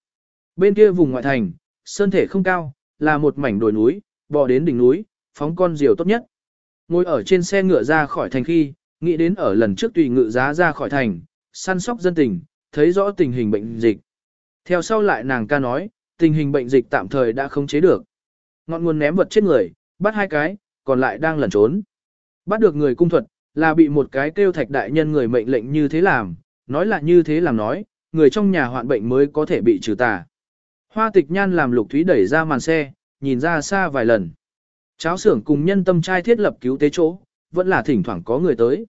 Bên kia vùng ngoại thành, sơn thể không cao, là một mảnh đồi núi, bò đến đỉnh núi, phóng con diều tốt nhất. Ngồi ở trên xe ngựa ra khỏi thành khi, nghĩ đến ở lần trước tùy ngự giá ra khỏi thành, săn sóc dân tình, thấy rõ tình hình bệnh dịch. Theo sau lại nàng ca nói, tình hình bệnh dịch tạm thời đã không chế được. Ngọn nguồn ném vật chết người, bắt hai cái, còn lại đang lẩn trốn. Bắt được người cung thuật, là bị một cái kêu thạch đại nhân người mệnh lệnh như thế làm, nói là như thế làm nói, người trong nhà hoạn bệnh mới có thể bị trừ tà. Hoa tịch nhan làm lục thúy đẩy ra màn xe, nhìn ra xa vài lần. Cháo xưởng cùng nhân tâm trai thiết lập cứu tế chỗ, vẫn là thỉnh thoảng có người tới.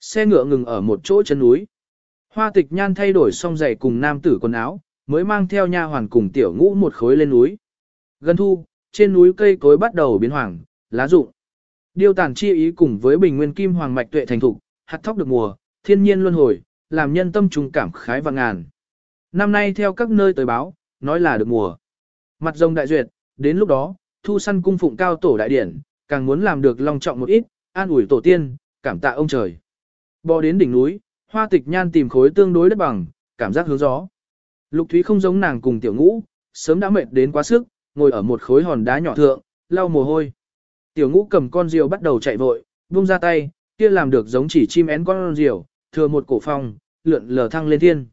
Xe ngựa ngừng ở một chỗ chân núi. Hoa tịch nhan thay đổi xong giày cùng nam tử quần áo, mới mang theo nha hoàn cùng tiểu ngũ một khối lên núi. Gần thu, trên núi cây cối bắt đầu biến hoàng, lá rụng. Điêu tàn chi ý cùng với bình nguyên kim hoàng mạch tuệ thành thục, hạt thóc được mùa, thiên nhiên luân hồi, làm nhân tâm trùng cảm khái và ngàn. Năm nay theo các nơi tới báo, nói là được mùa. Mặt rồng đại duyệt, đến lúc đó, thu săn cung phụng cao tổ đại điển, càng muốn làm được long trọng một ít, an ủi tổ tiên, cảm tạ ông trời. Bò đến đỉnh núi, hoa tịch nhan tìm khối tương đối đất bằng, cảm giác hướng gió. Lục Thúy không giống nàng cùng tiểu ngũ, sớm đã mệt đến quá sức, ngồi ở một khối hòn đá nhỏ thượng, lau mồ hôi. Tiểu ngũ cầm con diều bắt đầu chạy vội, buông ra tay, kia làm được giống chỉ chim én con diều, thừa một cổ phong, lượn lờ thăng lên thiên.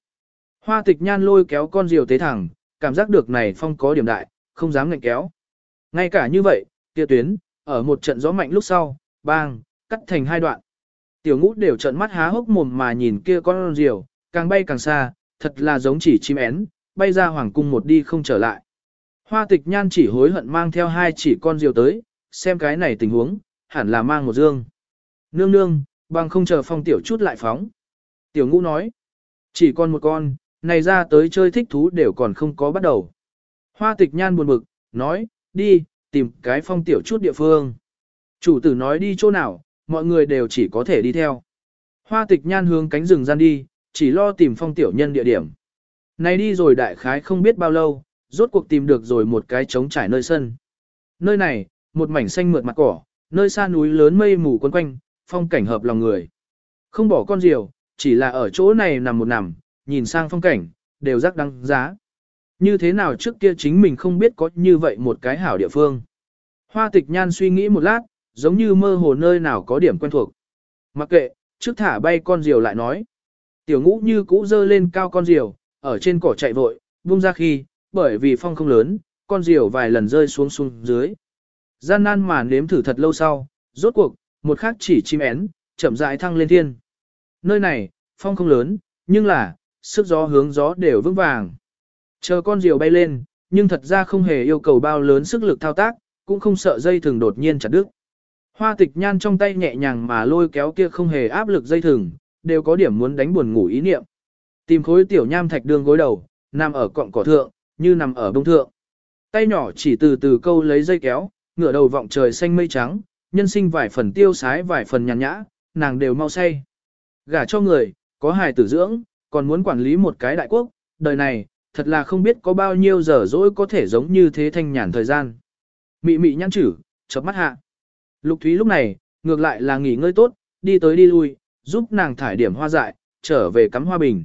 Hoa tịch nhan lôi kéo con diều tế thẳng, cảm giác được này phong có điểm đại, không dám ngạnh kéo. Ngay cả như vậy, kia tuyến, ở một trận gió mạnh lúc sau, bang, cắt thành hai đoạn. Tiểu ngũ đều trợn mắt há hốc mồm mà nhìn kia con diều, càng bay càng xa, thật là giống chỉ chim én, bay ra hoàng cung một đi không trở lại. Hoa tịch nhan chỉ hối hận mang theo hai chỉ con diều tới, xem cái này tình huống, hẳn là mang một dương. Nương nương, bằng không chờ phong tiểu chút lại phóng. Tiểu ngũ nói, chỉ còn một con, này ra tới chơi thích thú đều còn không có bắt đầu. Hoa tịch nhan buồn bực, nói, đi, tìm cái phong tiểu chút địa phương. Chủ tử nói đi chỗ nào, mọi người đều chỉ có thể đi theo. Hoa tịch nhan hướng cánh rừng gian đi, chỉ lo tìm phong tiểu nhân địa điểm. Này đi rồi đại khái không biết bao lâu, rốt cuộc tìm được rồi một cái trống trải nơi sân. Nơi này, một mảnh xanh mượt mặt cỏ, nơi xa núi lớn mây mù quấn quanh, phong cảnh hợp lòng người. Không bỏ con diều, chỉ là ở chỗ này nằm một nằm, nhìn sang phong cảnh, đều rắc đăng giá. Như thế nào trước kia chính mình không biết có như vậy một cái hảo địa phương. Hoa tịch nhan suy nghĩ một lát, giống như mơ hồ nơi nào có điểm quen thuộc. Mặc kệ, trước thả bay con diều lại nói. Tiểu ngũ như cũ dơ lên cao con diều, ở trên cỏ chạy vội, buông ra khi, bởi vì phong không lớn, con diều vài lần rơi xuống xuống dưới. Gian nan mà nếm thử thật lâu sau, rốt cuộc, một khắc chỉ chim én, chậm rãi thăng lên thiên. Nơi này, phong không lớn, nhưng là, sức gió hướng gió đều vững vàng. Chờ con diều bay lên, nhưng thật ra không hề yêu cầu bao lớn sức lực thao tác, cũng không sợ dây thường đột nhiên chặt đứt. Hoa tịch nhan trong tay nhẹ nhàng mà lôi kéo kia không hề áp lực dây thừng, đều có điểm muốn đánh buồn ngủ ý niệm. Tìm khối tiểu nham thạch đường gối đầu, nằm ở cọng cỏ thượng, như nằm ở bông thượng. Tay nhỏ chỉ từ từ câu lấy dây kéo, ngửa đầu vọng trời xanh mây trắng, nhân sinh vài phần tiêu sái vài phần nhàn nhã, nàng đều mau say. Gả cho người, có hài tử dưỡng, còn muốn quản lý một cái đại quốc, đời này, thật là không biết có bao nhiêu giờ dỗi có thể giống như thế thanh nhàn thời gian. Mị mị nhăn chử, chớp mắt hạ. Lục Thúy lúc này, ngược lại là nghỉ ngơi tốt, đi tới đi lui, giúp nàng thải điểm hoa dại, trở về cắm hoa bình.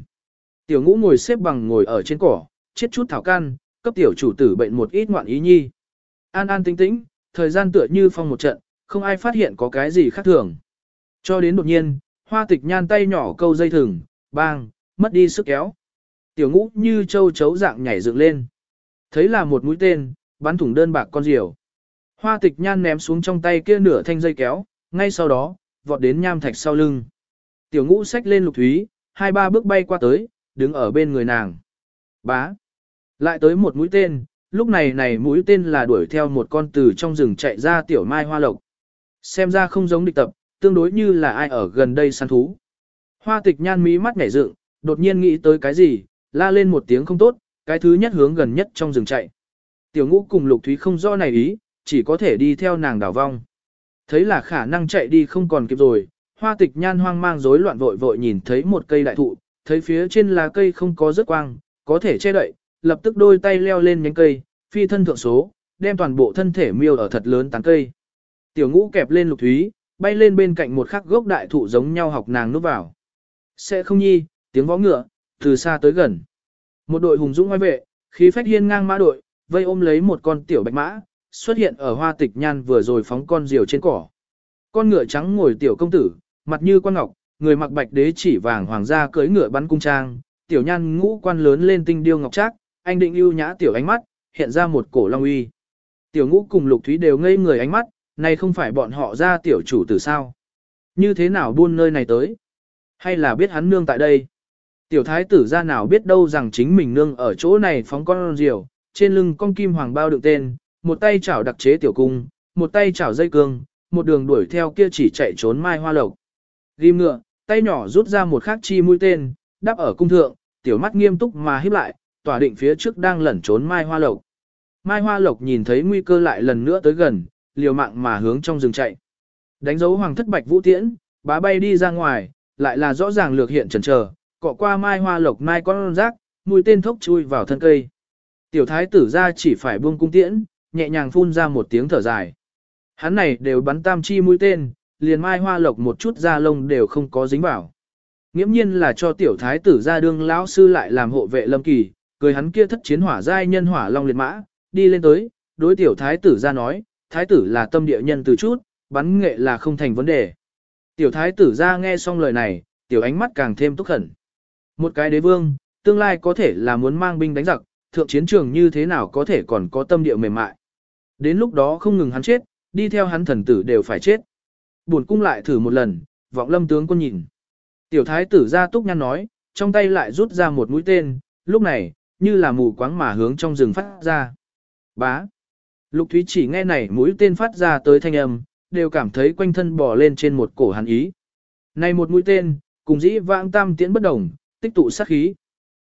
Tiểu ngũ ngồi xếp bằng ngồi ở trên cỏ, chết chút thảo can, cấp tiểu chủ tử bệnh một ít ngoạn ý nhi. An an tĩnh tĩnh, thời gian tựa như phong một trận, không ai phát hiện có cái gì khác thường. Cho đến đột nhiên, hoa tịch nhan tay nhỏ câu dây thừng, bang, mất đi sức kéo. Tiểu ngũ như châu chấu dạng nhảy dựng lên. Thấy là một mũi tên, bắn thủng đơn bạc con diều. Hoa tịch nhan ném xuống trong tay kia nửa thanh dây kéo, ngay sau đó, vọt đến nham thạch sau lưng. Tiểu ngũ xách lên lục thúy, hai ba bước bay qua tới, đứng ở bên người nàng. Bá. Lại tới một mũi tên, lúc này này mũi tên là đuổi theo một con từ trong rừng chạy ra tiểu mai hoa lộc. Xem ra không giống địch tập, tương đối như là ai ở gần đây săn thú. Hoa tịch nhan mí mắt nhảy dựng, đột nhiên nghĩ tới cái gì, la lên một tiếng không tốt, cái thứ nhất hướng gần nhất trong rừng chạy. Tiểu ngũ cùng lục thúy không rõ này ý, chỉ có thể đi theo nàng đảo vong. Thấy là khả năng chạy đi không còn kịp rồi, hoa tịch nhan hoang mang rối loạn vội vội nhìn thấy một cây đại thụ, thấy phía trên lá cây không có rớt quang, có thể che đậy, lập tức đôi tay leo lên nhánh cây, phi thân thượng số, đem toàn bộ thân thể miêu ở thật lớn tán cây. Tiểu ngũ kẹp lên lục thúy, bay lên bên cạnh một khắc gốc đại thụ giống nhau học nàng núp vào. Sẽ không nhi, tiếng võ ngựa, từ xa tới gần. Một đội hùng dũng ngoài vệ, khí phách hiên ngang mã đội, vây ôm lấy một con tiểu bạch mã, xuất hiện ở hoa tịch nhan vừa rồi phóng con diều trên cỏ. Con ngựa trắng ngồi tiểu công tử, mặt như quan ngọc, người mặc bạch đế chỉ vàng hoàng gia cưỡi ngựa bắn cung trang, tiểu nhan ngũ quan lớn lên tinh điêu ngọc trác, anh định ưu nhã tiểu ánh mắt, hiện ra một cổ long uy. Tiểu ngũ cùng lục thúy đều ngây người ánh mắt, này không phải bọn họ ra tiểu chủ tử sao? Như thế nào buôn nơi này tới? Hay là biết hắn nương tại đây? Tiểu thái tử ra nào biết đâu rằng chính mình nương ở chỗ này phóng con diều, trên lưng con kim hoàng bao đựng tên, một tay chảo đặc chế tiểu cung, một tay chảo dây cương, một đường đuổi theo kia chỉ chạy trốn mai hoa lộc. Ghim ngựa, tay nhỏ rút ra một khắc chi mũi tên, đắp ở cung thượng, tiểu mắt nghiêm túc mà híp lại, tỏa định phía trước đang lẩn trốn mai hoa lộc. Mai hoa lộc nhìn thấy nguy cơ lại lần nữa tới gần, liều mạng mà hướng trong rừng chạy. Đánh dấu hoàng thất bạch vũ tiễn, bá bay đi ra ngoài, lại là rõ ràng lược hiện trần chờ, cọ qua mai hoa lộc mai con rác, mũi tên thốc chui vào thân cây. Tiểu thái tử ra chỉ phải buông cung tiễn, nhẹ nhàng phun ra một tiếng thở dài. Hắn này đều bắn tam chi mũi tên, liền mai hoa lộc một chút da lông đều không có dính vào. Nghiễm nhiên là cho tiểu thái tử ra đương lão sư lại làm hộ vệ lâm kỳ, cười hắn kia thất chiến hỏa giai nhân hỏa long liệt mã, đi lên tới, đối tiểu thái tử ra nói, thái tử là tâm địa nhân từ chút, bắn nghệ là không thành vấn đề. Tiểu thái tử ra nghe xong lời này, tiểu ánh mắt càng thêm túc khẩn. Một cái đế vương, tương lai có thể là muốn mang binh đánh giặc, thượng chiến trường như thế nào có thể còn có tâm địa mềm mại. Đến lúc đó không ngừng hắn chết, đi theo hắn thần tử đều phải chết. Buồn cung lại thử một lần, vọng lâm tướng quân nhìn. Tiểu thái tử ra túc nhăn nói, trong tay lại rút ra một mũi tên, lúc này, như là mù quáng mà hướng trong rừng phát ra. Bá. Lục Thúy chỉ nghe này mũi tên phát ra tới thanh âm, đều cảm thấy quanh thân bò lên trên một cổ hắn ý. Này một mũi tên, cùng dĩ vãng tam tiễn bất đồng, tích tụ sát khí.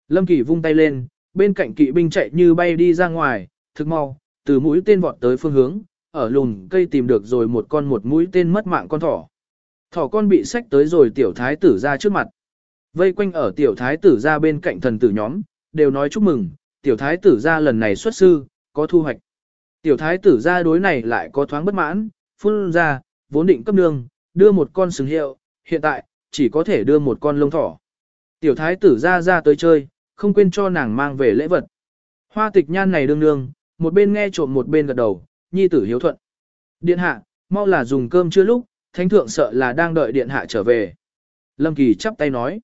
Lâm Kỳ vung tay lên, bên cạnh kỵ binh chạy như bay đi ra ngoài, thực mau, từ mũi tên vọt tới phương hướng, ở lùn cây tìm được rồi một con một mũi tên mất mạng con thỏ. Thỏ con bị xách tới rồi tiểu thái tử ra trước mặt. Vây quanh ở tiểu thái tử ra bên cạnh thần tử nhóm, đều nói chúc mừng, tiểu thái tử ra lần này xuất sư, có thu hoạch. Tiểu thái tử ra đối này lại có thoáng bất mãn, phun ra, vốn định cấp nương, đưa một con sừng hiệu, hiện tại, chỉ có thể đưa một con lông thỏ. Tiểu thái tử ra ra tới chơi, không quên cho nàng mang về lễ vật. Hoa tịch nhan này đương nương, một bên nghe trộm một bên gật đầu, nhi tử hiếu thuận. Điện hạ, mau là dùng cơm chưa lúc, thánh thượng sợ là đang đợi điện hạ trở về. Lâm Kỳ chắp tay nói.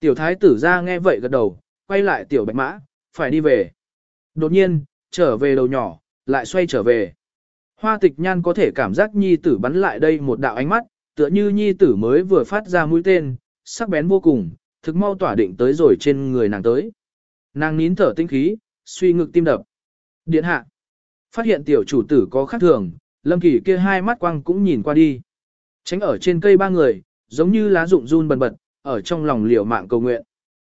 Tiểu thái tử ra nghe vậy gật đầu, quay lại tiểu bạch mã, phải đi về. Đột nhiên, trở về đầu nhỏ, lại xoay trở về. Hoa tịch nhan có thể cảm giác nhi tử bắn lại đây một đạo ánh mắt, tựa như nhi tử mới vừa phát ra mũi tên, sắc bén vô cùng, thực mau tỏa định tới rồi trên người nàng tới. Nàng nín thở tinh khí, suy ngực tim đập. Điện hạ. Phát hiện tiểu chủ tử có khác thường, lâm kỳ kia hai mắt quăng cũng nhìn qua đi. Tránh ở trên cây ba người, giống như lá rụng run bần bật, ở trong lòng liều mạng cầu nguyện.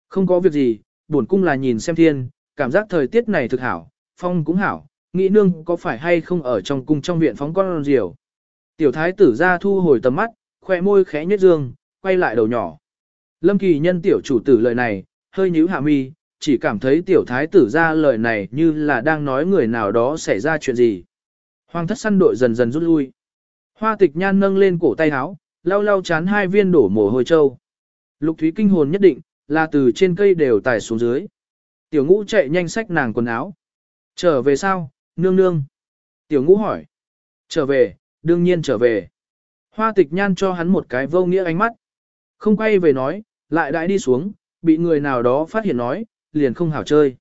Không có việc gì, buồn cung là nhìn xem thiên, cảm giác thời tiết này thực hảo, phong cũng hảo, nghĩ nương có phải hay không ở trong cung trong viện phóng con diều. Tiểu thái tử ra thu hồi tầm mắt, khoe môi khẽ nhếch dương, quay lại đầu nhỏ. Lâm kỳ nhân tiểu chủ tử lời này, hơi nhíu hạ mi, chỉ cảm thấy tiểu thái tử ra lời này như là đang nói người nào đó xảy ra chuyện gì. Hoàng thất săn đội dần dần rút lui. Hoa tịch nhan nâng lên cổ tay áo, lau lau chán hai viên đổ mồ hôi trâu. Lục thúy kinh hồn nhất định, là từ trên cây đều tải xuống dưới. Tiểu ngũ chạy nhanh sách nàng quần áo. Trở về sao, nương nương? Tiểu ngũ hỏi. Trở về, đương nhiên trở về. Hoa tịch nhan cho hắn một cái vô nghĩa ánh mắt. Không quay về nói, lại đãi đi xuống, bị người nào đó phát hiện nói, liền không hảo chơi.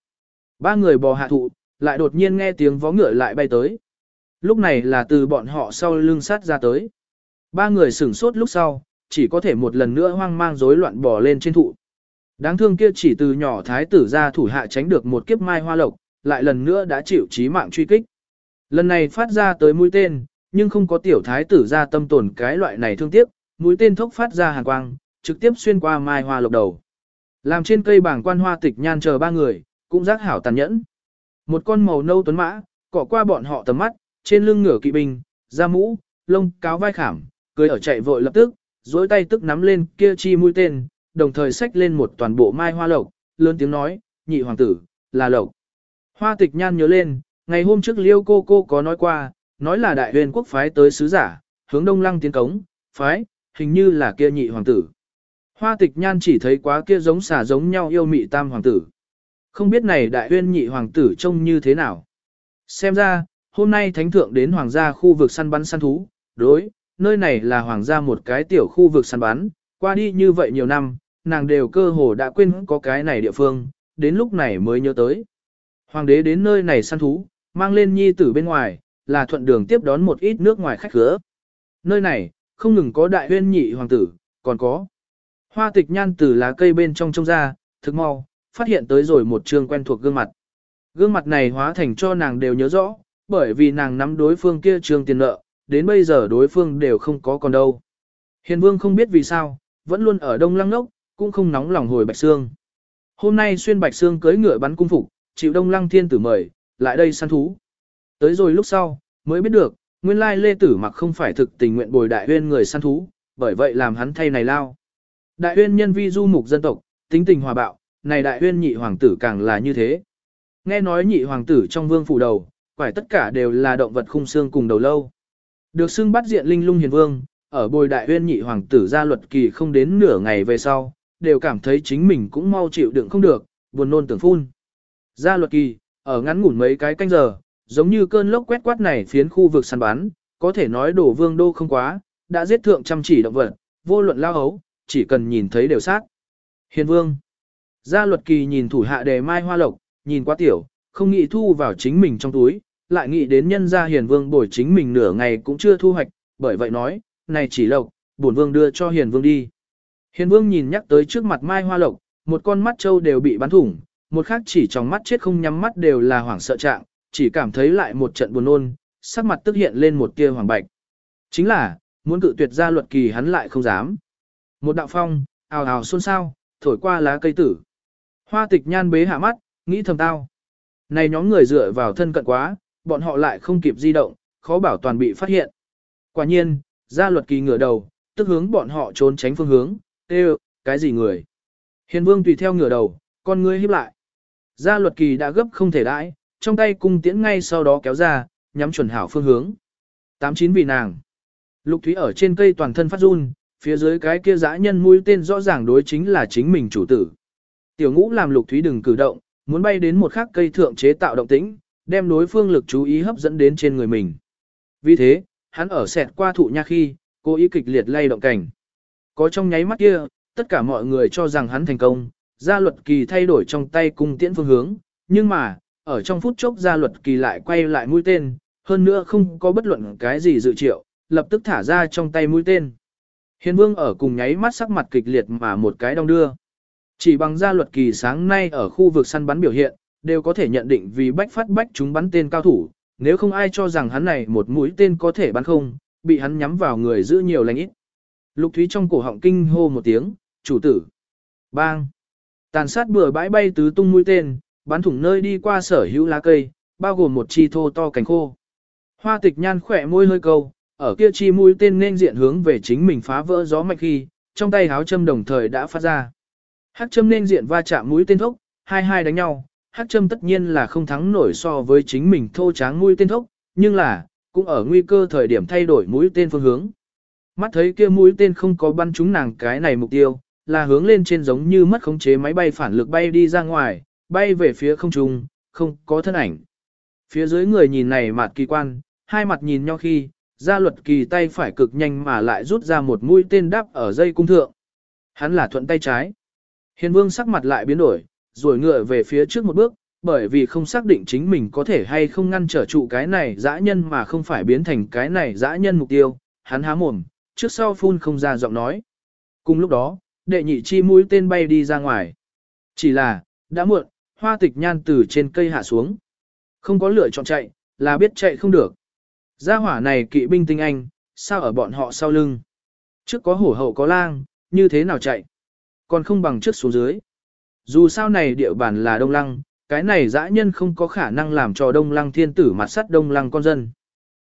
Ba người bò hạ thụ, lại đột nhiên nghe tiếng vó ngựa lại bay tới. Lúc này là từ bọn họ sau lưng sát ra tới. Ba người sửng sốt lúc sau, chỉ có thể một lần nữa hoang mang rối loạn bò lên trên thụ. Đáng thương kia chỉ từ nhỏ thái tử ra thủ hạ tránh được một kiếp mai hoa lộc, lại lần nữa đã chịu chí mạng truy kích. Lần này phát ra tới mũi tên, nhưng không có tiểu thái tử ra tâm tồn cái loại này thương tiếc, mũi tên thốc phát ra hàn quang, trực tiếp xuyên qua mai hoa lộc đầu. Làm trên cây bảng quan hoa tịch nhan chờ ba người, cũng giác hảo tàn nhẫn. Một con màu nâu tuấn mã, cọ qua bọn họ tầm mắt, trên lưng ngửa kỵ binh, da mũ, lông cáo vai khảm, cười ở chạy vội lập tức, dối tay tức nắm lên kia chi mũi tên, đồng thời xách lên một toàn bộ mai hoa lộc, lớn tiếng nói, nhị hoàng tử, là lộc. Hoa tịch nhan nhớ lên, ngày hôm trước liêu cô cô có nói qua, nói là đại huyền quốc phái tới sứ giả, hướng đông lăng tiến cống, phái, hình như là kia nhị hoàng tử. Hoa tịch nhan chỉ thấy quá kia giống xả giống nhau yêu mị tam hoàng tử. Không biết này đại huyên nhị hoàng tử trông như thế nào. Xem ra, hôm nay thánh thượng đến hoàng gia khu vực săn bắn săn thú, đối, nơi này là hoàng gia một cái tiểu khu vực săn bắn, qua đi như vậy nhiều năm, nàng đều cơ hồ đã quên có cái này địa phương, đến lúc này mới nhớ tới. Hoàng đế đến nơi này săn thú, mang lên nhi tử bên ngoài, là thuận đường tiếp đón một ít nước ngoài khách khứa. Nơi này, không ngừng có đại huyên nhị hoàng tử, còn có Hoa tịch nhan từ lá cây bên trong trông ra, thực mau, phát hiện tới rồi một trường quen thuộc gương mặt. Gương mặt này hóa thành cho nàng đều nhớ rõ, bởi vì nàng nắm đối phương kia trường tiền nợ, đến bây giờ đối phương đều không có còn đâu. Hiền vương không biết vì sao, vẫn luôn ở đông lăng ngốc, cũng không nóng lòng hồi bạch xương. Hôm nay xuyên bạch xương cưới ngựa bắn cung phục, chịu đông lăng thiên tử mời, lại đây săn thú. Tới rồi lúc sau, mới biết được, nguyên lai lê tử mặc không phải thực tình nguyện bồi đại huyên người săn thú, bởi vậy làm hắn thay này lao. Đại huyên nhân vi du mục dân tộc, tính tình hòa bạo, này đại huyên nhị hoàng tử càng là như thế. Nghe nói nhị hoàng tử trong vương phủ đầu, phải tất cả đều là động vật khung xương cùng đầu lâu. Được xưng bắt diện linh lung hiền vương, ở bồi đại huyên nhị hoàng tử ra luật kỳ không đến nửa ngày về sau, đều cảm thấy chính mình cũng mau chịu đựng không được, buồn nôn tưởng phun. Ra luật kỳ, ở ngắn ngủn mấy cái canh giờ, giống như cơn lốc quét quát này phiến khu vực săn bắn, có thể nói đổ vương đô không quá, đã giết thượng chăm chỉ động vật, vô luận lao hấu, chỉ cần nhìn thấy đều sát. Hiền vương. Gia luật kỳ nhìn thủ hạ đề mai hoa lộc, nhìn quá tiểu, không nghĩ thu vào chính mình trong túi, lại nghĩ đến nhân gia hiền vương bồi chính mình nửa ngày cũng chưa thu hoạch, bởi vậy nói, này chỉ lộc, bổn vương đưa cho hiền vương đi. Hiền vương nhìn nhắc tới trước mặt mai hoa lộc, một con mắt trâu đều bị bắn thủng, một khác chỉ trong mắt chết không nhắm mắt đều là hoảng sợ trạng, chỉ cảm thấy lại một trận buồn nôn, sắc mặt tức hiện lên một tia hoàng bạch. Chính là, muốn cự tuyệt gia luật kỳ hắn lại không dám. Một đạo phong, ào ào xôn xao, thổi qua lá cây tử. Hoa tịch nhan bế hạ mắt, nghĩ thầm tao. Này nhóm người dựa vào thân cận quá, bọn họ lại không kịp di động, khó bảo toàn bị phát hiện. Quả nhiên, gia luật kỳ ngửa đầu, tức hướng bọn họ trốn tránh phương hướng, tê cái gì người. Hiền vương tùy theo ngửa đầu, con ngươi híp lại. Gia luật kỳ đã gấp không thể đãi, trong tay cung tiễn ngay sau đó kéo ra, nhắm chuẩn hảo phương hướng. Tám chín vì nàng. Lục thúy ở trên cây toàn thân phát run, phía dưới cái kia dã nhân mũi tên rõ ràng đối chính là chính mình chủ tử. Tiểu ngũ làm lục thúy đừng cử động, muốn bay đến một khắc cây thượng chế tạo động tĩnh, đem đối phương lực chú ý hấp dẫn đến trên người mình. Vì thế, hắn ở sẹt qua thụ nha khi, cố ý kịch liệt lay động cảnh. Có trong nháy mắt kia, tất cả mọi người cho rằng hắn thành công, gia luật kỳ thay đổi trong tay cung tiễn phương hướng, nhưng mà, ở trong phút chốc gia luật kỳ lại quay lại mũi tên, hơn nữa không có bất luận cái gì dự triệu, lập tức thả ra trong tay mũi tên. Hiền vương ở cùng nháy mắt sắc mặt kịch liệt mà một cái đong đưa. Chỉ bằng gia luật kỳ sáng nay ở khu vực săn bắn biểu hiện, đều có thể nhận định vì bách phát bách chúng bắn tên cao thủ, nếu không ai cho rằng hắn này một mũi tên có thể bắn không, bị hắn nhắm vào người giữ nhiều lành ít. Lục Thúy trong cổ họng kinh hô một tiếng, chủ tử. Bang. Tàn sát bừa bãi bay tứ tung mũi tên, bắn thủng nơi đi qua sở hữu lá cây, bao gồm một chi thô to cánh khô. Hoa tịch nhan khỏe môi hơi câu, ở kia chi mũi tên nên diện hướng về chính mình phá vỡ gió mạch khi, trong tay háo châm đồng thời đã phát ra. Hắc châm nên diện va chạm mũi tên thốc, hai hai đánh nhau, hắc châm tất nhiên là không thắng nổi so với chính mình thô tráng mũi tên thốc, nhưng là, cũng ở nguy cơ thời điểm thay đổi mũi tên phương hướng. Mắt thấy kia mũi tên không có bắn trúng nàng cái này mục tiêu, là hướng lên trên giống như mất khống chế máy bay phản lực bay đi ra ngoài, bay về phía không trung, không có thân ảnh. Phía dưới người nhìn này mặt kỳ quan, hai mặt nhìn nhau khi, gia luật kỳ tay phải cực nhanh mà lại rút ra một mũi tên đắp ở dây cung thượng. Hắn là thuận tay trái. Hiền vương sắc mặt lại biến đổi, rồi ngựa về phía trước một bước, bởi vì không xác định chính mình có thể hay không ngăn trở trụ cái này dã nhân mà không phải biến thành cái này dã nhân mục tiêu. Hắn há mồm, trước sau phun không ra giọng nói. Cùng lúc đó, đệ nhị chi mũi tên bay đi ra ngoài. Chỉ là, đã muộn, hoa tịch nhan từ trên cây hạ xuống. Không có lựa chọn chạy, là biết chạy không được. Gia hỏa này kỵ binh tinh anh, sao ở bọn họ sau lưng? Trước có hổ hậu có lang, như thế nào chạy? Còn không bằng trước xuống dưới. Dù sao này địa bàn là đông lăng, cái này dã nhân không có khả năng làm cho đông lăng thiên tử mặt sắt đông lăng con dân.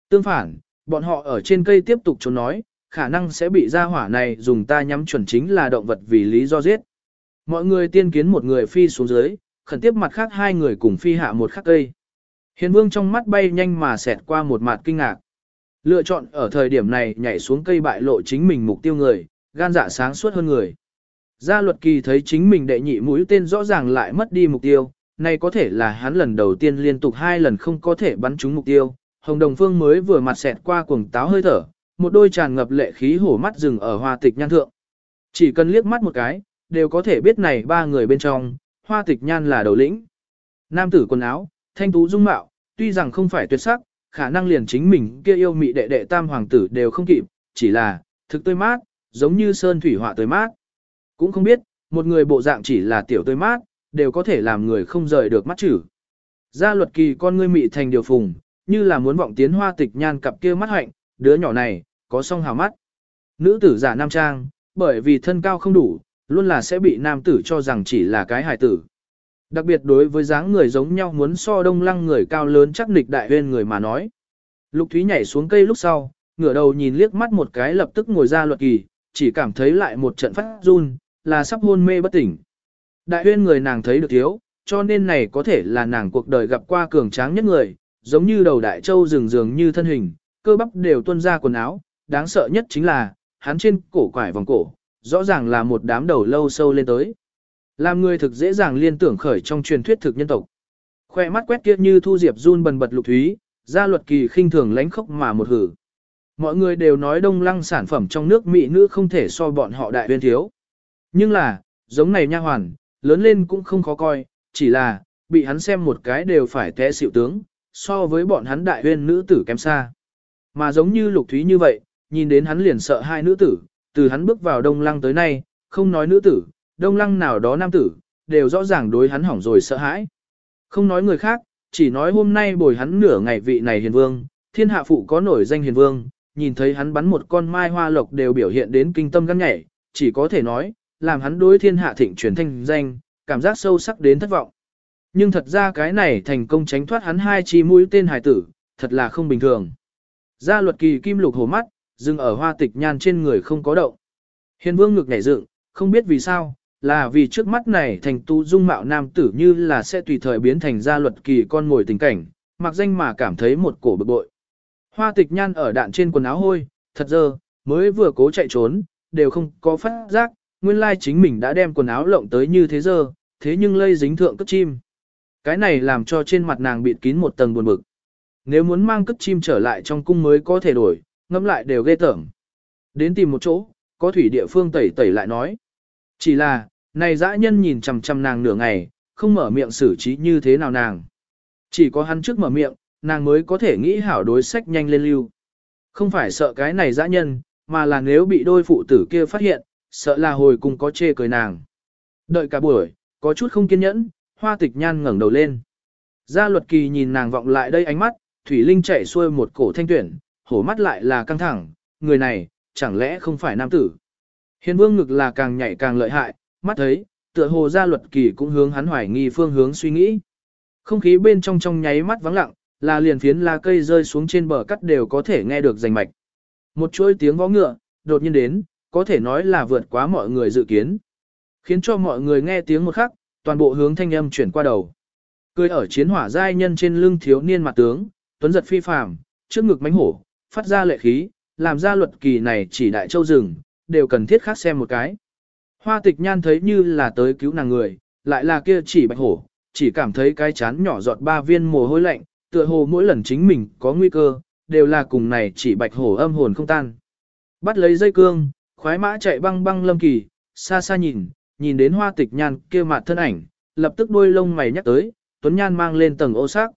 Tương phản, bọn họ ở trên cây tiếp tục trốn nói, khả năng sẽ bị gia hỏa này dùng ta nhắm chuẩn chính là động vật vì lý do giết. Mọi người tiên kiến một người phi xuống dưới, khẩn tiếp mặt khác hai người cùng phi hạ một khắc cây. Hiền vương trong mắt bay nhanh mà xẹt qua một mặt kinh ngạc. Lựa chọn ở thời điểm này nhảy xuống cây bại lộ chính mình mục tiêu người, gan dạ sáng suốt hơn người. Gia luật kỳ thấy chính mình đệ nhị mũi tên rõ ràng lại mất đi mục tiêu, này có thể là hắn lần đầu tiên liên tục hai lần không có thể bắn trúng mục tiêu. Hồng Đồng Phương mới vừa mặt xẹt qua cuồng táo hơi thở, một đôi tràn ngập lệ khí hổ mắt rừng ở hoa tịch nhan thượng. Chỉ cần liếc mắt một cái, đều có thể biết này ba người bên trong, hoa tịch nhan là đầu lĩnh. Nam tử quần áo, thanh tú dung mạo, tuy rằng không phải tuyệt sắc, khả năng liền chính mình kia yêu mị đệ đệ tam hoàng tử đều không kịp, chỉ là, thực tươi mát, giống như sơn thủy họa tươi mát. Cũng không biết, một người bộ dạng chỉ là tiểu tươi mát, đều có thể làm người không rời được mắt chữ. Gia luật kỳ con ngươi mị thành điều phùng, như là muốn vọng tiến hoa tịch nhan cặp kia mắt hạnh, đứa nhỏ này, có song hào mắt. Nữ tử giả nam trang, bởi vì thân cao không đủ, luôn là sẽ bị nam tử cho rằng chỉ là cái hài tử. Đặc biệt đối với dáng người giống nhau muốn so đông lăng người cao lớn chắc nịch đại huyên người mà nói. Lục Thúy nhảy xuống cây lúc sau, ngửa đầu nhìn liếc mắt một cái lập tức ngồi ra luật kỳ, chỉ cảm thấy lại một trận phát run, là sắp hôn mê bất tỉnh. Đại huyên người nàng thấy được thiếu, cho nên này có thể là nàng cuộc đời gặp qua cường tráng nhất người, giống như đầu đại châu rừng rường như thân hình, cơ bắp đều tuôn ra quần áo, đáng sợ nhất chính là, hắn trên cổ quải vòng cổ, rõ ràng là một đám đầu lâu sâu lên tới. Làm người thực dễ dàng liên tưởng khởi trong truyền thuyết thực nhân tộc. Khoe mắt quét kia như thu diệp run bần bật lục thúy, ra luật kỳ khinh thường lánh khốc mà một hử. Mọi người đều nói đông lăng sản phẩm trong nước mỹ nữ không thể so bọn họ đại viên thiếu. Nhưng là, giống này nha hoàn, lớn lên cũng không khó coi, chỉ là, bị hắn xem một cái đều phải té xịu tướng, so với bọn hắn đại viên nữ tử kém xa. Mà giống như lục thúy như vậy, nhìn đến hắn liền sợ hai nữ tử, từ hắn bước vào đông lăng tới nay, không nói nữ tử, đông lăng nào đó nam tử, đều rõ ràng đối hắn hỏng rồi sợ hãi. Không nói người khác, chỉ nói hôm nay bồi hắn nửa ngày vị này hiền vương, thiên hạ phụ có nổi danh hiền vương, nhìn thấy hắn bắn một con mai hoa lộc đều biểu hiện đến kinh tâm gan nhảy, chỉ có thể nói, làm hắn đối thiên hạ thịnh truyền thanh danh, cảm giác sâu sắc đến thất vọng. Nhưng thật ra cái này thành công tránh thoát hắn hai chi mũi tên hài tử, thật là không bình thường. Gia luật kỳ kim lục hổ mắt, dừng ở hoa tịch nhan trên người không có động. Hiền vương ngực nhảy dựng, không biết vì sao, là vì trước mắt này thành tu dung mạo nam tử như là sẽ tùy thời biến thành gia luật kỳ con ngồi tình cảnh, mặc danh mà cảm thấy một cổ bực bội. Hoa tịch nhan ở đạn trên quần áo hôi, thật dơ, mới vừa cố chạy trốn, đều không có phát giác, nguyên lai chính mình đã đem quần áo lộng tới như thế giờ, thế nhưng lây dính thượng cất chim. Cái này làm cho trên mặt nàng bịt kín một tầng buồn bực. Nếu muốn mang cất chim trở lại trong cung mới có thể đổi, ngâm lại đều ghê tởm. Đến tìm một chỗ, có thủy địa phương tẩy tẩy lại nói. Chỉ là, này dã nhân nhìn chằm chằm nàng nửa ngày, không mở miệng xử trí như thế nào nàng. Chỉ có hắn trước mở miệng, nàng mới có thể nghĩ hảo đối sách nhanh lên lưu. Không phải sợ cái này dã nhân, mà là nếu bị đôi phụ tử kia phát hiện, sợ là hồi cùng có chê cười nàng. Đợi cả buổi, có chút không kiên nhẫn, hoa tịch nhan ngẩng đầu lên. Gia luật kỳ nhìn nàng vọng lại đây ánh mắt, thủy linh chạy xuôi một cổ thanh tuyển, hổ mắt lại là căng thẳng, người này, chẳng lẽ không phải nam tử. Hiền vương ngực là càng nhảy càng lợi hại, mắt thấy, tựa hồ gia luật kỳ cũng hướng hắn hoài nghi phương hướng suy nghĩ. Không khí bên trong trong nháy mắt vắng lặng, là liền phiến lá cây rơi xuống trên bờ cắt đều có thể nghe được rành mạch. Một chuỗi tiếng vó ngựa, đột nhiên đến, có thể nói là vượt quá mọi người dự kiến. Khiến cho mọi người nghe tiếng một khắc, toàn bộ hướng thanh âm chuyển qua đầu. Cười ở chiến hỏa giai nhân trên lưng thiếu niên mặt tướng, tuấn giật phi phàm, trước ngực mánh hổ, phát ra lệ khí, làm ra luật kỳ này chỉ đại châu rừng, đều cần thiết khác xem một cái. Hoa tịch nhan thấy như là tới cứu nàng người, lại là kia chỉ bạch hổ, chỉ cảm thấy cái chán nhỏ giọt ba viên mồ hôi lạnh, tựa hồ mỗi lần chính mình có nguy cơ, đều là cùng này chỉ bạch hổ âm hồn không tan. Bắt lấy dây cương, khoái mã chạy băng băng lâm kỳ, xa xa nhìn, nhìn đến hoa tịch nhan kia mặt thân ảnh, lập tức đuôi lông mày nhắc tới, tuấn nhan mang lên tầng ô sắc.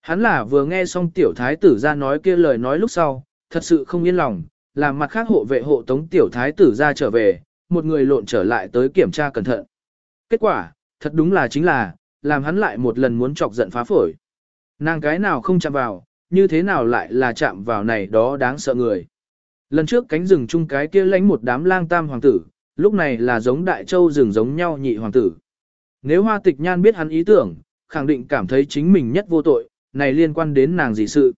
Hắn là vừa nghe xong tiểu thái tử ra nói kia lời nói lúc sau, thật sự không yên lòng, làm mặt khác hộ vệ hộ tống tiểu thái tử ra trở về, một người lộn trở lại tới kiểm tra cẩn thận. Kết quả, thật đúng là chính là, làm hắn lại một lần muốn chọc giận phá phổi. Nàng cái nào không chạm vào, như thế nào lại là chạm vào này đó đáng sợ người. Lần trước cánh rừng chung cái kia lánh một đám lang tam hoàng tử, lúc này là giống đại châu rừng giống nhau nhị hoàng tử. Nếu hoa tịch nhan biết hắn ý tưởng, khẳng định cảm thấy chính mình nhất vô tội, này liên quan đến nàng gì sự.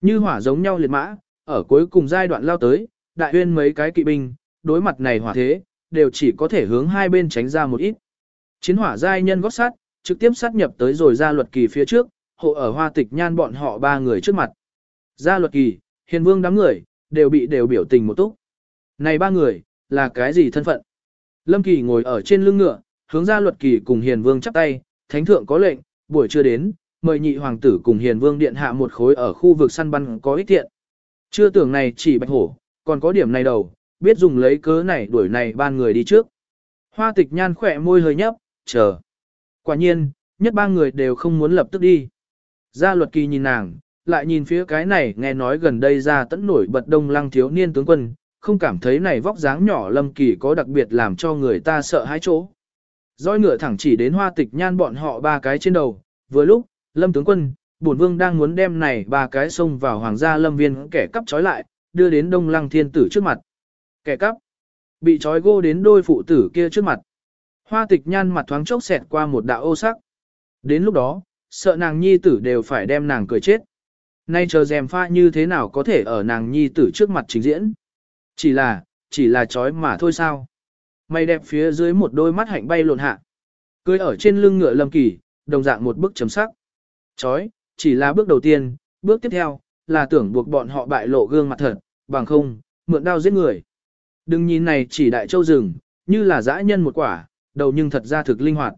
Như hỏa giống nhau liệt mã, ở cuối cùng giai đoạn lao tới, đại huyên mấy cái kỵ binh, đối mặt này hỏa thế, đều chỉ có thể hướng hai bên tránh ra một ít. Chiến hỏa giai nhân gót sát, trực tiếp sát nhập tới rồi ra luật kỳ phía trước, hộ ở hoa tịch nhan bọn họ ba người trước mặt. Ra luật kỳ, hiền vương đám người, đều bị đều biểu tình một túc. Này ba người, là cái gì thân phận? Lâm Kỳ ngồi ở trên lưng ngựa, hướng ra luật kỳ cùng hiền vương chắp tay, thánh thượng có lệnh, buổi trưa đến, mời nhị hoàng tử cùng hiền vương điện hạ một khối ở khu vực săn bắn có ích tiện. Chưa tưởng này chỉ bạch hổ, còn có điểm này đầu, biết dùng lấy cớ này đuổi này ban người đi trước. Hoa tịch nhan khỏe môi hơi nhấp, chờ. Quả nhiên, nhất ba người đều không muốn lập tức đi. Gia luật kỳ nhìn nàng, lại nhìn phía cái này nghe nói gần đây ra tẫn nổi bật đông lăng thiếu niên tướng quân, không cảm thấy này vóc dáng nhỏ lâm kỳ có đặc biệt làm cho người ta sợ hãi chỗ. Roi ngựa thẳng chỉ đến hoa tịch nhan bọn họ ba cái trên đầu, vừa lúc, lâm tướng quân, bổn vương đang muốn đem này ba cái xông vào hoàng gia lâm viên kẻ cắp trói lại, đưa đến đông lăng thiên tử trước mặt. Kẻ cắp, bị trói gô đến đôi phụ tử kia trước mặt. Hoa tịch nhan mặt thoáng chốc xẹt qua một đạo ô sắc. Đến lúc đó, sợ nàng nhi tử đều phải đem nàng cười chết. Nay chờ dèm pha như thế nào có thể ở nàng nhi tử trước mặt trình diễn. Chỉ là, chỉ là trói mà thôi sao. Mày đẹp phía dưới một đôi mắt hạnh bay lộn hạ. Cưới ở trên lưng ngựa lâm kỳ, đồng dạng một bức chấm sắc. Chói, chỉ là bước đầu tiên, bước tiếp theo, là tưởng buộc bọn họ bại lộ gương mặt thật, bằng không, mượn đao giết người. Đừng nhìn này chỉ đại châu rừng, như là dã nhân một quả, đầu nhưng thật ra thực linh hoạt.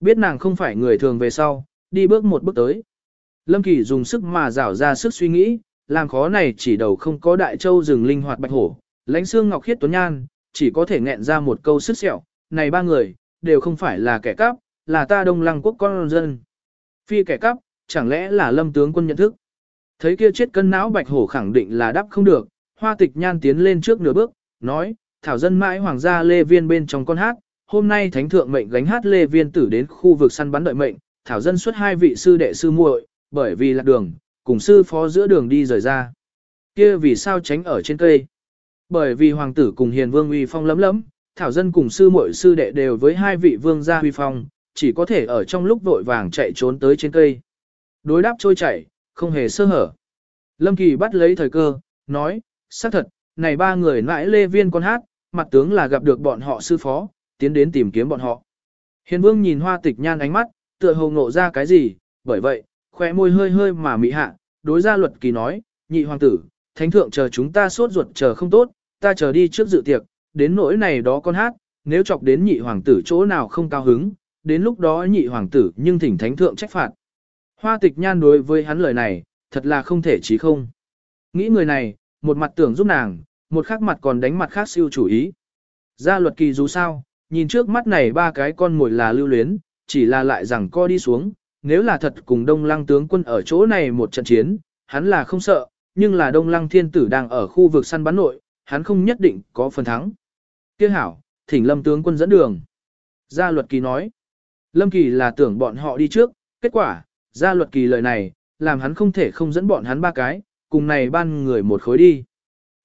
Biết nàng không phải người thường về sau, đi bước một bước tới. Lâm Kỳ dùng sức mà rảo ra sức suy nghĩ, làm khó này chỉ đầu không có đại châu rừng linh hoạt bạch hổ, lãnh xương ngọc khiết tuấn nhan, chỉ có thể nghẹn ra một câu sức sẹo, này ba người, đều không phải là kẻ cắp, là ta đông lăng quốc con dân. Phi kẻ cắp, chẳng lẽ là lâm tướng quân nhận thức. Thấy kia chết cân não bạch hổ khẳng định là đắp không được, hoa tịch nhan tiến lên trước nửa bước, nói, thảo dân mãi hoàng gia lê viên bên trong con hát, hôm nay thánh thượng mệnh gánh hát lê viên tử đến khu vực săn bắn đợi mệnh, thảo dân xuất hai vị sư đệ sư muội, bởi vì lạc đường, cùng sư phó giữa đường đi rời ra. Kia vì sao tránh ở trên cây? Bởi vì hoàng tử cùng hiền vương uy phong lấm lấm, thảo dân cùng sư muội sư đệ đều với hai vị vương gia uy phong, chỉ có thể ở trong lúc vội vàng chạy trốn tới trên cây. Đối đáp trôi chảy, không hề sơ hở. Lâm Kỳ bắt lấy thời cơ, nói, xác thật, này ba người nãi lê viên con hát, mặt tướng là gặp được bọn họ sư phó, tiến đến tìm kiếm bọn họ. Hiền vương nhìn hoa tịch nhan ánh mắt, tựa hồ ngộ ra cái gì, bởi vậy, khóe môi hơi hơi mà mị hạ, đối ra luật kỳ nói, nhị hoàng tử, thánh thượng chờ chúng ta sốt ruột chờ không tốt, ta chờ đi trước dự tiệc, đến nỗi này đó con hát, nếu chọc đến nhị hoàng tử chỗ nào không cao hứng, đến lúc đó nhị hoàng tử nhưng thỉnh thánh thượng trách phạt. Hoa tịch nhan đối với hắn lời này, thật là không thể chí không. Nghĩ người này, một mặt tưởng giúp nàng, một khác mặt còn đánh mặt khác siêu chủ ý. Gia luật kỳ dù sao, nhìn trước mắt này ba cái con mồi là lưu luyến, chỉ là lại rằng co đi xuống, nếu là thật cùng đông lăng tướng quân ở chỗ này một trận chiến, hắn là không sợ, nhưng là đông lăng thiên tử đang ở khu vực săn bắn nội, hắn không nhất định có phần thắng. Tiếc hảo, thỉnh lâm tướng quân dẫn đường. Gia luật kỳ nói, lâm kỳ là tưởng bọn họ đi trước, kết quả, gia luật kỳ lời này, làm hắn không thể không dẫn bọn hắn ba cái, cùng này ban người một khối đi.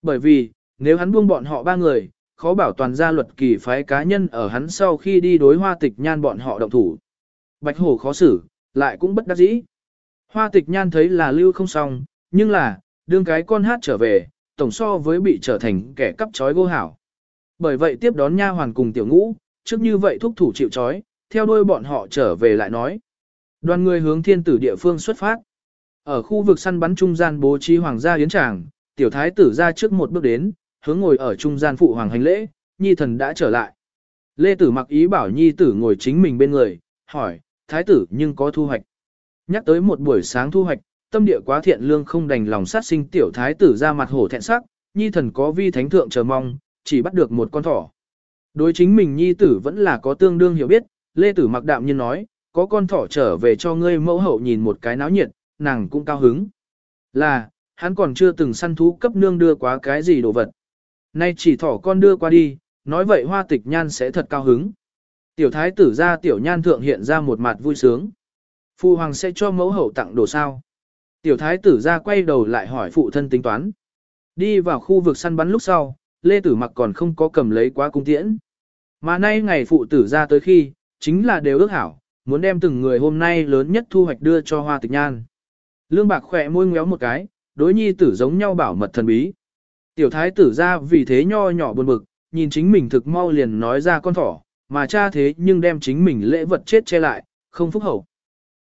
Bởi vì, nếu hắn buông bọn họ ba người, khó bảo toàn gia luật kỳ phái cá nhân ở hắn sau khi đi đối hoa tịch nhan bọn họ động thủ. Bạch hổ khó xử, lại cũng bất đắc dĩ. Hoa tịch nhan thấy là lưu không xong, nhưng là, đương cái con hát trở về, tổng so với bị trở thành kẻ cắp trói gô hảo. Bởi vậy tiếp đón nha hoàn cùng tiểu ngũ, trước như vậy thúc thủ chịu trói, theo đuôi bọn họ trở về lại nói. Đoàn người hướng thiên tử địa phương xuất phát. Ở khu vực săn bắn trung gian bố trí hoàng gia yến tràng, tiểu thái tử ra trước một bước đến, hướng ngồi ở trung gian phụ hoàng hành lễ, nhi thần đã trở lại. Lê tử mặc ý bảo nhi tử ngồi chính mình bên người, hỏi, thái tử nhưng có thu hoạch. Nhắc tới một buổi sáng thu hoạch, tâm địa quá thiện lương không đành lòng sát sinh tiểu thái tử ra mặt hổ thẹn sắc, nhi thần có vi thánh thượng chờ mong, chỉ bắt được một con thỏ. Đối chính mình nhi tử vẫn là có tương đương hiểu biết, lê tử mặc đạm nhiên nói, có con thỏ trở về cho ngươi mẫu hậu nhìn một cái náo nhiệt, nàng cũng cao hứng. Là, hắn còn chưa từng săn thú cấp nương đưa quá cái gì đồ vật. Nay chỉ thỏ con đưa qua đi, nói vậy hoa tịch nhan sẽ thật cao hứng. Tiểu thái tử ra tiểu nhan thượng hiện ra một mặt vui sướng. Phu hoàng sẽ cho mẫu hậu tặng đồ sao. Tiểu thái tử ra quay đầu lại hỏi phụ thân tính toán. Đi vào khu vực săn bắn lúc sau, Lê Tử Mặc còn không có cầm lấy quá cung tiễn. Mà nay ngày phụ tử ra tới khi, chính là đều ước hảo, muốn đem từng người hôm nay lớn nhất thu hoạch đưa cho hoa tịch nhan. Lương bạc khỏe môi ngéo một cái, đối nhi tử giống nhau bảo mật thần bí. Tiểu thái tử ra vì thế nho nhỏ buồn bực, nhìn chính mình thực mau liền nói ra con thỏ, mà cha thế nhưng đem chính mình lễ vật chết che lại, không phúc hậu.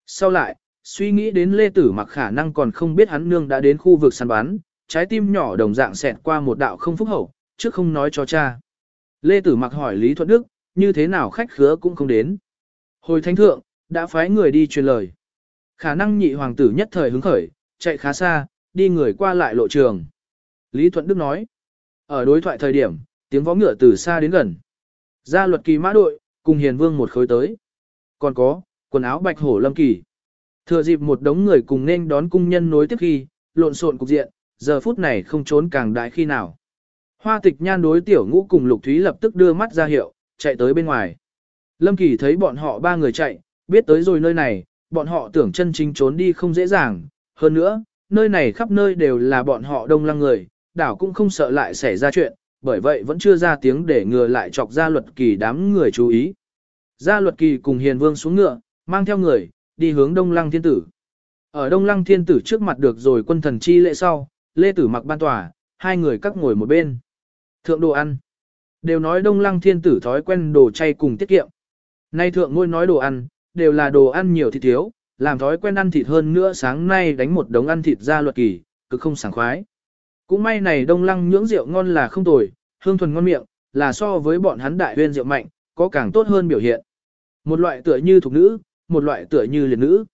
Sau lại, suy nghĩ đến Lê Tử mặc khả năng còn không biết hắn nương đã đến khu vực săn bắn, trái tim nhỏ đồng dạng xẹt qua một đạo không phúc hậu, trước không nói cho cha. Lê Tử mặc hỏi Lý Thuận Đức, như thế nào khách khứa cũng không đến. Hồi thánh thượng, đã phái người đi truyền lời. Khả năng nhị hoàng tử nhất thời hứng khởi, chạy khá xa, đi người qua lại lộ trường. Lý Thuận Đức nói, ở đối thoại thời điểm, tiếng vó ngựa từ xa đến gần. Gia luật kỳ mã đội, cùng hiền vương một khối tới. Còn có, quần áo bạch hổ lâm kỳ. Thừa dịp một đống người cùng nên đón cung nhân nối tiếp khi, lộn xộn cục diện, giờ phút này không trốn càng đại khi nào. Hoa tịch nhan đối tiểu ngũ cùng lục thúy lập tức đưa mắt ra hiệu, chạy tới bên ngoài. Lâm kỳ thấy bọn họ ba người chạy, biết tới rồi nơi này, bọn họ tưởng chân chính trốn đi không dễ dàng. Hơn nữa, nơi này khắp nơi đều là bọn họ đông lăng người, đảo cũng không sợ lại xảy ra chuyện, bởi vậy vẫn chưa ra tiếng để ngừa lại chọc ra luật kỳ đám người chú ý. Gia luật kỳ cùng hiền vương xuống ngựa, mang theo người, đi hướng đông lăng thiên tử. Ở đông lăng thiên tử trước mặt được rồi quân thần chi lễ sau, lê tử mặc ban tòa, hai người cắt ngồi một bên. Thượng đồ ăn. Đều nói đông lăng thiên tử thói quen đồ chay cùng tiết kiệm. Nay thượng ngôi nói đồ ăn, đều là đồ ăn nhiều thịt thiếu, làm thói quen ăn thịt hơn nữa sáng nay đánh một đống ăn thịt ra luật kỳ, cực không sảng khoái. Cũng may này đông lăng nhưỡng rượu ngon là không tồi, hương thuần ngon miệng, là so với bọn hắn đại huyên rượu mạnh, có càng tốt hơn biểu hiện. Một loại tựa như thuộc nữ, một loại tựa như liệt nữ.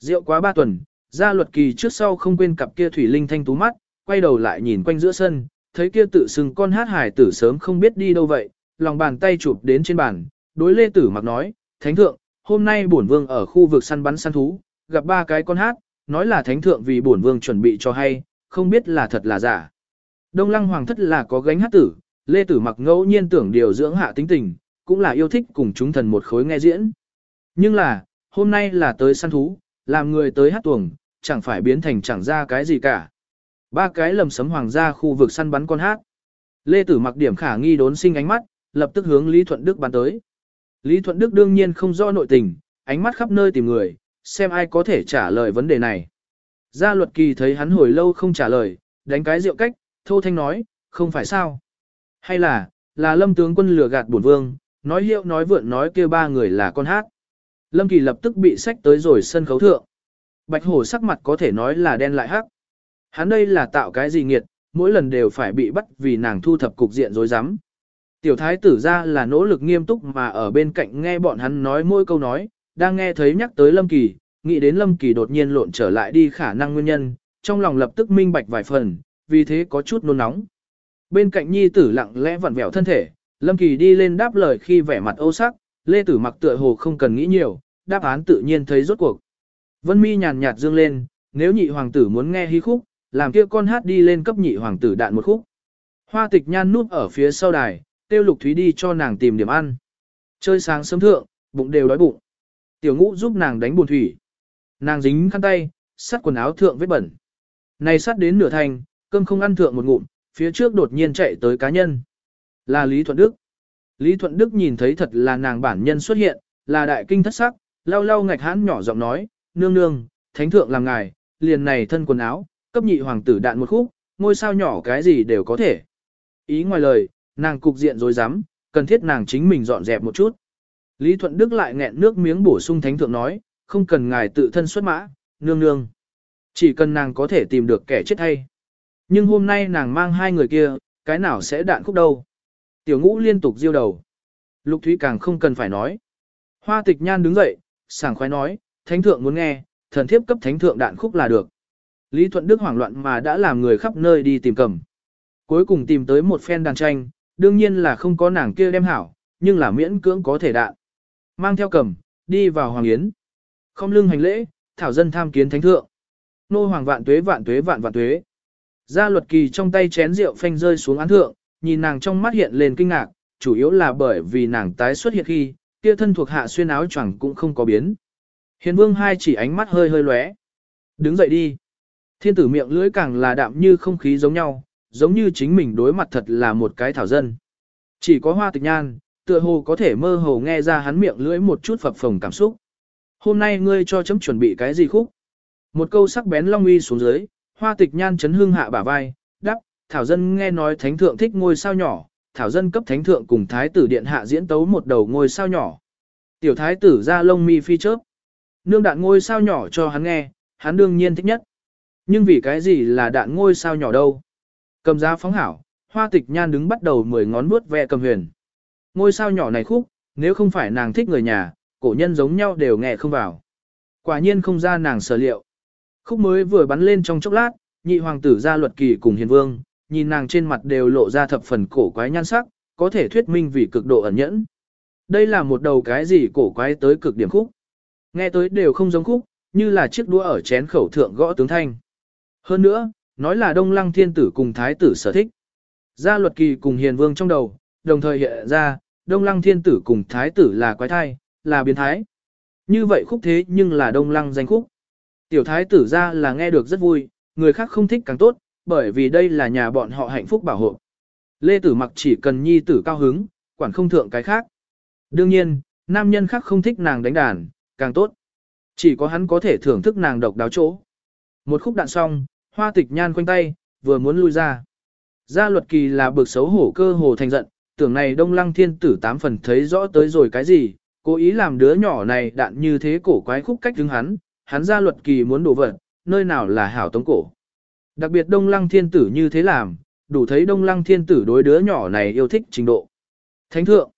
Rượu quá ba tuần, ra luật kỳ trước sau không quên cặp kia thủy linh thanh tú mắt, quay đầu lại nhìn quanh giữa sân, thấy kia tự xưng con hát hải tử sớm không biết đi đâu vậy, lòng bàn tay chụp đến trên bàn, đối lê tử mặc nói, thánh thượng, hôm nay bổn vương ở khu vực săn bắn săn thú, gặp ba cái con hát, nói là thánh thượng vì bổn vương chuẩn bị cho hay, không biết là thật là giả. Đông lăng hoàng thất là có gánh hát tử, lê tử mặc ngẫu nhiên tưởng điều dưỡng hạ tính tình, cũng là yêu thích cùng chúng thần một khối nghe diễn. Nhưng là, hôm nay là tới săn thú, làm người tới hát tuồng, chẳng phải biến thành chẳng ra cái gì cả. Ba cái lầm sấm hoàng gia khu vực săn bắn con hát. Lê Tử mặc điểm khả nghi đốn sinh ánh mắt, lập tức hướng Lý Thuận Đức bắn tới. Lý Thuận Đức đương nhiên không do nội tình, ánh mắt khắp nơi tìm người, xem ai có thể trả lời vấn đề này. Gia luật kỳ thấy hắn hồi lâu không trả lời, đánh cái rượu cách, thô thanh nói, không phải sao. Hay là, là lâm tướng quân lừa gạt bổn vương, nói hiệu nói vượn nói kia ba người là con hát. Lâm kỳ lập tức bị sách tới rồi sân khấu thượng. Bạch hổ sắc mặt có thể nói là đen lại hắc. Hắn đây là tạo cái gì nghiệt, mỗi lần đều phải bị bắt vì nàng thu thập cục diện rối rắm. Tiểu thái tử ra là nỗ lực nghiêm túc mà ở bên cạnh nghe bọn hắn nói mỗi câu nói, đang nghe thấy nhắc tới Lâm Kỳ, nghĩ đến Lâm Kỳ đột nhiên lộn trở lại đi khả năng nguyên nhân, trong lòng lập tức minh bạch vài phần, vì thế có chút nôn nóng. Bên cạnh nhi tử lặng lẽ vặn vẹo thân thể, Lâm Kỳ đi lên đáp lời khi vẻ mặt âu sắc, Lê Tử mặc tựa hồ không cần nghĩ nhiều, đáp án tự nhiên thấy rốt cuộc. Vân Mi nhàn nhạt dương lên, nếu nhị hoàng tử muốn nghe hí khúc, làm kia con hát đi lên cấp nhị hoàng tử đạn một khúc. Hoa tịch nhan núp ở phía sau đài, tiêu lục thúy đi cho nàng tìm điểm ăn. Chơi sáng sớm thượng, bụng đều đói bụng. Tiểu ngũ giúp nàng đánh buồn thủy. Nàng dính khăn tay, sắt quần áo thượng vết bẩn. Này sắt đến nửa thành, cơm không ăn thượng một ngụm, phía trước đột nhiên chạy tới cá nhân. Là Lý Thuận Đức. Lý Thuận Đức nhìn thấy thật là nàng bản nhân xuất hiện, là đại kinh thất sắc, lau lau ngạch hãn nhỏ giọng nói, nương nương, thánh thượng làm ngài, liền này thân quần áo, cấp nhị hoàng tử đạn một khúc, ngôi sao nhỏ cái gì đều có thể. Ý ngoài lời, nàng cục diện rồi dám, cần thiết nàng chính mình dọn dẹp một chút. Lý Thuận Đức lại nghẹn nước miếng bổ sung thánh thượng nói, không cần ngài tự thân xuất mã, nương nương. Chỉ cần nàng có thể tìm được kẻ chết hay. Nhưng hôm nay nàng mang hai người kia, cái nào sẽ đạn khúc đâu. Tiểu ngũ liên tục diêu đầu. Lục Thúy càng không cần phải nói. Hoa tịch nhan đứng dậy, sảng khoái nói, thánh thượng muốn nghe, thần thiếp cấp thánh thượng đạn khúc là được. Lý Thuận Đức hoảng loạn mà đã làm người khắp nơi đi tìm cầm. Cuối cùng tìm tới một phen đàn tranh, đương nhiên là không có nàng kia đem hảo, nhưng là miễn cưỡng có thể đạn. Mang theo cầm, đi vào Hoàng Yến. Không lưng hành lễ, thảo dân tham kiến thánh thượng. Nô hoàng vạn tuế vạn tuế vạn vạn tuế. Gia luật kỳ trong tay chén rượu phanh rơi xuống án thượng, nhìn nàng trong mắt hiện lên kinh ngạc, chủ yếu là bởi vì nàng tái xuất hiện khi, kia thân thuộc hạ xuyên áo choàng cũng không có biến. Hiền vương hai chỉ ánh mắt hơi hơi lóe. Đứng dậy đi. Thiên tử miệng lưỡi càng là đạm như không khí giống nhau, giống như chính mình đối mặt thật là một cái thảo dân. Chỉ có hoa tịch nhan, tựa hồ có thể mơ hồ nghe ra hắn miệng lưỡi một chút phập phồng cảm xúc. Hôm nay ngươi cho chấm chuẩn bị cái gì khúc? Một câu sắc bén long uy xuống dưới, hoa tịch nhan chấn hương hạ bả vai, đắp, thảo dân nghe nói thánh thượng thích ngôi sao nhỏ, thảo dân cấp thánh thượng cùng thái tử điện hạ diễn tấu một đầu ngôi sao nhỏ. Tiểu thái tử ra lông mi phi chớp. Nương đạn ngôi sao nhỏ cho hắn nghe, hắn đương nhiên thích nhất. Nhưng vì cái gì là đạn ngôi sao nhỏ đâu? Cầm giá phóng hảo, hoa tịch nhan đứng bắt đầu mười ngón vuốt ve cầm huyền. Ngôi sao nhỏ này khúc, nếu không phải nàng thích người nhà, cổ nhân giống nhau đều nghe không vào. Quả nhiên không ra nàng sở liệu. Khúc mới vừa bắn lên trong chốc lát, nhị hoàng tử ra luật kỳ cùng hiền vương, nhìn nàng trên mặt đều lộ ra thập phần cổ quái nhan sắc, có thể thuyết minh vì cực độ ẩn nhẫn. Đây là một đầu cái gì cổ quái tới cực điểm khúc. Nghe tới đều không giống khúc, như là chiếc đũa ở chén khẩu thượng gõ tướng thanh. Hơn nữa, nói là đông lăng thiên tử cùng thái tử sở thích. Gia luật kỳ cùng hiền vương trong đầu, đồng thời hiện ra, đông lăng thiên tử cùng thái tử là quái thai, là biến thái. Như vậy khúc thế nhưng là đông lăng danh khúc. Tiểu thái tử ra là nghe được rất vui, người khác không thích càng tốt, bởi vì đây là nhà bọn họ hạnh phúc bảo hộ. Lê tử mặc chỉ cần nhi tử cao hứng, quản không thượng cái khác. Đương nhiên, nam nhân khác không thích nàng đánh đàn, càng tốt. Chỉ có hắn có thể thưởng thức nàng độc đáo chỗ. Một khúc đạn xong, hoa tịch nhan quanh tay, vừa muốn lui ra. Gia luật kỳ là bực xấu hổ cơ hồ thành giận, tưởng này đông lăng thiên tử tám phần thấy rõ tới rồi cái gì, cố ý làm đứa nhỏ này đạn như thế cổ quái khúc cách đứng hắn, hắn gia luật kỳ muốn đổ vật, nơi nào là hảo tống cổ. Đặc biệt đông lăng thiên tử như thế làm, đủ thấy đông lăng thiên tử đối đứa nhỏ này yêu thích trình độ. Thánh thượng,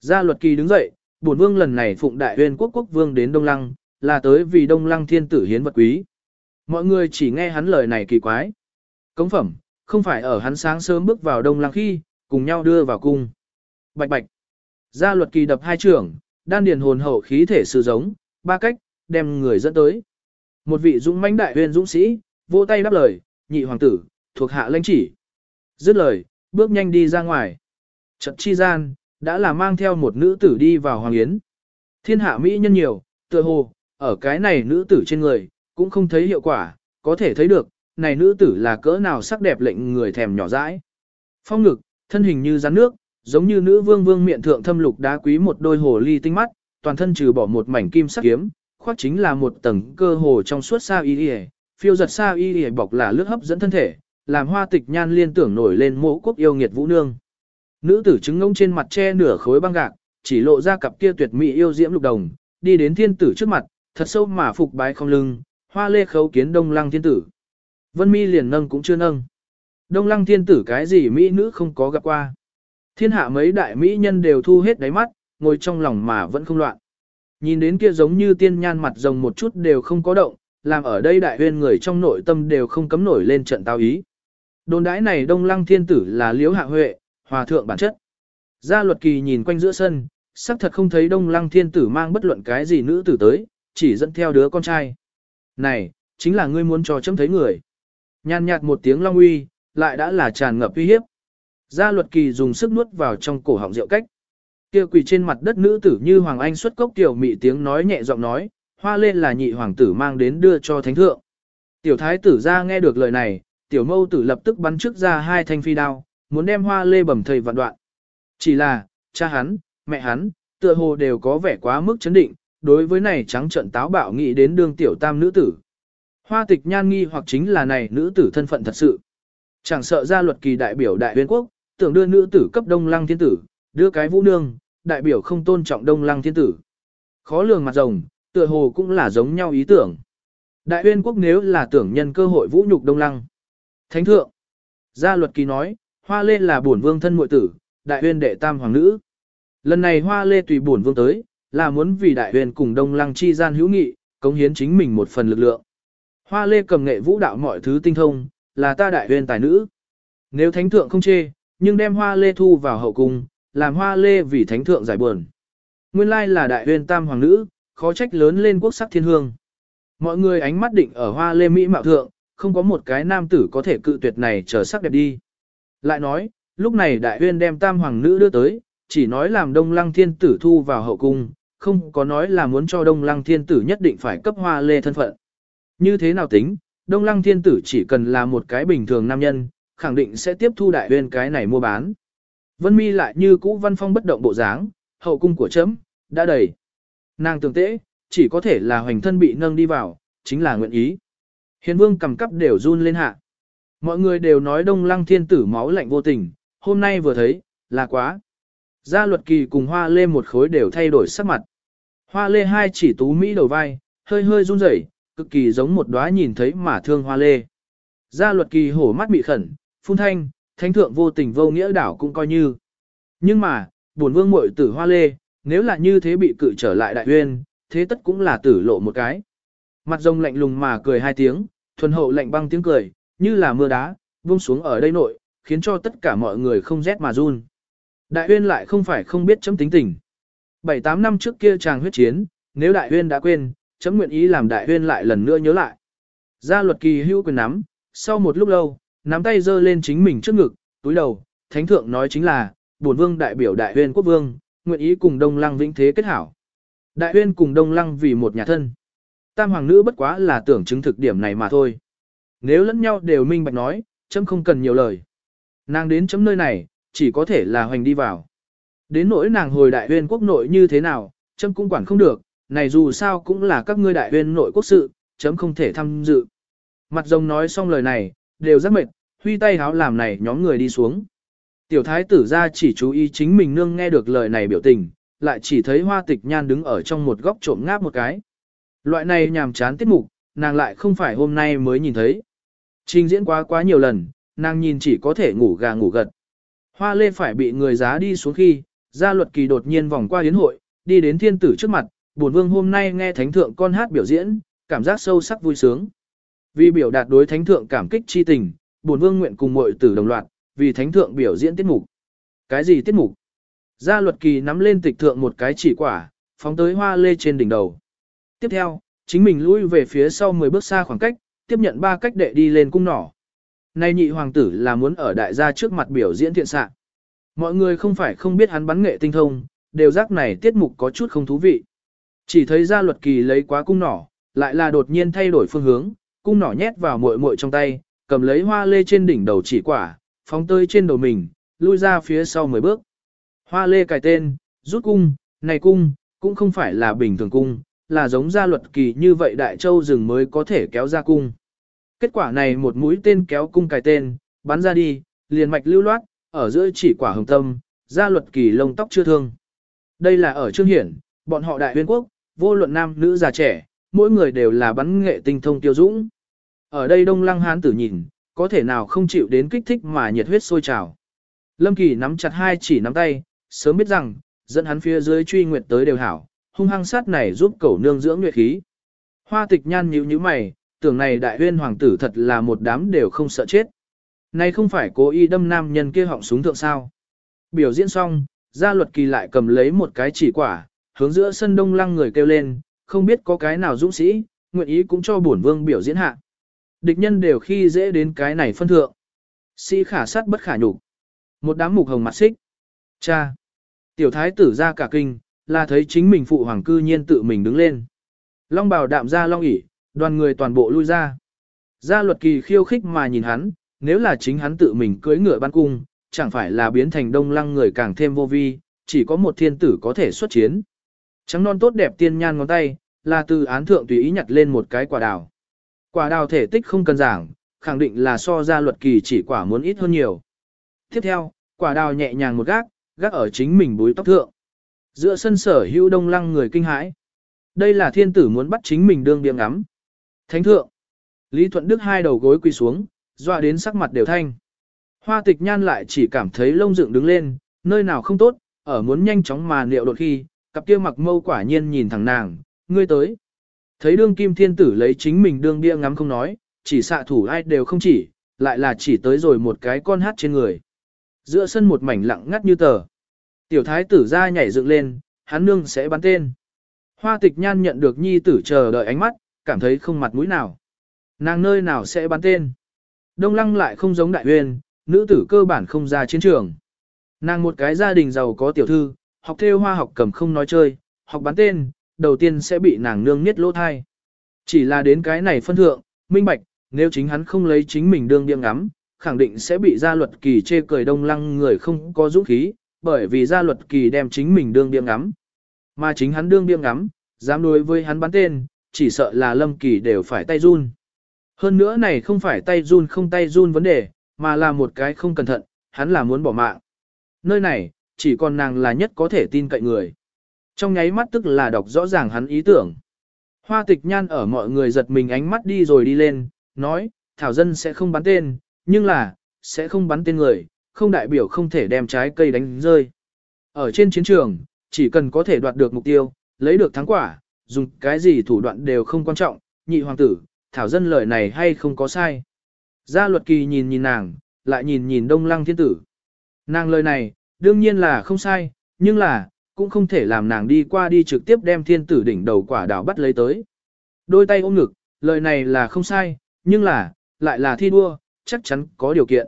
gia luật kỳ đứng dậy, bổn vương lần này phụng đại huyền quốc quốc vương đến đông lăng, là tới vì đông lăng thiên tử hiến vật quý. Mọi người chỉ nghe hắn lời này kỳ quái. Cống phẩm, không phải ở hắn sáng sớm bước vào đông lăng khi, cùng nhau đưa vào cung. Bạch bạch. Gia luật kỳ đập hai trưởng, đan điền hồn hậu khí thể sự giống, ba cách, đem người dẫn tới. Một vị dũng mãnh đại huyền dũng sĩ, vỗ tay đáp lời, nhị hoàng tử, thuộc hạ lãnh chỉ. Dứt lời, bước nhanh đi ra ngoài. Trận chi gian, đã là mang theo một nữ tử đi vào hoàng yến. Thiên hạ mỹ nhân nhiều, tựa hồ, ở cái này nữ tử trên người, cũng không thấy hiệu quả, có thể thấy được, này nữ tử là cỡ nào sắc đẹp lệnh người thèm nhỏ dãi. Phong ngực, thân hình như rắn nước, giống như nữ vương vương miệng thượng thâm lục đá quý một đôi hồ ly tinh mắt, toàn thân trừ bỏ một mảnh kim sắc kiếm, khoác chính là một tầng cơ hồ trong suốt sa y y, phiêu giật sa y y bọc là lướt hấp dẫn thân thể, làm hoa tịch nhan liên tưởng nổi lên mộ quốc yêu nghiệt vũ nương. Nữ tử trứng ngông trên mặt che nửa khối băng gạc, chỉ lộ ra cặp kia tuyệt mỹ yêu diễm lục đồng, đi đến thiên tử trước mặt, thật sâu mà phục bái không lưng, hoa lê khấu kiến đông lăng thiên tử. Vân mi liền nâng cũng chưa nâng. Đông lăng thiên tử cái gì mỹ nữ không có gặp qua. Thiên hạ mấy đại mỹ nhân đều thu hết đáy mắt, ngồi trong lòng mà vẫn không loạn. Nhìn đến kia giống như tiên nhan mặt rồng một chút đều không có động, làm ở đây đại huyên người trong nội tâm đều không cấm nổi lên trận tao ý. Đồn đãi này đông lăng thiên tử là liễu hạ huệ, hòa thượng bản chất. Gia luật kỳ nhìn quanh giữa sân, sắc thật không thấy đông lăng thiên tử mang bất luận cái gì nữ tử tới, chỉ dẫn theo đứa con trai. Này, chính là ngươi muốn cho chấm thấy người. Nhàn nhạt một tiếng long uy, lại đã là tràn ngập uy hiếp. Gia luật kỳ dùng sức nuốt vào trong cổ họng rượu cách. Kia quỳ trên mặt đất nữ tử như Hoàng Anh xuất cốc tiểu mị tiếng nói nhẹ giọng nói, hoa lên là nhị hoàng tử mang đến đưa cho thánh thượng. Tiểu thái tử ra nghe được lời này, tiểu mâu tử lập tức bắn trước ra hai thanh phi đao, muốn đem hoa lê bầm thầy vạn đoạn. Chỉ là, cha hắn, mẹ hắn, tựa hồ đều có vẻ quá mức chấn định, đối với này trắng trận táo bạo nghĩ đến đương tiểu tam nữ tử. Hoa tịch nhan nghi hoặc chính là này nữ tử thân phận thật sự. Chẳng sợ ra luật kỳ đại biểu đại viên quốc, tưởng đưa nữ tử cấp đông lăng thiên tử, đưa cái vũ nương, đại biểu không tôn trọng đông lăng thiên tử. Khó lường mặt rồng, tựa hồ cũng là giống nhau ý tưởng. Đại uyên quốc nếu là tưởng nhân cơ hội vũ nhục đông lăng. Thánh thượng, gia luật kỳ nói, hoa lê là bổn vương thân muội tử, đại uyên đệ tam hoàng nữ. Lần này hoa lê tùy bổn vương tới, là muốn vì đại huyền cùng đông lăng chi gian hữu nghị, cống hiến chính mình một phần lực lượng. Hoa lê cầm nghệ vũ đạo mọi thứ tinh thông, là ta đại huyền tài nữ. Nếu thánh thượng không chê, nhưng đem hoa lê thu vào hậu cung, làm hoa lê vì thánh thượng giải buồn. Nguyên lai là đại huyền tam hoàng nữ, khó trách lớn lên quốc sắc thiên hương. Mọi người ánh mắt định ở hoa lê Mỹ mạo thượng, không có một cái nam tử có thể cự tuyệt này trở sắc đẹp đi. Lại nói, lúc này đại huyên đem tam hoàng nữ đưa tới, chỉ nói làm đông lăng thiên tử thu vào hậu cung, không có nói là muốn cho đông lăng thiên tử nhất định phải cấp hoa lê thân phận. Như thế nào tính, đông lăng thiên tử chỉ cần là một cái bình thường nam nhân, khẳng định sẽ tiếp thu đại huyên cái này mua bán. Vân mi lại như cũ văn phong bất động bộ dáng, hậu cung của chấm, đã đầy. Nàng tưởng tễ, chỉ có thể là hoành thân bị nâng đi vào, chính là nguyện ý. Hiền vương cầm cắp đều run lên hạ. Mọi người đều nói đông lăng thiên tử máu lạnh vô tình, hôm nay vừa thấy, là quá. Gia luật kỳ cùng hoa lê một khối đều thay đổi sắc mặt. Hoa lê hai chỉ tú mỹ đầu vai, hơi hơi run rẩy, cực kỳ giống một đóa nhìn thấy mà thương hoa lê. Gia luật kỳ hổ mắt bị khẩn, phun thanh, thánh thượng vô tình vô nghĩa đảo cũng coi như. Nhưng mà, buồn vương muội tử hoa lê, nếu là như thế bị cự trở lại đại Uyên, thế tất cũng là tử lộ một cái. Mặt rồng lạnh lùng mà cười hai tiếng, thuần hậu lạnh băng tiếng cười, như là mưa đá, buông xuống ở đây nội, khiến cho tất cả mọi người không rét mà run. Đại Uyên lại không phải không biết chấm tính tình. Bảy tám năm trước kia chàng huyết chiến, nếu đại huyên đã quên, chấm nguyện ý làm đại huyên lại lần nữa nhớ lại. Gia luật kỳ hưu quyền nắm, sau một lúc lâu, nắm tay giơ lên chính mình trước ngực, túi đầu, thánh thượng nói chính là, bổn vương đại biểu đại huyên quốc vương, nguyện ý cùng đông lăng vĩnh thế kết hảo. Đại huyên cùng đông lăng vì một nhà thân. Tam hoàng nữ bất quá là tưởng chứng thực điểm này mà thôi. Nếu lẫn nhau đều minh bạch nói, chấm không cần nhiều lời. Nàng đến chấm nơi này, chỉ có thể là hoành đi vào. Đến nỗi nàng hồi đại huyên quốc nội như thế nào, chấm cũng quản không được, này dù sao cũng là các ngươi đại huyên nội quốc sự, chấm không thể tham dự. Mặt rồng nói xong lời này, đều rất mệt, huy tay háo làm này nhóm người đi xuống. Tiểu thái tử ra chỉ chú ý chính mình nương nghe được lời này biểu tình, lại chỉ thấy hoa tịch nhan đứng ở trong một góc trộm ngáp một cái. Loại này nhàm chán tiết mục, nàng lại không phải hôm nay mới nhìn thấy. Trình diễn quá quá nhiều lần, nàng nhìn chỉ có thể ngủ gà ngủ gật. Hoa lê phải bị người giá đi xuống khi, gia luật kỳ đột nhiên vòng qua hiến hội, đi đến thiên tử trước mặt, bổn vương hôm nay nghe thánh thượng con hát biểu diễn, cảm giác sâu sắc vui sướng. Vì biểu đạt đối thánh thượng cảm kích chi tình, bổn vương nguyện cùng muội tử đồng loạt, vì thánh thượng biểu diễn tiết mục. Cái gì tiết mục? Gia luật kỳ nắm lên tịch thượng một cái chỉ quả, phóng tới hoa lê trên đỉnh đầu. Tiếp theo, chính mình lui về phía sau 10 bước xa khoảng cách, tiếp nhận ba cách đệ đi lên cung nỏ. Nay nhị hoàng tử là muốn ở đại gia trước mặt biểu diễn thiện sạng. Mọi người không phải không biết hắn bắn nghệ tinh thông, đều giác này tiết mục có chút không thú vị. Chỉ thấy gia luật kỳ lấy quá cung nỏ, lại là đột nhiên thay đổi phương hướng, cung nỏ nhét vào muội muội trong tay, cầm lấy hoa lê trên đỉnh đầu chỉ quả, phóng tơi trên đầu mình, lui ra phía sau 10 bước. Hoa lê cài tên, rút cung, này cung, cũng không phải là bình thường cung, là giống gia luật kỳ như vậy đại châu rừng mới có thể kéo ra cung. Kết quả này một mũi tên kéo cung cài tên, bắn ra đi, liền mạch lưu loát, ở giữa chỉ quả hồng tâm, gia luật kỳ lông tóc chưa thương. Đây là ở Trương Hiển, bọn họ đại huyên quốc, vô luận nam nữ già trẻ, mỗi người đều là bắn nghệ tinh thông tiêu dũng. Ở đây đông lăng hán tử nhìn, có thể nào không chịu đến kích thích mà nhiệt huyết sôi trào. Lâm Kỳ nắm chặt hai chỉ nắm tay, sớm biết rằng, dẫn hắn phía dưới truy nguyệt tới đều hảo, hung hăng sát này giúp cẩu nương dưỡng nguyệt khí. Hoa tịch nhan nhíu nhíu mày, tưởng này đại huyên hoàng tử thật là một đám đều không sợ chết. Này không phải cố ý đâm nam nhân kia họng súng thượng sao. Biểu diễn xong, gia luật kỳ lại cầm lấy một cái chỉ quả, hướng giữa sân đông lăng người kêu lên, không biết có cái nào dũng sĩ, nguyện ý cũng cho bổn vương biểu diễn hạ. Địch nhân đều khi dễ đến cái này phân thượng. Sĩ khả sát bất khả nhục. Một đám mục hồng mặt xích. Cha. Tiểu thái tử ra cả kinh, là thấy chính mình phụ hoàng cư nhiên tự mình đứng lên. Long bào đạm ra long ỉ, đoàn người toàn bộ lui ra. Gia luật kỳ khiêu khích mà nhìn hắn, nếu là chính hắn tự mình cưỡi ngựa ban cung, chẳng phải là biến thành đông lăng người càng thêm vô vi, chỉ có một thiên tử có thể xuất chiến. Trắng non tốt đẹp tiên nhan ngón tay, là từ án thượng tùy ý nhặt lên một cái quả đào. Quả đào thể tích không cần giảng, khẳng định là so ra luật kỳ chỉ quả muốn ít hơn nhiều. Tiếp theo, quả đào nhẹ nhàng một gác, gác ở chính mình búi tóc thượng. Giữa sân sở hữu đông lăng người kinh hãi. Đây là thiên tử muốn bắt chính mình đương biếng ngắm. Thánh thượng. Lý Thuận Đức hai đầu gối quỳ xuống, dọa đến sắc mặt đều thanh. Hoa tịch nhan lại chỉ cảm thấy lông dựng đứng lên, nơi nào không tốt, ở muốn nhanh chóng mà liệu đột khi, cặp kia mặc mâu quả nhiên nhìn thẳng nàng, ngươi tới. Thấy đương kim thiên tử lấy chính mình đương bia ngắm không nói, chỉ xạ thủ ai đều không chỉ, lại là chỉ tới rồi một cái con hát trên người. Giữa sân một mảnh lặng ngắt như tờ. Tiểu thái tử ra nhảy dựng lên, hắn nương sẽ bắn tên. Hoa tịch nhan nhận được nhi tử chờ đợi ánh mắt, cảm thấy không mặt mũi nào. Nàng nơi nào sẽ bắn tên. Đông lăng lại không giống đại Uyên, nữ tử cơ bản không ra chiến trường. Nàng một cái gia đình giàu có tiểu thư, học theo hoa học cầm không nói chơi, học bắn tên, đầu tiên sẽ bị nàng nương niết lỗ thai. Chỉ là đến cái này phân thượng, minh bạch, nếu chính hắn không lấy chính mình đương điên ngắm, khẳng định sẽ bị gia luật kỳ chê cười đông lăng người không có dũng khí, bởi vì gia luật kỳ đem chính mình đương điên ngắm. Mà chính hắn đương điên ngắm, dám đối với hắn bắn tên, chỉ sợ là lâm kỳ đều phải tay run. Hơn nữa này không phải tay run không tay run vấn đề, mà là một cái không cẩn thận, hắn là muốn bỏ mạng. Nơi này, chỉ còn nàng là nhất có thể tin cậy người. Trong nháy mắt tức là đọc rõ ràng hắn ý tưởng. Hoa tịch nhan ở mọi người giật mình ánh mắt đi rồi đi lên, nói, Thảo dân sẽ không bắn tên, nhưng là, sẽ không bắn tên người, không đại biểu không thể đem trái cây đánh rơi. Ở trên chiến trường, chỉ cần có thể đoạt được mục tiêu, lấy được thắng quả, dùng cái gì thủ đoạn đều không quan trọng, nhị hoàng tử, Thảo dân lời này hay không có sai. Gia luật kỳ nhìn nhìn nàng, lại nhìn nhìn đông lăng thiên tử. Nàng lời này, đương nhiên là không sai, nhưng là, cũng không thể làm nàng đi qua đi trực tiếp đem thiên tử đỉnh đầu quả đảo bắt lấy tới. Đôi tay ôm ngực, lời này là không sai, nhưng là, lại là thi đua, chắc chắn có điều kiện.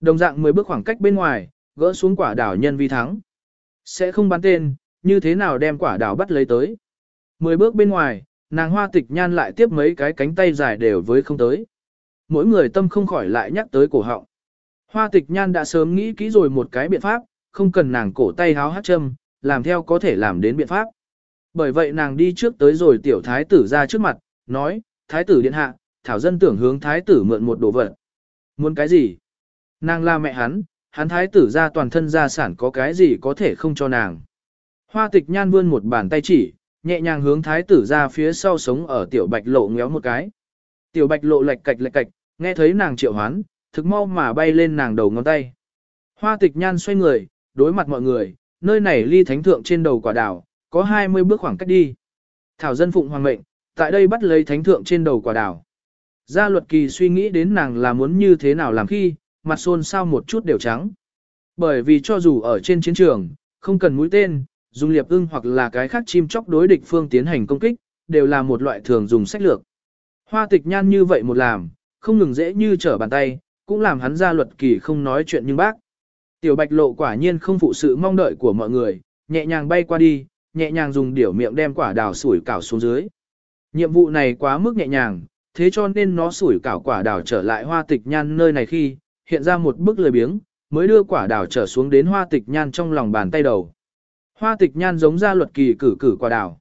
Đồng dạng 10 bước khoảng cách bên ngoài, gỡ xuống quả đảo nhân vi thắng. Sẽ không bắn tên, như thế nào đem quả đảo bắt lấy tới. 10 bước bên ngoài, nàng hoa tịch nhan lại tiếp mấy cái cánh tay dài đều với không tới. Mỗi người tâm không khỏi lại nhắc tới cổ họng. Hoa tịch nhan đã sớm nghĩ kỹ rồi một cái biện pháp, không cần nàng cổ tay háo hát châm, làm theo có thể làm đến biện pháp. Bởi vậy nàng đi trước tới rồi tiểu thái tử ra trước mặt, nói, thái tử điện hạ, thảo dân tưởng hướng thái tử mượn một đồ vật. Muốn cái gì? Nàng là mẹ hắn, hắn thái tử ra toàn thân gia sản có cái gì có thể không cho nàng. Hoa tịch nhan vươn một bàn tay chỉ, nhẹ nhàng hướng thái tử ra phía sau sống ở tiểu bạch lộ ngéo một cái. Tiểu bạch lộ lệch cạch lệch cạch, nghe thấy nàng triệu hoán, thực mau mà bay lên nàng đầu ngón tay. Hoa tịch nhan xoay người, đối mặt mọi người, nơi này ly thánh thượng trên đầu quả đào, có 20 bước khoảng cách đi. Thảo dân phụng hoàng mệnh, tại đây bắt lấy thánh thượng trên đầu quả đào. Gia luật kỳ suy nghĩ đến nàng là muốn như thế nào làm khi, mặt xôn sao một chút đều trắng. Bởi vì cho dù ở trên chiến trường, không cần mũi tên, dùng liệp ưng hoặc là cái khác chim chóc đối địch phương tiến hành công kích, đều là một loại thường dùng sách lược. Hoa tịch nhan như vậy một làm, không ngừng dễ như trở bàn tay, cũng làm hắn ra luật kỳ không nói chuyện nhưng bác. Tiểu bạch lộ quả nhiên không phụ sự mong đợi của mọi người, nhẹ nhàng bay qua đi, nhẹ nhàng dùng điểu miệng đem quả đào sủi cảo xuống dưới. Nhiệm vụ này quá mức nhẹ nhàng, thế cho nên nó sủi cảo quả đào trở lại hoa tịch nhan nơi này khi, hiện ra một bức lười biếng, mới đưa quả đào trở xuống đến hoa tịch nhan trong lòng bàn tay đầu. Hoa tịch nhan giống ra luật kỳ cử cử quả đảo.